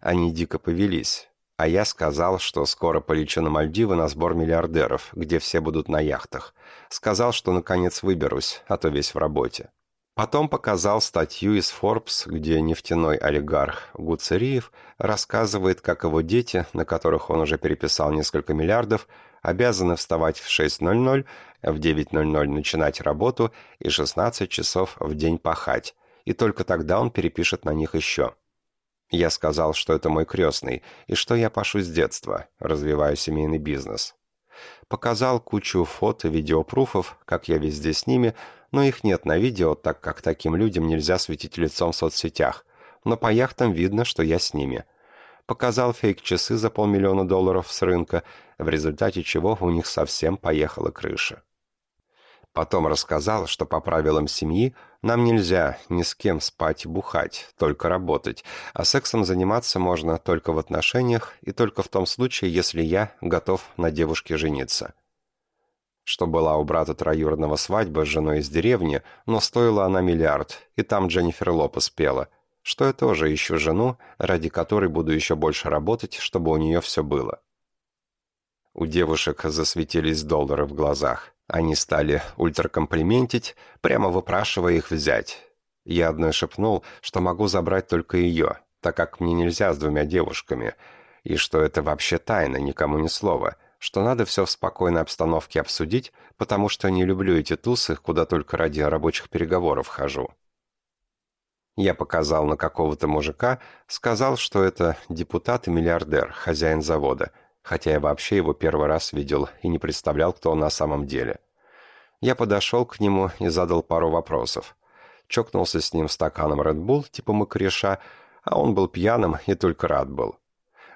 Они дико повелись. А я сказал, что скоро полечу на Мальдивы на сбор миллиардеров, где все будут на яхтах. Сказал, что наконец выберусь, а то весь в работе. Потом показал статью из Forbes, где нефтяной олигарх Гуцериев рассказывает, как его дети, на которых он уже переписал несколько миллиардов, обязаны вставать в 6.00, в 9.00 начинать работу и 16 часов в день пахать, и только тогда он перепишет на них еще. Я сказал, что это мой крестный, и что я пашу с детства, развиваю семейный бизнес. Показал кучу фото, видеопруфов, как я везде с ними, но их нет на видео, так как таким людям нельзя светить лицом в соцсетях. Но по яхтам видно, что я с ними. Показал фейк-часы за полмиллиона долларов с рынка, в результате чего у них совсем поехала крыша. Потом рассказал, что по правилам семьи нам нельзя ни с кем спать и бухать, только работать, а сексом заниматься можно только в отношениях и только в том случае, если я готов на девушке жениться что была у брата троюродного свадьба с женой из деревни, но стоила она миллиард, и там Дженнифер Лопес пела, что я тоже ищу жену, ради которой буду еще больше работать, чтобы у нее все было. У девушек засветились доллары в глазах. Они стали ультракомплиментить, прямо выпрашивая их взять. Я одной шепнул, что могу забрать только ее, так как мне нельзя с двумя девушками, и что это вообще тайна, никому ни слова — что надо все в спокойной обстановке обсудить, потому что не люблю эти тусы, куда только ради рабочих переговоров хожу. Я показал на какого-то мужика, сказал, что это депутат и миллиардер, хозяин завода, хотя я вообще его первый раз видел и не представлял, кто он на самом деле. Я подошел к нему и задал пару вопросов. Чокнулся с ним стаканом Red Bull, типа макреша, а он был пьяным и только рад был.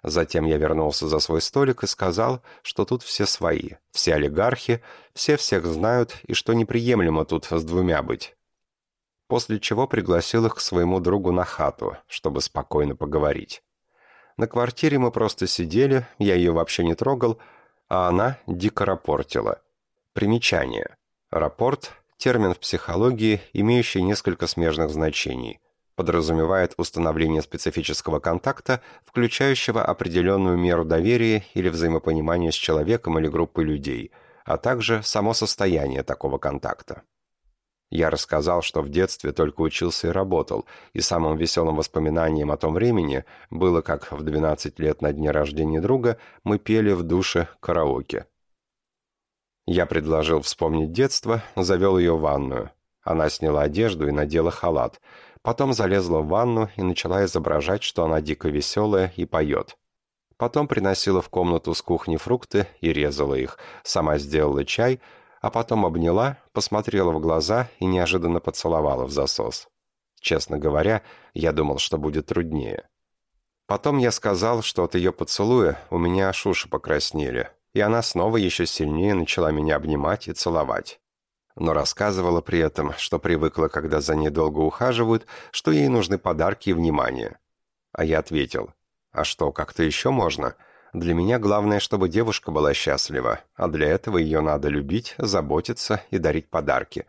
Затем я вернулся за свой столик и сказал, что тут все свои, все олигархи, все всех знают и что неприемлемо тут с двумя быть. После чего пригласил их к своему другу на хату, чтобы спокойно поговорить. На квартире мы просто сидели, я ее вообще не трогал, а она дико рапортила. Примечание. Рапорт – термин в психологии, имеющий несколько смежных значений – подразумевает установление специфического контакта, включающего определенную меру доверия или взаимопонимания с человеком или группой людей, а также само состояние такого контакта. Я рассказал, что в детстве только учился и работал, и самым веселым воспоминанием о том времени было, как в 12 лет на дне рождения друга мы пели в душе караоке. Я предложил вспомнить детство, завел ее в ванную. Она сняла одежду и надела халат – Потом залезла в ванну и начала изображать, что она дико веселая и поет. Потом приносила в комнату с кухни фрукты и резала их, сама сделала чай, а потом обняла, посмотрела в глаза и неожиданно поцеловала в засос. Честно говоря, я думал, что будет труднее. Потом я сказал, что от ее поцелуя у меня аж уши покраснели, и она снова еще сильнее начала меня обнимать и целовать но рассказывала при этом, что привыкла, когда за ней долго ухаживают, что ей нужны подарки и внимание. А я ответил, а что, как-то еще можно? Для меня главное, чтобы девушка была счастлива, а для этого ее надо любить, заботиться и дарить подарки.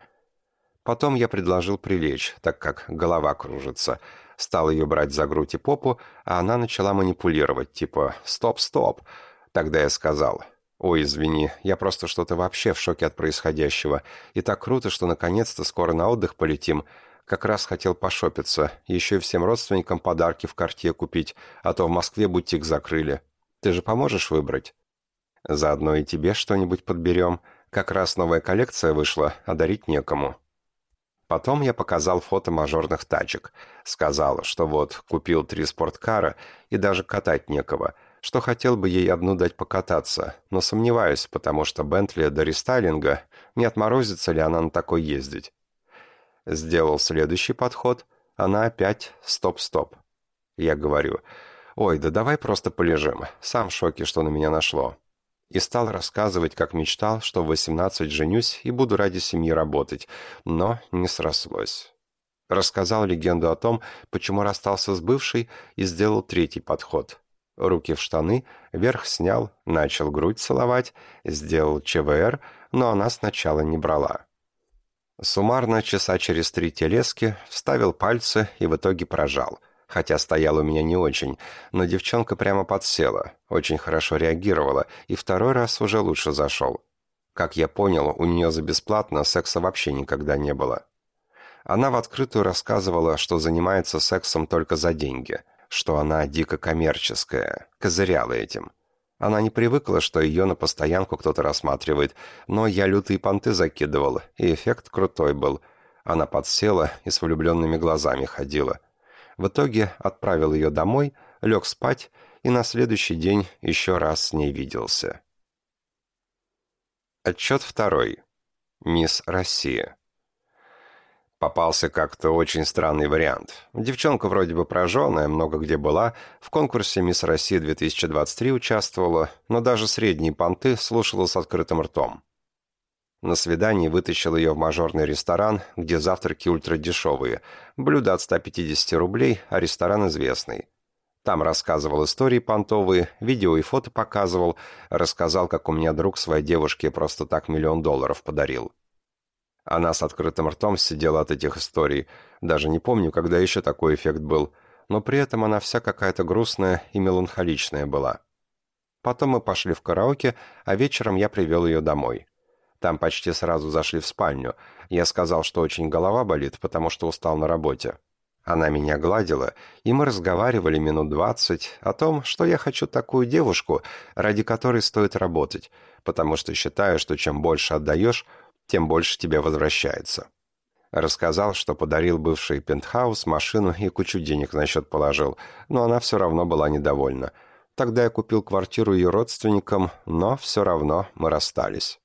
Потом я предложил прилечь, так как голова кружится. Стал ее брать за грудь и попу, а она начала манипулировать, типа «стоп, стоп». Тогда я сказал «Ой, извини, я просто что-то вообще в шоке от происходящего. И так круто, что наконец-то скоро на отдых полетим. Как раз хотел пошопиться, еще и всем родственникам подарки в карте купить, а то в Москве бутик закрыли. Ты же поможешь выбрать?» «Заодно и тебе что-нибудь подберем. Как раз новая коллекция вышла, а дарить некому». Потом я показал фото мажорных тачек. Сказал, что вот, купил три спорткара и даже катать некого – что хотел бы ей одну дать покататься, но сомневаюсь, потому что Бентли до рестайлинга, не отморозится ли она на такой ездить. Сделал следующий подход, она опять стоп-стоп. Я говорю, ой, да давай просто полежим, сам в шоке, что на меня нашло. И стал рассказывать, как мечтал, что в 18 женюсь и буду ради семьи работать, но не срослось. Рассказал легенду о том, почему расстался с бывшей и сделал третий подход руки в штаны, верх снял, начал грудь целовать, сделал ЧВР, но она сначала не брала. Суммарно часа через три телески вставил пальцы и в итоге прожал. Хотя стоял у меня не очень, но девчонка прямо подсела, очень хорошо реагировала, и второй раз уже лучше зашел. Как я понял, у нее за бесплатно секса вообще никогда не было. Она в открытую рассказывала, что занимается сексом только за деньги, что она дико коммерческая, козыряла этим. Она не привыкла, что ее на постоянку кто-то рассматривает, но я лютые понты закидывал, и эффект крутой был. Она подсела и с влюбленными глазами ходила. В итоге отправил ее домой, лег спать и на следующий день еще раз с ней виделся. Отчет второй. Мисс Россия. Попался как-то очень странный вариант. Девчонка вроде бы прожженная, много где была, в конкурсе «Мисс Россия-2023» участвовала, но даже средние понты слушала с открытым ртом. На свидании вытащил ее в мажорный ресторан, где завтраки ультрадешевые, блюда от 150 рублей, а ресторан известный. Там рассказывал истории понтовые, видео и фото показывал, рассказал, как у меня друг своей девушке просто так миллион долларов подарил. Она с открытым ртом сидела от этих историй. Даже не помню, когда еще такой эффект был. Но при этом она вся какая-то грустная и меланхоличная была. Потом мы пошли в караоке, а вечером я привел ее домой. Там почти сразу зашли в спальню. Я сказал, что очень голова болит, потому что устал на работе. Она меня гладила, и мы разговаривали минут двадцать о том, что я хочу такую девушку, ради которой стоит работать, потому что считаю, что чем больше отдаешь, тем больше тебе возвращается. Рассказал, что подарил бывший пентхаус, машину и кучу денег на счет положил, но она все равно была недовольна. Тогда я купил квартиру ее родственникам, но все равно мы расстались.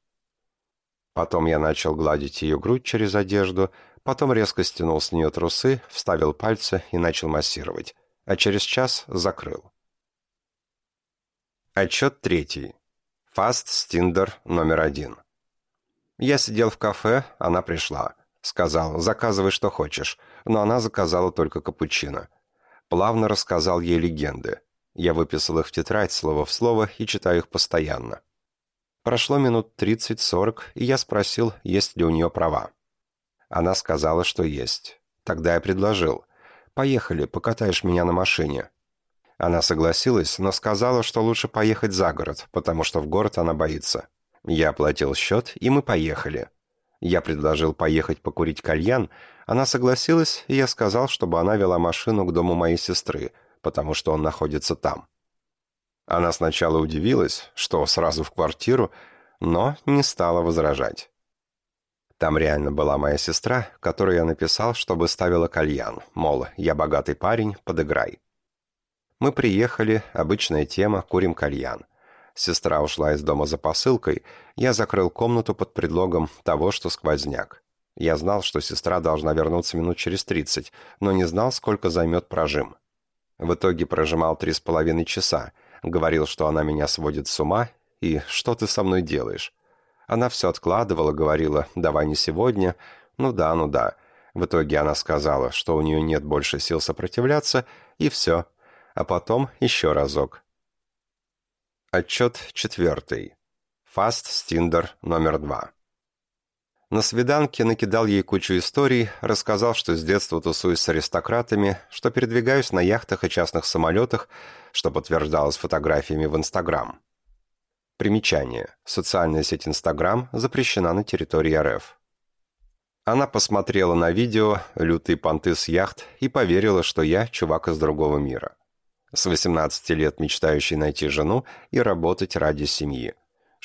Потом я начал гладить ее грудь через одежду, потом резко стянул с нее трусы, вставил пальцы и начал массировать, а через час закрыл. Отчет третий. Фаст Стиндер номер один. Я сидел в кафе, она пришла. Сказал, заказывай, что хочешь. Но она заказала только капучино. Плавно рассказал ей легенды. Я выписал их в тетрадь слово в слово и читаю их постоянно. Прошло минут 30-40, и я спросил, есть ли у нее права. Она сказала, что есть. Тогда я предложил. «Поехали, покатаешь меня на машине». Она согласилась, но сказала, что лучше поехать за город, потому что в город она боится. Я оплатил счет, и мы поехали. Я предложил поехать покурить кальян, она согласилась, и я сказал, чтобы она вела машину к дому моей сестры, потому что он находится там. Она сначала удивилась, что сразу в квартиру, но не стала возражать. Там реально была моя сестра, которой я написал, чтобы ставила кальян, мол, я богатый парень, подыграй. Мы приехали, обычная тема, курим кальян. Сестра ушла из дома за посылкой, я закрыл комнату под предлогом того, что сквозняк. Я знал, что сестра должна вернуться минут через тридцать, но не знал, сколько займет прожим. В итоге прожимал три с половиной часа, говорил, что она меня сводит с ума, и что ты со мной делаешь? Она все откладывала, говорила, давай не сегодня, ну да, ну да. В итоге она сказала, что у нее нет больше сил сопротивляться, и все. А потом еще разок. Отчет четвертый. Фаст Стиндер номер два. На свиданке накидал ей кучу историй, рассказал, что с детства тусуюсь с аристократами, что передвигаюсь на яхтах и частных самолетах, что подтверждалось фотографиями в Инстаграм. Примечание. Социальная сеть Инстаграм запрещена на территории РФ. Она посмотрела на видео «Лютые понты с яхт» и поверила, что я чувак из другого мира с 18 лет мечтающий найти жену и работать ради семьи,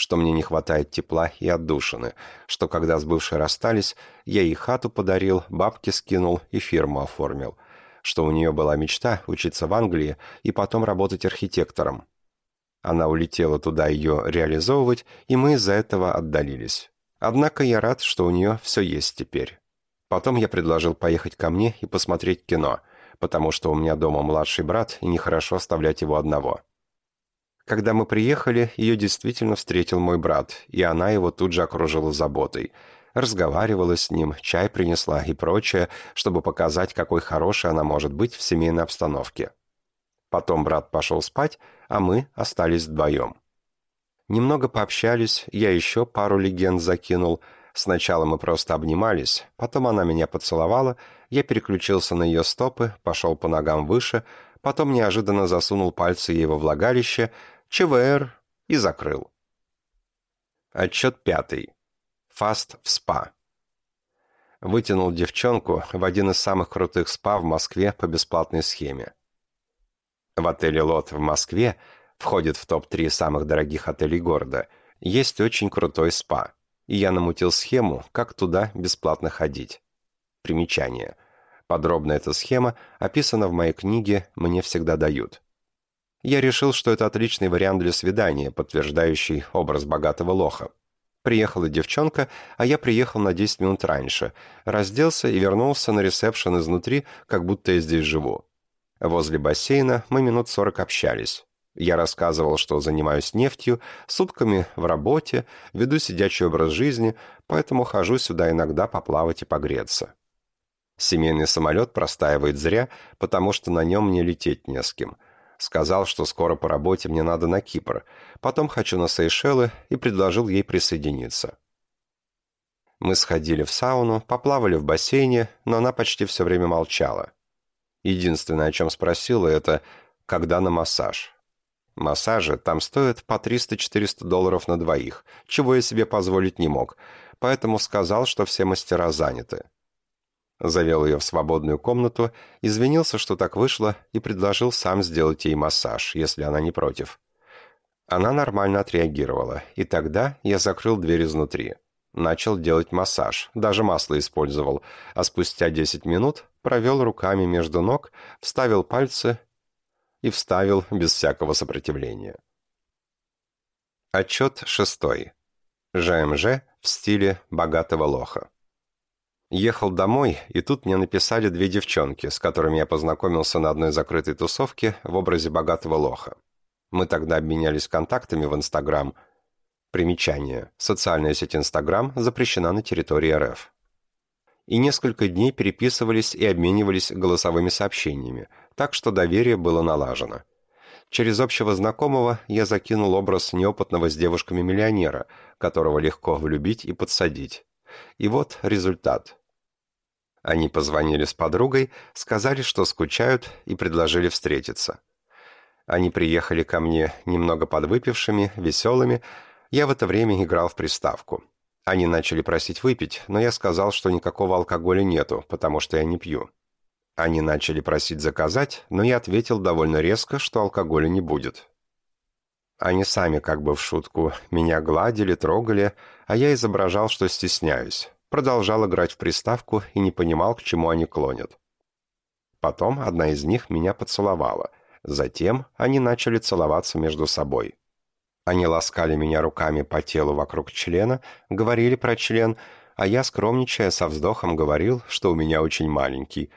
что мне не хватает тепла и отдушины, что когда с бывшей расстались, я ей хату подарил, бабки скинул и фирму оформил, что у нее была мечта учиться в Англии и потом работать архитектором. Она улетела туда ее реализовывать, и мы из-за этого отдалились. Однако я рад, что у нее все есть теперь. Потом я предложил поехать ко мне и посмотреть кино – потому что у меня дома младший брат, и нехорошо оставлять его одного. Когда мы приехали, ее действительно встретил мой брат, и она его тут же окружила заботой. Разговаривала с ним, чай принесла и прочее, чтобы показать, какой хорошей она может быть в семейной обстановке. Потом брат пошел спать, а мы остались вдвоем. Немного пообщались, я еще пару легенд закинул. Сначала мы просто обнимались, потом она меня поцеловала, я переключился на ее стопы, пошел по ногам выше, потом неожиданно засунул пальцы ей во влагалище, ЧВР и закрыл. Отчет пятый. Фаст в СПА. Вытянул девчонку в один из самых крутых спа в Москве по бесплатной схеме. В отеле «Лот» в Москве входит в топ-3 самых дорогих отелей города. Есть очень крутой спа. И я намутил схему, как туда бесплатно ходить. Примечание. Подробно эта схема описана в моей книге «Мне всегда дают». Я решил, что это отличный вариант для свидания, подтверждающий образ богатого лоха. Приехала девчонка, а я приехал на 10 минут раньше, разделся и вернулся на ресепшн изнутри, как будто я здесь живу. Возле бассейна мы минут 40 общались. Я рассказывал, что занимаюсь нефтью, сутками в работе, веду сидячий образ жизни, поэтому хожу сюда иногда поплавать и погреться. Семейный самолет простаивает зря, потому что на нем не лететь не с кем – Сказал, что скоро по работе мне надо на Кипр, потом хочу на Сейшелы и предложил ей присоединиться. Мы сходили в сауну, поплавали в бассейне, но она почти все время молчала. Единственное, о чем спросила, это «когда на массаж?». Массажи там стоят по 300-400 долларов на двоих, чего я себе позволить не мог, поэтому сказал, что все мастера заняты. Завел ее в свободную комнату, извинился, что так вышло, и предложил сам сделать ей массаж, если она не против. Она нормально отреагировала, и тогда я закрыл дверь изнутри. Начал делать массаж, даже масло использовал, а спустя 10 минут провел руками между ног, вставил пальцы и вставил без всякого сопротивления. Отчет шестой. ЖМЖ в стиле богатого лоха. Ехал домой, и тут мне написали две девчонки, с которыми я познакомился на одной закрытой тусовке в образе богатого лоха. Мы тогда обменялись контактами в Инстаграм. Примечание. Социальная сеть Инстаграм запрещена на территории РФ. И несколько дней переписывались и обменивались голосовыми сообщениями, так что доверие было налажено. Через общего знакомого я закинул образ неопытного с девушками миллионера, которого легко влюбить и подсадить. И вот результат – они позвонили с подругой, сказали, что скучают, и предложили встретиться. Они приехали ко мне немного подвыпившими, веселыми. Я в это время играл в приставку. Они начали просить выпить, но я сказал, что никакого алкоголя нету, потому что я не пью. Они начали просить заказать, но я ответил довольно резко, что алкоголя не будет. Они сами как бы в шутку меня гладили, трогали, а я изображал, что стесняюсь продолжал играть в приставку и не понимал, к чему они клонят. Потом одна из них меня поцеловала. Затем они начали целоваться между собой. Они ласкали меня руками по телу вокруг члена, говорили про член, а я, скромничая, со вздохом говорил, что у меня очень маленький.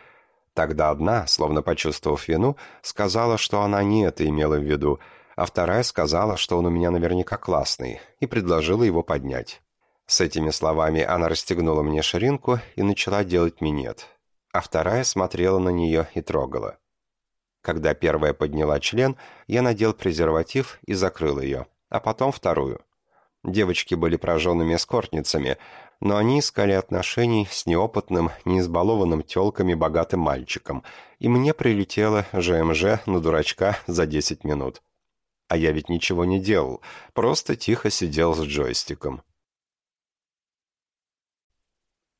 Тогда одна, словно почувствовав вину, сказала, что она не это имела в виду, а вторая сказала, что он у меня наверняка классный, и предложила его поднять. С этими словами она расстегнула мне ширинку и начала делать минет, а вторая смотрела на нее и трогала. Когда первая подняла член, я надел презерватив и закрыл ее, а потом вторую. Девочки были прожженными эскортницами, но они искали отношений с неопытным, неизбалованным телками богатым мальчиком, и мне прилетело ЖМЖ на дурачка за 10 минут. А я ведь ничего не делал, просто тихо сидел с джойстиком.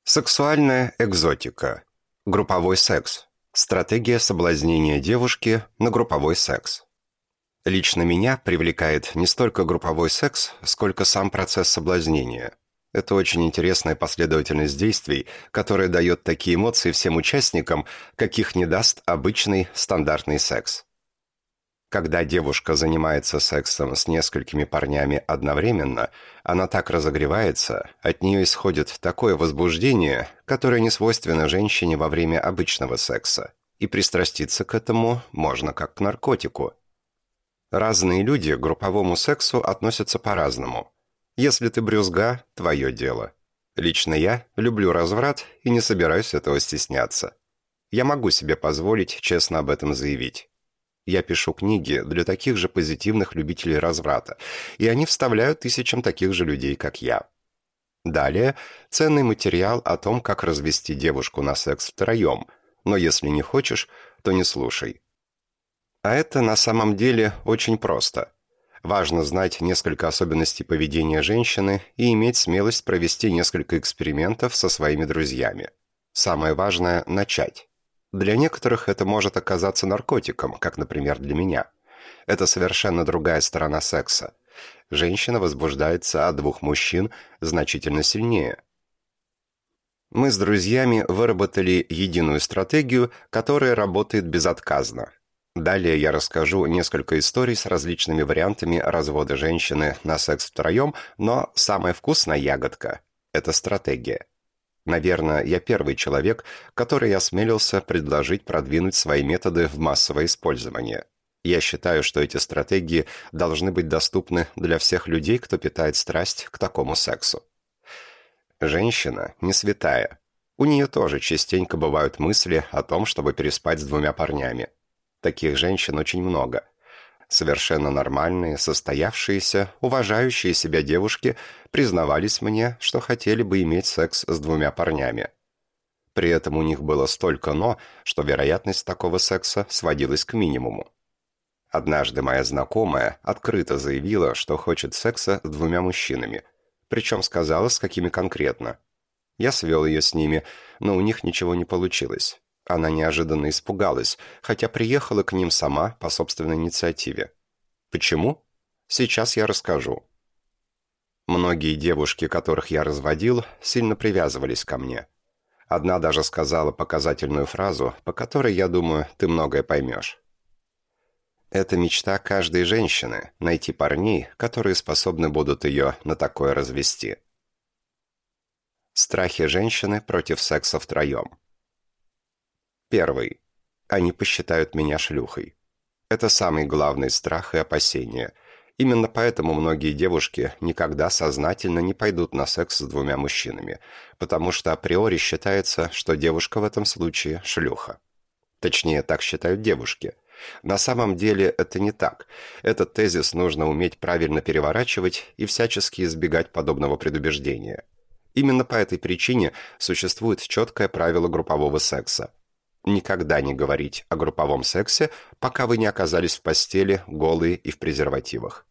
Сексуальная экзотика. Групповой секс. Стратегия соблазнения девушки на групповой секс. Лично меня привлекает не столько групповой секс, сколько сам процесс соблазнения. Это очень интересная последовательность действий, которая дает такие эмоции всем участникам, каких не даст обычный стандартный секс. Когда девушка занимается сексом с несколькими парнями одновременно, она так разогревается, от нее исходит такое возбуждение, которое не свойственно женщине во время обычного секса. И пристраститься к этому можно как к наркотику. Разные люди к групповому сексу относятся по-разному. Если ты брюзга – твое дело. Лично я люблю разврат и не собираюсь этого стесняться. Я могу себе позволить честно об этом заявить. Я пишу книги для таких же позитивных любителей разврата, и они вставляют тысячам таких же людей, как я. Далее ценный материал о том, как развести девушку на секс втроем, но если не хочешь, то не слушай. А это на самом деле очень просто. Важно знать несколько особенностей поведения женщины и иметь смелость провести несколько экспериментов со своими друзьями. Самое важное – начать. Для некоторых это может оказаться наркотиком, как, например, для меня. Это совершенно другая сторона секса. Женщина возбуждается от двух мужчин значительно сильнее. Мы с друзьями выработали единую стратегию, которая работает безотказно. Далее я расскажу несколько историй с различными вариантами развода женщины на секс втроем, но самая вкусная ягодка – это стратегия. Наверное, я первый человек, который осмелился предложить продвинуть свои методы в массовое использование. Я считаю, что эти стратегии должны быть доступны для всех людей, кто питает страсть к такому сексу. Женщина не святая. У нее тоже частенько бывают мысли о том, чтобы переспать с двумя парнями. Таких женщин очень много. Совершенно нормальные, состоявшиеся, уважающие себя девушки признавались мне, что хотели бы иметь секс с двумя парнями. При этом у них было столько «но», что вероятность такого секса сводилась к минимуму. Однажды моя знакомая открыто заявила, что хочет секса с двумя мужчинами, причем сказала, с какими конкретно. Я свел ее с ними, но у них ничего не получилось. Она неожиданно испугалась, хотя приехала к ним сама по собственной инициативе. Почему? Сейчас я расскажу. Многие девушки, которых я разводил, сильно привязывались ко мне. Одна даже сказала показательную фразу, по которой, я думаю, ты многое поймешь. Это мечта каждой женщины – найти парней, которые способны будут ее на такое развести. Страхи женщины против секса втроем. Первый. Они посчитают меня шлюхой. Это самый главный страх и опасение. Именно поэтому многие девушки никогда сознательно не пойдут на секс с двумя мужчинами, потому что априори считается, что девушка в этом случае шлюха. Точнее, так считают девушки – на самом деле это не так. Этот тезис нужно уметь правильно переворачивать и всячески избегать подобного предубеждения. Именно по этой причине существует четкое правило группового секса. Никогда не говорить о групповом сексе, пока вы не оказались в постели, голые и в презервативах.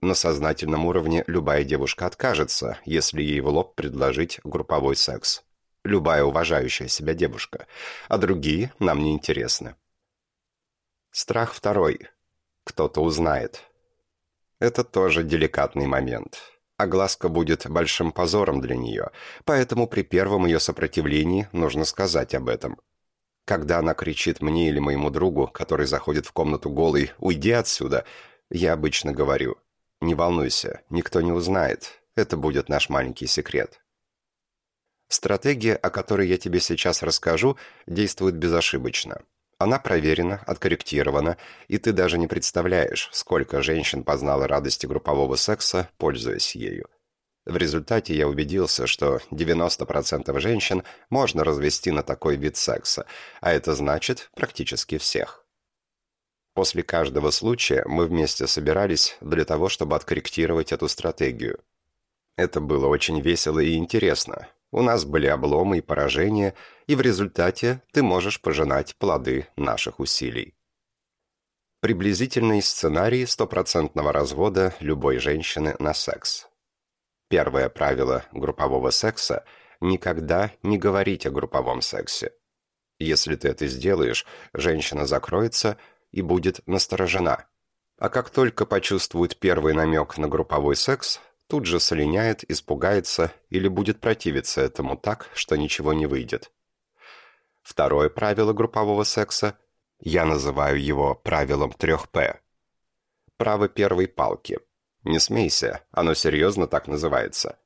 На сознательном уровне любая девушка откажется, если ей в лоб предложить групповой секс. Любая уважающая себя девушка. А другие нам не интересны. Страх второй. Кто-то узнает. Это тоже деликатный момент. Огласка будет большим позором для нее, поэтому при первом ее сопротивлении нужно сказать об этом. Когда она кричит мне или моему другу, который заходит в комнату голый, «Уйди отсюда!», я обычно говорю, «Не волнуйся, никто не узнает, это будет наш маленький секрет». Стратегия, о которой я тебе сейчас расскажу, действует безошибочно. Она проверена, откорректирована, и ты даже не представляешь, сколько женщин познало радости группового секса, пользуясь ею. В результате я убедился, что 90% женщин можно развести на такой вид секса, а это значит практически всех. После каждого случая мы вместе собирались для того, чтобы откорректировать эту стратегию. Это было очень весело и интересно, у нас были обломы и поражения, и в результате ты можешь пожинать плоды наших усилий. Приблизительный сценарий стопроцентного развода любой женщины на секс. Первое правило группового секса – никогда не говорить о групповом сексе. Если ты это сделаешь, женщина закроется и будет насторожена. А как только почувствует первый намек на групповой секс, тут же солиняет, испугается или будет противиться этому так, что ничего не выйдет. Второе правило группового секса, я называю его правилом 3П. Право первой палки. Не смейся, оно серьезно так называется.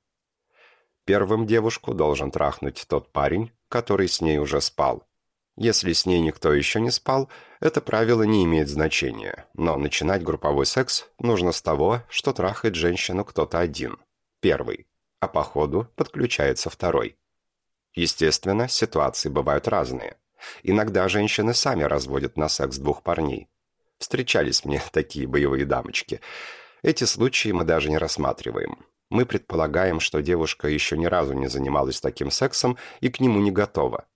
Первым девушку должен трахнуть тот парень, который с ней уже спал. Если с ней никто еще не спал, это правило не имеет значения, но начинать групповой секс нужно с того, что трахает женщину кто-то один, первый, а по ходу подключается второй. Естественно, ситуации бывают разные. Иногда женщины сами разводят на секс двух парней. Встречались мне такие боевые дамочки. Эти случаи мы даже не рассматриваем. Мы предполагаем, что девушка еще ни разу не занималась таким сексом и к нему не готова.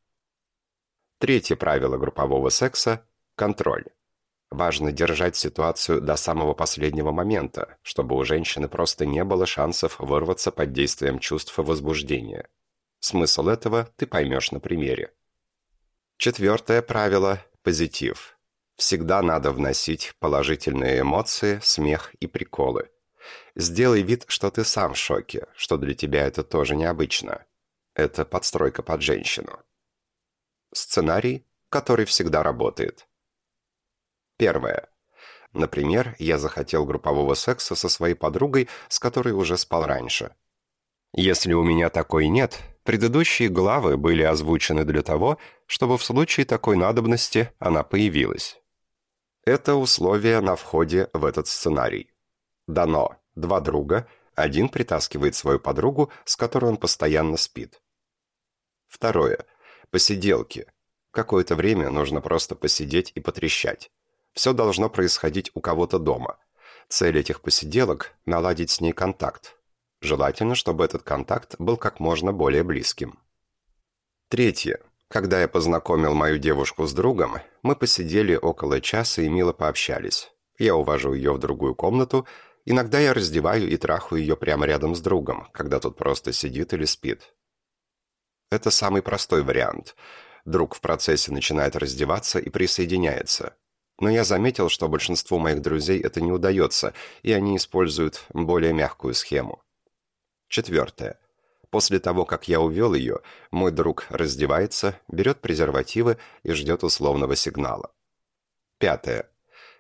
Третье правило группового секса – контроль. Важно держать ситуацию до самого последнего момента, чтобы у женщины просто не было шансов вырваться под действием чувств и возбуждения. Смысл этого ты поймешь на примере. Четвертое правило – позитив. Всегда надо вносить положительные эмоции, смех и приколы. Сделай вид, что ты сам в шоке, что для тебя это тоже необычно. Это подстройка под женщину. Сценарий, который всегда работает. Первое. Например, я захотел группового секса со своей подругой, с которой уже спал раньше. Если у меня такой нет, предыдущие главы были озвучены для того, чтобы в случае такой надобности она появилась. Это условие на входе в этот сценарий. Дано. Два друга. Один притаскивает свою подругу, с которой он постоянно спит. Второе. Посиделки. Какое-то время нужно просто посидеть и потрещать. Все должно происходить у кого-то дома. Цель этих посиделок – наладить с ней контакт. Желательно, чтобы этот контакт был как можно более близким. Третье. Когда я познакомил мою девушку с другом, мы посидели около часа и мило пообщались. Я увожу ее в другую комнату, иногда я раздеваю и трахаю ее прямо рядом с другом, когда тот просто сидит или спит. Это самый простой вариант. Друг в процессе начинает раздеваться и присоединяется. Но я заметил, что большинству моих друзей это не удается, и они используют более мягкую схему. Четвертое. После того, как я увел ее, мой друг раздевается, берет презервативы и ждет условного сигнала. Пятое.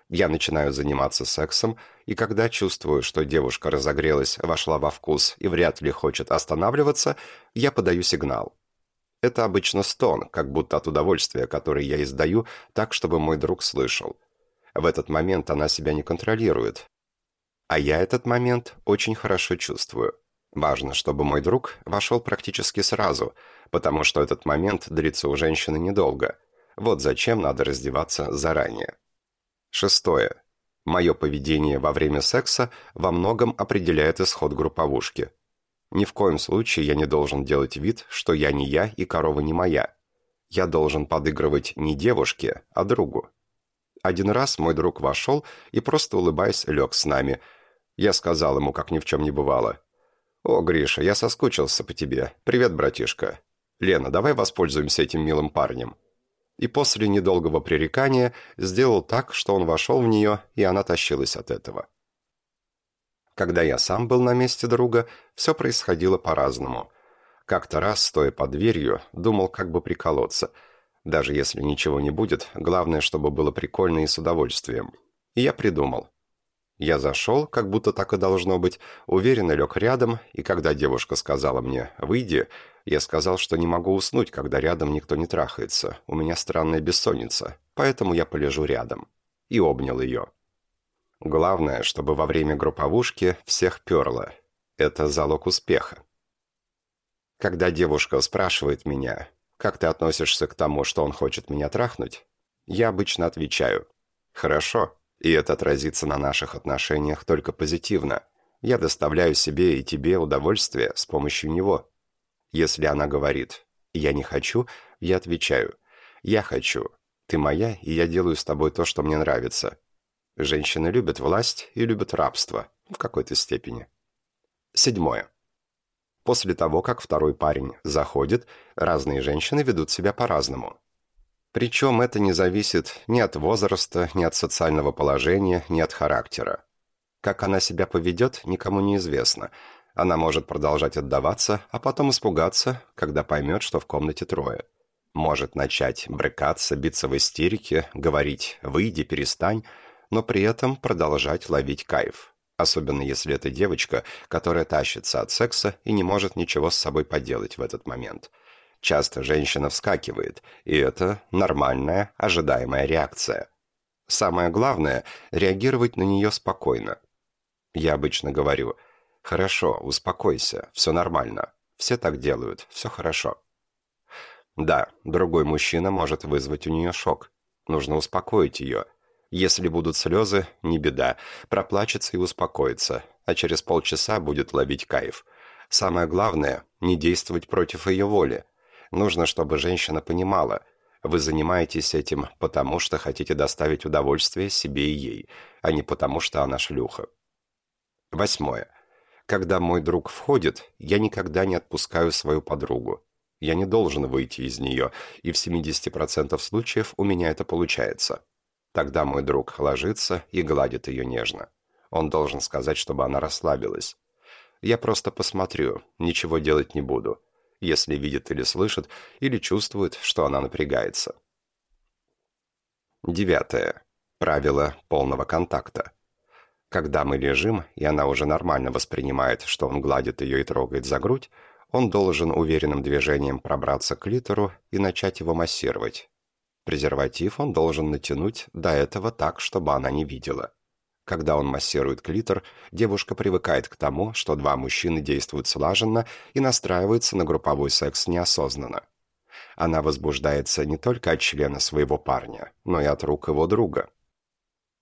Я начинаю заниматься сексом, и когда чувствую, что девушка разогрелась, вошла во вкус и вряд ли хочет останавливаться, я подаю сигнал. Это обычно стон, как будто от удовольствия, который я издаю, так, чтобы мой друг слышал. В этот момент она себя не контролирует. А я этот момент очень хорошо чувствую. Важно, чтобы мой друг вошел практически сразу, потому что этот момент длится у женщины недолго. Вот зачем надо раздеваться заранее. Шестое. Мое поведение во время секса во многом определяет исход групповушки – ни в коем случае я не должен делать вид, что я не я и корова не моя. Я должен подыгрывать не девушке, а другу. Один раз мой друг вошел и просто улыбаясь лег с нами. Я сказал ему, как ни в чем не бывало. «О, Гриша, я соскучился по тебе. Привет, братишка. Лена, давай воспользуемся этим милым парнем». И после недолгого пререкания сделал так, что он вошел в нее, и она тащилась от этого. Когда я сам был на месте друга, все происходило по-разному. Как-то раз, стоя под дверью, думал, как бы приколоться. Даже если ничего не будет, главное, чтобы было прикольно и с удовольствием. И я придумал. Я зашел, как будто так и должно быть, уверенно лег рядом, и когда девушка сказала мне «выйди», я сказал, что не могу уснуть, когда рядом никто не трахается. У меня странная бессонница, поэтому я полежу рядом. И обнял ее. Главное, чтобы во время групповушки всех перло. Это залог успеха. Когда девушка спрашивает меня, как ты относишься к тому, что он хочет меня трахнуть, я обычно отвечаю «хорошо», и это отразится на наших отношениях только позитивно. Я доставляю себе и тебе удовольствие с помощью него. Если она говорит «я не хочу», я отвечаю «я хочу». Ты моя, и я делаю с тобой то, что мне нравится. Женщины любят власть и любят рабство в какой-то степени. Седьмое. После того, как второй парень заходит, разные женщины ведут себя по-разному. Причем это не зависит ни от возраста, ни от социального положения, ни от характера. Как она себя поведет, никому не известно. Она может продолжать отдаваться, а потом испугаться, когда поймет, что в комнате трое. Может начать брыкаться, биться в истерике, говорить «выйди, перестань», но при этом продолжать ловить кайф. Особенно если это девочка, которая тащится от секса и не может ничего с собой поделать в этот момент. Часто женщина вскакивает, и это нормальная, ожидаемая реакция. Самое главное – реагировать на нее спокойно. Я обычно говорю «Хорошо, успокойся, все нормально, все так делают, все хорошо». Да, другой мужчина может вызвать у нее шок. Нужно успокоить ее – если будут слезы, не беда, проплачется и успокоится, а через полчаса будет ловить кайф. Самое главное – не действовать против ее воли. Нужно, чтобы женщина понимала, Вы занимаетесь этим потому, что хотите доставить удовольствие себе и ей, а не потому, что она шлюха. Восьмое. Когда мой друг входит, я никогда не отпускаю свою подругу. Я не должен выйти из нее, и в 70% случаев у меня это получается. Тогда мой друг ложится и гладит ее нежно. Он должен сказать, чтобы она расслабилась. Я просто посмотрю, ничего делать не буду, если видит или слышит, или чувствует, что она напрягается. Девятое. Правило полного контакта. Когда мы лежим, и она уже нормально воспринимает, что он гладит ее и трогает за грудь, он должен уверенным движением пробраться к литеру и начать его массировать. Презерватив он должен натянуть до этого так, чтобы она не видела. Когда он массирует клитор, девушка привыкает к тому, что два мужчины действуют слаженно и настраивается на групповой секс неосознанно. Она возбуждается не только от члена своего парня, но и от рук его друга.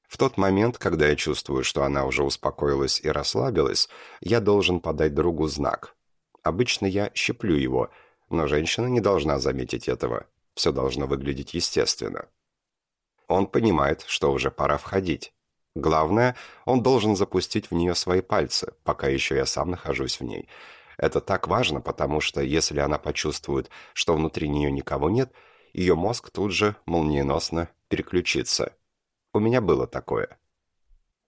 В тот момент, когда я чувствую, что она уже успокоилась и расслабилась, я должен подать другу знак. Обычно я щеплю его, но женщина не должна заметить этого. Все должно выглядеть естественно. Он понимает, что уже пора входить. Главное, он должен запустить в нее свои пальцы, пока еще я сам нахожусь в ней. Это так важно, потому что если она почувствует, что внутри нее никого нет, ее мозг тут же молниеносно переключится. У меня было такое.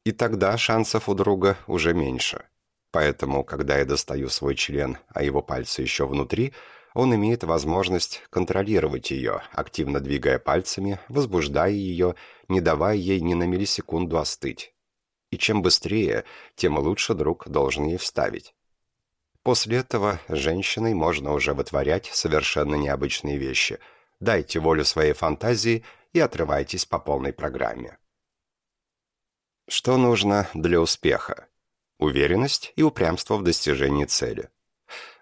И тогда шансов у друга уже меньше. Поэтому, когда я достаю свой член, а его пальцы еще внутри, он имеет возможность контролировать ее, активно двигая пальцами, возбуждая ее, не давая ей ни на миллисекунду остыть. И чем быстрее, тем лучше друг должен ей вставить. После этого женщиной можно уже вытворять совершенно необычные вещи. Дайте волю своей фантазии и отрывайтесь по полной программе. Что нужно для успеха? Уверенность и упрямство в достижении цели.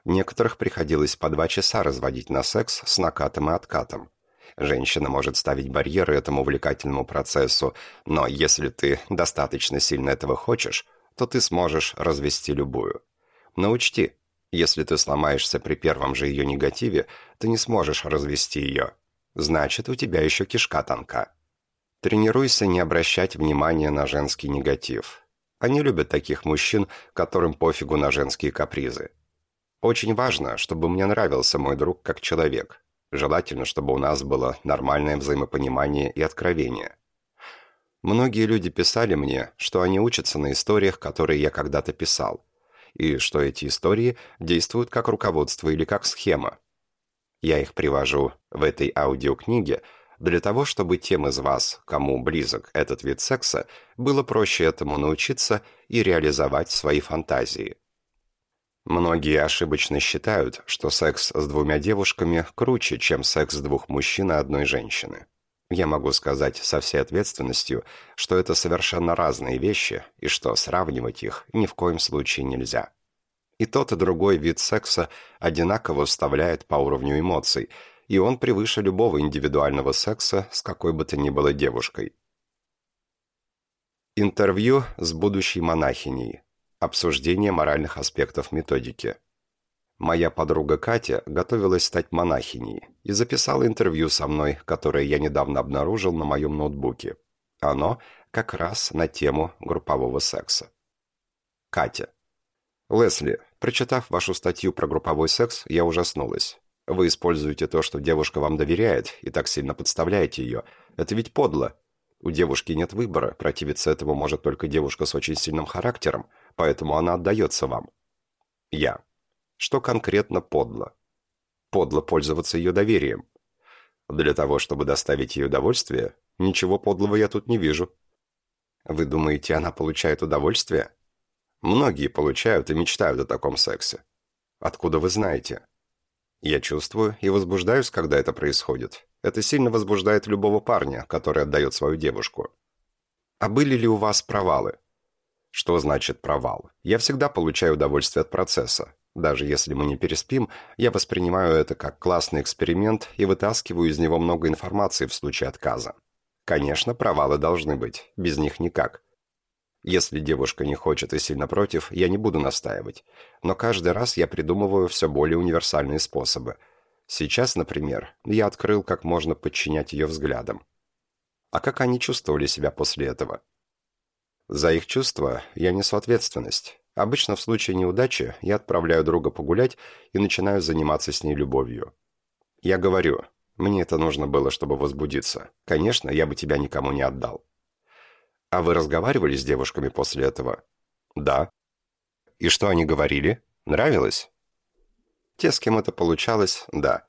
Некоторых приходилось по два часа разводить на секс с накатом и откатом. Женщина может ставить барьеры этому увлекательному процессу, но если ты достаточно сильно этого хочешь, то ты сможешь развести любую. Но учти, если ты сломаешься при первом же ее негативе, ты не сможешь развести ее. Значит, у тебя еще кишка тонка. Тренируйся не обращать внимания на женский негатив. Они любят таких мужчин, которым пофигу на женские капризы. Очень важно, чтобы мне нравился мой друг как человек. Желательно, чтобы у нас было нормальное взаимопонимание и откровение. Многие люди писали мне, что они учатся на историях, которые я когда-то писал, и что эти истории действуют как руководство или как схема. Я их привожу в этой аудиокниге для того, чтобы тем из вас, кому близок этот вид секса, было проще этому научиться и реализовать свои фантазии. Многие ошибочно считают, что секс с двумя девушками круче, чем секс двух мужчин и одной женщины. Я могу сказать со всей ответственностью, что это совершенно разные вещи, и что сравнивать их ни в коем случае нельзя. И тот, и другой вид секса одинаково вставляет по уровню эмоций, и он превыше любого индивидуального секса с какой бы то ни было девушкой. Интервью с будущей монахиней. Обсуждение моральных аспектов методики. Моя подруга Катя готовилась стать монахиней и записала интервью со мной, которое я недавно обнаружил на моем ноутбуке. Оно как раз на тему группового секса. Катя. Лесли, прочитав вашу статью про групповой секс, я ужаснулась. Вы используете то, что девушка вам доверяет, и так сильно подставляете ее. Это ведь подло. У девушки нет выбора, противиться этому может только девушка с очень сильным характером – поэтому она отдается вам. Я. Что конкретно подло? Подло пользоваться ее доверием. Для того, чтобы доставить ей удовольствие, ничего подлого я тут не вижу. Вы думаете, она получает удовольствие? Многие получают и мечтают о таком сексе. Откуда вы знаете? Я чувствую и возбуждаюсь, когда это происходит. Это сильно возбуждает любого парня, который отдает свою девушку. А были ли у вас провалы? Что значит провал? Я всегда получаю удовольствие от процесса. Даже если мы не переспим, я воспринимаю это как классный эксперимент и вытаскиваю из него много информации в случае отказа. Конечно, провалы должны быть, без них никак. Если девушка не хочет и сильно против, я не буду настаивать. Но каждый раз я придумываю все более универсальные способы. Сейчас, например, я открыл, как можно подчинять ее взглядам. А как они чувствовали себя после этого? За их чувства я несу ответственность. Обычно в случае неудачи я отправляю друга погулять и начинаю заниматься с ней любовью. Я говорю, мне это нужно было, чтобы возбудиться. Конечно, я бы тебя никому не отдал. А вы разговаривали с девушками после этого? Да. И что они говорили? Нравилось? Те, с кем это получалось, да.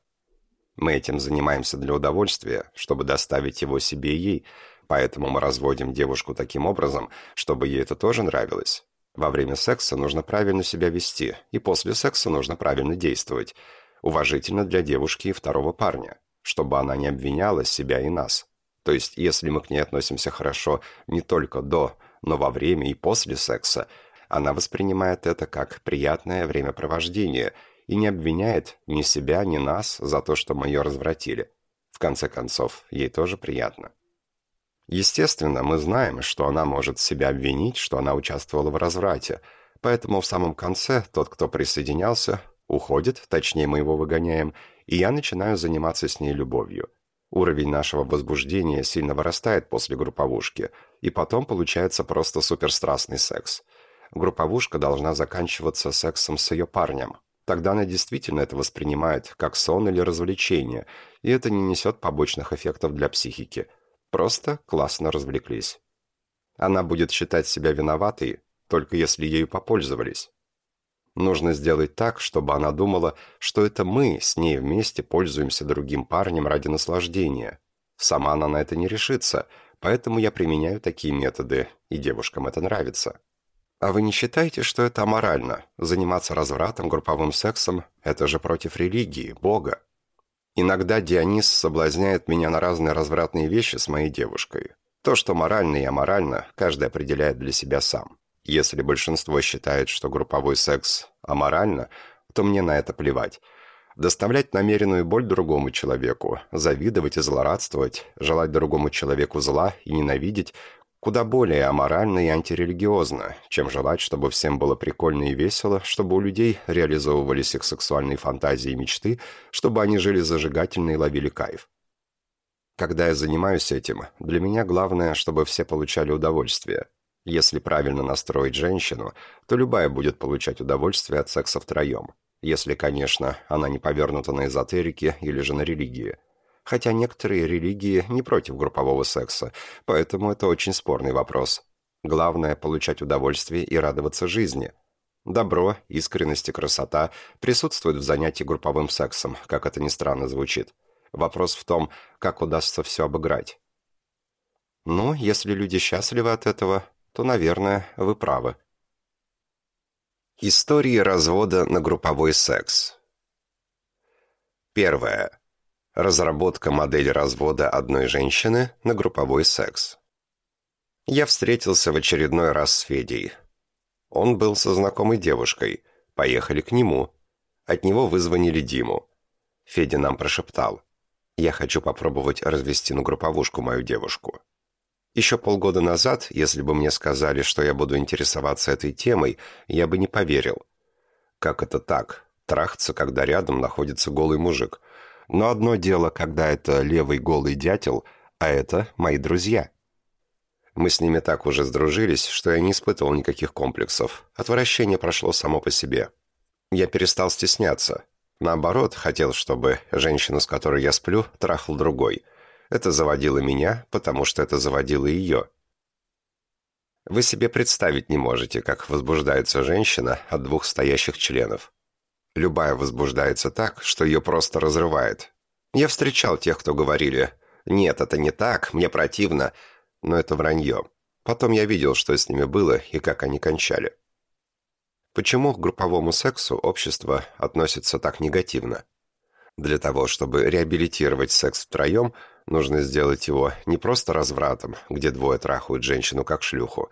Мы этим занимаемся для удовольствия, чтобы доставить его себе и ей, поэтому мы разводим девушку таким образом, чтобы ей это тоже нравилось. Во время секса нужно правильно себя вести, и после секса нужно правильно действовать, уважительно для девушки и второго парня, чтобы она не обвиняла себя и нас. То есть, если мы к ней относимся хорошо не только до, но во время и после секса, она воспринимает это как приятное времяпровождение – и не обвиняет ни себя, ни нас за то, что мы ее развратили. В конце концов, ей тоже приятно. Естественно, мы знаем, что она может себя обвинить, что она участвовала в разврате, поэтому в самом конце тот, кто присоединялся, уходит, точнее мы его выгоняем, и я начинаю заниматься с ней любовью. Уровень нашего возбуждения сильно вырастает после групповушки, и потом получается просто суперстрастный секс. Групповушка должна заканчиваться сексом с ее парнем, Тогда она действительно это воспринимает как сон или развлечение, и это не несет побочных эффектов для психики. Просто классно развлеклись. Она будет считать себя виноватой, только если ею попользовались. Нужно сделать так, чтобы она думала, что это мы с ней вместе пользуемся другим парнем ради наслаждения. Сама она на это не решится, поэтому я применяю такие методы, и девушкам это нравится. А вы не считаете, что это аморально? Заниматься развратом, групповым сексом – это же против религии, Бога. Иногда Дионис соблазняет меня на разные развратные вещи с моей девушкой. То, что морально и аморально, каждый определяет для себя сам. Если большинство считает, что групповой секс аморально, то мне на это плевать. Доставлять намеренную боль другому человеку, завидовать и злорадствовать, желать другому человеку зла и ненавидеть куда более аморально и антирелигиозно, чем желать, чтобы всем было прикольно и весело, чтобы у людей реализовывались их сексуальные фантазии и мечты, чтобы они жили зажигательно и ловили кайф. Когда я занимаюсь этим, для меня главное, чтобы все получали удовольствие. Если правильно настроить женщину, то любая будет получать удовольствие от секса втроем. Если, конечно, она не повернута на эзотерике или же на религии хотя некоторые религии не против группового секса, поэтому это очень спорный вопрос. Главное – получать удовольствие и радоваться жизни. Добро, искренность и красота присутствуют в занятии групповым сексом, как это ни странно звучит. Вопрос в том, как удастся все обыграть. Ну, если люди счастливы от этого, то, наверное, вы правы. Истории развода на групповой секс. Первое. Разработка модели развода одной женщины на групповой секс. Я встретился в очередной раз с Федей. Он был со знакомой девушкой. Поехали к нему. От него вызвонили Диму. Федя нам прошептал. «Я хочу попробовать развести на групповушку мою девушку». Еще полгода назад, если бы мне сказали, что я буду интересоваться этой темой, я бы не поверил. Как это так? Трахаться, когда рядом находится голый мужик – но одно дело, когда это левый голый дятел, а это мои друзья. Мы с ними так уже сдружились, что я не испытывал никаких комплексов. Отвращение прошло само по себе. Я перестал стесняться. Наоборот, хотел, чтобы женщину, с которой я сплю, трахал другой. Это заводило меня, потому что это заводило ее. Вы себе представить не можете, как возбуждается женщина от двух стоящих членов. Любая возбуждается так, что ее просто разрывает. Я встречал тех, кто говорили «Нет, это не так, мне противно», но это вранье. Потом я видел, что с ними было и как они кончали. Почему к групповому сексу общество относится так негативно? Для того, чтобы реабилитировать секс втроем, нужно сделать его не просто развратом, где двое трахают женщину как шлюху.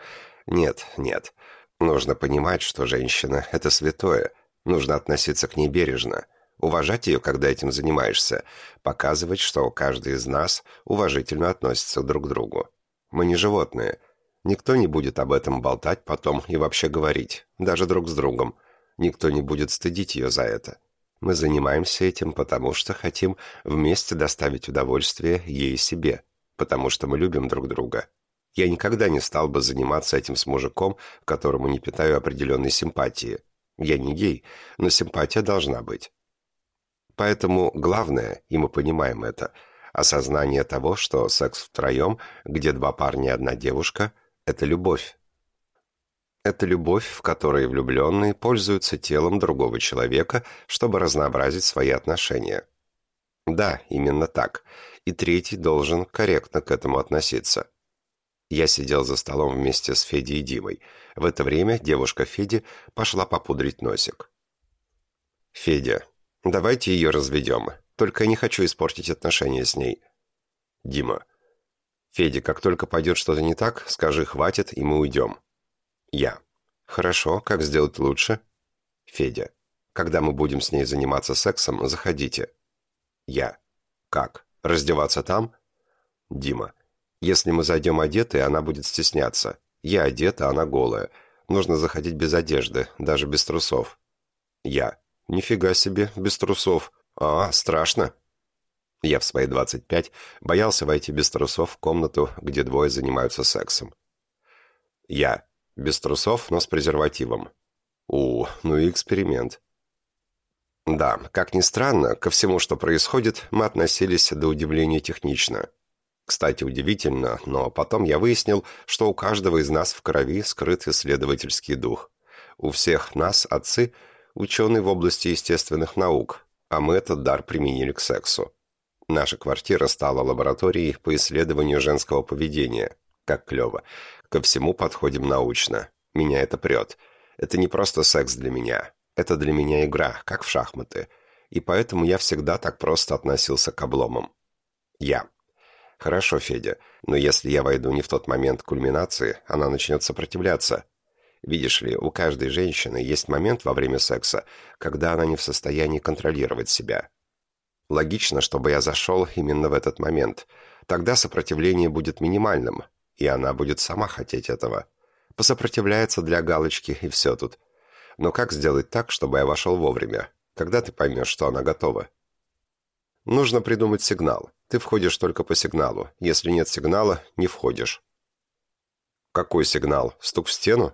Нет, нет. Нужно понимать, что женщина – это святое – Нужно относиться к ней бережно, уважать ее, когда этим занимаешься, показывать, что каждый из нас уважительно относится друг к другу. Мы не животные. Никто не будет об этом болтать потом и вообще говорить, даже друг с другом. Никто не будет стыдить ее за это. Мы занимаемся этим, потому что хотим вместе доставить удовольствие ей и себе, потому что мы любим друг друга. Я никогда не стал бы заниматься этим с мужиком, которому не питаю определенной симпатии. Я не гей, но симпатия должна быть. Поэтому главное, и мы понимаем это, осознание того, что секс втроем, где два парня и одна девушка, это любовь. Это любовь, в которой влюбленные пользуются телом другого человека, чтобы разнообразить свои отношения. Да, именно так. И третий должен корректно к этому относиться. Я сидел за столом вместе с Федей и Димой. В это время девушка Феди пошла попудрить носик. «Федя, давайте ее разведем. Только я не хочу испортить отношения с ней». «Дима, Федя, как только пойдет что-то не так, скажи «хватит» и мы уйдем». Я. Хорошо, как сделать лучше? Федя. Когда мы будем с ней заниматься сексом, заходите. Я. Как? Раздеваться там? Дима. Если мы зайдем одеты, она будет стесняться. Я одета, она голая. Нужно заходить без одежды, даже без трусов. Я. Нифига себе, без трусов. А, страшно. Я в свои 25 боялся войти без трусов в комнату, где двое занимаются сексом. Я. Без трусов, но с презервативом. У, ну и эксперимент. Да, как ни странно, ко всему, что происходит, мы относились до удивления технично. Кстати, удивительно, но потом я выяснил, что у каждого из нас в крови скрыт исследовательский дух. У всех нас отцы – ученые в области естественных наук, а мы этот дар применили к сексу. Наша квартира стала лабораторией по исследованию женского поведения. Как клево. Ко всему подходим научно. Меня это прет. Это не просто секс для меня. Это для меня игра, как в шахматы. И поэтому я всегда так просто относился к обломам. Я. Хорошо, Федя, но если я войду не в тот момент кульминации, она начнет сопротивляться. Видишь ли, у каждой женщины есть момент во время секса, когда она не в состоянии контролировать себя. Логично, чтобы я зашел именно в этот момент. Тогда сопротивление будет минимальным, и она будет сама хотеть этого. Посопротивляется для галочки, и все тут. Но как сделать так, чтобы я вошел вовремя? Когда ты поймешь, что она готова? Нужно придумать сигнал. Ты входишь только по сигналу. Если нет сигнала, не входишь. Какой сигнал? Стук в стену?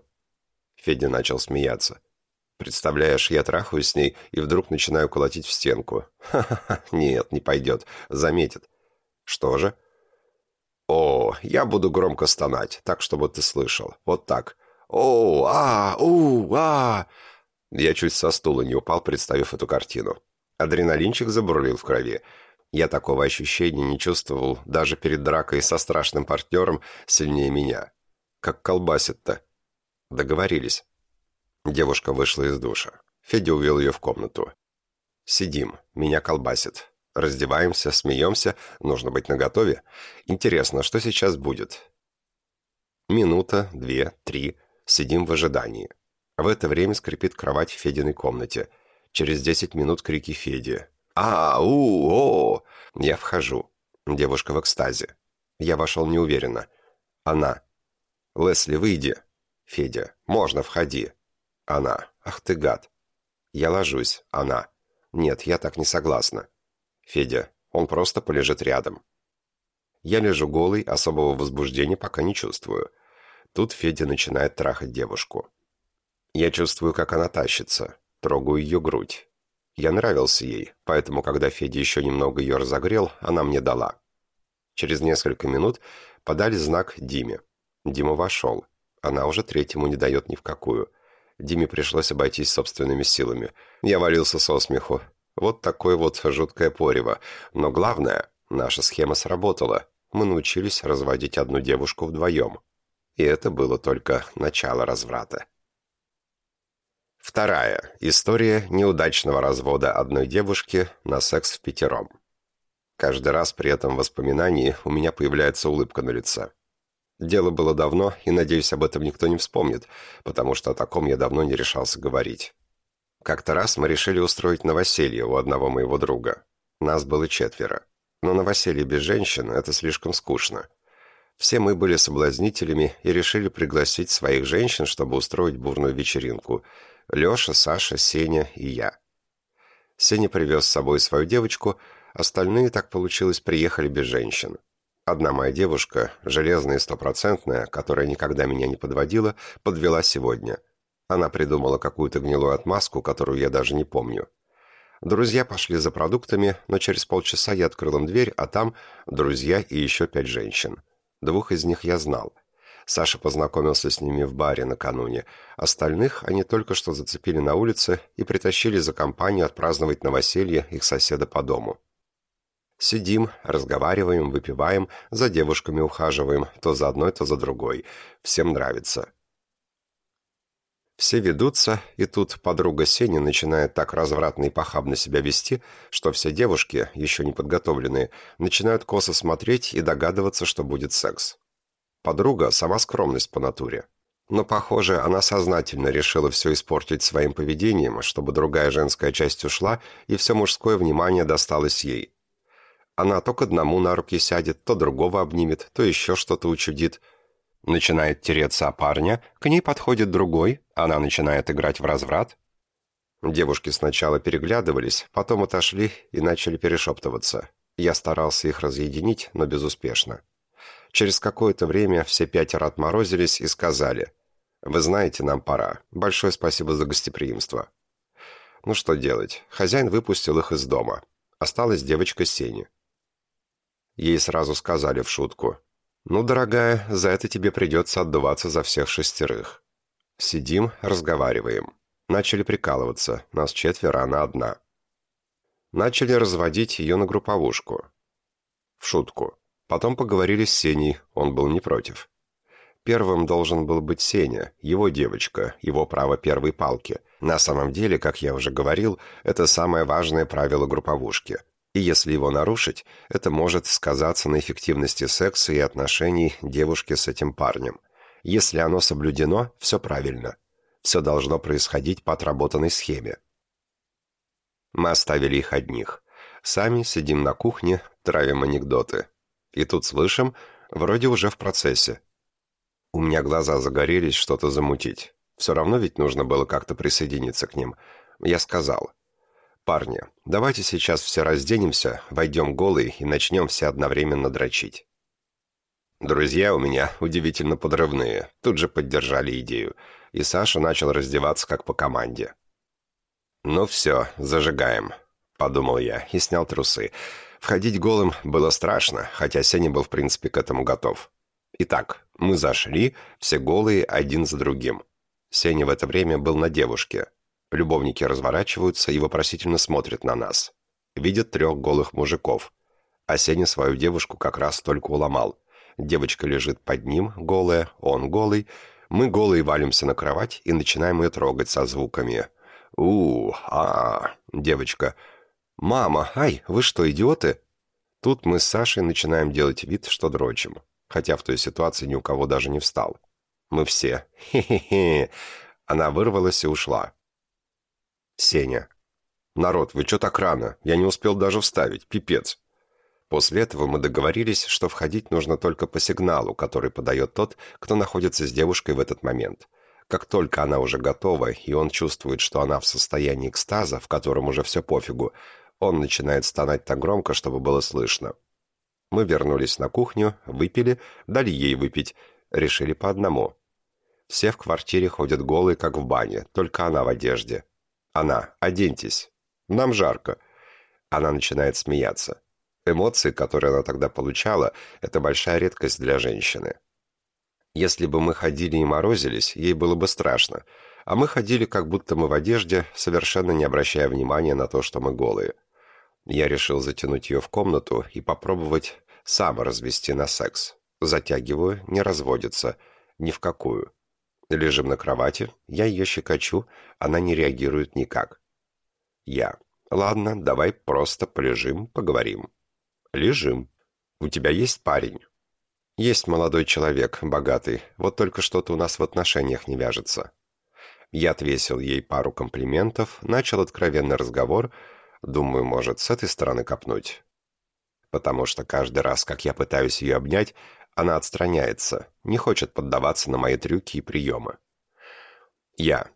Федя начал смеяться. Представляешь, я трахаюсь с ней и вдруг начинаю колотить в стенку. Ха-ха-ха, нет, не пойдет. Заметит. Что же? «О, я буду громко стонать, так, чтобы ты слышал. Вот так. О, а, у, а!» Я чуть со стула не упал, представив эту картину. Адреналинчик забурлил в крови. Я такого ощущения не чувствовал даже перед дракой со страшным партнером сильнее меня. Как колбасит-то. Договорились. Девушка вышла из душа. Федя увел ее в комнату. «Сидим. Меня колбасит. Раздеваемся, смеемся, нужно быть наготове. Интересно, что сейчас будет? Минута, две, три. Сидим в ожидании. В это время скрипит кровать в Фединой комнате. Через десять минут крики Феди. «А, у, о!» Я вхожу. Девушка в экстазе. Я вошел неуверенно. Она. «Лесли, выйди!» Федя. «Можно, входи!» Она. «Ах ты гад!» Я ложусь. Она. «Нет, я так не согласна». Федя, он просто полежит рядом. Я лежу голый, особого возбуждения пока не чувствую. Тут Федя начинает трахать девушку. Я чувствую, как она тащится, трогаю ее грудь. Я нравился ей, поэтому, когда Федя еще немного ее разогрел, она мне дала. Через несколько минут подали знак Диме. Дима вошел. Она уже третьему не дает ни в какую. Диме пришлось обойтись собственными силами. Я валился со смеху. Вот такое вот жуткое порево. Но главное, наша схема сработала. Мы научились разводить одну девушку вдвоем. И это было только начало разврата. Вторая. История неудачного развода одной девушки на секс в пятером. Каждый раз при этом воспоминании у меня появляется улыбка на лице. Дело было давно, и, надеюсь, об этом никто не вспомнит, потому что о таком я давно не решался говорить. Как-то раз мы решили устроить новоселье у одного моего друга. Нас было четверо. Но новоселье без женщин – это слишком скучно. Все мы были соблазнителями и решили пригласить своих женщин, чтобы устроить бурную вечеринку. Леша, Саша, Сеня и я. Сеня привез с собой свою девочку, остальные, так получилось, приехали без женщин. Одна моя девушка, железная и стопроцентная, которая никогда меня не подводила, подвела сегодня. Она придумала какую-то гнилую отмазку, которую я даже не помню. Друзья пошли за продуктами, но через полчаса я открыл им дверь, а там друзья и еще пять женщин. Двух из них я знал. Саша познакомился с ними в баре накануне. Остальных они только что зацепили на улице и притащили за компанию отпраздновать новоселье их соседа по дому. Сидим, разговариваем, выпиваем, за девушками ухаживаем, то за одной, то за другой. Всем нравится. Все ведутся, и тут подруга Сени начинает так развратно и похабно себя вести, что все девушки, еще не подготовленные, начинают косо смотреть и догадываться, что будет секс. Подруга – сама скромность по натуре. Но, похоже, она сознательно решила все испортить своим поведением, чтобы другая женская часть ушла, и все мужское внимание досталось ей. Она то к одному на руки сядет, то другого обнимет, то еще что-то учудит – Начинает тереться о парня, к ней подходит другой, она начинает играть в разврат. Девушки сначала переглядывались, потом отошли и начали перешептываться. Я старался их разъединить, но безуспешно. Через какое-то время все пятеро отморозились и сказали, «Вы знаете, нам пора. Большое спасибо за гостеприимство». Ну что делать? Хозяин выпустил их из дома. Осталась девочка Сени. Ей сразу сказали в шутку, «Ну, дорогая, за это тебе придется отдуваться за всех шестерых». Сидим, разговариваем. Начали прикалываться, нас четверо, она одна. Начали разводить ее на групповушку. В шутку. Потом поговорили с Сеней, он был не против. Первым должен был быть Сеня, его девочка, его право первой палки. На самом деле, как я уже говорил, это самое важное правило групповушки – и если его нарушить, это может сказаться на эффективности секса и отношений девушки с этим парнем. Если оно соблюдено, все правильно. Все должно происходить по отработанной схеме. Мы оставили их одних. Сами сидим на кухне, травим анекдоты. И тут слышим, вроде уже в процессе. У меня глаза загорелись что-то замутить. Все равно ведь нужно было как-то присоединиться к ним. Я сказал, «Парни, давайте сейчас все разденемся, войдем голые и начнем все одновременно дрочить». Друзья у меня удивительно подрывные, тут же поддержали идею, и Саша начал раздеваться как по команде. «Ну все, зажигаем», — подумал я и снял трусы. Входить голым было страшно, хотя Сеня был в принципе к этому готов. Итак, мы зашли, все голые, один за другим. Сеня в это время был на девушке. Любовники разворачиваются и вопросительно смотрят на нас. Видят трех голых мужиков. А Сеня свою девушку как раз только уломал. Девочка лежит под ним, голая, он голый. Мы голые валимся на кровать и начинаем ее трогать со звуками. у а, Девочка. «Мама, ай, вы что, идиоты?» Тут мы с Сашей начинаем делать вид, что дрочим. Хотя в той ситуации ни у кого даже не встал. Мы все. Хе-хе-хе. Она вырвалась и ушла. Сеня. «Народ, вы что так рано? Я не успел даже вставить. Пипец». После этого мы договорились, что входить нужно только по сигналу, который подает тот, кто находится с девушкой в этот момент. Как только она уже готова, и он чувствует, что она в состоянии экстаза, в котором уже все пофигу, он начинает стонать так громко, чтобы было слышно. Мы вернулись на кухню, выпили, дали ей выпить, решили по одному. Все в квартире ходят голые, как в бане, только она в одежде. Она, оденьтесь. Нам жарко. Она начинает смеяться. Эмоции, которые она тогда получала, это большая редкость для женщины. Если бы мы ходили и морозились, ей было бы страшно. А мы ходили, как будто мы в одежде, совершенно не обращая внимания на то, что мы голые. Я решил затянуть ее в комнату и попробовать сам развести на секс. Затягиваю, не разводится. Ни в какую. Лежим на кровати, я ее щекочу, она не реагирует никак. Я. Ладно, давай просто полежим, поговорим. Лежим. У тебя есть парень? Есть молодой человек, богатый, вот только что-то у нас в отношениях не вяжется. Я отвесил ей пару комплиментов, начал откровенный разговор, думаю, может, с этой стороны копнуть. Потому что каждый раз, как я пытаюсь ее обнять, она отстраняется, не хочет поддаваться на мои трюки и приемы. Я.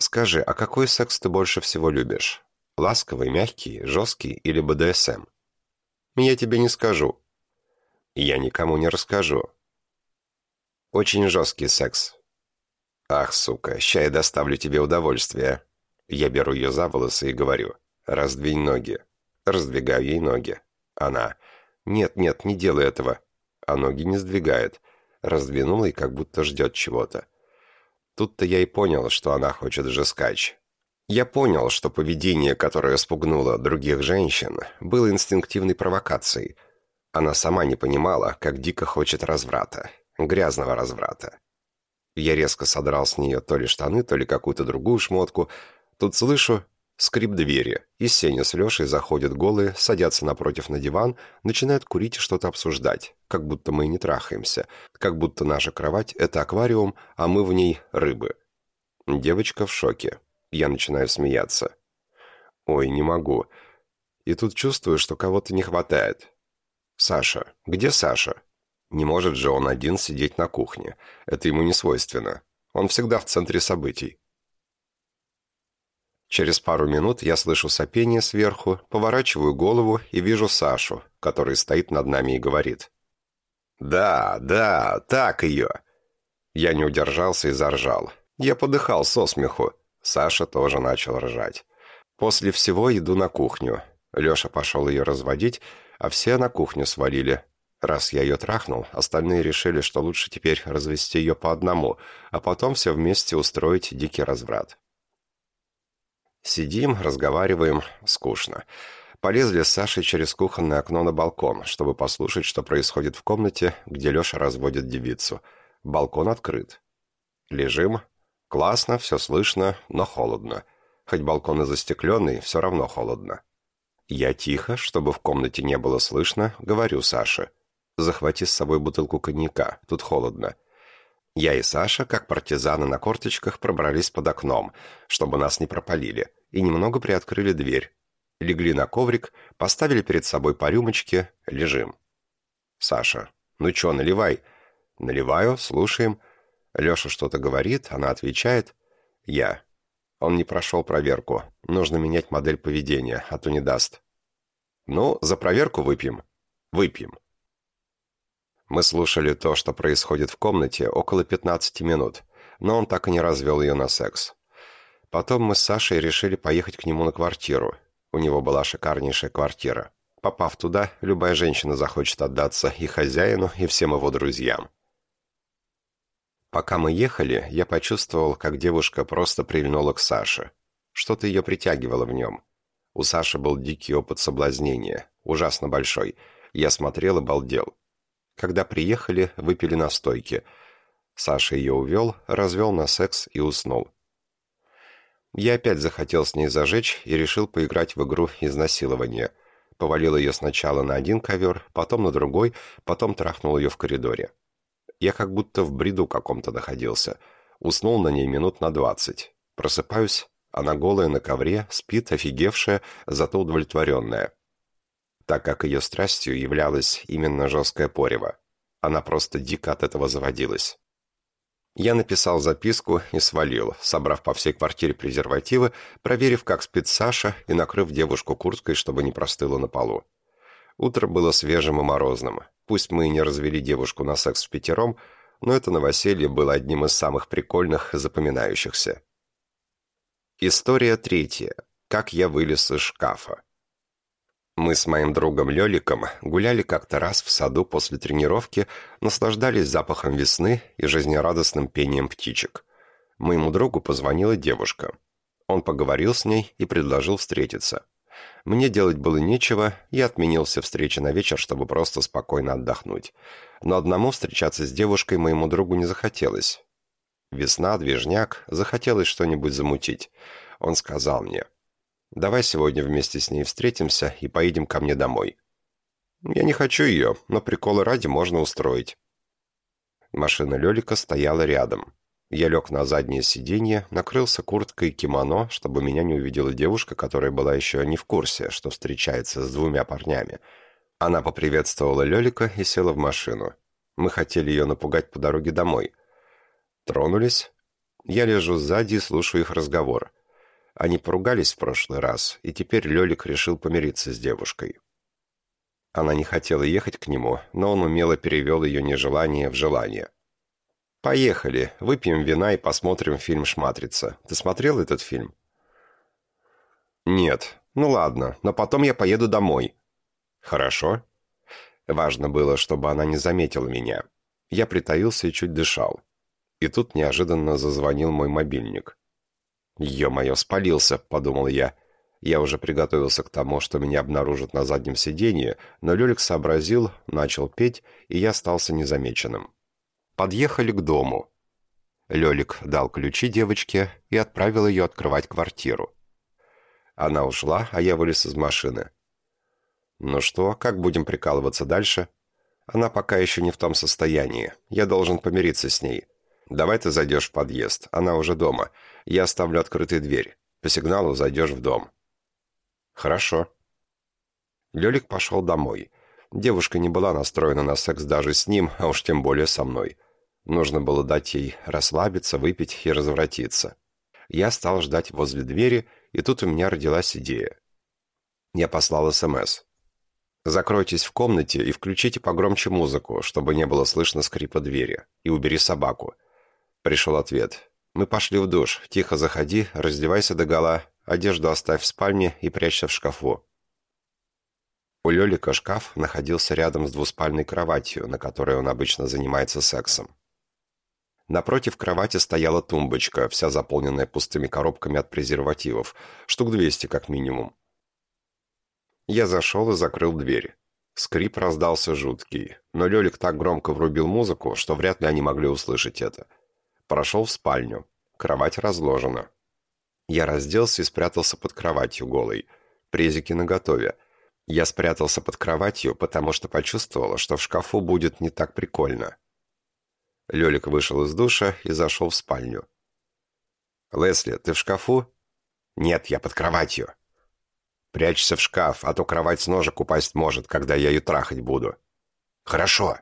«Скажи, а какой секс ты больше всего любишь?» Ласковый, мягкий, жесткий или БДСМ? Я тебе не скажу. Я никому не расскажу. Очень жесткий секс. Ах, сука, ща я доставлю тебе удовольствие. Я беру ее за волосы и говорю, раздвинь ноги. Раздвигаю ей ноги. Она, нет, нет, не делай этого. А ноги не сдвигает. Раздвинула и как будто ждет чего-то. Тут-то я и понял, что она хочет жескач. Я понял, что поведение, которое спугнуло других женщин, было инстинктивной провокацией. Она сама не понимала, как дико хочет разврата. Грязного разврата. Я резко содрал с нее то ли штаны, то ли какую-то другую шмотку. Тут слышу скрип двери, и Сеня с Лешей заходят голые, садятся напротив на диван, начинают курить и что-то обсуждать, как будто мы и не трахаемся, как будто наша кровать — это аквариум, а мы в ней — рыбы. Девочка в шоке. Я начинаю смеяться. Ой, не могу. И тут чувствую, что кого-то не хватает. Саша. Где Саша? Не может же он один сидеть на кухне. Это ему не свойственно. Он всегда в центре событий. Через пару минут я слышу сопение сверху, поворачиваю голову и вижу Сашу, который стоит над нами и говорит. «Да, да, так ее!» Я не удержался и заржал. Я подыхал со смеху. Саша тоже начал ржать. После всего иду на кухню. Леша пошел ее разводить, а все на кухню свалили, Раз я ее трахнул, остальные решили, что лучше теперь развести ее по одному, а потом все вместе устроить дикий разврат. Сидим, разговариваем, скучно. Полезли с Сашей через кухонное окно на балкон, чтобы послушать, что происходит в комнате, где Леша разводит девицу. Балкон открыт. Лежим. Классно, все слышно, но холодно. Хоть балкон и застекленный, все равно холодно. Я тихо, чтобы в комнате не было слышно, говорю Саше – захвати с собой бутылку коньяка, тут холодно. Я и Саша, как партизаны на корточках, пробрались под окном, чтобы нас не пропалили, и немного приоткрыли дверь. Легли на коврик, поставили перед собой по рюмочке, лежим. Саша, ну чё, наливай? Наливаю, слушаем. Леша что-то говорит, она отвечает. Я. Он не прошел проверку. Нужно менять модель поведения, а то не даст. Ну, за проверку выпьем. Выпьем. Мы слушали то, что происходит в комнате, около 15 минут, но он так и не развел ее на секс. Потом мы с Сашей решили поехать к нему на квартиру. У него была шикарнейшая квартира. Попав туда, любая женщина захочет отдаться и хозяину, и всем его друзьям. Пока мы ехали, я почувствовал, как девушка просто прильнула к Саше. Что-то ее притягивало в нем. У Саши был дикий опыт соблазнения, ужасно большой. Я смотрел и балдел. Когда приехали, выпили настойки. Саша ее увел, развел на секс и уснул. Я опять захотел с ней зажечь и решил поиграть в игру изнасилования. Повалил ее сначала на один ковер, потом на другой, потом трахнул ее в коридоре. Я как будто в бреду каком-то находился. Уснул на ней минут на двадцать. Просыпаюсь, она голая на ковре, спит, офигевшая, зато удовлетворенная так как ее страстью являлась именно жесткая порево. Она просто дико от этого заводилась. Я написал записку и свалил, собрав по всей квартире презервативы, проверив, как спит Саша, и накрыв девушку курткой, чтобы не простыла на полу. Утро было свежим и морозным. Пусть мы и не развели девушку на секс в пятером, но это новоселье было одним из самых прикольных и запоминающихся. История третья. Как я вылез из шкафа. Мы с моим другом Леликом гуляли как-то раз в саду после тренировки, наслаждались запахом весны и жизнерадостным пением птичек. Моему другу позвонила девушка. Он поговорил с ней и предложил встретиться. Мне делать было нечего, я отменил все на вечер, чтобы просто спокойно отдохнуть. Но одному встречаться с девушкой моему другу не захотелось. Весна, движняк, захотелось что-нибудь замутить. Он сказал мне – Давай сегодня вместе с ней встретимся и поедем ко мне домой. Я не хочу ее, но приколы ради можно устроить. Машина Лелика стояла рядом. Я лег на заднее сиденье, накрылся курткой и кимоно, чтобы меня не увидела девушка, которая была еще не в курсе, что встречается с двумя парнями. Она поприветствовала Лелика и села в машину. Мы хотели ее напугать по дороге домой. Тронулись. Я лежу сзади и слушаю их разговор. Они поругались в прошлый раз, и теперь Лёлик решил помириться с девушкой. Она не хотела ехать к нему, но он умело перевел ее нежелание в желание. «Поехали, выпьем вина и посмотрим фильм «Шматрица». Ты смотрел этот фильм?» «Нет. Ну ладно, но потом я поеду домой». «Хорошо». Важно было, чтобы она не заметила меня. Я притаился и чуть дышал. И тут неожиданно зазвонил мой мобильник. «Е-мое, спалился», — подумал я. Я уже приготовился к тому, что меня обнаружат на заднем сиденье, но Лёлик сообразил, начал петь, и я остался незамеченным. Подъехали к дому. Лёлик дал ключи девочке и отправил ее открывать квартиру. Она ушла, а я вылез из машины. «Ну что, как будем прикалываться дальше?» «Она пока еще не в том состоянии. Я должен помириться с ней. Давай ты зайдешь в подъезд. Она уже дома. Я оставлю открытой дверь. По сигналу зайдешь в дом». «Хорошо». Лёлик пошел домой. Девушка не была настроена на секс даже с ним, а уж тем более со мной. Нужно было дать ей расслабиться, выпить и развратиться. Я стал ждать возле двери, и тут у меня родилась идея. Я послал СМС. «Закройтесь в комнате и включите погромче музыку, чтобы не было слышно скрипа двери, и убери собаку». Пришел ответ. Мы пошли в душ. Тихо заходи, раздевайся догола, одежду оставь в спальне и прячься в шкафу. У Лёлика шкаф находился рядом с двуспальной кроватью, на которой он обычно занимается сексом. Напротив кровати стояла тумбочка, вся заполненная пустыми коробками от презервативов, штук 200 как минимум. Я зашел и закрыл дверь. Скрип раздался жуткий, но Лёлик так громко врубил музыку, что вряд ли они могли услышать это. Прошел в спальню. Кровать разложена. Я разделся и спрятался под кроватью голый. Презики наготове. Я спрятался под кроватью, потому что почувствовала, что в шкафу будет не так прикольно. Лёлик вышел из душа и зашел в спальню. «Лесли, ты в шкафу?» «Нет, я под кроватью». «Прячься в шкаф, а то кровать с ножек упасть может, когда я ее трахать буду». «Хорошо».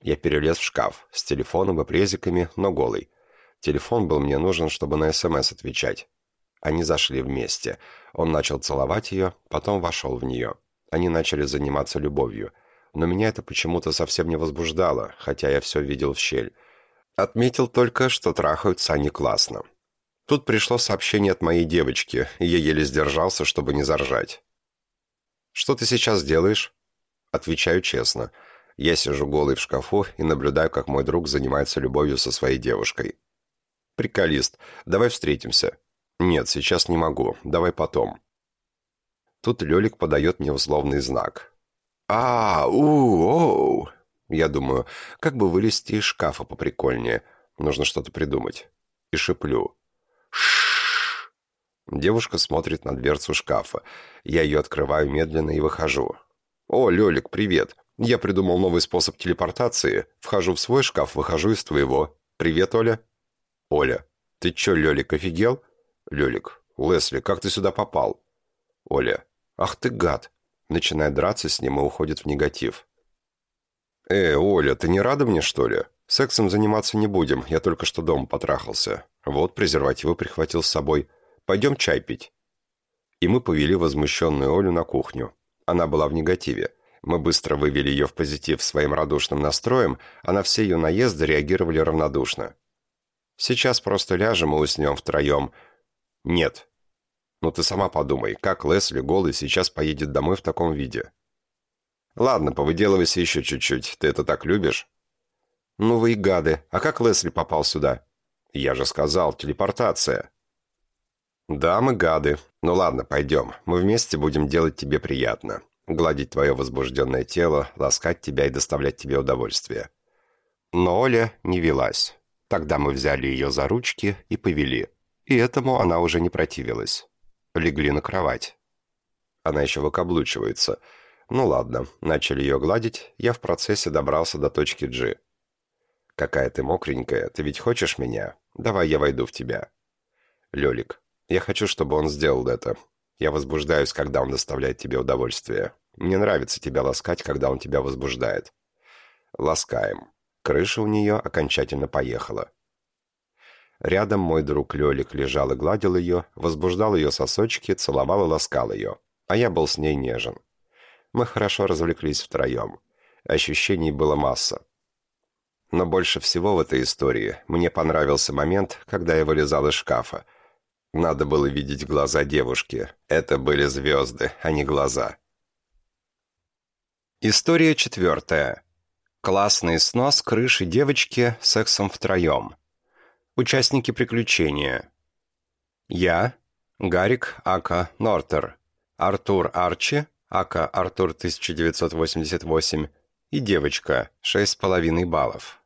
Я перелез в шкаф, с телефоном и презиками, но голый. Телефон был мне нужен, чтобы на СМС отвечать. Они зашли вместе. Он начал целовать ее, потом вошел в нее. Они начали заниматься любовью. Но меня это почему-то совсем не возбуждало, хотя я все видел в щель. Отметил только, что трахаются они классно. Тут пришло сообщение от моей девочки, и я еле сдержался, чтобы не заржать. «Что ты сейчас делаешь?» Отвечаю честно. Я сижу голый в шкафу и наблюдаю, как мой друг занимается любовью со своей девушкой. «Приколист, давай встретимся». «Нет, сейчас не могу. Давай потом». Тут Лёлик подает мне условный знак. «А, у, оу». Я думаю, как бы вылезти из шкафа поприкольнее. Нужно что-то придумать. И шиплю. Шшш. Девушка смотрит на дверцу шкафа. Я ее открываю медленно и выхожу. «О, Лёлик, привет. Я придумал новый способ телепортации. Вхожу в свой шкаф, выхожу из твоего. Привет, Оля». «Оля, ты чё, Лёлик, офигел?» «Лёлик, Лесли, как ты сюда попал?» «Оля, ах ты гад!» Начинает драться с ним и уходит в негатив. «Э, Оля, ты не рада мне, что ли? Сексом заниматься не будем, я только что дома потрахался. Вот, презервативы прихватил с собой. Пойдем чай пить». И мы повели возмущенную Олю на кухню. Она была в негативе. Мы быстро вывели ее в позитив своим радушным настроем, а на все ее наезды реагировали равнодушно. Сейчас просто ляжем и уснем втроем. Нет. Ну ты сама подумай, как Лесли голый сейчас поедет домой в таком виде? Ладно, повыделывайся еще чуть-чуть. Ты это так любишь? Ну вы и гады. А как Лесли попал сюда? Я же сказал, телепортация. Да, мы гады. Ну ладно, пойдем. Мы вместе будем делать тебе приятно. Гладить твое возбужденное тело, ласкать тебя и доставлять тебе удовольствие. Но Оля не велась. Тогда мы взяли ее за ручки и повели. И этому она уже не противилась. Легли на кровать. Она еще выкаблучивается. Ну ладно, начали ее гладить, я в процессе добрался до точки G. «Какая ты мокренькая, ты ведь хочешь меня? Давай я войду в тебя». «Лелик, я хочу, чтобы он сделал это. Я возбуждаюсь, когда он доставляет тебе удовольствие. Мне нравится тебя ласкать, когда он тебя возбуждает». «Ласкаем». Крыша у нее окончательно поехала. Рядом мой друг Лелик лежал и гладил ее, возбуждал ее сосочки, целовал и ласкал ее. А я был с ней нежен. Мы хорошо развлеклись втроем. Ощущений было масса. Но больше всего в этой истории мне понравился момент, когда я вылезал из шкафа. Надо было видеть глаза девушки. Это были звезды, а не глаза. История четвертая. Классный снос крыши девочки сексом втроем. Участники приключения. Я, Гарик Ака Нортер, Артур Арчи, Ака Артур 1988 и девочка, 6,5 баллов.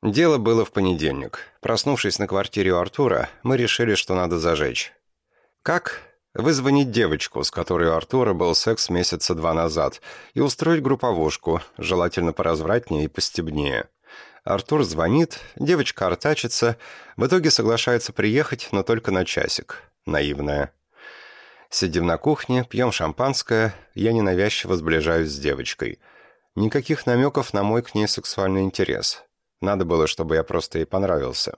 Дело было в понедельник. Проснувшись на квартире у Артура, мы решили, что надо зажечь. Как? Вызвонить девочку, с которой у Артура был секс месяца два назад, и устроить групповушку, желательно поразвратнее и постебнее. Артур звонит, девочка артачится, в итоге соглашается приехать, но только на часик. Наивная. Сидим на кухне, пьем шампанское, я ненавязчиво сближаюсь с девочкой. Никаких намеков на мой к ней сексуальный интерес. Надо было, чтобы я просто ей понравился.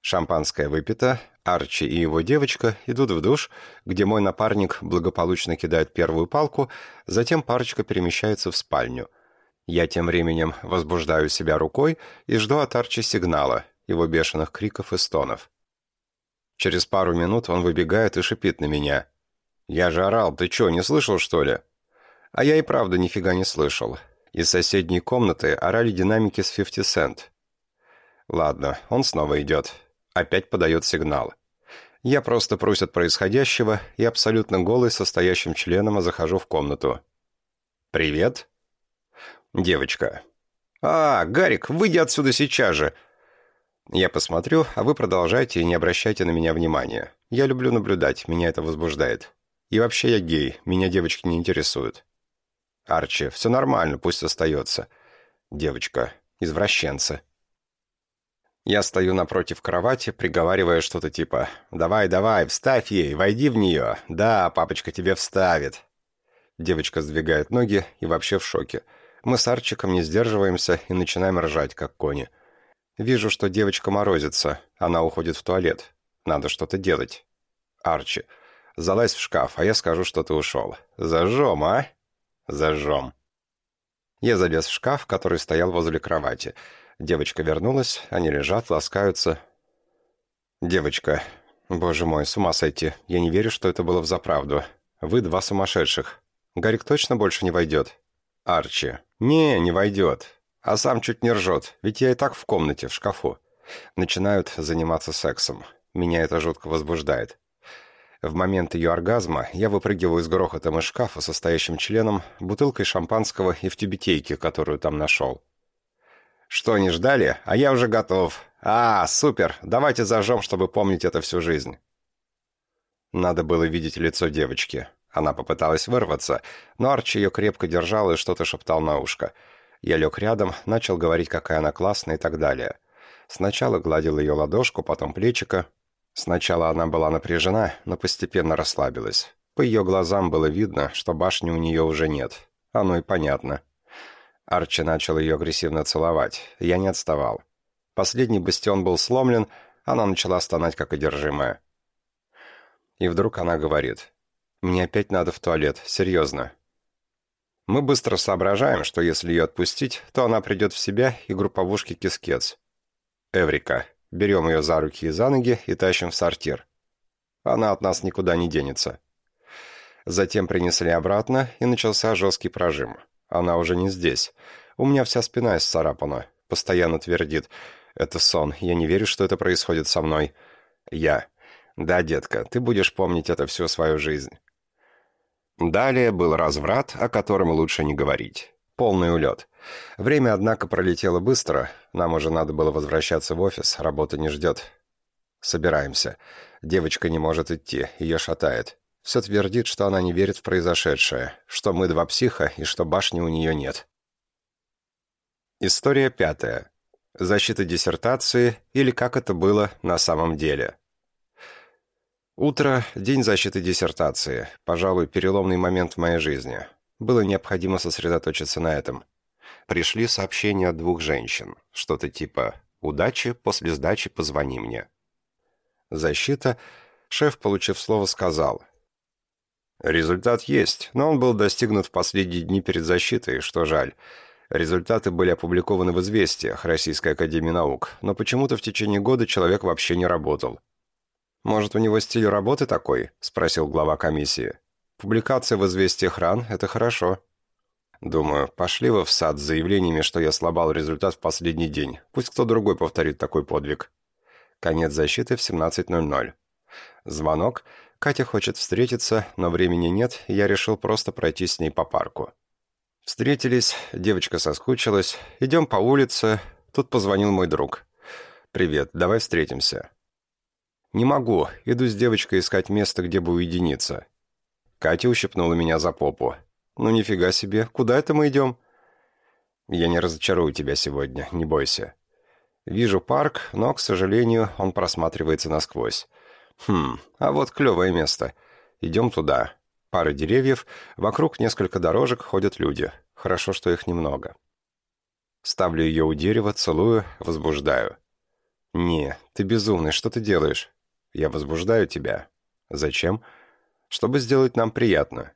Шампанское выпито, Арчи и его девочка идут в душ, где мой напарник благополучно кидает первую палку, затем парочка перемещается в спальню. Я тем временем возбуждаю себя рукой и жду от Арчи сигнала, его бешеных криков и стонов. Через пару минут он выбегает и шипит на меня. «Я же орал, ты что, не слышал, что ли?» А я и правда нифига не слышал. Из соседней комнаты орали динамики с 50 Cent. Ладно, он снова идет. Опять подает сигнал. Я просто прусь от происходящего и абсолютно голый состоящим членом захожу в комнату. «Привет?» Девочка. «А, Гарик, выйди отсюда сейчас же!» Я посмотрю, а вы продолжайте и не обращайте на меня внимания. Я люблю наблюдать, меня это возбуждает. И вообще я гей, меня девочки не интересуют. Арчи, все нормально, пусть остается. Девочка, извращенца. Я стою напротив кровати, приговаривая что-то типа «Давай, давай, вставь ей, войди в нее. Да, папочка тебе вставит». Девочка сдвигает ноги и вообще в шоке. Мы с Арчиком не сдерживаемся и начинаем ржать, как кони. Вижу, что девочка морозится. Она уходит в туалет. Надо что-то делать. Арчи, залазь в шкаф, а я скажу, что ты ушел. Зажжем, а? Зажжем. Я залез в шкаф, который стоял возле кровати. Девочка вернулась, они лежат, ласкаются. Девочка. Боже мой, с ума сойти. Я не верю, что это было взаправду. Вы два сумасшедших. Гарик точно больше не войдет? Арчи. «Не, не войдет. А сам чуть не ржет, ведь я и так в комнате, в шкафу». Начинают заниматься сексом. Меня это жутко возбуждает. В момент ее оргазма я выпрыгиваю с грохотом из шкафа со стоящим членом, бутылкой шампанского и в тюбетейке, которую там нашел. «Что, не ждали? А я уже готов. А, супер! Давайте зажжем, чтобы помнить это всю жизнь». Надо было видеть лицо девочки. Она попыталась вырваться, но Арчи ее крепко держал и что-то шептал на ушко. Я лег рядом, начал говорить, какая она классная и так далее. Сначала гладил ее ладошку, потом плечико. Сначала она была напряжена, но постепенно расслабилась. По ее глазам было видно, что башни у нее уже нет. Оно и понятно. Арчи начал ее агрессивно целовать. Я не отставал. Последний бастион был сломлен, она начала стонать, как одержимая. И вдруг она говорит... Мне опять надо в туалет, серьезно. Мы быстро соображаем, что если ее отпустить, то она придет в себя и групповушки кискец. Эврика. Берем ее за руки и за ноги и тащим в сортир. Она от нас никуда не денется. Затем принесли обратно, и начался жесткий прожим. Она уже не здесь. У меня вся спина исцарапана. Постоянно твердит. Это сон. Я не верю, что это происходит со мной. Я. Да, детка, ты будешь помнить это всю свою жизнь. Далее был разврат, о котором лучше не говорить. Полный улет. Время, однако, пролетело быстро. Нам уже надо было возвращаться в офис, работа не ждет. Собираемся. Девочка не может идти, ее шатает. Все твердит, что она не верит в произошедшее, что мы два психа и что башни у нее нет. История пятая. Защита диссертации или как это было на самом деле. Утро – день защиты диссертации. Пожалуй, переломный момент в моей жизни. Было необходимо сосредоточиться на этом. Пришли сообщения от двух женщин. Что-то типа Удачи, после сдачи позвони мне. Защита. Шеф, получив слово, сказал. Результат есть, но он был достигнут в последние дни перед защитой, что жаль. Результаты были опубликованы в «Известиях» Российской Академии Наук, но почему-то в течение года человек вообще не работал. «Может, у него стиль работы такой?» – спросил глава комиссии. «Публикация в «Известиях» ран – это хорошо». Думаю, пошли вы в сад с заявлениями, что я слабал результат в последний день. Пусть кто другой повторит такой подвиг. Конец защиты в 17.00. Звонок. Катя хочет встретиться, но времени нет, и я решил просто пройти с ней по парку. Встретились, девочка соскучилась. Идем по улице. Тут позвонил мой друг. «Привет, давай встретимся». «Не могу. Иду с девочкой искать место, где бы уединиться». Катя ущипнула меня за попу. «Ну нифига себе, куда это мы идем?» «Я не разочарую тебя сегодня, не бойся». Вижу парк, но, к сожалению, он просматривается насквозь. Хм, а вот клевое место. Идем туда. Пара деревьев, вокруг несколько дорожек ходят люди. Хорошо, что их немного. Ставлю ее у дерева, целую, возбуждаю. «Не, ты безумный, что ты делаешь?» «Я возбуждаю тебя». «Зачем?» «Чтобы сделать нам приятно.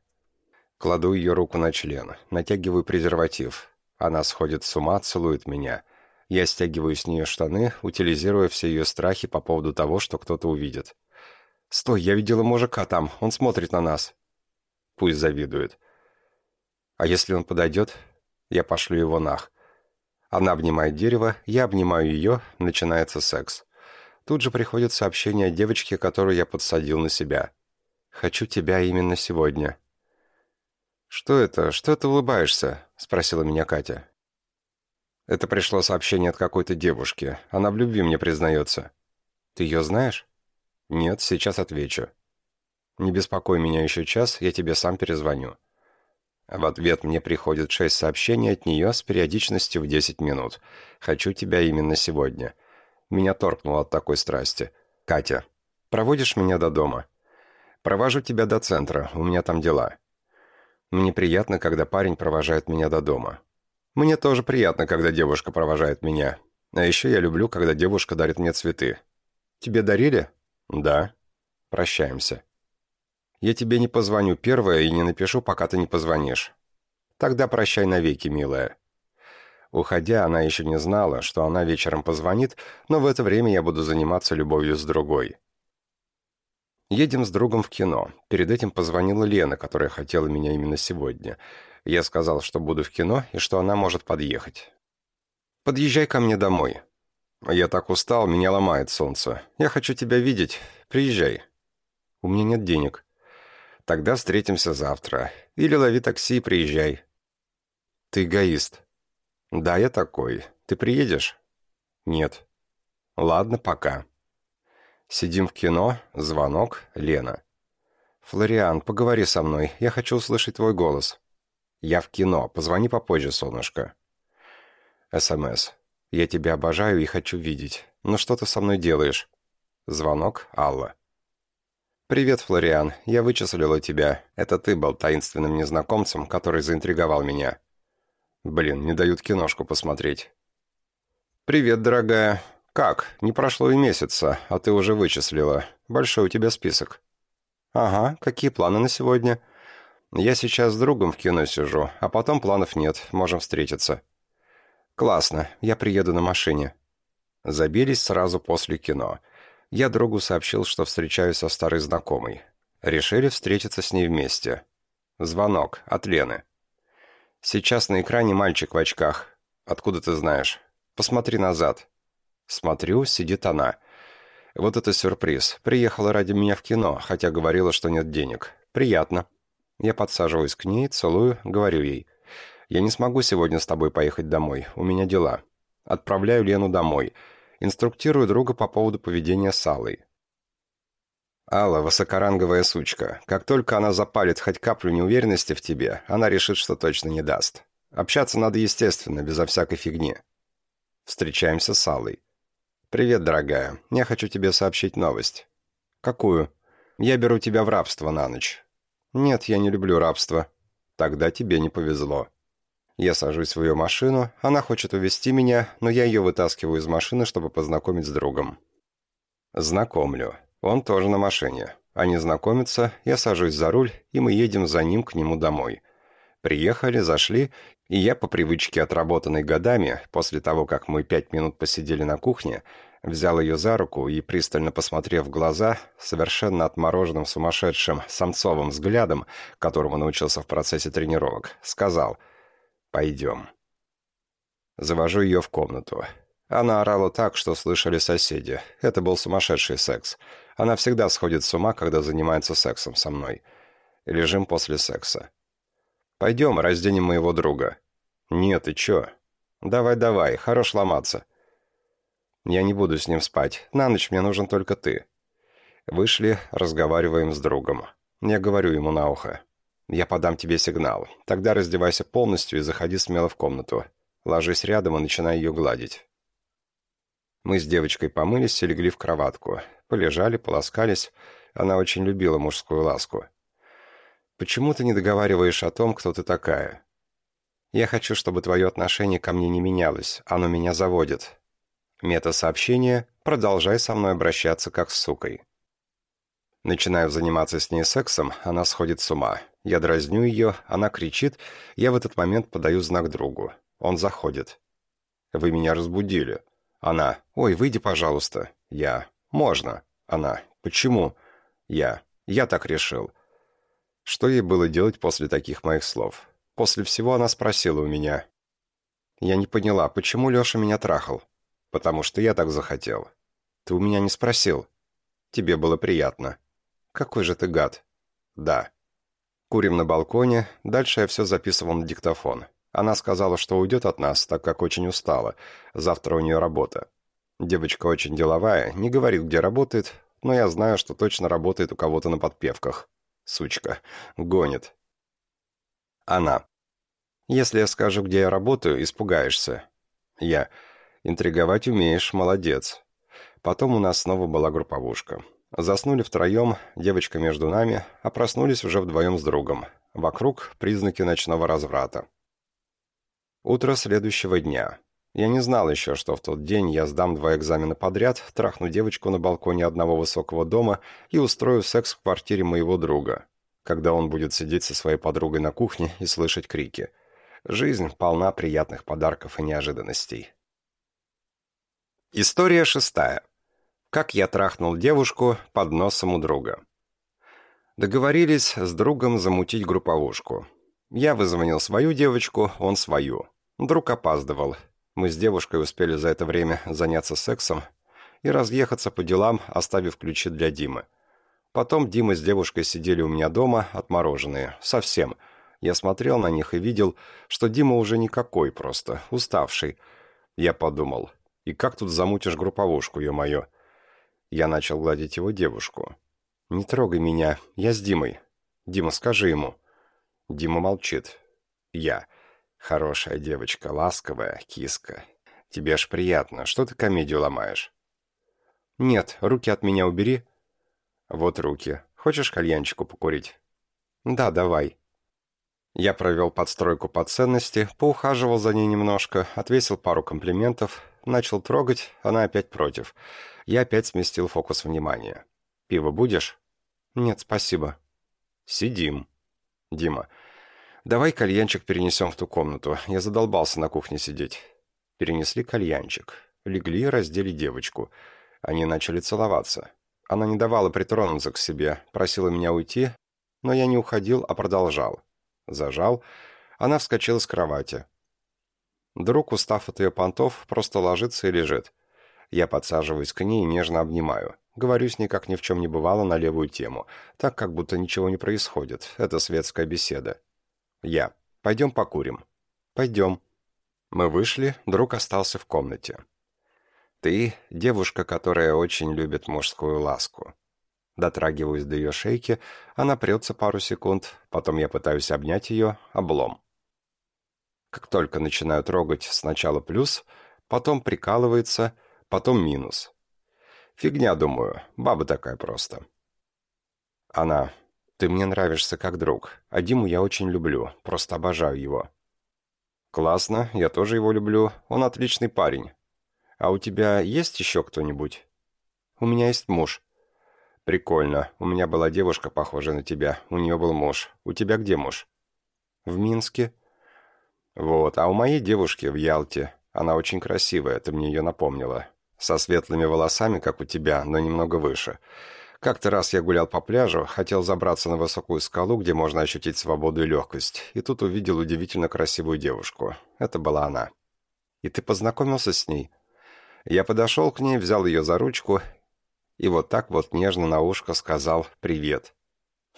Кладу ее руку на член, натягиваю презерватив. Она сходит с ума, целует меня. Я стягиваю с нее штаны, утилизируя все ее страхи по поводу того, что кто-то увидит. «Стой, я видела мужика там, он смотрит на нас». Пусть завидует. А если он подойдет, я пошлю его нах. Она обнимает дерево, я обнимаю ее, начинается секс. Тут же приходит сообщение от девочки, которую я подсадил на себя. «Хочу тебя именно сегодня». «Что это? Что ты улыбаешься?» — спросила меня Катя. Это пришло сообщение от какой-то девушки. Она в любви мне признается. «Ты ее знаешь?» «Нет, сейчас отвечу». «Не беспокой меня еще час, я тебе сам перезвоню». В ответ мне приходит шесть сообщений от нее с периодичностью в десять минут. «Хочу тебя именно сегодня». Меня торкнуло от такой страсти. «Катя, проводишь меня до дома?» «Провожу тебя до центра, у меня там дела». Мне приятно, когда парень провожает меня до дома. Мне тоже приятно, когда девушка провожает меня. А еще я люблю, когда девушка дарит мне цветы. Тебе дарили? Да. Прощаемся. Я тебе не позвоню первое и не напишу, пока ты не позвонишь. Тогда прощай навеки, милая. Уходя, она еще не знала, что она вечером позвонит, но в это время я буду заниматься любовью с другой. Едем с другом в кино. Перед этим позвонила Лена, которая хотела меня именно сегодня. Я сказал, что буду в кино и что она может подъехать. «Подъезжай ко мне домой». «Я так устал, меня ломает солнце. Я хочу тебя видеть. Приезжай». «У меня нет денег». «Тогда встретимся завтра. Или лови такси и приезжай». «Ты эгоист». «Да, я такой. Ты приедешь?» «Нет». «Ладно, пока». Сидим в кино, звонок, Лена. «Флориан, поговори со мной, я хочу услышать твой голос». «Я в кино, позвони попозже, солнышко». СМС. «Я тебя обожаю и хочу видеть. Но что ты со мной делаешь?» Звонок, Алла. «Привет, Флориан, я вычислила тебя. Это ты был таинственным незнакомцем, который заинтриговал меня». «Блин, не дают киношку посмотреть». «Привет, дорогая. «Как? Не прошло и месяца, а ты уже вычислила. Большой у тебя список». «Ага, какие планы на сегодня?» «Я сейчас с другом в кино сижу, а потом планов нет, можем встретиться». «Классно, я приеду на машине». Забились сразу после кино. Я другу сообщил, что встречаюсь со старой знакомой. Решили встретиться с ней вместе. Звонок от Лены. «Сейчас на экране мальчик в очках. Откуда ты знаешь? Посмотри назад. Смотрю, сидит она. Вот это сюрприз. Приехала ради меня в кино, хотя говорила, что нет денег. Приятно. Я подсаживаюсь к ней, целую, говорю ей. Я не смогу сегодня с тобой поехать домой. У меня дела. Отправляю Лену домой. Инструктирую друга по поводу поведения с Аллой. Алла – высокоранговая сучка. Как только она запалит хоть каплю неуверенности в тебе, она решит, что точно не даст. Общаться надо естественно, безо всякой фигни. Встречаемся с Аллой. «Привет, дорогая. Я хочу тебе сообщить новость». «Какую?» «Я беру тебя в рабство на ночь». «Нет, я не люблю рабство». «Тогда тебе не повезло». Я сажусь в ее машину, она хочет увезти меня, но я ее вытаскиваю из машины, чтобы познакомить с другом. Знакомлю. Он тоже на машине. Они знакомятся, я сажусь за руль, и мы едем за ним к нему домой. Приехали, зашли, и я по привычке, отработанной годами, после того, как мы пять минут посидели на кухне, взял ее за руку и, пристально посмотрев в глаза, совершенно отмороженным сумасшедшим самцовым взглядом, которому научился в процессе тренировок, сказал «Пойдем». Завожу ее в комнату. Она орала так, что слышали соседи. Это был сумасшедший секс. Она всегда сходит с ума, когда занимается сексом со мной. Лежим после секса. «Пойдем, разденем моего друга». «Нет, и чё?» «Давай-давай, хорош ломаться». «Я не буду с ним спать. На ночь мне нужен только ты». Вышли, разговариваем с другом. Я говорю ему на ухо. «Я подам тебе сигнал. Тогда раздевайся полностью и заходи смело в комнату. Ложись рядом и начинай ее гладить». Мы с девочкой помылись и легли в кроватку. Полежали, полоскались. Она очень любила мужскую ласку. Почему ты не договариваешь о том, кто ты такая? Я хочу, чтобы твое отношение ко мне не менялось. Оно меня заводит. Мета-сообщение «Продолжай со мной обращаться как с сукой». Начинаю заниматься с ней сексом, она сходит с ума. Я дразню ее, она кричит, я в этот момент подаю знак другу. Он заходит. «Вы меня разбудили». Она «Ой, выйди, пожалуйста». Я «Можно». Она «Почему?» Я «Я так решил». Что ей было делать после таких моих слов? После всего она спросила у меня. Я не поняла, почему Леша меня трахал? Потому что я так захотел. Ты у меня не спросил. Тебе было приятно. Какой же ты гад. Да. Курим на балконе, дальше я все записывал на диктофон. Она сказала, что уйдет от нас, так как очень устала. Завтра у нее работа. Девочка очень деловая, не говорит, где работает, но я знаю, что точно работает у кого-то на подпевках. Сучка. Гонит. Она. Если я скажу, где я работаю, испугаешься. Я. Интриговать умеешь, молодец. Потом у нас снова была групповушка. Заснули втроем, девочка между нами, а проснулись уже вдвоем с другом. Вокруг признаки ночного разврата. Утро следующего дня. Я не знал еще, что в тот день я сдам два экзамена подряд, трахну девочку на балконе одного высокого дома и устрою секс в квартире моего друга, когда он будет сидеть со своей подругой на кухне и слышать крики. Жизнь полна приятных подарков и неожиданностей. История шестая. Как я трахнул девушку под носом у друга. Договорились с другом замутить групповушку. Я вызвонил свою девочку, он свою. Друг опаздывал, мы с девушкой успели за это время заняться сексом и разъехаться по делам, оставив ключи для Димы. Потом Дима с девушкой сидели у меня дома, отмороженные. Совсем. Я смотрел на них и видел, что Дима уже никакой просто, уставший. Я подумал, и как тут замутишь групповушку, ё-моё? Я начал гладить его девушку. «Не трогай меня, я с Димой. Дима, скажи ему». Дима молчит. «Я». Хорошая девочка, ласковая, киска. Тебе ж приятно. Что ты комедию ломаешь? Нет, руки от меня убери. Вот руки. Хочешь кальянчику покурить? Да, давай. Я провел подстройку по ценности, поухаживал за ней немножко, отвесил пару комплиментов, начал трогать, она опять против. Я опять сместил фокус внимания. «Пиво будешь?» «Нет, спасибо». «Сидим». «Дима, «Давай кальянчик перенесем в ту комнату. Я задолбался на кухне сидеть». Перенесли кальянчик. Легли и раздели девочку. Они начали целоваться. Она не давала притронуться к себе, просила меня уйти, но я не уходил, а продолжал. Зажал. Она вскочила с кровати. Друг, устав от ее понтов, просто ложится и лежит. Я подсаживаюсь к ней и нежно обнимаю. Говорю с ней, как ни в чем не бывало, на левую тему. Так, как будто ничего не происходит. Это светская беседа. Я. «Пойдем покурим». «Пойдем». Мы вышли, друг остался в комнате. «Ты — девушка, которая очень любит мужскую ласку». Дотрагиваюсь до ее шейки, она прется пару секунд, потом я пытаюсь обнять ее, облом. Как только начинаю трогать, сначала плюс, потом прикалывается, потом минус. Фигня, думаю, баба такая просто. Она ты мне нравишься как друг, а Диму я очень люблю, просто обожаю его». «Классно, я тоже его люблю. Он отличный парень. А у тебя есть еще кто-нибудь?» «У меня есть муж». «Прикольно. У меня была девушка, похожая на тебя. У нее был муж. У тебя где муж?» «В Минске». «Вот, а у моей девушки в Ялте. Она очень красивая, ты мне ее напомнила. Со светлыми волосами, как у тебя, но немного выше. Как-то раз я гулял по пляжу, хотел забраться на высокую скалу, где можно ощутить свободу и легкость, и тут увидел удивительно красивую девушку. Это была она. «И ты познакомился с ней?» Я подошел к ней, взял ее за ручку и вот так вот нежно на ушко сказал «Привет».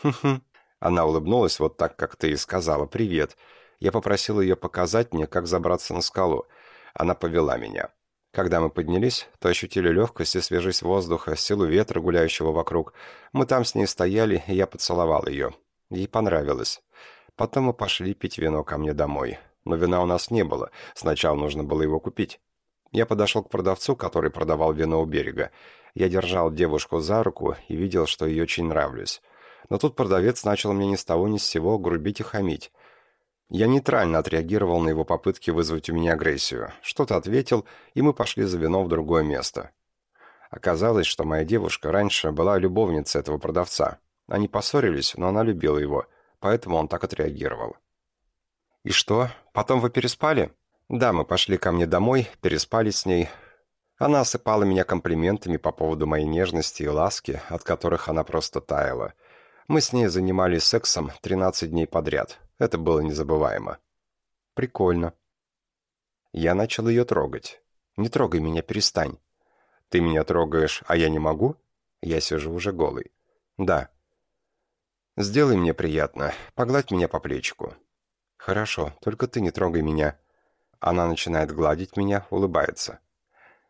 «Хм-хм». Она улыбнулась вот так, как ты и сказала «Привет». Я попросил ее показать мне, как забраться на скалу. Она повела меня. Когда мы поднялись, то ощутили легкость и свежесть воздуха, силу ветра, гуляющего вокруг. Мы там с ней стояли, и я поцеловал ее. Ей понравилось. Потом мы пошли пить вино ко мне домой. Но вина у нас не было. Сначала нужно было его купить. Я подошел к продавцу, который продавал вино у берега. Я держал девушку за руку и видел, что ей очень нравлюсь. Но тут продавец начал мне ни с того ни с сего грубить и хамить. Я нейтрально отреагировал на его попытки вызвать у меня агрессию. Что-то ответил, и мы пошли за вино в другое место. Оказалось, что моя девушка раньше была любовницей этого продавца. Они поссорились, но она любила его, поэтому он так отреагировал. «И что? Потом вы переспали?» «Да, мы пошли ко мне домой, переспали с ней. Она осыпала меня комплиментами по поводу моей нежности и ласки, от которых она просто таяла. Мы с ней занимались сексом 13 дней подряд, это было незабываемо. Прикольно. Я начал ее трогать. Не трогай меня, перестань. Ты меня трогаешь, а я не могу? Я сижу уже голый. Да. Сделай мне приятно. Погладь меня по плечику. Хорошо, только ты не трогай меня. Она начинает гладить меня, улыбается.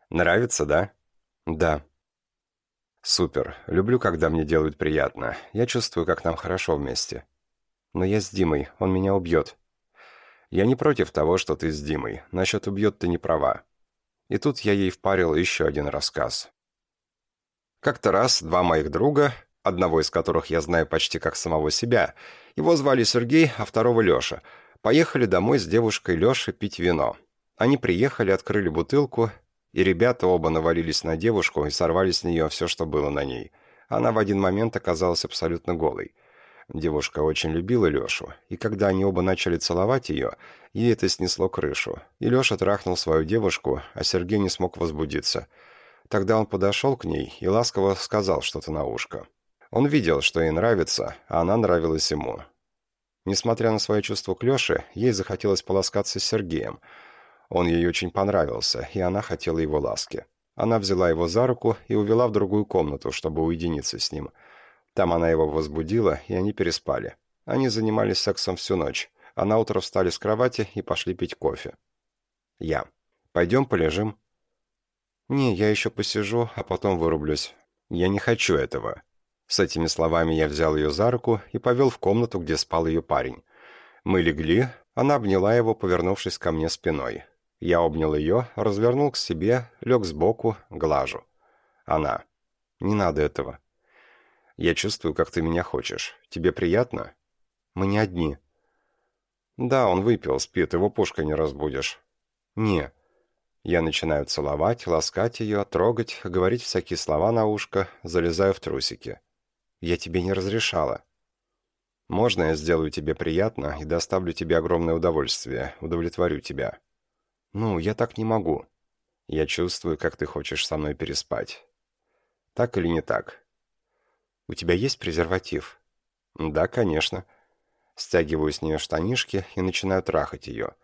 Нравится, да? Да. Супер. Люблю, когда мне делают приятно. Я чувствую, как нам хорошо вместе. Но я с Димой, он меня убьет. Я не против того, что ты с Димой. Насчет убьет ты не права. И тут я ей впарил еще один рассказ. Как-то раз два моих друга, одного из которых я знаю почти как самого себя, его звали Сергей, а второго Леша, поехали домой с девушкой Леши пить вино. Они приехали, открыли бутылку, и ребята оба навалились на девушку и сорвали с нее все, что было на ней. Она в один момент оказалась абсолютно голой. Девушка очень любила Лешу, и когда они оба начали целовать ее, ей это снесло крышу. И Леша трахнул свою девушку, а Сергей не смог возбудиться. Тогда он подошел к ней и ласково сказал что-то на ушко. Он видел, что ей нравится, а она нравилась ему. Несмотря на свое чувство к Леше, ей захотелось поласкаться с Сергеем. Он ей очень понравился, и она хотела его ласки. Она взяла его за руку и увела в другую комнату, чтобы уединиться с ним – там она его возбудила, и они переспали. Они занимались сексом всю ночь, а на утро встали с кровати и пошли пить кофе. Я. «Пойдем полежим?» «Не, я еще посижу, а потом вырублюсь. Я не хочу этого». С этими словами я взял ее за руку и повел в комнату, где спал ее парень. Мы легли, она обняла его, повернувшись ко мне спиной. Я обнял ее, развернул к себе, лег сбоку, глажу. Она. «Не надо этого. Я чувствую, как ты меня хочешь. Тебе приятно? Мы не одни. Да, он выпил, спит, его пушкой не разбудишь. Не. Я начинаю целовать, ласкать ее, трогать, говорить всякие слова на ушко, залезаю в трусики. Я тебе не разрешала. Можно я сделаю тебе приятно и доставлю тебе огромное удовольствие, удовлетворю тебя? Ну, я так не могу. Я чувствую, как ты хочешь со мной переспать. Так или не так? «У тебя есть презерватив?» «Да, конечно». Стягиваю с нее штанишки и начинаю трахать ее.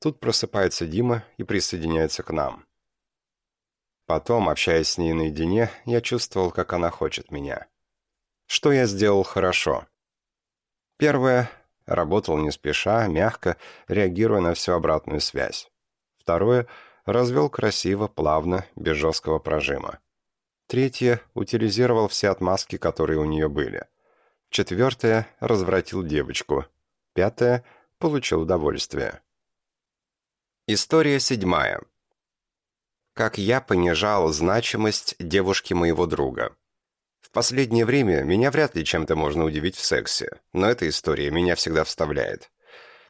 Тут просыпается Дима и присоединяется к нам. Потом, общаясь с ней наедине, я чувствовал, как она хочет меня. Что я сделал хорошо? Первое. Работал не спеша, мягко, реагируя на всю обратную связь. Второе. Развел красиво, плавно, без жесткого прожима. Третье – утилизировал все отмазки, которые у нее были. Четвертое – развратил девочку. Пятое – получил удовольствие. История седьмая. Как я понижал значимость девушки моего друга. В последнее время меня вряд ли чем-то можно удивить в сексе, но эта история меня всегда вставляет.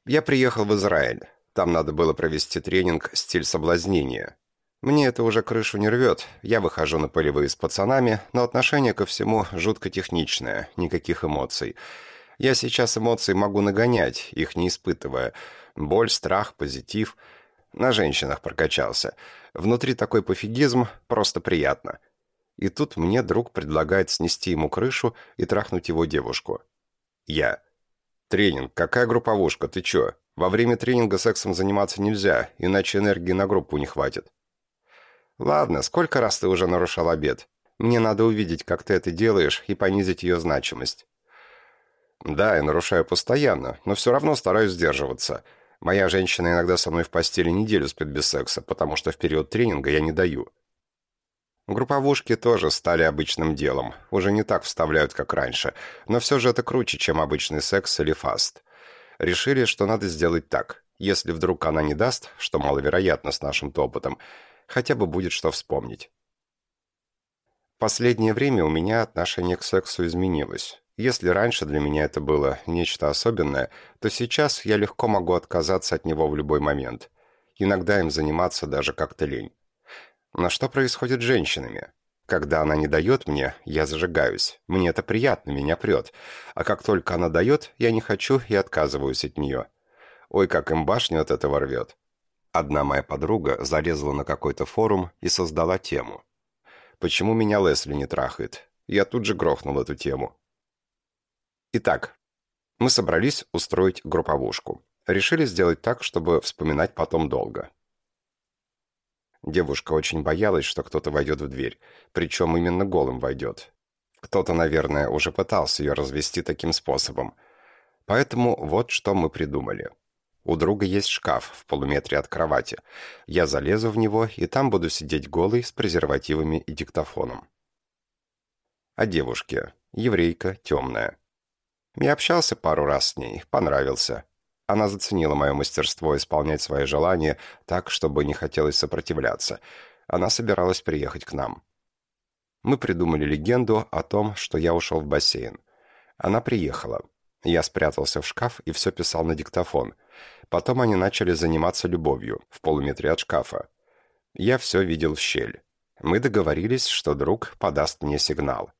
Я приехал в Израиль. Там надо было провести тренинг «Стиль соблазнения». Мне это уже крышу не рвет. Я выхожу на полевые с пацанами, но отношение ко всему жутко техничное, никаких эмоций. Я сейчас эмоции могу нагонять, их не испытывая. Боль, страх, позитив. На женщинах прокачался. Внутри такой пофигизм, просто приятно. И тут мне друг предлагает снести ему крышу и трахнуть его девушку. Я. Тренинг, какая групповушка, ты чё? Во время тренинга сексом заниматься нельзя, иначе энергии на группу не хватит. Ладно, сколько раз ты уже нарушал обед? Мне надо увидеть, как ты это делаешь, и понизить ее значимость. Да, я нарушаю постоянно, но все равно стараюсь сдерживаться. Моя женщина иногда со мной в постели неделю спит без секса, потому что в период тренинга я не даю. Групповушки тоже стали обычным делом. Уже не так вставляют, как раньше. Но все же это круче, чем обычный секс или фаст. Решили, что надо сделать так. Если вдруг она не даст, что маловероятно с нашим опытом, хотя бы будет что вспомнить. Последнее время у меня отношение к сексу изменилось. Если раньше для меня это было нечто особенное, то сейчас я легко могу отказаться от него в любой момент. Иногда им заниматься даже как-то лень. Но что происходит с женщинами? Когда она не дает мне, я зажигаюсь. Мне это приятно, меня прет. А как только она дает, я не хочу и отказываюсь от нее. Ой, как им башню от этого рвет. Одна моя подруга залезла на какой-то форум и создала тему. «Почему меня Лесли не трахает?» Я тут же грохнул эту тему. Итак, мы собрались устроить групповушку. Решили сделать так, чтобы вспоминать потом долго. Девушка очень боялась, что кто-то войдет в дверь, причем именно голым войдет. Кто-то, наверное, уже пытался ее развести таким способом. Поэтому вот что мы придумали. У друга есть шкаф в полуметре от кровати. Я залезу в него, и там буду сидеть голый с презервативами и диктофоном. О девушке. Еврейка, темная. Я общался пару раз с ней, понравился. Она заценила мое мастерство исполнять свои желания так, чтобы не хотелось сопротивляться. Она собиралась приехать к нам. Мы придумали легенду о том, что я ушел в бассейн. Она приехала. Я спрятался в шкаф и все писал на диктофон. Потом они начали заниматься любовью, в полуметре от шкафа. Я все видел в щель. Мы договорились, что друг подаст мне сигнал.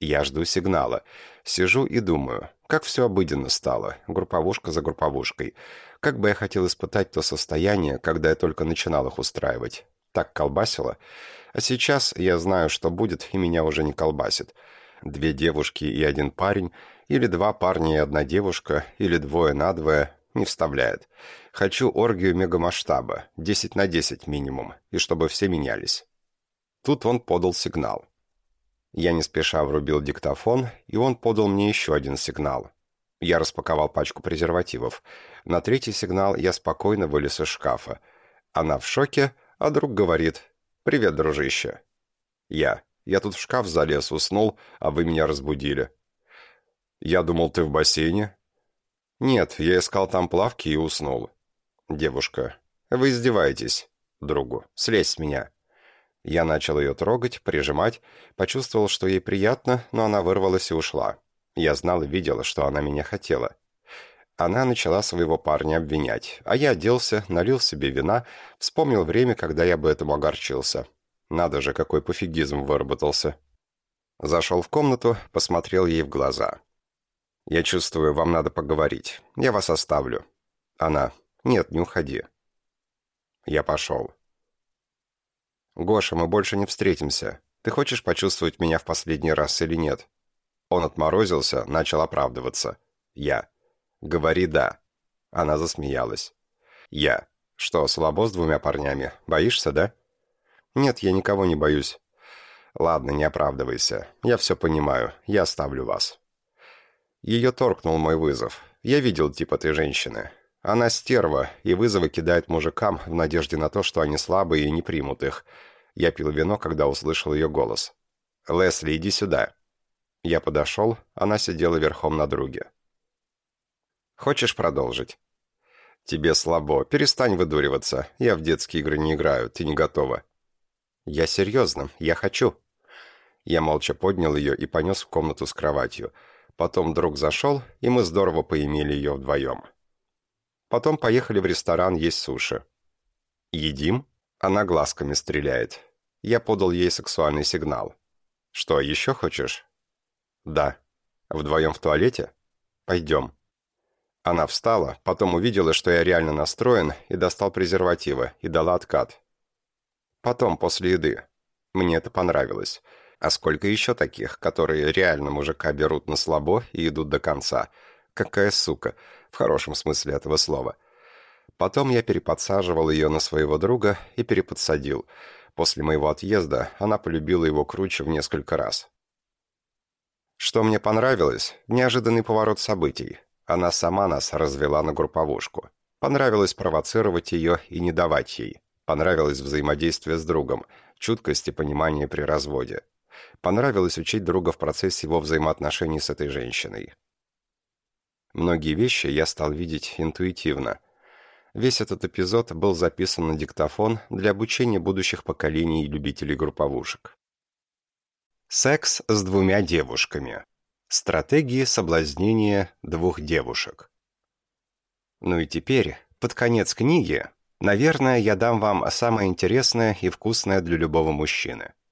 Я жду сигнала. Сижу и думаю, как все обыденно стало, групповушка за групповушкой. Как бы я хотел испытать то состояние, когда я только начинал их устраивать. Так колбасило. А сейчас я знаю, что будет, и меня уже не колбасит. Две девушки и один парень — или два парня и одна девушка, или двое на двое, не вставляет. Хочу оргию мегамасштаба, 10 на 10 минимум, и чтобы все менялись. Тут он подал сигнал. Я не спеша врубил диктофон, и он подал мне еще один сигнал. Я распаковал пачку презервативов. На третий сигнал я спокойно вылез из шкафа. Она в шоке, а друг говорит «Привет, дружище». Я. Я тут в шкаф залез, уснул, а вы меня разбудили. «Я думал, ты в бассейне». «Нет, я искал там плавки и уснул». «Девушка, вы издеваетесь?» «Другу, слезь с меня». Я начал ее трогать, прижимать, почувствовал, что ей приятно, но она вырвалась и ушла. Я знал и видел, что она меня хотела. Она начала своего парня обвинять, а я оделся, налил себе вина, вспомнил время, когда я бы этому огорчился. Надо же, какой пофигизм выработался. Зашел в комнату, посмотрел ей в глаза. «Я чувствую, вам надо поговорить. Я вас оставлю». Она. «Нет, не уходи». Я пошел. «Гоша, мы больше не встретимся. Ты хочешь почувствовать меня в последний раз или нет?» Он отморозился, начал оправдываться. «Я». «Говори «да». Она засмеялась. «Я». «Что, слабо с двумя парнями? Боишься, да?» «Нет, я никого не боюсь». «Ладно, не оправдывайся. Я все понимаю. Я оставлю вас». Ее торкнул мой вызов. Я видел тип этой женщины. Она стерва, и вызовы кидает мужикам в надежде на то, что они слабые и не примут их. Я пил вино, когда услышал ее голос. «Лесли, иди сюда». Я подошел, она сидела верхом на друге. «Хочешь продолжить?» «Тебе слабо. Перестань выдуриваться. Я в детские игры не играю. Ты не готова». «Я серьезно. Я хочу». Я молча поднял ее и понес в комнату с кроватью. Потом друг зашел, и мы здорово поимели ее вдвоем. Потом поехали в ресторан есть суши. Едим. Она глазками стреляет. Я подал ей сексуальный сигнал. «Что, еще хочешь?» «Да». «Вдвоем в туалете?» «Пойдем». Она встала, потом увидела, что я реально настроен, и достал презервативы, и дала откат. Потом, после еды. Мне это понравилось. А сколько еще таких, которые реально мужика берут на слабо и идут до конца? Какая сука, в хорошем смысле этого слова. Потом я переподсаживал ее на своего друга и переподсадил. После моего отъезда она полюбила его круче в несколько раз. Что мне понравилось? Неожиданный поворот событий. Она сама нас развела на групповушку. Понравилось провоцировать ее и не давать ей. Понравилось взаимодействие с другом, чуткость и понимание при разводе. Понравилось учить друга в процессе его взаимоотношений с этой женщиной. Многие вещи я стал видеть интуитивно. Весь этот эпизод был записан на диктофон для обучения будущих поколений любителей групповушек. Секс с двумя девушками. Стратегии соблазнения двух девушек. Ну и теперь, под конец книги, наверное, я дам вам самое интересное и вкусное для любого мужчины –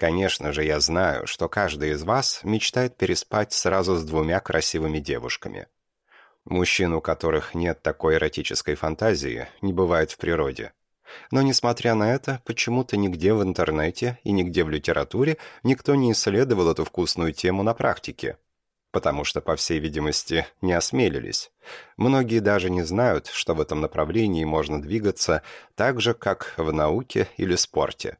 Конечно же, я знаю, что каждый из вас мечтает переспать сразу с двумя красивыми девушками. Мужчин, у которых нет такой эротической фантазии, не бывает в природе. Но, несмотря на это, почему-то нигде в интернете и нигде в литературе никто не исследовал эту вкусную тему на практике. Потому что, по всей видимости, не осмелились. Многие даже не знают, что в этом направлении можно двигаться так же, как в науке или спорте.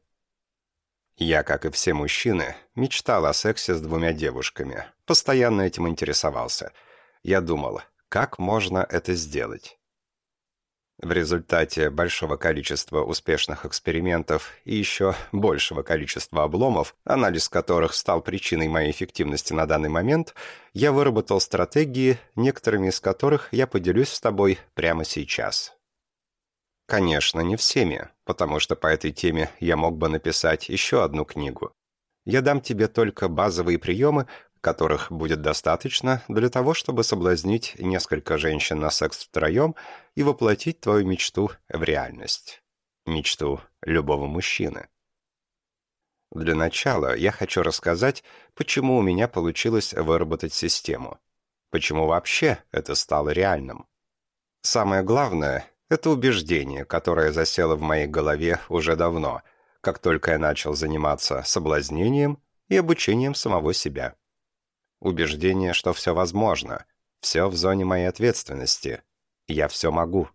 Я, как и все мужчины, мечтал о сексе с двумя девушками. Постоянно этим интересовался. Я думал, как можно это сделать? В результате большого количества успешных экспериментов и еще большего количества обломов, анализ которых стал причиной моей эффективности на данный момент, я выработал стратегии, некоторыми из которых я поделюсь с тобой прямо сейчас. Конечно, не всеми, потому что по этой теме я мог бы написать еще одну книгу. Я дам тебе только базовые приемы, которых будет достаточно для того, чтобы соблазнить несколько женщин на секс втроем и воплотить твою мечту в реальность. Мечту любого мужчины. Для начала я хочу рассказать, почему у меня получилось выработать систему. Почему вообще это стало реальным. Самое главное, это убеждение, которое засело в моей голове уже давно, как только я начал заниматься соблазнением и обучением самого себя. Убеждение, что все возможно, все в зоне моей ответственности, я все могу.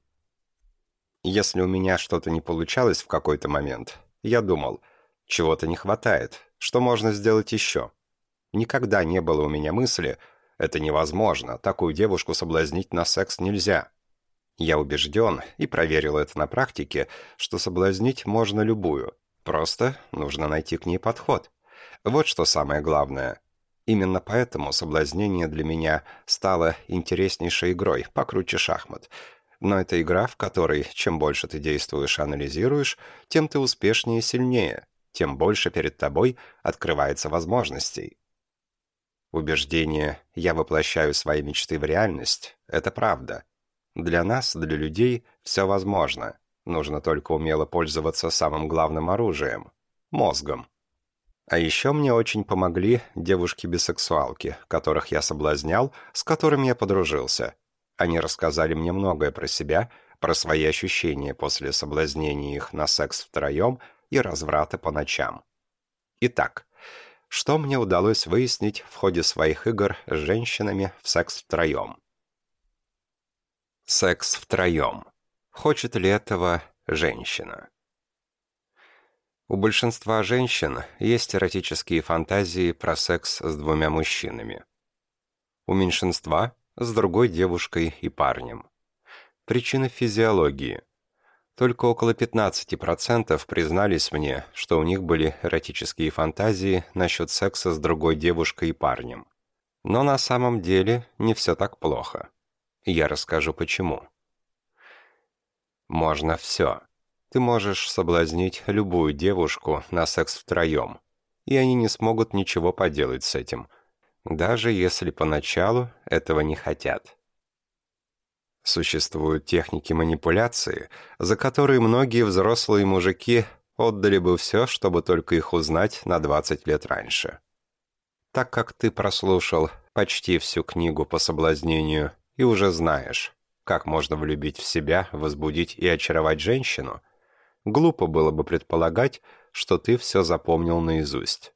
Если у меня что-то не получалось в какой-то момент, я думал, чего-то не хватает, что можно сделать еще. Никогда не было у меня мысли, это невозможно, такую девушку соблазнить на секс нельзя. Я убежден, и проверил это на практике, что соблазнить можно любую. Просто нужно найти к ней подход. Вот что самое главное. Именно поэтому соблазнение для меня стало интереснейшей игрой, покруче шахмат. Но это игра, в которой чем больше ты действуешь и анализируешь, тем ты успешнее и сильнее, тем больше перед тобой открывается возможностей. Убеждение «я воплощаю свои мечты в реальность» — это правда — для нас, для людей, все возможно. Нужно только умело пользоваться самым главным оружием – мозгом. А еще мне очень помогли девушки-бисексуалки, которых я соблазнял, с которыми я подружился. Они рассказали мне многое про себя, про свои ощущения после соблазнения их на секс втроем и разврата по ночам. Итак, что мне удалось выяснить в ходе своих игр с женщинами в секс втроем? Секс втроем. Хочет ли этого женщина? У большинства женщин есть эротические фантазии про секс с двумя мужчинами. У меньшинства – с другой девушкой и парнем. Причина физиологии. Только около 15% признались мне, что у них были эротические фантазии насчет секса с другой девушкой и парнем. Но на самом деле не все так плохо. Я расскажу почему. Можно все. Ты можешь соблазнить любую девушку на секс втроем, и они не смогут ничего поделать с этим, даже если поначалу этого не хотят. Существуют техники манипуляции, за которые многие взрослые мужики отдали бы все, чтобы только их узнать на 20 лет раньше. Так как ты прослушал почти всю книгу по соблазнению и уже знаешь, как можно влюбить в себя, возбудить и очаровать женщину, глупо было бы предполагать, что ты все запомнил наизусть.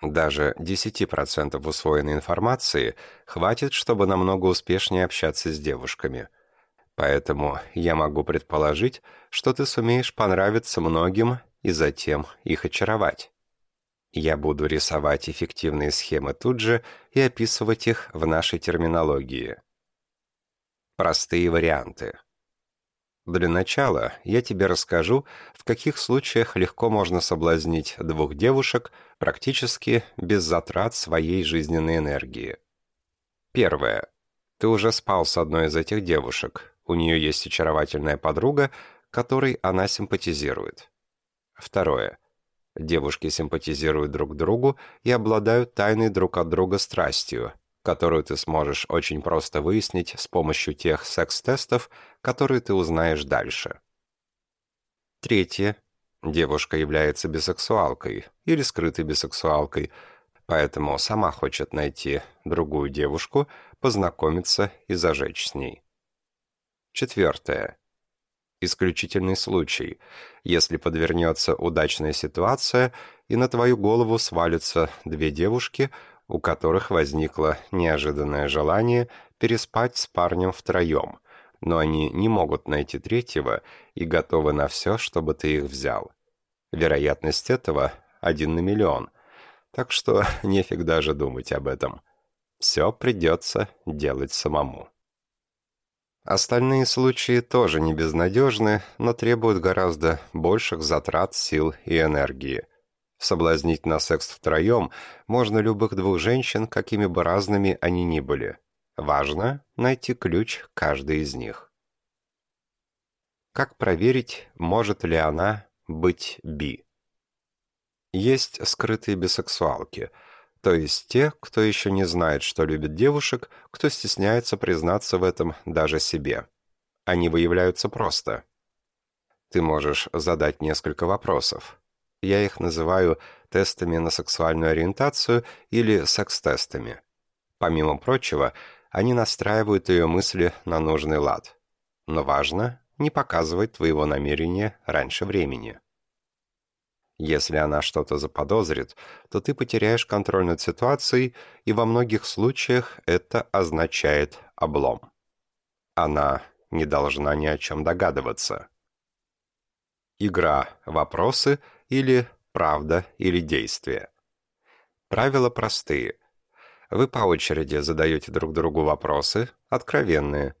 Даже 10% усвоенной информации хватит, чтобы намного успешнее общаться с девушками. Поэтому я могу предположить, что ты сумеешь понравиться многим и затем их очаровать. Я буду рисовать эффективные схемы тут же и описывать их в нашей терминологии. Простые варианты. Для начала я тебе расскажу, в каких случаях легко можно соблазнить двух девушек практически без затрат своей жизненной энергии. Первое. Ты уже спал с одной из этих девушек. У нее есть очаровательная подруга, которой она симпатизирует. Второе. Девушки симпатизируют друг другу и обладают тайной друг от друга страстью, которую ты сможешь очень просто выяснить с помощью тех секс-тестов, которые ты узнаешь дальше. Третье. Девушка является бисексуалкой или скрытой бисексуалкой, поэтому сама хочет найти другую девушку, познакомиться и зажечь с ней. Четвертое исключительный случай, если подвернется удачная ситуация, и на твою голову свалятся две девушки, у которых возникло неожиданное желание переспать с парнем втроем, но они не могут найти третьего и готовы на все, чтобы ты их взял. Вероятность этого один на миллион, так что нефиг даже думать об этом. Все придется делать самому. Остальные случаи тоже не безнадежны, но требуют гораздо больших затрат сил и энергии. Соблазнить на секс втроем можно любых двух женщин, какими бы разными они ни были. Важно найти ключ каждой из них. Как проверить, может ли она быть би? Есть скрытые бисексуалки – то есть те, кто еще не знает, что любит девушек, кто стесняется признаться в этом даже себе. Они выявляются просто. Ты можешь задать несколько вопросов. Я их называю тестами на сексуальную ориентацию или секс-тестами. Помимо прочего, они настраивают ее мысли на нужный лад. Но важно не показывать твоего намерения раньше времени. Если она что-то заподозрит, то ты потеряешь контроль над ситуацией, и во многих случаях это означает облом. Она не должна ни о чем догадываться. Игра «Вопросы» или «Правда» или «Действие». Правила простые. Вы по очереди задаете друг другу вопросы, откровенные.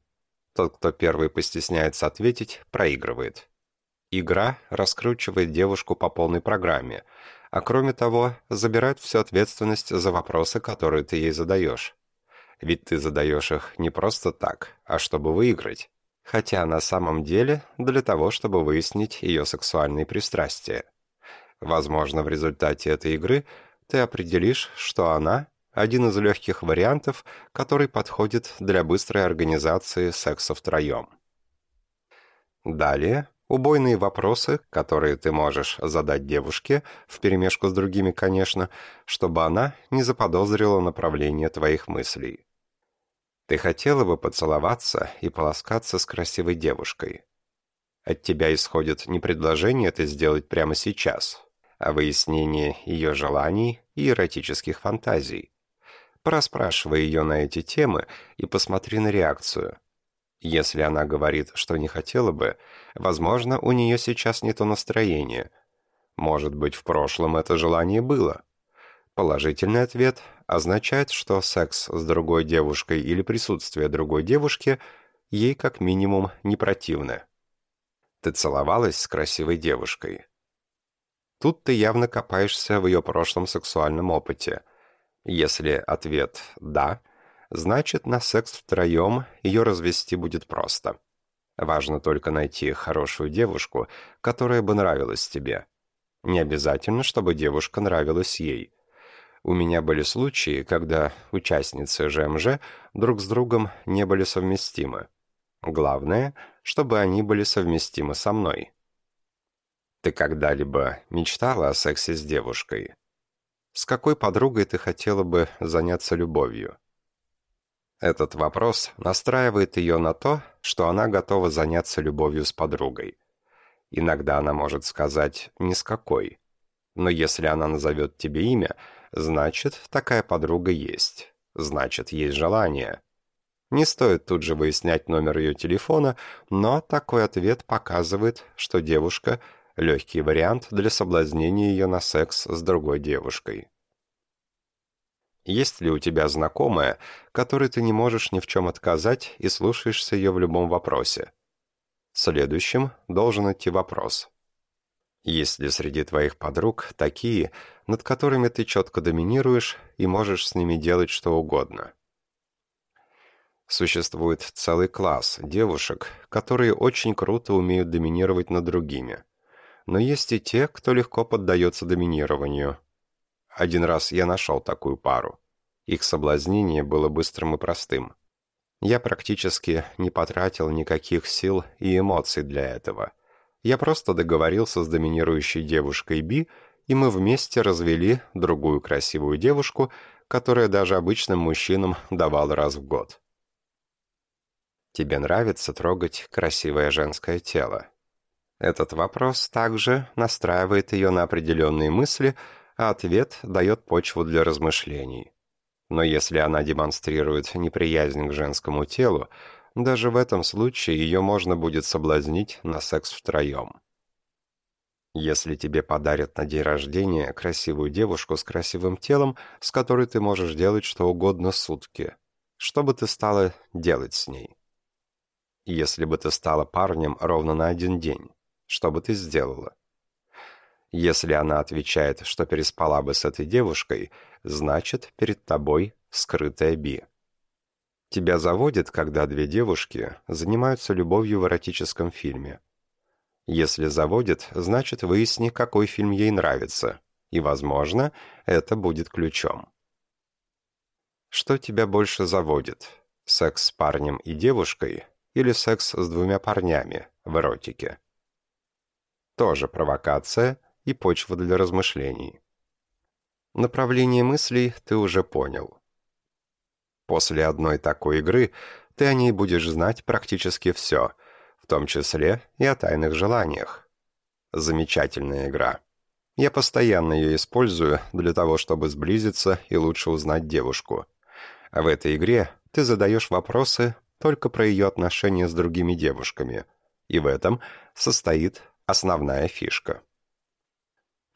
Тот, кто первый постесняется ответить, проигрывает. Игра раскручивает девушку по полной программе, а кроме того, забирает всю ответственность за вопросы, которые ты ей задаешь. Ведь ты задаешь их не просто так, а чтобы выиграть. Хотя на самом деле для того, чтобы выяснить ее сексуальные пристрастия. Возможно, в результате этой игры ты определишь, что она – один из легких вариантов, который подходит для быстрой организации секса втроем. Далее Убойные вопросы, которые ты можешь задать девушке, вперемешку с другими, конечно, чтобы она не заподозрила направление твоих мыслей. Ты хотела бы поцеловаться и полоскаться с красивой девушкой. От тебя исходит не предложение это сделать прямо сейчас, а выяснение ее желаний и эротических фантазий. Проспрашивай ее на эти темы и посмотри на реакцию – если она говорит, что не хотела бы, возможно, у нее сейчас не то настроение. Может быть, в прошлом это желание было. Положительный ответ означает, что секс с другой девушкой или присутствие другой девушки ей как минимум не противны. Ты целовалась с красивой девушкой. Тут ты явно копаешься в ее прошлом сексуальном опыте. Если ответ «да», Значит, на секс втроем ее развести будет просто. Важно только найти хорошую девушку, которая бы нравилась тебе. Не обязательно, чтобы девушка нравилась ей. У меня были случаи, когда участницы ЖМЖ друг с другом не были совместимы. Главное, чтобы они были совместимы со мной. Ты когда-либо мечтала о сексе с девушкой? С какой подругой ты хотела бы заняться любовью? Этот вопрос настраивает ее на то, что она готова заняться любовью с подругой. Иногда она может сказать «ни с какой». Но если она назовет тебе имя, значит, такая подруга есть. Значит, есть желание. Не стоит тут же выяснять номер ее телефона, но такой ответ показывает, что девушка – легкий вариант для соблазнения ее на секс с другой девушкой. Есть ли у тебя знакомая, которой ты не можешь ни в чем отказать и слушаешься ее в любом вопросе? Следующим должен идти вопрос. Есть ли среди твоих подруг такие, над которыми ты четко доминируешь и можешь с ними делать что угодно? Существует целый класс девушек, которые очень круто умеют доминировать над другими. Но есть и те, кто легко поддается доминированию, один раз я нашел такую пару. Их соблазнение было быстрым и простым. Я практически не потратил никаких сил и эмоций для этого. Я просто договорился с доминирующей девушкой Би, и мы вместе развели другую красивую девушку, которая даже обычным мужчинам давала раз в год. Тебе нравится трогать красивое женское тело? Этот вопрос также настраивает ее на определенные мысли – а ответ дает почву для размышлений. Но если она демонстрирует неприязнь к женскому телу, даже в этом случае ее можно будет соблазнить на секс втроем. Если тебе подарят на день рождения красивую девушку с красивым телом, с которой ты можешь делать что угодно сутки, что бы ты стала делать с ней? Если бы ты стала парнем ровно на один день, что бы ты сделала? Если она отвечает, что переспала бы с этой девушкой, значит, перед тобой скрытая би. Тебя заводит, когда две девушки занимаются любовью в эротическом фильме. Если заводит, значит, выясни, какой фильм ей нравится, и, возможно, это будет ключом. Что тебя больше заводит? Секс с парнем и девушкой или секс с двумя парнями в эротике? Тоже провокация, и почва для размышлений. Направление мыслей ты уже понял. После одной такой игры ты о ней будешь знать практически все, в том числе и о тайных желаниях. Замечательная игра. Я постоянно ее использую для того, чтобы сблизиться и лучше узнать девушку. А в этой игре ты задаешь вопросы только про ее отношения с другими девушками. И в этом состоит основная фишка.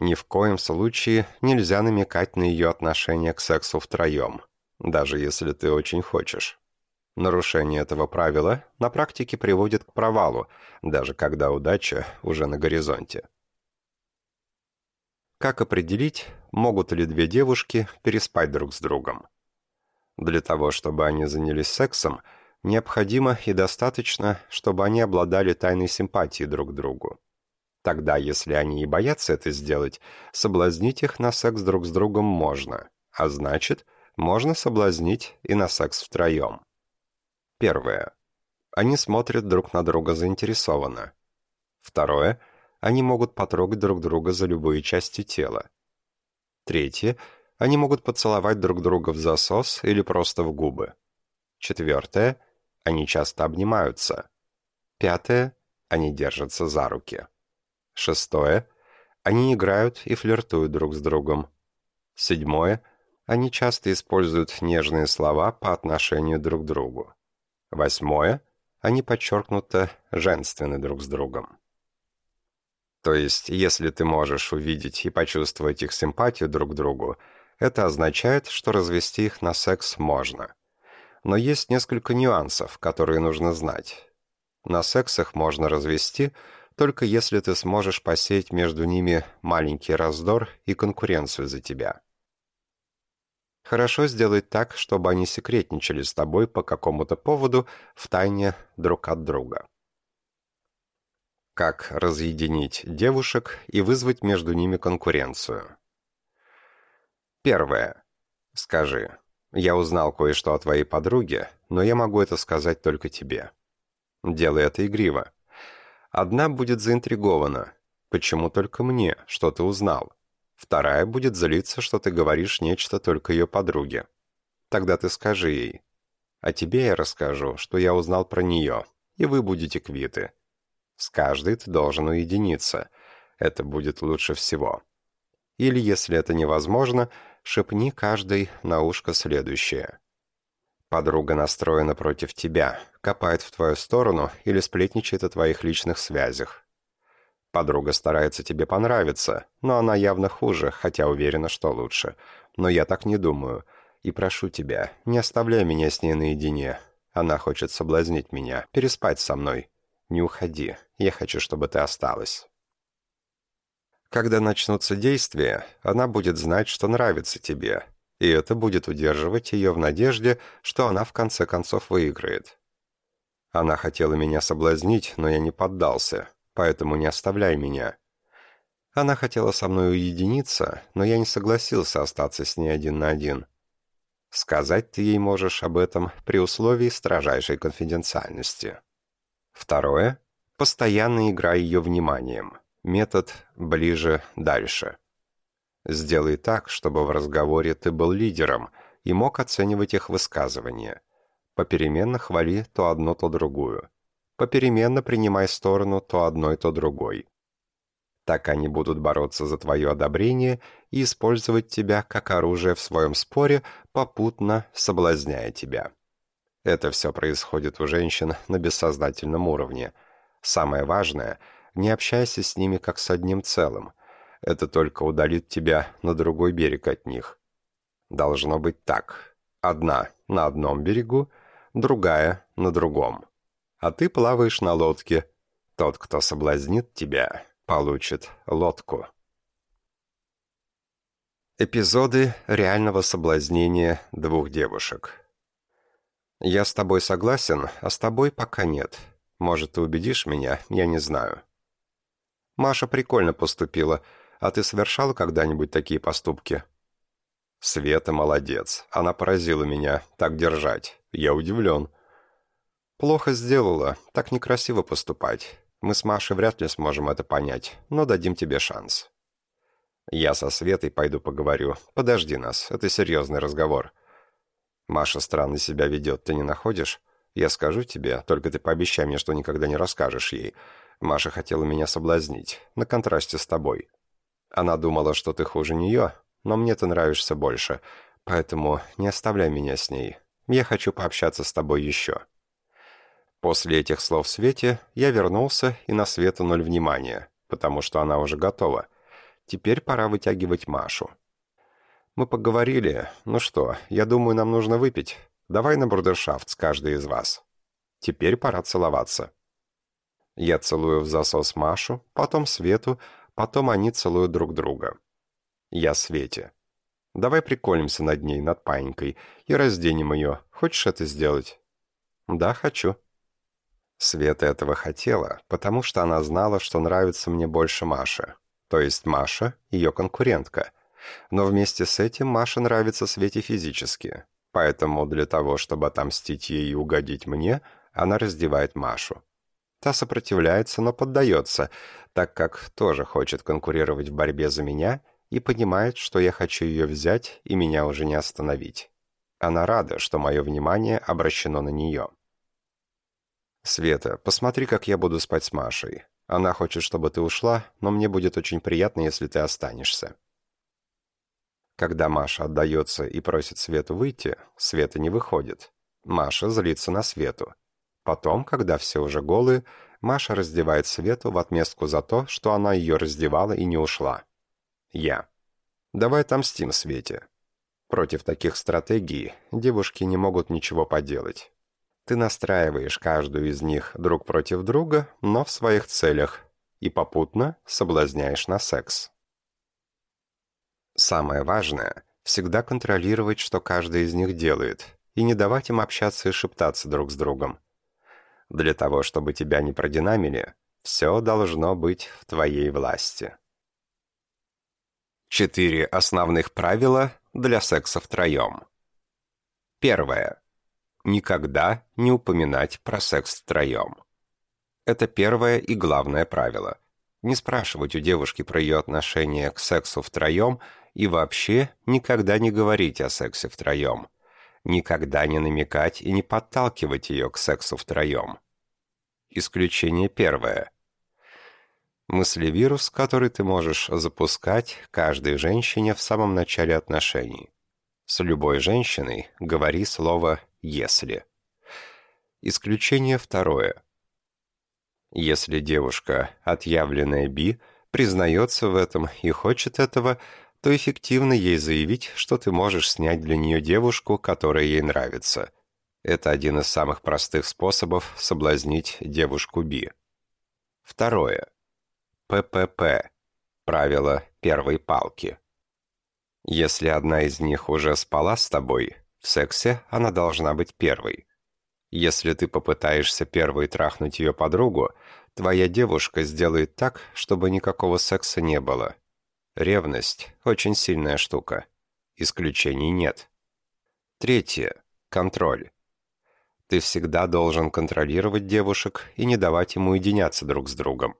Ни в коем случае нельзя намекать на ее отношение к сексу втроем, даже если ты очень хочешь. Нарушение этого правила на практике приводит к провалу, даже когда удача уже на горизонте. Как определить, могут ли две девушки переспать друг с другом? Для того, чтобы они занялись сексом, необходимо и достаточно, чтобы они обладали тайной симпатией друг к другу. Тогда, если они и боятся это сделать, соблазнить их на секс друг с другом можно, а значит, можно соблазнить и на секс втроем. Первое. Они смотрят друг на друга заинтересованно. Второе. Они могут потрогать друг друга за любые части тела. Третье. Они могут поцеловать друг друга в засос или просто в губы. Четвертое. Они часто обнимаются. Пятое. Они держатся за руки. Шестое. Они играют и флиртуют друг с другом. Седьмое. Они часто используют нежные слова по отношению друг к другу. Восьмое. Они подчеркнуто женственны друг с другом. То есть, если ты можешь увидеть и почувствовать их симпатию друг к другу, это означает, что развести их на секс можно. Но есть несколько нюансов, которые нужно знать. На секс их можно развести – только если ты сможешь посеять между ними маленький раздор и конкуренцию за тебя. Хорошо сделать так, чтобы они секретничали с тобой по какому-то поводу в тайне друг от друга. Как разъединить девушек и вызвать между ними конкуренцию? Первое. Скажи, я узнал кое-что о твоей подруге, но я могу это сказать только тебе. Делай это игриво. Одна будет заинтригована. Почему только мне? Что ты узнал? Вторая будет злиться, что ты говоришь нечто только ее подруге. Тогда ты скажи ей. А тебе я расскажу, что я узнал про нее, и вы будете квиты. С каждой ты должен уединиться. Это будет лучше всего. Или, если это невозможно, шепни каждой на ушко следующее. Подруга настроена против тебя, копает в твою сторону или сплетничает о твоих личных связях. Подруга старается тебе понравиться, но она явно хуже, хотя уверена, что лучше. Но я так не думаю. И прошу тебя, не оставляй меня с ней наедине. Она хочет соблазнить меня, переспать со мной. Не уходи, я хочу, чтобы ты осталась. Когда начнутся действия, она будет знать, что нравится тебе, и это будет удерживать ее в надежде, что она в конце концов выиграет. Она хотела меня соблазнить, но я не поддался, поэтому не оставляй меня. Она хотела со мной уединиться, но я не согласился остаться с ней один на один. Сказать ты ей можешь об этом при условии строжайшей конфиденциальности. Второе. Постоянно играй ее вниманием. Метод «ближе-дальше». Сделай так, чтобы в разговоре ты был лидером и мог оценивать их высказывания. Попеременно хвали то одно, то другую. Попеременно принимай сторону то одной, то другой. Так они будут бороться за твое одобрение и использовать тебя как оружие в своем споре, попутно соблазняя тебя. Это все происходит у женщин на бессознательном уровне. Самое важное – не общайся с ними как с одним целым это только удалит тебя на другой берег от них. Должно быть так. Одна на одном берегу, другая на другом. А ты плаваешь на лодке. Тот, кто соблазнит тебя, получит лодку. Эпизоды реального соблазнения двух девушек. «Я с тобой согласен, а с тобой пока нет. Может, ты убедишь меня, я не знаю». Маша прикольно поступила – а ты совершал когда-нибудь такие поступки?» «Света молодец. Она поразила меня. Так держать. Я удивлен». «Плохо сделала. Так некрасиво поступать. Мы с Машей вряд ли сможем это понять, но дадим тебе шанс». «Я со Светой пойду поговорю. Подожди нас. Это серьезный разговор». «Маша странно себя ведет, ты не находишь? Я скажу тебе, только ты пообещай мне, что никогда не расскажешь ей. Маша хотела меня соблазнить, на контрасте с тобой». Она думала, что ты хуже нее, но мне ты нравишься больше, поэтому не оставляй меня с ней. Я хочу пообщаться с тобой еще». После этих слов Свете я вернулся и на Свету ноль внимания, потому что она уже готова. Теперь пора вытягивать Машу. Мы поговорили. Ну что, я думаю, нам нужно выпить. Давай на брудершафт с каждой из вас. Теперь пора целоваться. Я целую в засос Машу, потом Свету, Потом они целуют друг друга. Я Свете. Давай приколимся над ней, над паинькой, и разденем ее. Хочешь это сделать? Да, хочу. Света этого хотела, потому что она знала, что нравится мне больше Маша. То есть Маша — ее конкурентка. Но вместе с этим Маша нравится Свете физически. Поэтому для того, чтобы отомстить ей и угодить мне, она раздевает Машу. Та сопротивляется, но поддается, так как тоже хочет конкурировать в борьбе за меня и понимает, что я хочу ее взять и меня уже не остановить. Она рада, что мое внимание обращено на нее. «Света, посмотри, как я буду спать с Машей. Она хочет, чтобы ты ушла, но мне будет очень приятно, если ты останешься». Когда Маша отдается и просит Свету выйти, Света не выходит. Маша злится на Свету. Потом, когда все уже голые, Маша раздевает Свету в отместку за то, что она ее раздевала и не ушла. Я. Давай отомстим Свете. Против таких стратегий девушки не могут ничего поделать. Ты настраиваешь каждую из них друг против друга, но в своих целях, и попутно соблазняешь на секс. Самое важное – всегда контролировать, что каждый из них делает, и не давать им общаться и шептаться друг с другом. Для того, чтобы тебя не продинамили, все должно быть в твоей власти. Четыре основных правила для секса втроем. Первое. Никогда не упоминать про секс втроем. Это первое и главное правило. Не спрашивать у девушки про ее отношение к сексу втроем и вообще никогда не говорить о сексе втроем. Никогда не намекать и не подталкивать ее к сексу втроем. Исключение первое. Мыслевирус, который ты можешь запускать каждой женщине в самом начале отношений. С любой женщиной говори слово «если». Исключение второе. Если девушка, отъявленная би, признается в этом и хочет этого, то эффективно ей заявить, что ты можешь снять для нее девушку, которая ей нравится. Это один из самых простых способов соблазнить девушку би. Второе. ППП. Правило первой палки. Если одна из них уже спала с тобой, в сексе она должна быть первой. Если ты попытаешься первой трахнуть ее подругу, твоя девушка сделает так, чтобы никакого секса не было. Ревность – очень сильная штука. Исключений нет. Третье. Контроль. Ты всегда должен контролировать девушек и не давать им уединяться друг с другом.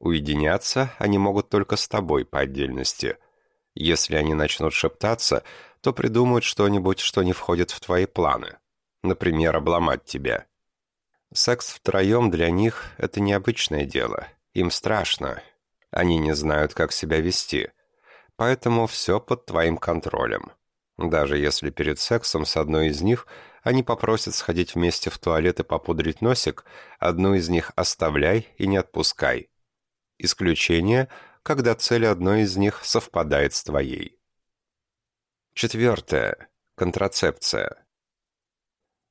Уединяться они могут только с тобой по отдельности. Если они начнут шептаться, то придумают что-нибудь, что не входит в твои планы. Например, обломать тебя. Секс втроем для них – это необычное дело. Им страшно. Они не знают, как себя вести. Поэтому все под твоим контролем. Даже если перед сексом с одной из них они попросят сходить вместе в туалет и попудрить носик, одну из них оставляй и не отпускай. Исключение, когда цель одной из них совпадает с твоей. Четвертое. Контрацепция.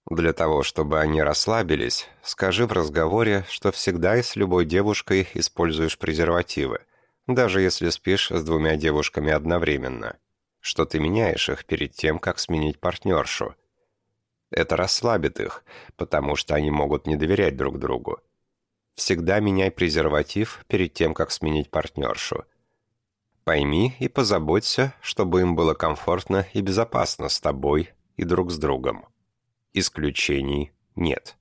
Для того, чтобы они расслабились, скажи в разговоре, что всегда и с любой девушкой используешь презервативы, даже если спишь с двумя девушками одновременно, что ты меняешь их перед тем, как сменить партнершу. Это расслабит их, потому что они могут не доверять друг другу. Всегда меняй презерватив перед тем, как сменить партнершу. Пойми и позаботься, чтобы им было комфортно и безопасно с тобой и друг с другом. Исключений нет.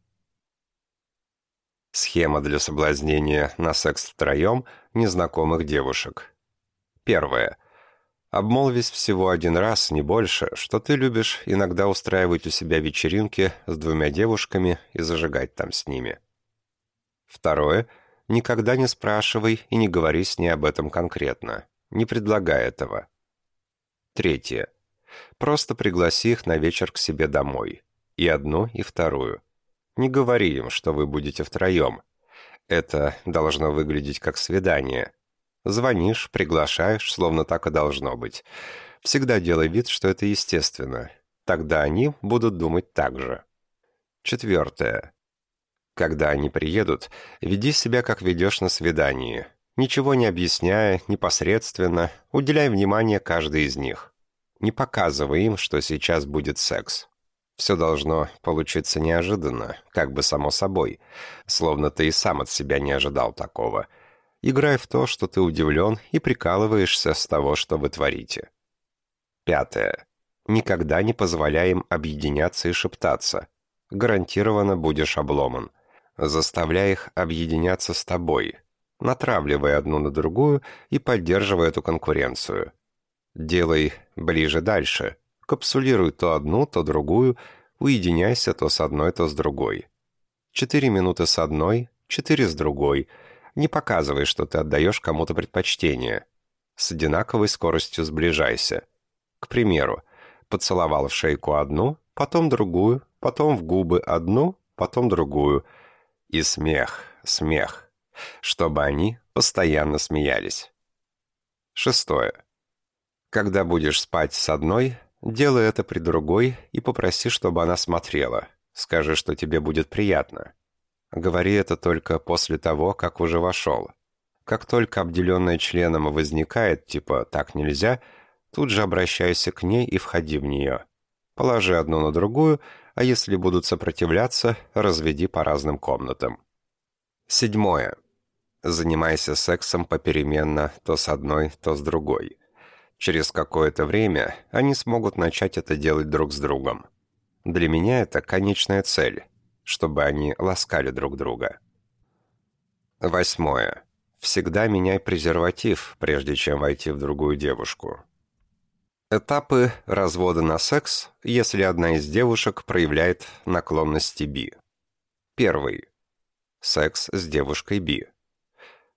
Схема для соблазнения на секс втроем незнакомых девушек. Первое. Обмолвись всего один раз, не больше, что ты любишь иногда устраивать у себя вечеринки с двумя девушками и зажигать там с ними. Второе. Никогда не спрашивай и не говори с ней об этом конкретно. Не предлагай этого. Третье. Просто пригласи их на вечер к себе домой. И одну, и вторую. Не говори им, что вы будете втроем. Это должно выглядеть как свидание. Звонишь, приглашаешь, словно так и должно быть. Всегда делай вид, что это естественно. Тогда они будут думать так же. Четвертое. Когда они приедут, веди себя, как ведешь на свидании. Ничего не объясняя, непосредственно, уделяй внимание каждой из них. Не показывай им, что сейчас будет секс. Все должно получиться неожиданно, как бы само собой, словно ты и сам от себя не ожидал такого. Играй в то, что ты удивлен и прикалываешься с того, что вы творите. Пятое. Никогда не позволяй им объединяться и шептаться. Гарантированно будешь обломан. Заставляй их объединяться с тобой. Натравливай одну на другую и поддерживай эту конкуренцию. Делай ближе дальше – Капсулируй то одну, то другую, уединяйся то с одной, то с другой. Четыре минуты с одной, четыре с другой. Не показывай, что ты отдаешь кому-то предпочтение. С одинаковой скоростью сближайся. К примеру, поцеловал в шейку одну, потом другую, потом в губы одну, потом другую. И смех, смех. Чтобы они постоянно смеялись. Шестое. Когда будешь спать с одной, Делай это при другой и попроси, чтобы она смотрела. Скажи, что тебе будет приятно. Говори это только после того, как уже вошел. Как только обделенная членом возникает, типа «так нельзя», тут же обращайся к ней и входи в нее. Положи одну на другую, а если будут сопротивляться, разведи по разным комнатам. Седьмое. Занимайся сексом попеременно то с одной, то с другой. Через какое-то время они смогут начать это делать друг с другом. Для меня это конечная цель, чтобы они ласкали друг друга. Восьмое. Всегда меняй презерватив, прежде чем войти в другую девушку. Этапы развода на секс, если одна из девушек проявляет наклонности би. Первый. Секс с девушкой би.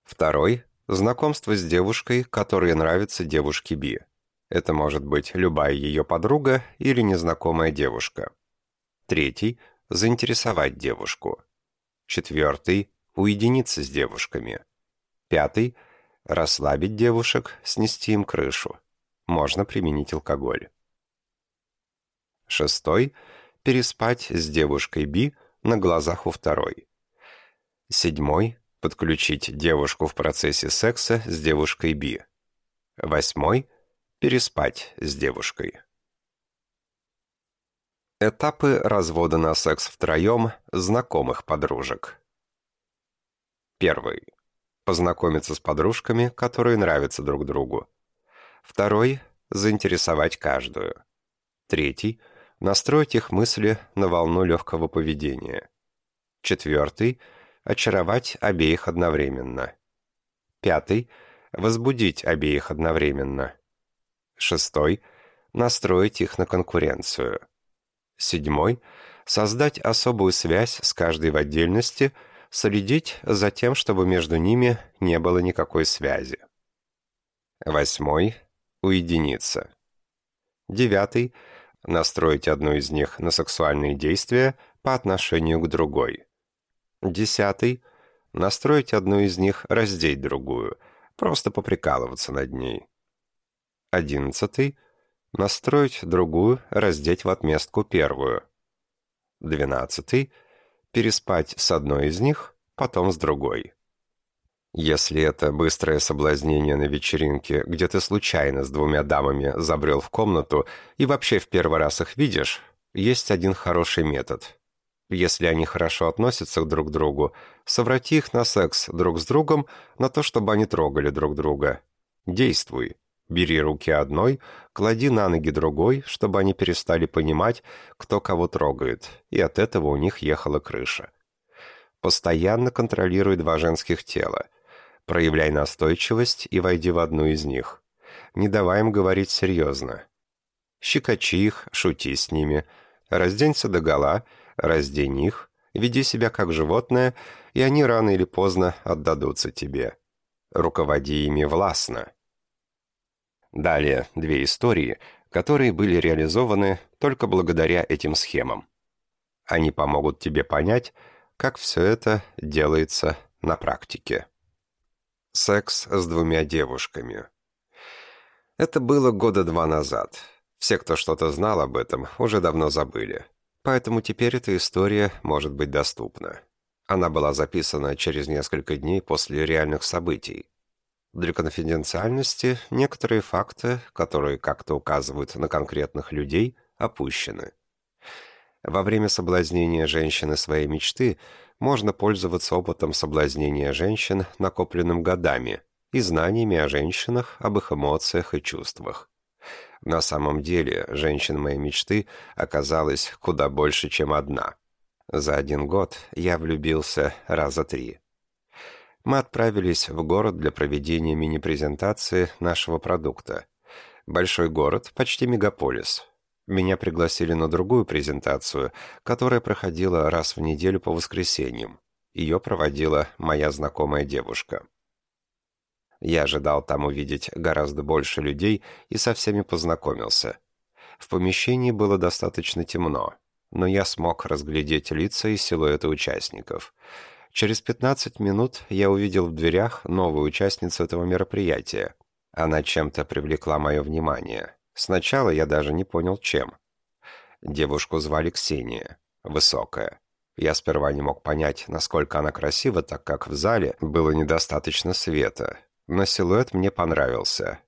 Второй. Знакомство с девушкой, которой нравится девушке би. Это может быть любая ее подруга или незнакомая девушка. Третий – заинтересовать девушку. Четвертый – уединиться с девушками. Пятый – расслабить девушек, снести им крышу. Можно применить алкоголь. Шестой – переспать с девушкой Би на глазах у второй. Седьмой – подключить девушку в процессе секса с девушкой Би. Восьмой – переспать с девушкой. Этапы развода на секс втроем знакомых подружек. Первый. Познакомиться с подружками, которые нравятся друг другу. Второй. Заинтересовать каждую. Третий. Настроить их мысли на волну легкого поведения. Четвертый. Очаровать обеих одновременно. Пятый. Возбудить обеих одновременно. Шестой – настроить их на конкуренцию. Седьмой – создать особую связь с каждой в отдельности, следить за тем, чтобы между ними не было никакой связи. Восьмой – уединиться. Девятый – настроить одну из них на сексуальные действия по отношению к другой. Десятый – настроить одну из них раздеть другую, просто поприкалываться над ней. Одиннадцатый. Настроить другую, раздеть в отместку первую. Двенадцатый. Переспать с одной из них, потом с другой. Если это быстрое соблазнение на вечеринке, где ты случайно с двумя дамами забрел в комнату и вообще в первый раз их видишь, есть один хороший метод. Если они хорошо относятся друг к другу, соврати их на секс друг с другом, на то, чтобы они трогали друг друга. Действуй. Бери руки одной, клади на ноги другой, чтобы они перестали понимать, кто кого трогает, и от этого у них ехала крыша. Постоянно контролируй два женских тела. Проявляй настойчивость и войди в одну из них. Не давай им говорить серьезно. Щекочи их, шути с ними. Разденься догола, раздень их, веди себя как животное, и они рано или поздно отдадутся тебе. Руководи ими властно. Далее две истории, которые были реализованы только благодаря этим схемам. Они помогут тебе понять, как все это делается на практике. Секс с двумя девушками. Это было года два назад. Все, кто что-то знал об этом, уже давно забыли. Поэтому теперь эта история может быть доступна. Она была записана через несколько дней после реальных событий. Для конфиденциальности некоторые факты, которые как-то указывают на конкретных людей, опущены. Во время соблазнения женщины своей мечты можно пользоваться опытом соблазнения женщин, накопленным годами, и знаниями о женщинах, об их эмоциях и чувствах. На самом деле, женщин моей мечты оказалось куда больше, чем одна. За один год я влюбился раза три мы отправились в город для проведения мини-презентации нашего продукта. Большой город, почти мегаполис. Меня пригласили на другую презентацию, которая проходила раз в неделю по воскресеньям. Ее проводила моя знакомая девушка. Я ожидал там увидеть гораздо больше людей и со всеми познакомился. В помещении было достаточно темно, но я смог разглядеть лица и силуэты участников — Через 15 минут я увидел в дверях новую участницу этого мероприятия. Она чем-то привлекла мое внимание. Сначала я даже не понял, чем. Девушку звали Ксения. Высокая. Я сперва не мог понять, насколько она красива, так как в зале было недостаточно света. Но силуэт мне понравился.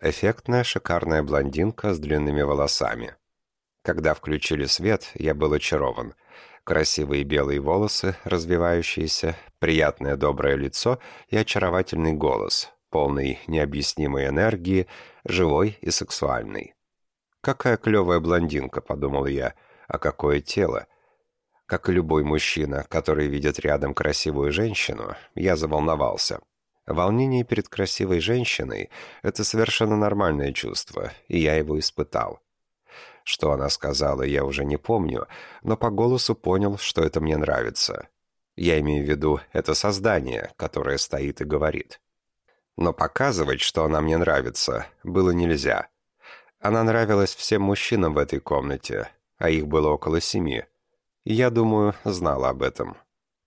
Эффектная, шикарная блондинка с длинными волосами. Когда включили свет, я был очарован – красивые белые волосы, развивающиеся, приятное доброе лицо и очаровательный голос, полный необъяснимой энергии, живой и сексуальный. «Какая клевая блондинка», — подумал я, — «а какое тело!» Как и любой мужчина, который видит рядом красивую женщину, я заволновался. Волнение перед красивой женщиной – это совершенно нормальное чувство, и я его испытал. Что она сказала, я уже не помню, но по голосу понял, что это мне нравится. Я имею в виду это создание, которое стоит и говорит. Но показывать, что она мне нравится, было нельзя. Она нравилась всем мужчинам в этой комнате, а их было около семи. Я думаю, знала об этом.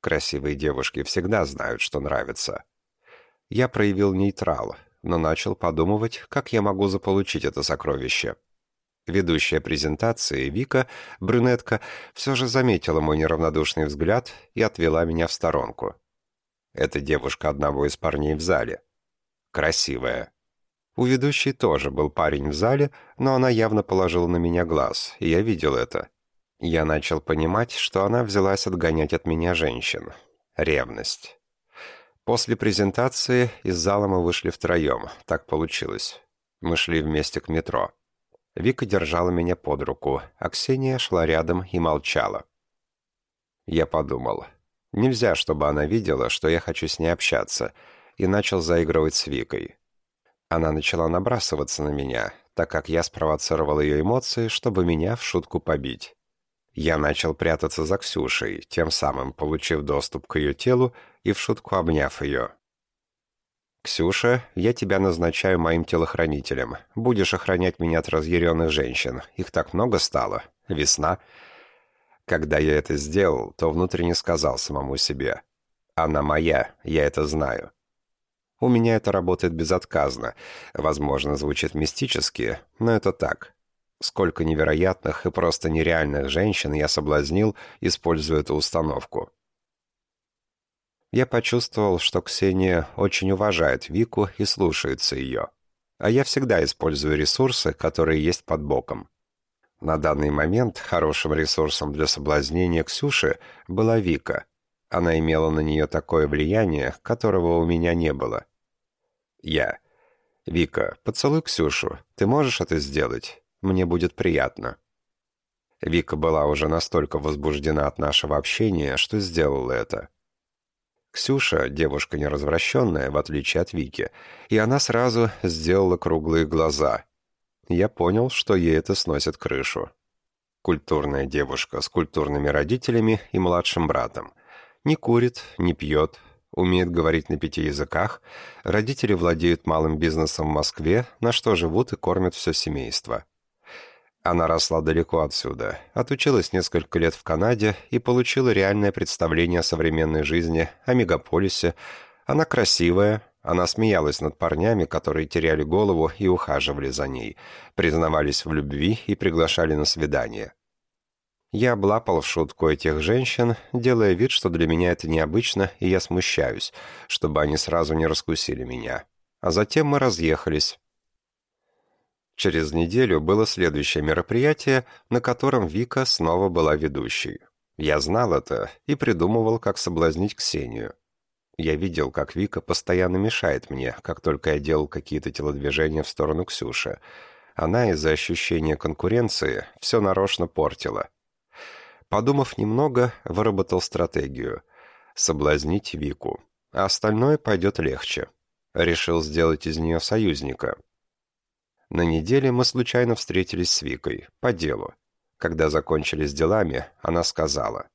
Красивые девушки всегда знают, что нравится. Я проявил нейтрал, но начал подумывать, как я могу заполучить это сокровище. Ведущая презентации, Вика, брюнетка, все же заметила мой неравнодушный взгляд и отвела меня в сторонку. Это девушка одного из парней в зале. Красивая. У ведущей тоже был парень в зале, но она явно положила на меня глаз, и я видел это. Я начал понимать, что она взялась отгонять от меня женщин. Ревность. После презентации из зала мы вышли втроем. Так получилось. Мы шли вместе к метро. Вика держала меня под руку, а Ксения шла рядом и молчала. Я подумал, нельзя, чтобы она видела, что я хочу с ней общаться, и начал заигрывать с Викой. Она начала набрасываться на меня, так как я спровоцировал ее эмоции, чтобы меня в шутку побить. Я начал прятаться за Ксюшей, тем самым получив доступ к ее телу и в шутку обняв ее. «Ксюша, я тебя назначаю моим телохранителем. Будешь охранять меня от разъяренных женщин. Их так много стало. Весна». Когда я это сделал, то внутренне сказал самому себе. «Она моя, я это знаю». У меня это работает безотказно. Возможно, звучит мистически, но это так. Сколько невероятных и просто нереальных женщин я соблазнил, используя эту установку. Я почувствовал, что Ксения очень уважает Вику и слушается ее. А я всегда использую ресурсы, которые есть под боком. На данный момент хорошим ресурсом для соблазнения Ксюши была Вика. Она имела на нее такое влияние, которого у меня не было. Я. «Вика, поцелуй Ксюшу. Ты можешь это сделать? Мне будет приятно». Вика была уже настолько возбуждена от нашего общения, что сделала это. Ксюша – девушка неразвращенная, в отличие от Вики, и она сразу сделала круглые глаза. Я понял, что ей это сносит крышу. Культурная девушка с культурными родителями и младшим братом. Не курит, не пьет, умеет говорить на пяти языках, родители владеют малым бизнесом в Москве, на что живут и кормят все семейство. Она росла далеко отсюда, отучилась несколько лет в Канаде и получила реальное представление о современной жизни, о мегаполисе. Она красивая, она смеялась над парнями, которые теряли голову и ухаживали за ней, признавались в любви и приглашали на свидание. Я облапал в шутку этих женщин, делая вид, что для меня это необычно, и я смущаюсь, чтобы они сразу не раскусили меня. А затем мы разъехались, Через неделю было следующее мероприятие, на котором Вика снова была ведущей. Я знал это и придумывал, как соблазнить Ксению. Я видел, как Вика постоянно мешает мне, как только я делал какие-то телодвижения в сторону Ксюши. Она из-за ощущения конкуренции все нарочно портила. Подумав немного, выработал стратегию — соблазнить Вику. А остальное пойдет легче. Решил сделать из нее союзника — на неделе мы случайно встретились с Викой, по делу. Когда закончились делами, она сказала,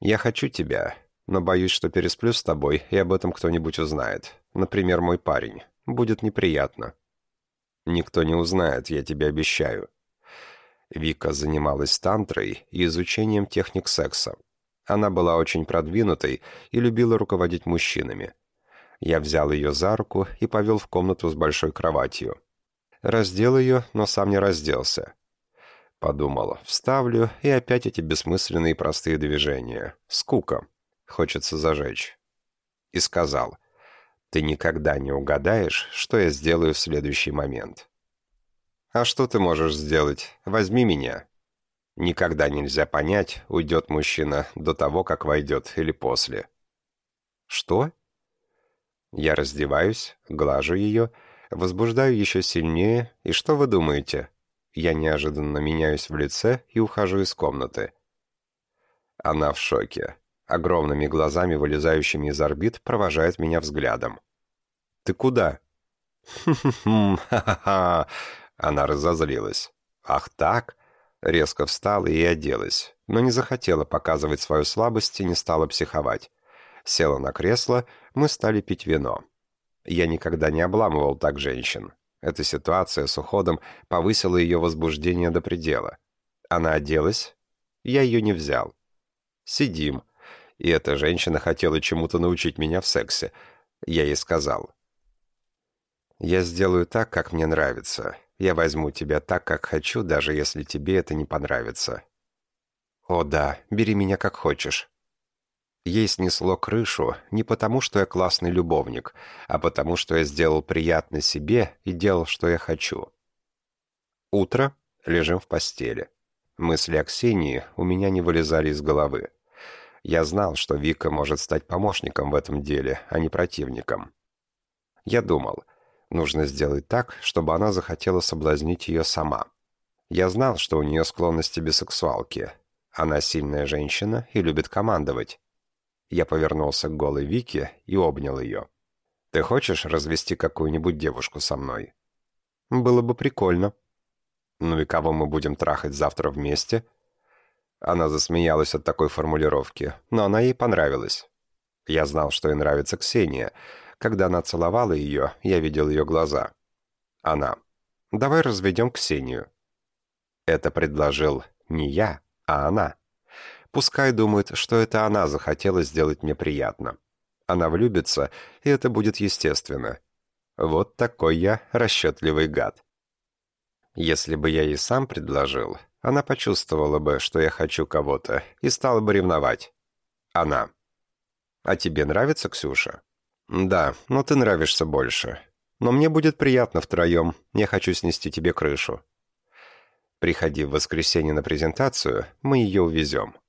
«Я хочу тебя, но боюсь, что пересплю с тобой, и об этом кто-нибудь узнает. Например, мой парень. Будет неприятно». «Никто не узнает, я тебе обещаю». Вика занималась тантрой и изучением техник секса. Она была очень продвинутой и любила руководить мужчинами. Я взял ее за руку и повел в комнату с большой кроватью раздел ее, но сам не разделся. Подумал, вставлю, и опять эти бессмысленные простые движения. Скука. Хочется зажечь. И сказал, ты никогда не угадаешь, что я сделаю в следующий момент. А что ты можешь сделать? Возьми меня. Никогда нельзя понять, уйдет мужчина до того, как войдет, или после. Что? Я раздеваюсь, глажу ее, Возбуждаю еще сильнее, и что вы думаете? Я неожиданно меняюсь в лице и ухожу из комнаты. Она в шоке. Огромными глазами, вылезающими из орбит, провожает меня взглядом. «Ты куда?» «Хм-хм-хм, ха-ха-ха!» Она разозлилась. «Ах так?» Резко встала и оделась, но не захотела показывать свою слабость и не стала психовать. Села на кресло, мы стали пить вино. Я никогда не обламывал так женщин. Эта ситуация с уходом повысила ее возбуждение до предела. Она оделась, я ее не взял. Сидим. И эта женщина хотела чему-то научить меня в сексе. Я ей сказал. «Я сделаю так, как мне нравится. Я возьму тебя так, как хочу, даже если тебе это не понравится». «О да, бери меня как хочешь». Ей снесло крышу не потому, что я классный любовник, а потому, что я сделал приятно себе и делал, что я хочу. Утро. Лежим в постели. Мысли о Ксении у меня не вылезали из головы. Я знал, что Вика может стать помощником в этом деле, а не противником. Я думал, нужно сделать так, чтобы она захотела соблазнить ее сама. Я знал, что у нее склонности бисексуалки. Она сильная женщина и любит командовать. Я повернулся к голой Вике и обнял ее. «Ты хочешь развести какую-нибудь девушку со мной?» «Было бы прикольно», «Ну и кого мы будем трахать завтра вместе?» Она засмеялась от такой формулировки, но она ей понравилась. Я знал, что ей нравится Ксения. Когда она целовала ее, я видел ее глаза. Она. «Давай разведем Ксению». Это предложил не я, а она. Пускай думает, что это она захотела сделать мне приятно. Она влюбится, и это будет естественно. Вот такой я расчетливый гад. Если бы я ей сам предложил, она почувствовала бы, что я хочу кого-то, и стала бы ревновать. Она. «А тебе нравится, Ксюша?» «Да, но ты нравишься больше. Но мне будет приятно втроем. Я хочу снести тебе крышу. Приходи в воскресенье на презентацию, мы ее увезем».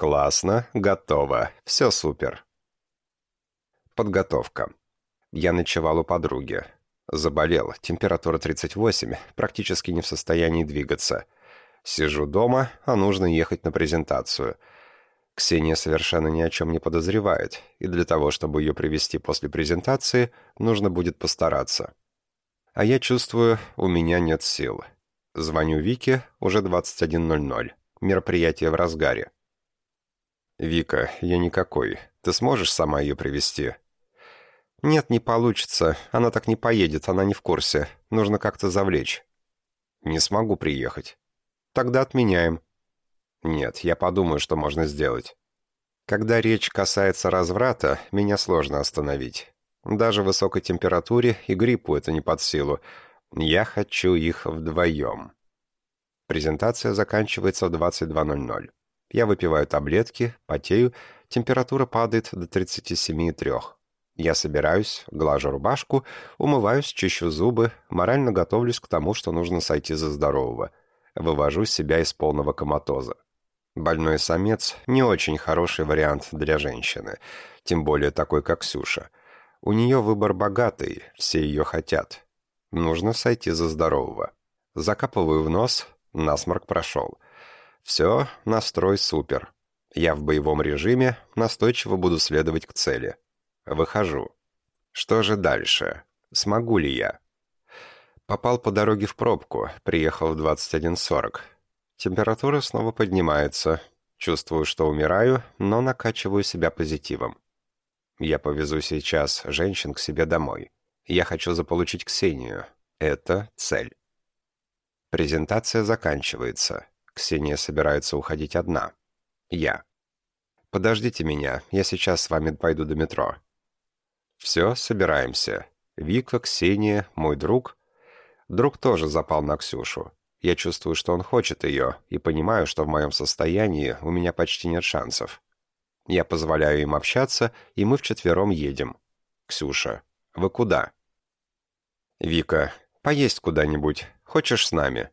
«Классно, готово, все супер». Подготовка. Я ночевал у подруги. Заболел, температура 38, практически не в состоянии двигаться. Сижу дома, а нужно ехать на презентацию. Ксения совершенно ни о чем не подозревает, и для того, чтобы ее привести после презентации, нужно будет постараться. А я чувствую, у меня нет сил. Звоню Вике, уже 21.00. Мероприятие в разгаре. «Вика, я никакой. Ты сможешь сама ее привести? «Нет, не получится. Она так не поедет, она не в курсе. Нужно как-то завлечь». «Не смогу приехать». «Тогда отменяем». «Нет, я подумаю, что можно сделать». Когда речь касается разврата, меня сложно остановить. Даже высокой температуре и гриппу это не под силу. Я хочу их вдвоем. Презентация заканчивается в 22.00. Я выпиваю таблетки, потею, температура падает до 37,3. Я собираюсь, глажу рубашку, умываюсь, чищу зубы, морально готовлюсь к тому, что нужно сойти за здорового. Вывожу себя из полного коматоза. Больной самец – не очень хороший вариант для женщины, тем более такой, как Ксюша. У нее выбор богатый, все ее хотят. Нужно сойти за здорового. Закапываю в нос, насморк прошел. Все, настрой супер. Я в боевом режиме, настойчиво буду следовать к цели. Выхожу. Что же дальше? Смогу ли я? Попал по дороге в пробку, приехал в 21.40. Температура снова поднимается. Чувствую, что умираю, но накачиваю себя позитивом. Я повезу сейчас женщин к себе домой. Я хочу заполучить Ксению. Это цель. Презентация заканчивается. Ксения собирается уходить одна. Я. «Подождите меня, я сейчас с вами пойду до метро». «Все, собираемся. Вика, Ксения, мой друг». Друг тоже запал на Ксюшу. Я чувствую, что он хочет ее, и понимаю, что в моем состоянии у меня почти нет шансов. Я позволяю им общаться, и мы вчетвером едем. «Ксюша, вы куда?» «Вика, поесть куда-нибудь. Хочешь с нами?»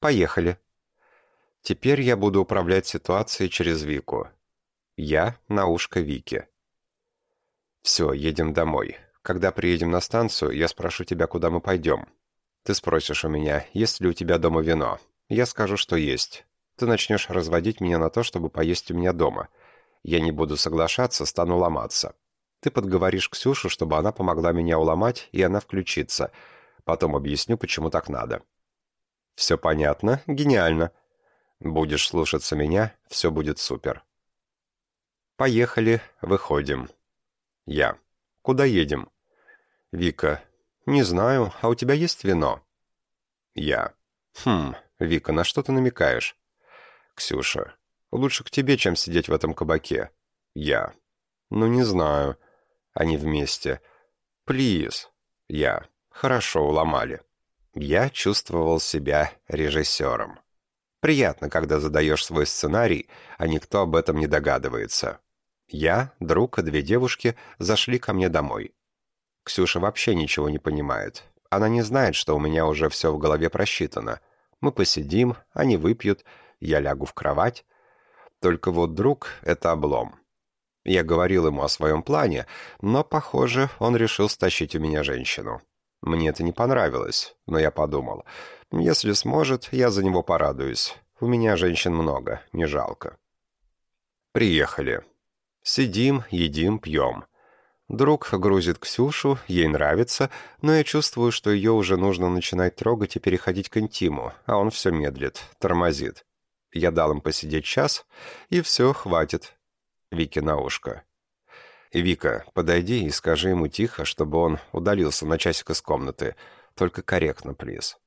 «Поехали». Теперь я буду управлять ситуацией через Вику. Я на ушко Вики. «Все, едем домой. Когда приедем на станцию, я спрошу тебя, куда мы пойдем. Ты спросишь у меня, есть ли у тебя дома вино. Я скажу, что есть. Ты начнешь разводить меня на то, чтобы поесть у меня дома. Я не буду соглашаться, стану ломаться. Ты подговоришь Ксюшу, чтобы она помогла меня уломать, и она включится. Потом объясню, почему так надо». «Все понятно? Гениально. Будешь слушаться меня, все будет супер». «Поехали, выходим». «Я. Куда едем?» «Вика. Не знаю, а у тебя есть вино?» «Я. Хм, Вика, на что ты намекаешь?» «Ксюша. Лучше к тебе, чем сидеть в этом кабаке». «Я. Ну, не знаю. Они вместе. Плиз». «Я. Хорошо, уломали». Я чувствовал себя режиссером. Приятно, когда задаешь свой сценарий, а никто об этом не догадывается. Я, друг и две девушки зашли ко мне домой. Ксюша вообще ничего не понимает. Она не знает, что у меня уже все в голове просчитано. Мы посидим, они выпьют, я лягу в кровать. Только вот друг — это облом. Я говорил ему о своем плане, но, похоже, он решил стащить у меня женщину. Мне это не понравилось, но я подумал, если сможет, я за него порадуюсь. У меня женщин много, не жалко. Приехали. Сидим, едим, пьем. Друг грузит Ксюшу, ей нравится, но я чувствую, что ее уже нужно начинать трогать и переходить к интиму, а он все медлит, тормозит. Я дал им посидеть час, и все, хватит. Вики на ушко. «Вика, подойди и скажи ему тихо, чтобы он удалился на часик из комнаты. Только корректно, плиз».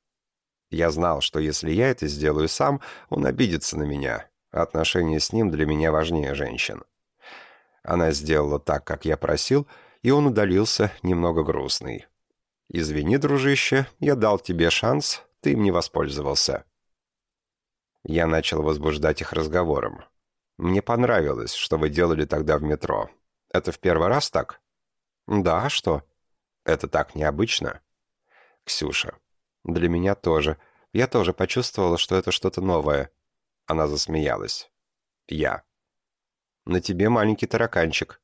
Я знал, что если я это сделаю сам, он обидится на меня. Отношения с ним для меня важнее женщин. Она сделала так, как я просил, и он удалился немного грустный. «Извини, дружище, я дал тебе шанс, ты им не воспользовался». Я начал возбуждать их разговором. «Мне понравилось, что вы делали тогда в метро. Это в первый раз так?» «Да, а что?» «Это так необычно?» «Ксюша, для меня тоже. Я тоже почувствовала, что это что-то новое». Она засмеялась. «Я». На тебе маленький тараканчик».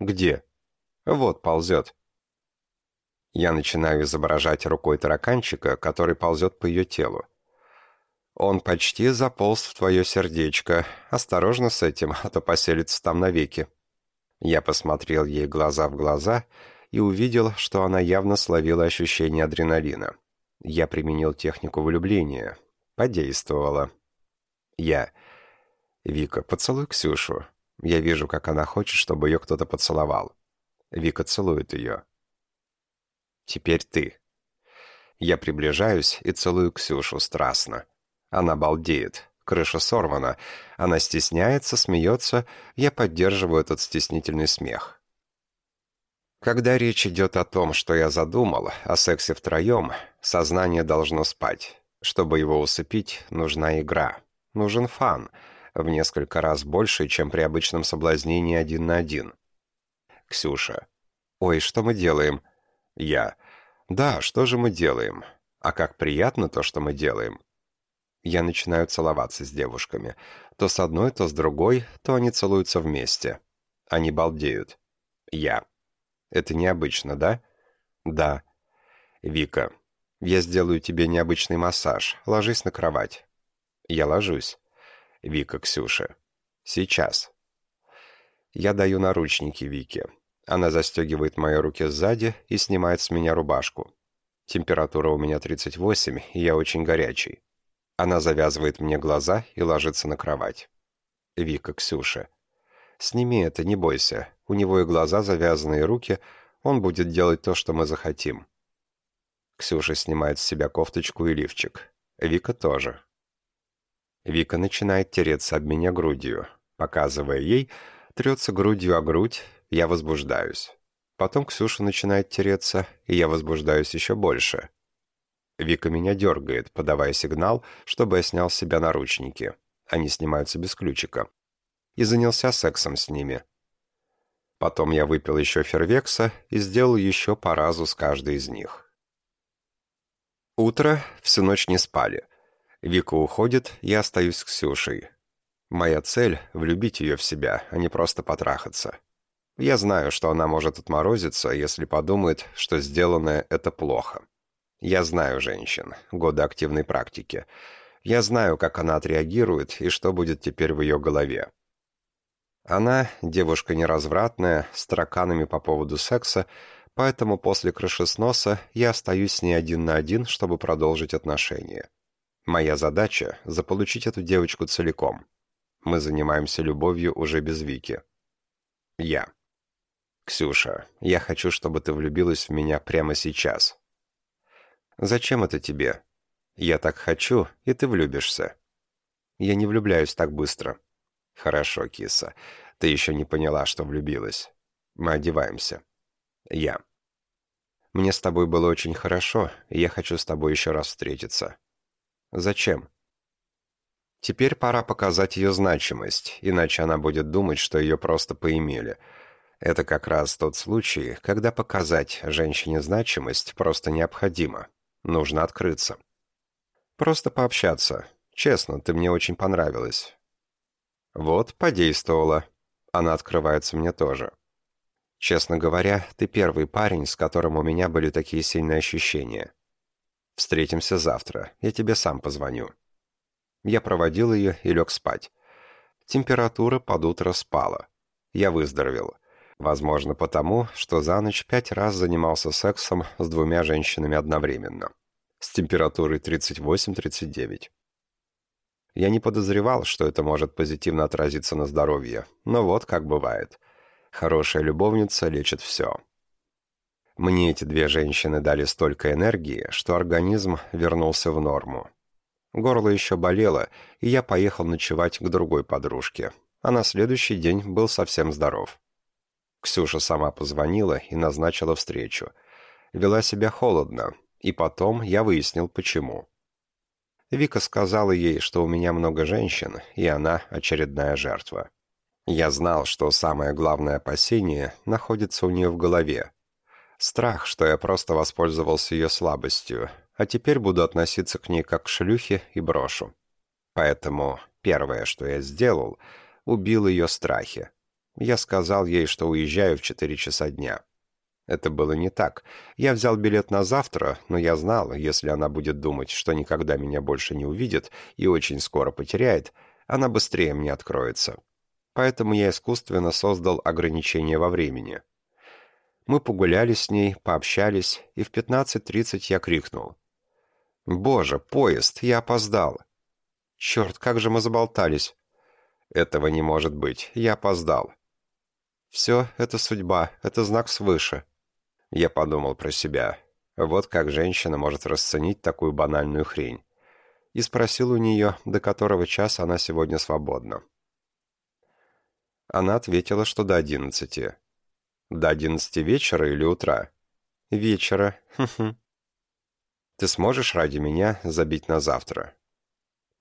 «Где?» «Вот, ползет». Я начинаю изображать рукой тараканчика, который ползет по ее телу. Он почти заполз в твое сердечко. Осторожно с этим, а то поселится там навеки. Я посмотрел ей глаза в глаза и увидел, что она явно словила ощущение адреналина. Я применил технику влюбления. Подействовало. Я. «Вика, поцелуй Ксюшу. Я вижу, как она хочет, чтобы ее кто-то поцеловал. Вика целует ее. «Теперь ты». Я приближаюсь и целую Ксюшу страстно. Она балдеет. Крыша сорвана. Она стесняется, смеется. Я поддерживаю этот стеснительный смех. Когда речь идет о том, что я задумал, о сексе втроем, сознание должно спать. Чтобы его усыпить, нужна игра. Нужен фан — в несколько раз больше, чем при обычном соблазнении один на один. Ксюша. «Ой, что мы делаем?» Я. «Да, что же мы делаем? А как приятно то, что мы делаем?» Я начинаю целоваться с девушками. То с одной, то с другой, то они целуются вместе. Они балдеют. Я. «Это необычно, да?» «Да». «Вика, я сделаю тебе необычный массаж. Ложись на кровать». Я ложусь. Вика Ксюша. Сейчас. Я даю наручники Вике. Она застегивает мои руки сзади и снимает с меня рубашку. Температура у меня 38, и я очень горячий. Она завязывает мне глаза и ложится на кровать. Вика Ксюша. «Сними это, не бойся. У него и глаза завязаны, и руки. Он будет делать то, что мы захотим». Ксюша снимает с себя кофточку и лифчик. Вика тоже. Вика начинает тереться об меня грудью. Показывая ей, трется грудью о грудь, я возбуждаюсь. Потом Ксюша начинает тереться, и я возбуждаюсь еще больше. Вика меня дергает, подавая сигнал, чтобы я снял с себя наручники. Они снимаются без ключика. И занялся сексом с ними. Потом я выпил еще фервекса и сделал еще по разу с каждой из них. Утро, всю ночь не спали. Вика уходит, я остаюсь с Ксюшей. Моя цель — влюбить ее в себя, а не просто потрахаться. Я знаю, что она может отморозиться, если подумает, что сделанное — это плохо. Я знаю женщин, годы активной практики. Я знаю, как она отреагирует и что будет теперь в ее голове. Она девушка неразвратная, с тараканами по поводу секса, поэтому после крышесноса я остаюсь с ней один на один, чтобы продолжить отношения. Моя задача — заполучить эту девочку целиком. Мы занимаемся любовью уже без Вики. Я. «Ксюша, я хочу, чтобы ты влюбилась в меня прямо сейчас». «Зачем это тебе?» «Я так хочу, и ты влюбишься». «Я не влюбляюсь так быстро». «Хорошо, киса. Ты еще не поняла, что влюбилась. Мы одеваемся». «Я». «Мне с тобой было очень хорошо, и я хочу с тобой еще раз встретиться». «Зачем?» «Теперь пора показать ее значимость, иначе она будет думать, что ее просто поимели». Это как раз тот случай, когда показать женщине значимость просто необходимо. Нужно открыться. Просто пообщаться. Честно, ты мне очень понравилась. Вот, подействовала. Она открывается мне тоже. Честно говоря, ты первый парень, с которым у меня были такие сильные ощущения. Встретимся завтра. Я тебе сам позвоню. Я проводил ее и лег спать. Температура под утро спала. Я выздоровел. Возможно, потому, что за ночь пять раз занимался сексом с двумя женщинами одновременно. С температурой 38-39. Я не подозревал, что это может позитивно отразиться на здоровье, но вот как бывает. Хорошая любовница лечит все. Мне эти две женщины дали столько энергии, что организм вернулся в норму. Горло еще болело, и я поехал ночевать к другой подружке, а на следующий день был совсем здоров. Ксюша сама позвонила и назначила встречу. Вела себя холодно, и потом я выяснил, почему. Вика сказала ей, что у меня много женщин, и она очередная жертва. Я знал, что самое главное опасение находится у нее в голове. Страх, что я просто воспользовался ее слабостью, а теперь буду относиться к ней как к шлюхе и брошу. Поэтому первое, что я сделал, убил ее страхи. Я сказал ей, что уезжаю в 4 часа дня. Это было не так. Я взял билет на завтра, но я знал, если она будет думать, что никогда меня больше не увидит и очень скоро потеряет, она быстрее мне откроется. Поэтому я искусственно создал ограничение во времени. Мы погуляли с ней, пообщались, и в 15.30 я крикнул. «Боже, поезд, я опоздал!» «Черт, как же мы заболтались!» «Этого не может быть, я опоздал!» Все это судьба, это знак свыше. Я подумал про себя. Вот как женщина может расценить такую банальную хрень. И спросил у нее, до которого часа она сегодня свободна. Она ответила, что до одиннадцати. До одиннадцати вечера или утра? Вечера. Ты сможешь ради меня забить на завтра?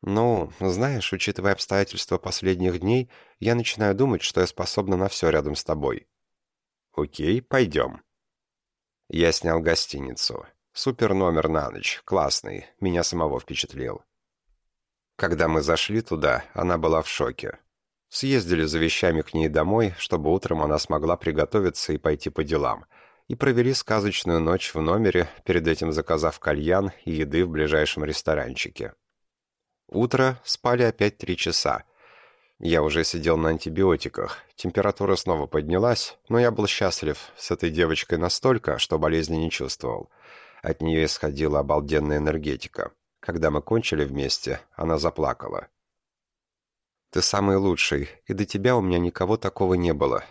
«Ну, знаешь, учитывая обстоятельства последних дней, я начинаю думать, что я способна на все рядом с тобой». «Окей, пойдем». Я снял гостиницу. Супер номер на ночь, классный, меня самого впечатлил. Когда мы зашли туда, она была в шоке. Съездили за вещами к ней домой, чтобы утром она смогла приготовиться и пойти по делам, и провели сказочную ночь в номере, перед этим заказав кальян и еды в ближайшем ресторанчике. Утро, спали опять три часа. Я уже сидел на антибиотиках. Температура снова поднялась, но я был счастлив с этой девочкой настолько, что болезни не чувствовал. От нее исходила обалденная энергетика. Когда мы кончили вместе, она заплакала. «Ты самый лучший, и до тебя у меня никого такого не было.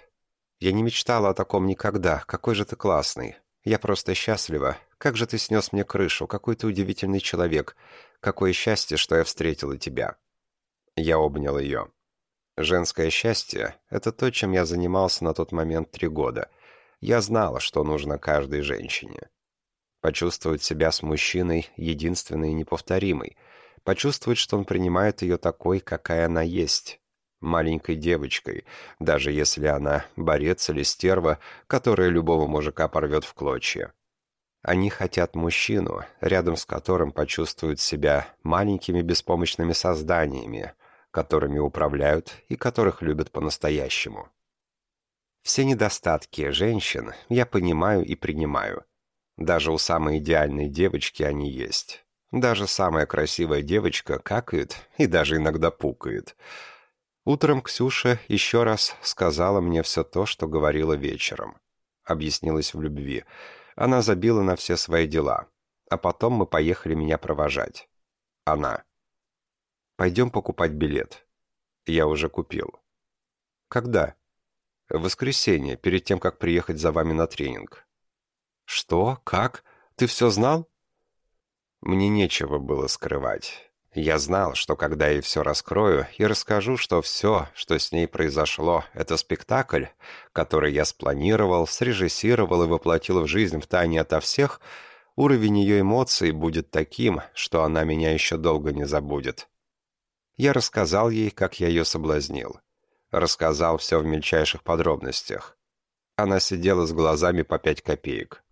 Я не мечтала о таком никогда. Какой же ты классный. Я просто счастлива. Как же ты снес мне крышу. Какой ты удивительный человек. Какое счастье, что я встретила тебя». Я обнял ее. Женское счастье — это то, чем я занимался на тот момент три года. Я знала, что нужно каждой женщине. Почувствовать себя с мужчиной единственной и неповторимой. Почувствовать, что он принимает ее такой, какая она есть. Маленькой девочкой, даже если она борец или стерва, которая любого мужика порвет в клочья. Они хотят мужчину, рядом с которым почувствуют себя маленькими беспомощными созданиями, которыми управляют и которых любят по-настоящему. Все недостатки женщин я понимаю и принимаю. Даже у самой идеальной девочки они есть. Даже самая красивая девочка какает и даже иногда пукает. Утром Ксюша еще раз сказала мне все то, что говорила вечером. Объяснилась в любви. Она забила на все свои дела. А потом мы поехали меня провожать. Она. «Пойдем покупать билет». Я уже купил. «Когда?» «В воскресенье, перед тем, как приехать за вами на тренинг». «Что? Как? Ты все знал?» Мне нечего было скрывать. Я знал, что когда я все раскрою и расскажу, что все, что с ней произошло, это спектакль, который я спланировал, срежиссировал и воплотил в жизнь в тайне ото всех, уровень ее эмоций будет таким, что она меня еще долго не забудет. Я рассказал ей, как я ее соблазнил. Рассказал все в мельчайших подробностях. Она сидела с глазами по пять копеек.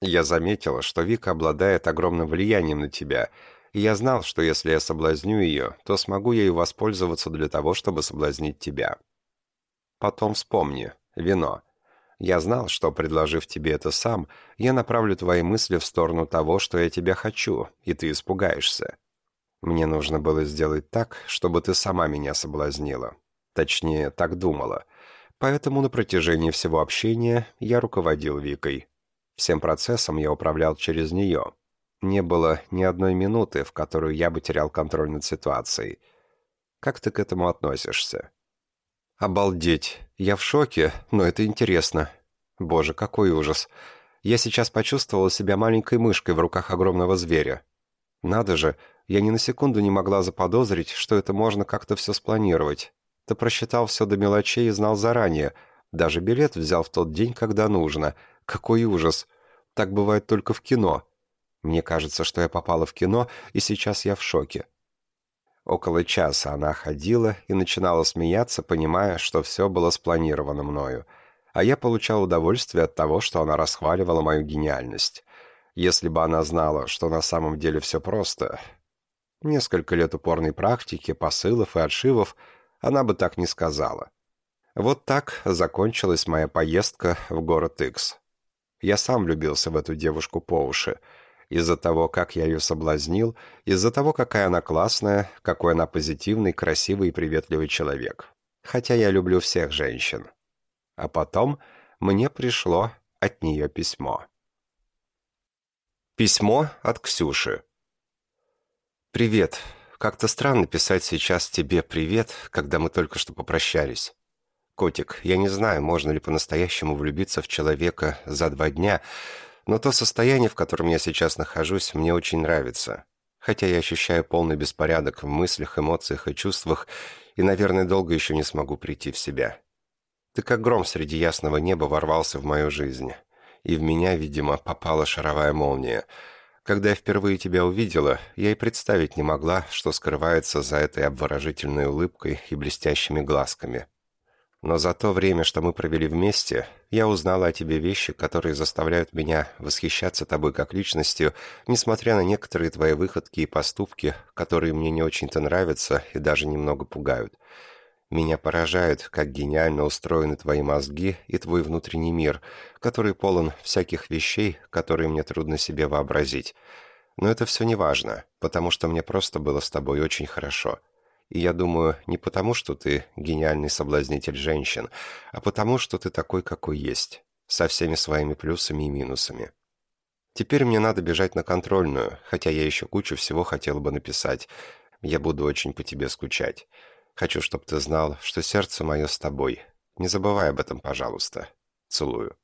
Я заметила, что Вика обладает огромным влиянием на тебя, и я знал, что если я соблазню ее, то смогу ею воспользоваться для того, чтобы соблазнить тебя. Потом вспомни. Вино. Я знал, что, предложив тебе это сам, я направлю твои мысли в сторону того, что я тебя хочу, и ты испугаешься. Мне нужно было сделать так, чтобы ты сама меня соблазнила. Точнее, так думала. Поэтому на протяжении всего общения я руководил Викой. Всем процессом я управлял через нее. Не было ни одной минуты, в которую я бы терял контроль над ситуацией. Как ты к этому относишься? Обалдеть. Я в шоке, но это интересно. Боже, какой ужас. Я сейчас почувствовала себя маленькой мышкой в руках огромного зверя. Надо же, я ни на секунду не могла заподозрить, что это можно как-то все спланировать. Ты просчитал все до мелочей и знал заранее. Даже билет взял в тот день, когда нужно — какой ужас! Так бывает только в кино. Мне кажется, что я попала в кино, и сейчас я в шоке. Около часа она ходила и начинала смеяться, понимая, что все было спланировано мною. А я получал удовольствие от того, что она расхваливала мою гениальность. Если бы она знала, что на самом деле все просто... Несколько лет упорной практики, посылов и отшивов, она бы так не сказала. Вот так закончилась моя поездка в город Икс. Я сам влюбился в эту девушку по уши. Из-за того, как я ее соблазнил, из-за того, какая она классная, какой она позитивный, красивый и приветливый человек. Хотя я люблю всех женщин. А потом мне пришло от нее письмо. Письмо от Ксюши. «Привет. Как-то странно писать сейчас тебе «привет», когда мы только что попрощались. «Котик, я не знаю, можно ли по-настоящему влюбиться в человека за два дня, но то состояние, в котором я сейчас нахожусь, мне очень нравится. Хотя я ощущаю полный беспорядок в мыслях, эмоциях и чувствах, и, наверное, долго еще не смогу прийти в себя. Ты как гром среди ясного неба ворвался в мою жизнь, и в меня, видимо, попала шаровая молния. Когда я впервые тебя увидела, я и представить не могла, что скрывается за этой обворожительной улыбкой и блестящими глазками». Но за то время, что мы провели вместе, я узнала о тебе вещи, которые заставляют меня восхищаться тобой как личностью, несмотря на некоторые твои выходки и поступки, которые мне не очень-то нравятся и даже немного пугают. Меня поражает, как гениально устроены твои мозги и твой внутренний мир, который полон всяких вещей, которые мне трудно себе вообразить. Но это все не важно, потому что мне просто было с тобой очень хорошо». И я думаю, не потому, что ты гениальный соблазнитель женщин, а потому, что ты такой, какой есть, со всеми своими плюсами и минусами. Теперь мне надо бежать на контрольную, хотя я еще кучу всего хотел бы написать. Я буду очень по тебе скучать. Хочу, чтобы ты знал, что сердце мое с тобой. Не забывай об этом, пожалуйста. Целую.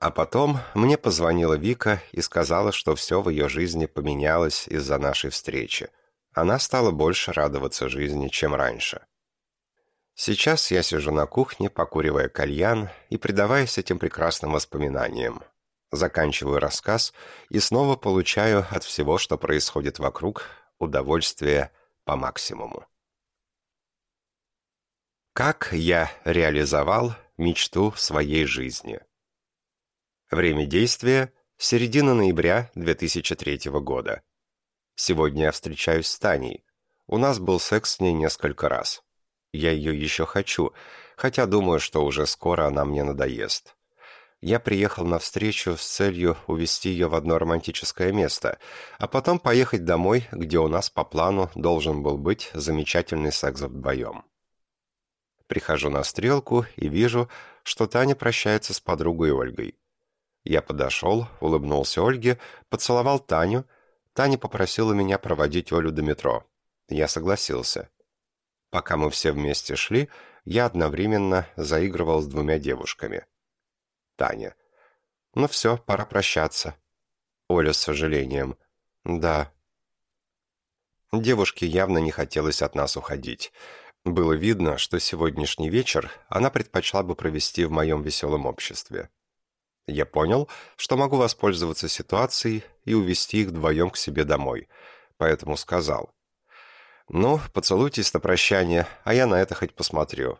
А потом мне позвонила Вика и сказала, что все в ее жизни поменялось из-за нашей встречи она стала больше радоваться жизни, чем раньше. Сейчас я сижу на кухне, покуривая кальян и предаваясь этим прекрасным воспоминаниям. Заканчиваю рассказ и снова получаю от всего, что происходит вокруг, удовольствие по максимуму. Как я реализовал мечту своей жизни? Время действия – середина ноября 2003 года. Сегодня я встречаюсь с Таней. У нас был секс с ней несколько раз. Я ее еще хочу, хотя думаю, что уже скоро она мне надоест. Я приехал на встречу с целью увезти ее в одно романтическое место, а потом поехать домой, где у нас по плану должен был быть замечательный секс вдвоем. Прихожу на стрелку и вижу, что Таня прощается с подругой Ольгой. Я подошел, улыбнулся Ольге, поцеловал Таню. Таня попросила меня проводить Олю до метро. Я согласился. Пока мы все вместе шли, я одновременно заигрывал с двумя девушками. Таня. «Ну все, пора прощаться». Оля с сожалением. «Да». Девушке явно не хотелось от нас уходить. Было видно, что сегодняшний вечер она предпочла бы провести в моем веселом обществе. Я понял, что могу воспользоваться ситуацией и увести их вдвоем к себе домой, поэтому сказал. «Ну, поцелуйтесь на прощание, а я на это хоть посмотрю».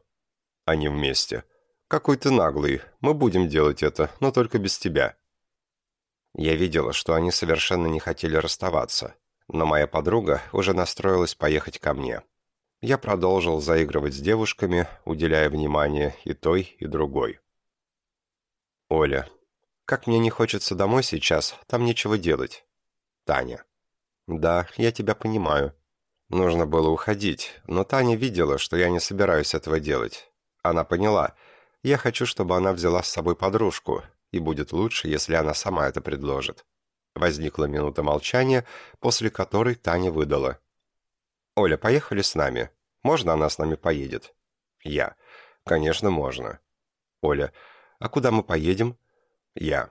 Они вместе. «Какой ты наглый. Мы будем делать это, но только без тебя». Я видела, что они совершенно не хотели расставаться, но моя подруга уже настроилась поехать ко мне. Я продолжил заигрывать с девушками, уделяя внимание и той, и другой. Оля. Как мне не хочется домой сейчас, там нечего делать. Таня. Да, я тебя понимаю. Нужно было уходить, но Таня видела, что я не собираюсь этого делать. Она поняла — я хочу, чтобы она взяла с собой подружку, и будет лучше, если она сама это предложит». Возникла минута молчания, после которой Таня выдала. «Оля, поехали с нами. Можно она с нами поедет?» «Я. Конечно, можно». «Оля, а куда мы поедем?» «Я».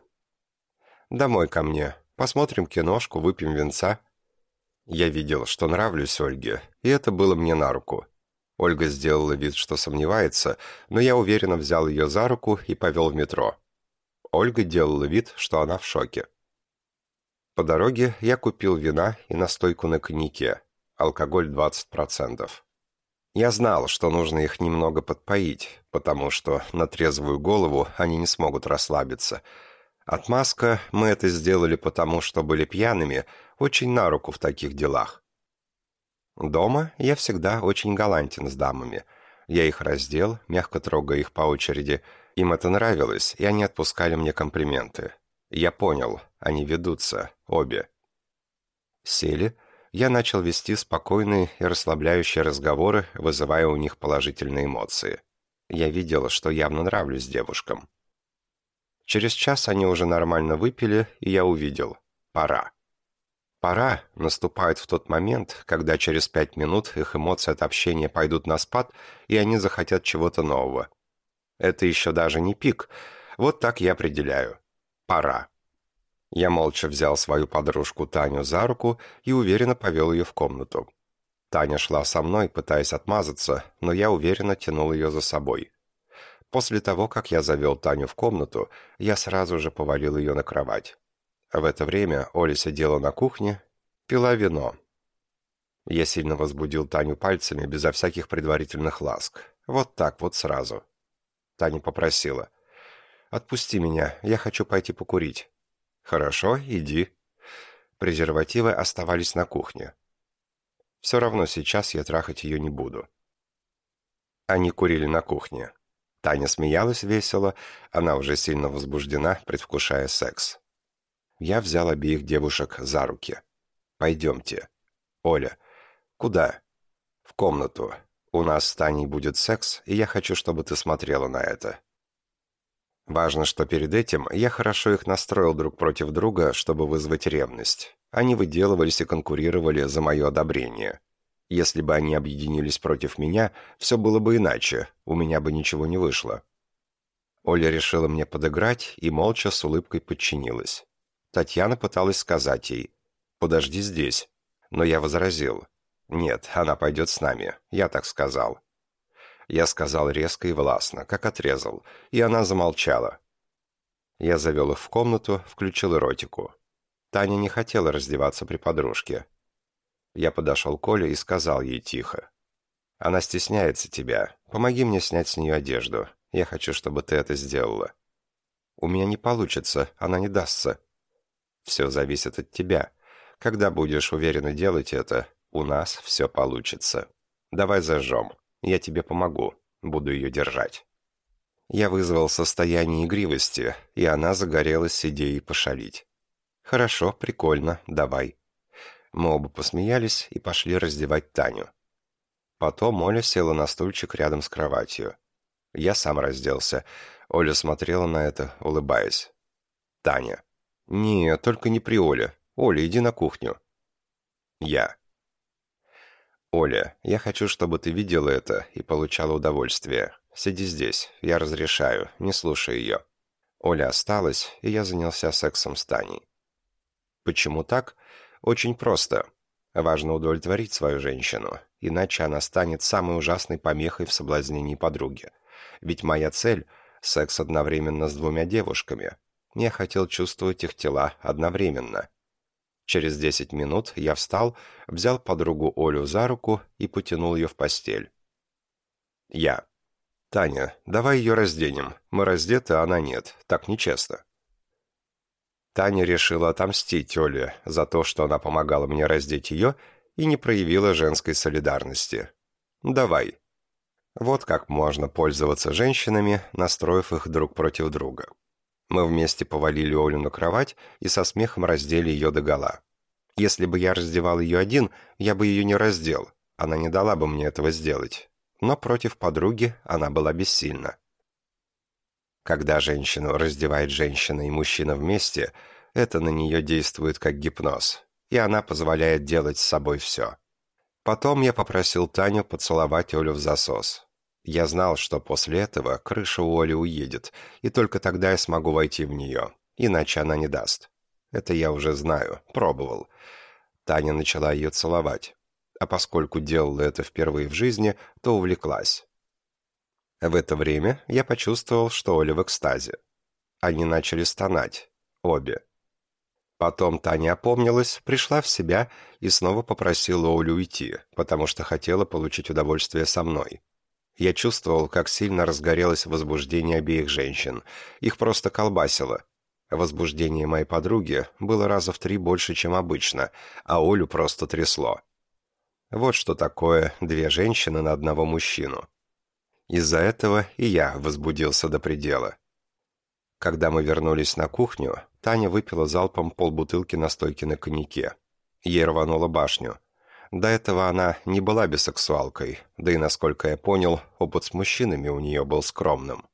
«Домой ко мне. Посмотрим киношку, выпьем венца». Я видел, что нравлюсь Ольге, и это было мне на руку. Ольга сделала вид, что сомневается, но я уверенно взял ее за руку и повел в метро. Ольга делала вид, что она в шоке. По дороге я купил вина и настойку на коньяке, алкоголь 20%. Я знал, что нужно их немного подпоить, потому что на трезвую голову они не смогут расслабиться. Отмазка «мы это сделали потому, что были пьяными» очень на руку в таких делах. Дома я всегда очень галантен с дамами. Я их раздел, мягко трогая их по очереди. Им это нравилось, и они отпускали мне комплименты. Я понял, они ведутся, обе. Сели, я начал вести спокойные и расслабляющие разговоры, вызывая у них положительные эмоции. Я видел, что явно нравлюсь девушкам. Через час они уже нормально выпили, и я увидел. Пора. Пора наступает в тот момент, когда через пять минут их эмоции от общения пойдут на спад, и они захотят чего-то нового. Это еще даже не пик. Вот так я определяю. Пора. Я молча взял свою подружку Таню за руку и уверенно повел ее в комнату. Таня шла со мной, пытаясь отмазаться, но я уверенно тянул ее за собой. После того, как я завел Таню в комнату, я сразу же повалил ее на кровать. В это время Оля сидела на кухне, пила вино. Я сильно возбудил Таню пальцами, безо всяких предварительных ласк. Вот так вот сразу. Таня попросила. «Отпусти меня, я хочу пойти покурить». «Хорошо, иди». Презервативы оставались на кухне. Все равно сейчас я трахать ее не буду. Они курили на кухне. Таня смеялась весело, она уже сильно возбуждена, предвкушая секс. Я взял обеих девушек за руки. «Пойдемте». «Оля». «Куда?» «В комнату. У нас с Таней будет секс, и я хочу, чтобы ты смотрела на это». Важно, что перед этим я хорошо их настроил друг против друга, чтобы вызвать ревность. Они выделывались и конкурировали за мое одобрение. Если бы они объединились против меня, все было бы иначе, у меня бы ничего не вышло. Оля решила мне подыграть и молча с улыбкой подчинилась. Татьяна пыталась сказать ей «Подожди здесь». Но я возразил «Нет, она пойдет с нами, я так сказал». Я сказал резко и властно, как отрезал, и она замолчала. Я завел их в комнату, включил эротику. Таня не хотела раздеваться при подружке. Я подошел к Оле и сказал ей тихо. «Она стесняется тебя. Помоги мне снять с нее одежду. Я хочу, чтобы ты это сделала». «У меня не получится, она не дастся», все зависит от тебя. Когда будешь уверенно делать это, у нас все получится. Давай зажжем. Я тебе помогу. Буду ее держать». Я вызвал состояние игривости, и она загорелась идеей пошалить. «Хорошо, прикольно, давай». Мы оба посмеялись и пошли раздевать Таню. Потом Оля села на стульчик рядом с кроватью. Я сам разделся. Оля смотрела на это, улыбаясь. «Таня». «Нет, только не при Оле. Оля, иди на кухню». «Я». «Оля, я хочу, чтобы ты видела это и получала удовольствие. Сиди здесь, я разрешаю, не слушай ее». Оля осталась, и я занялся сексом с Таней. Почему так? Очень просто. Важно удовлетворить свою женщину, иначе она станет самой ужасной помехой в соблазнении подруги. Ведь моя цель — секс одновременно с двумя девушками. Я хотел чувствовать их тела одновременно. Через десять минут я встал, взял подругу Олю за руку и потянул ее в постель. Я. «Таня, давай ее разденем. Мы раздеты, а она нет. Так нечестно». Таня решила отомстить Оле за то, что она помогала мне раздеть ее и не проявила женской солидарности. «Давай». Вот как можно пользоваться женщинами, настроив их друг против друга. Мы вместе повалили Олю на кровать и со смехом раздели ее догола. Если бы я раздевал ее один, я бы ее не раздел. Она не дала бы мне этого сделать. Но против подруги она была бессильна. Когда женщину раздевает женщина и мужчина вместе, это на нее действует как гипноз, и она позволяет делать с собой все. Потом я попросил Таню поцеловать Олю в засос. Я знал, что после этого крыша у Оли уедет, и только тогда я смогу войти в нее, иначе она не даст. Это я уже знаю, пробовал. Таня начала ее целовать, а поскольку делала это впервые в жизни, то увлеклась. В это время я почувствовал, что Оля в экстазе. Они начали стонать. Обе. Потом Таня опомнилась, пришла в себя и снова попросила Олю уйти, потому что хотела получить удовольствие со мной. Я чувствовал, как сильно разгорелось возбуждение обеих женщин. Их просто колбасило. Возбуждение моей подруги было раза в три больше, чем обычно, а Олю просто трясло. Вот что такое две женщины на одного мужчину. Из-за этого и я возбудился до предела. Когда мы вернулись на кухню, Таня выпила залпом полбутылки настойки на коньяке. Ей рвануло башню. До этого она не была бисексуалкой, да и, насколько я понял, опыт с мужчинами у нее был скромным.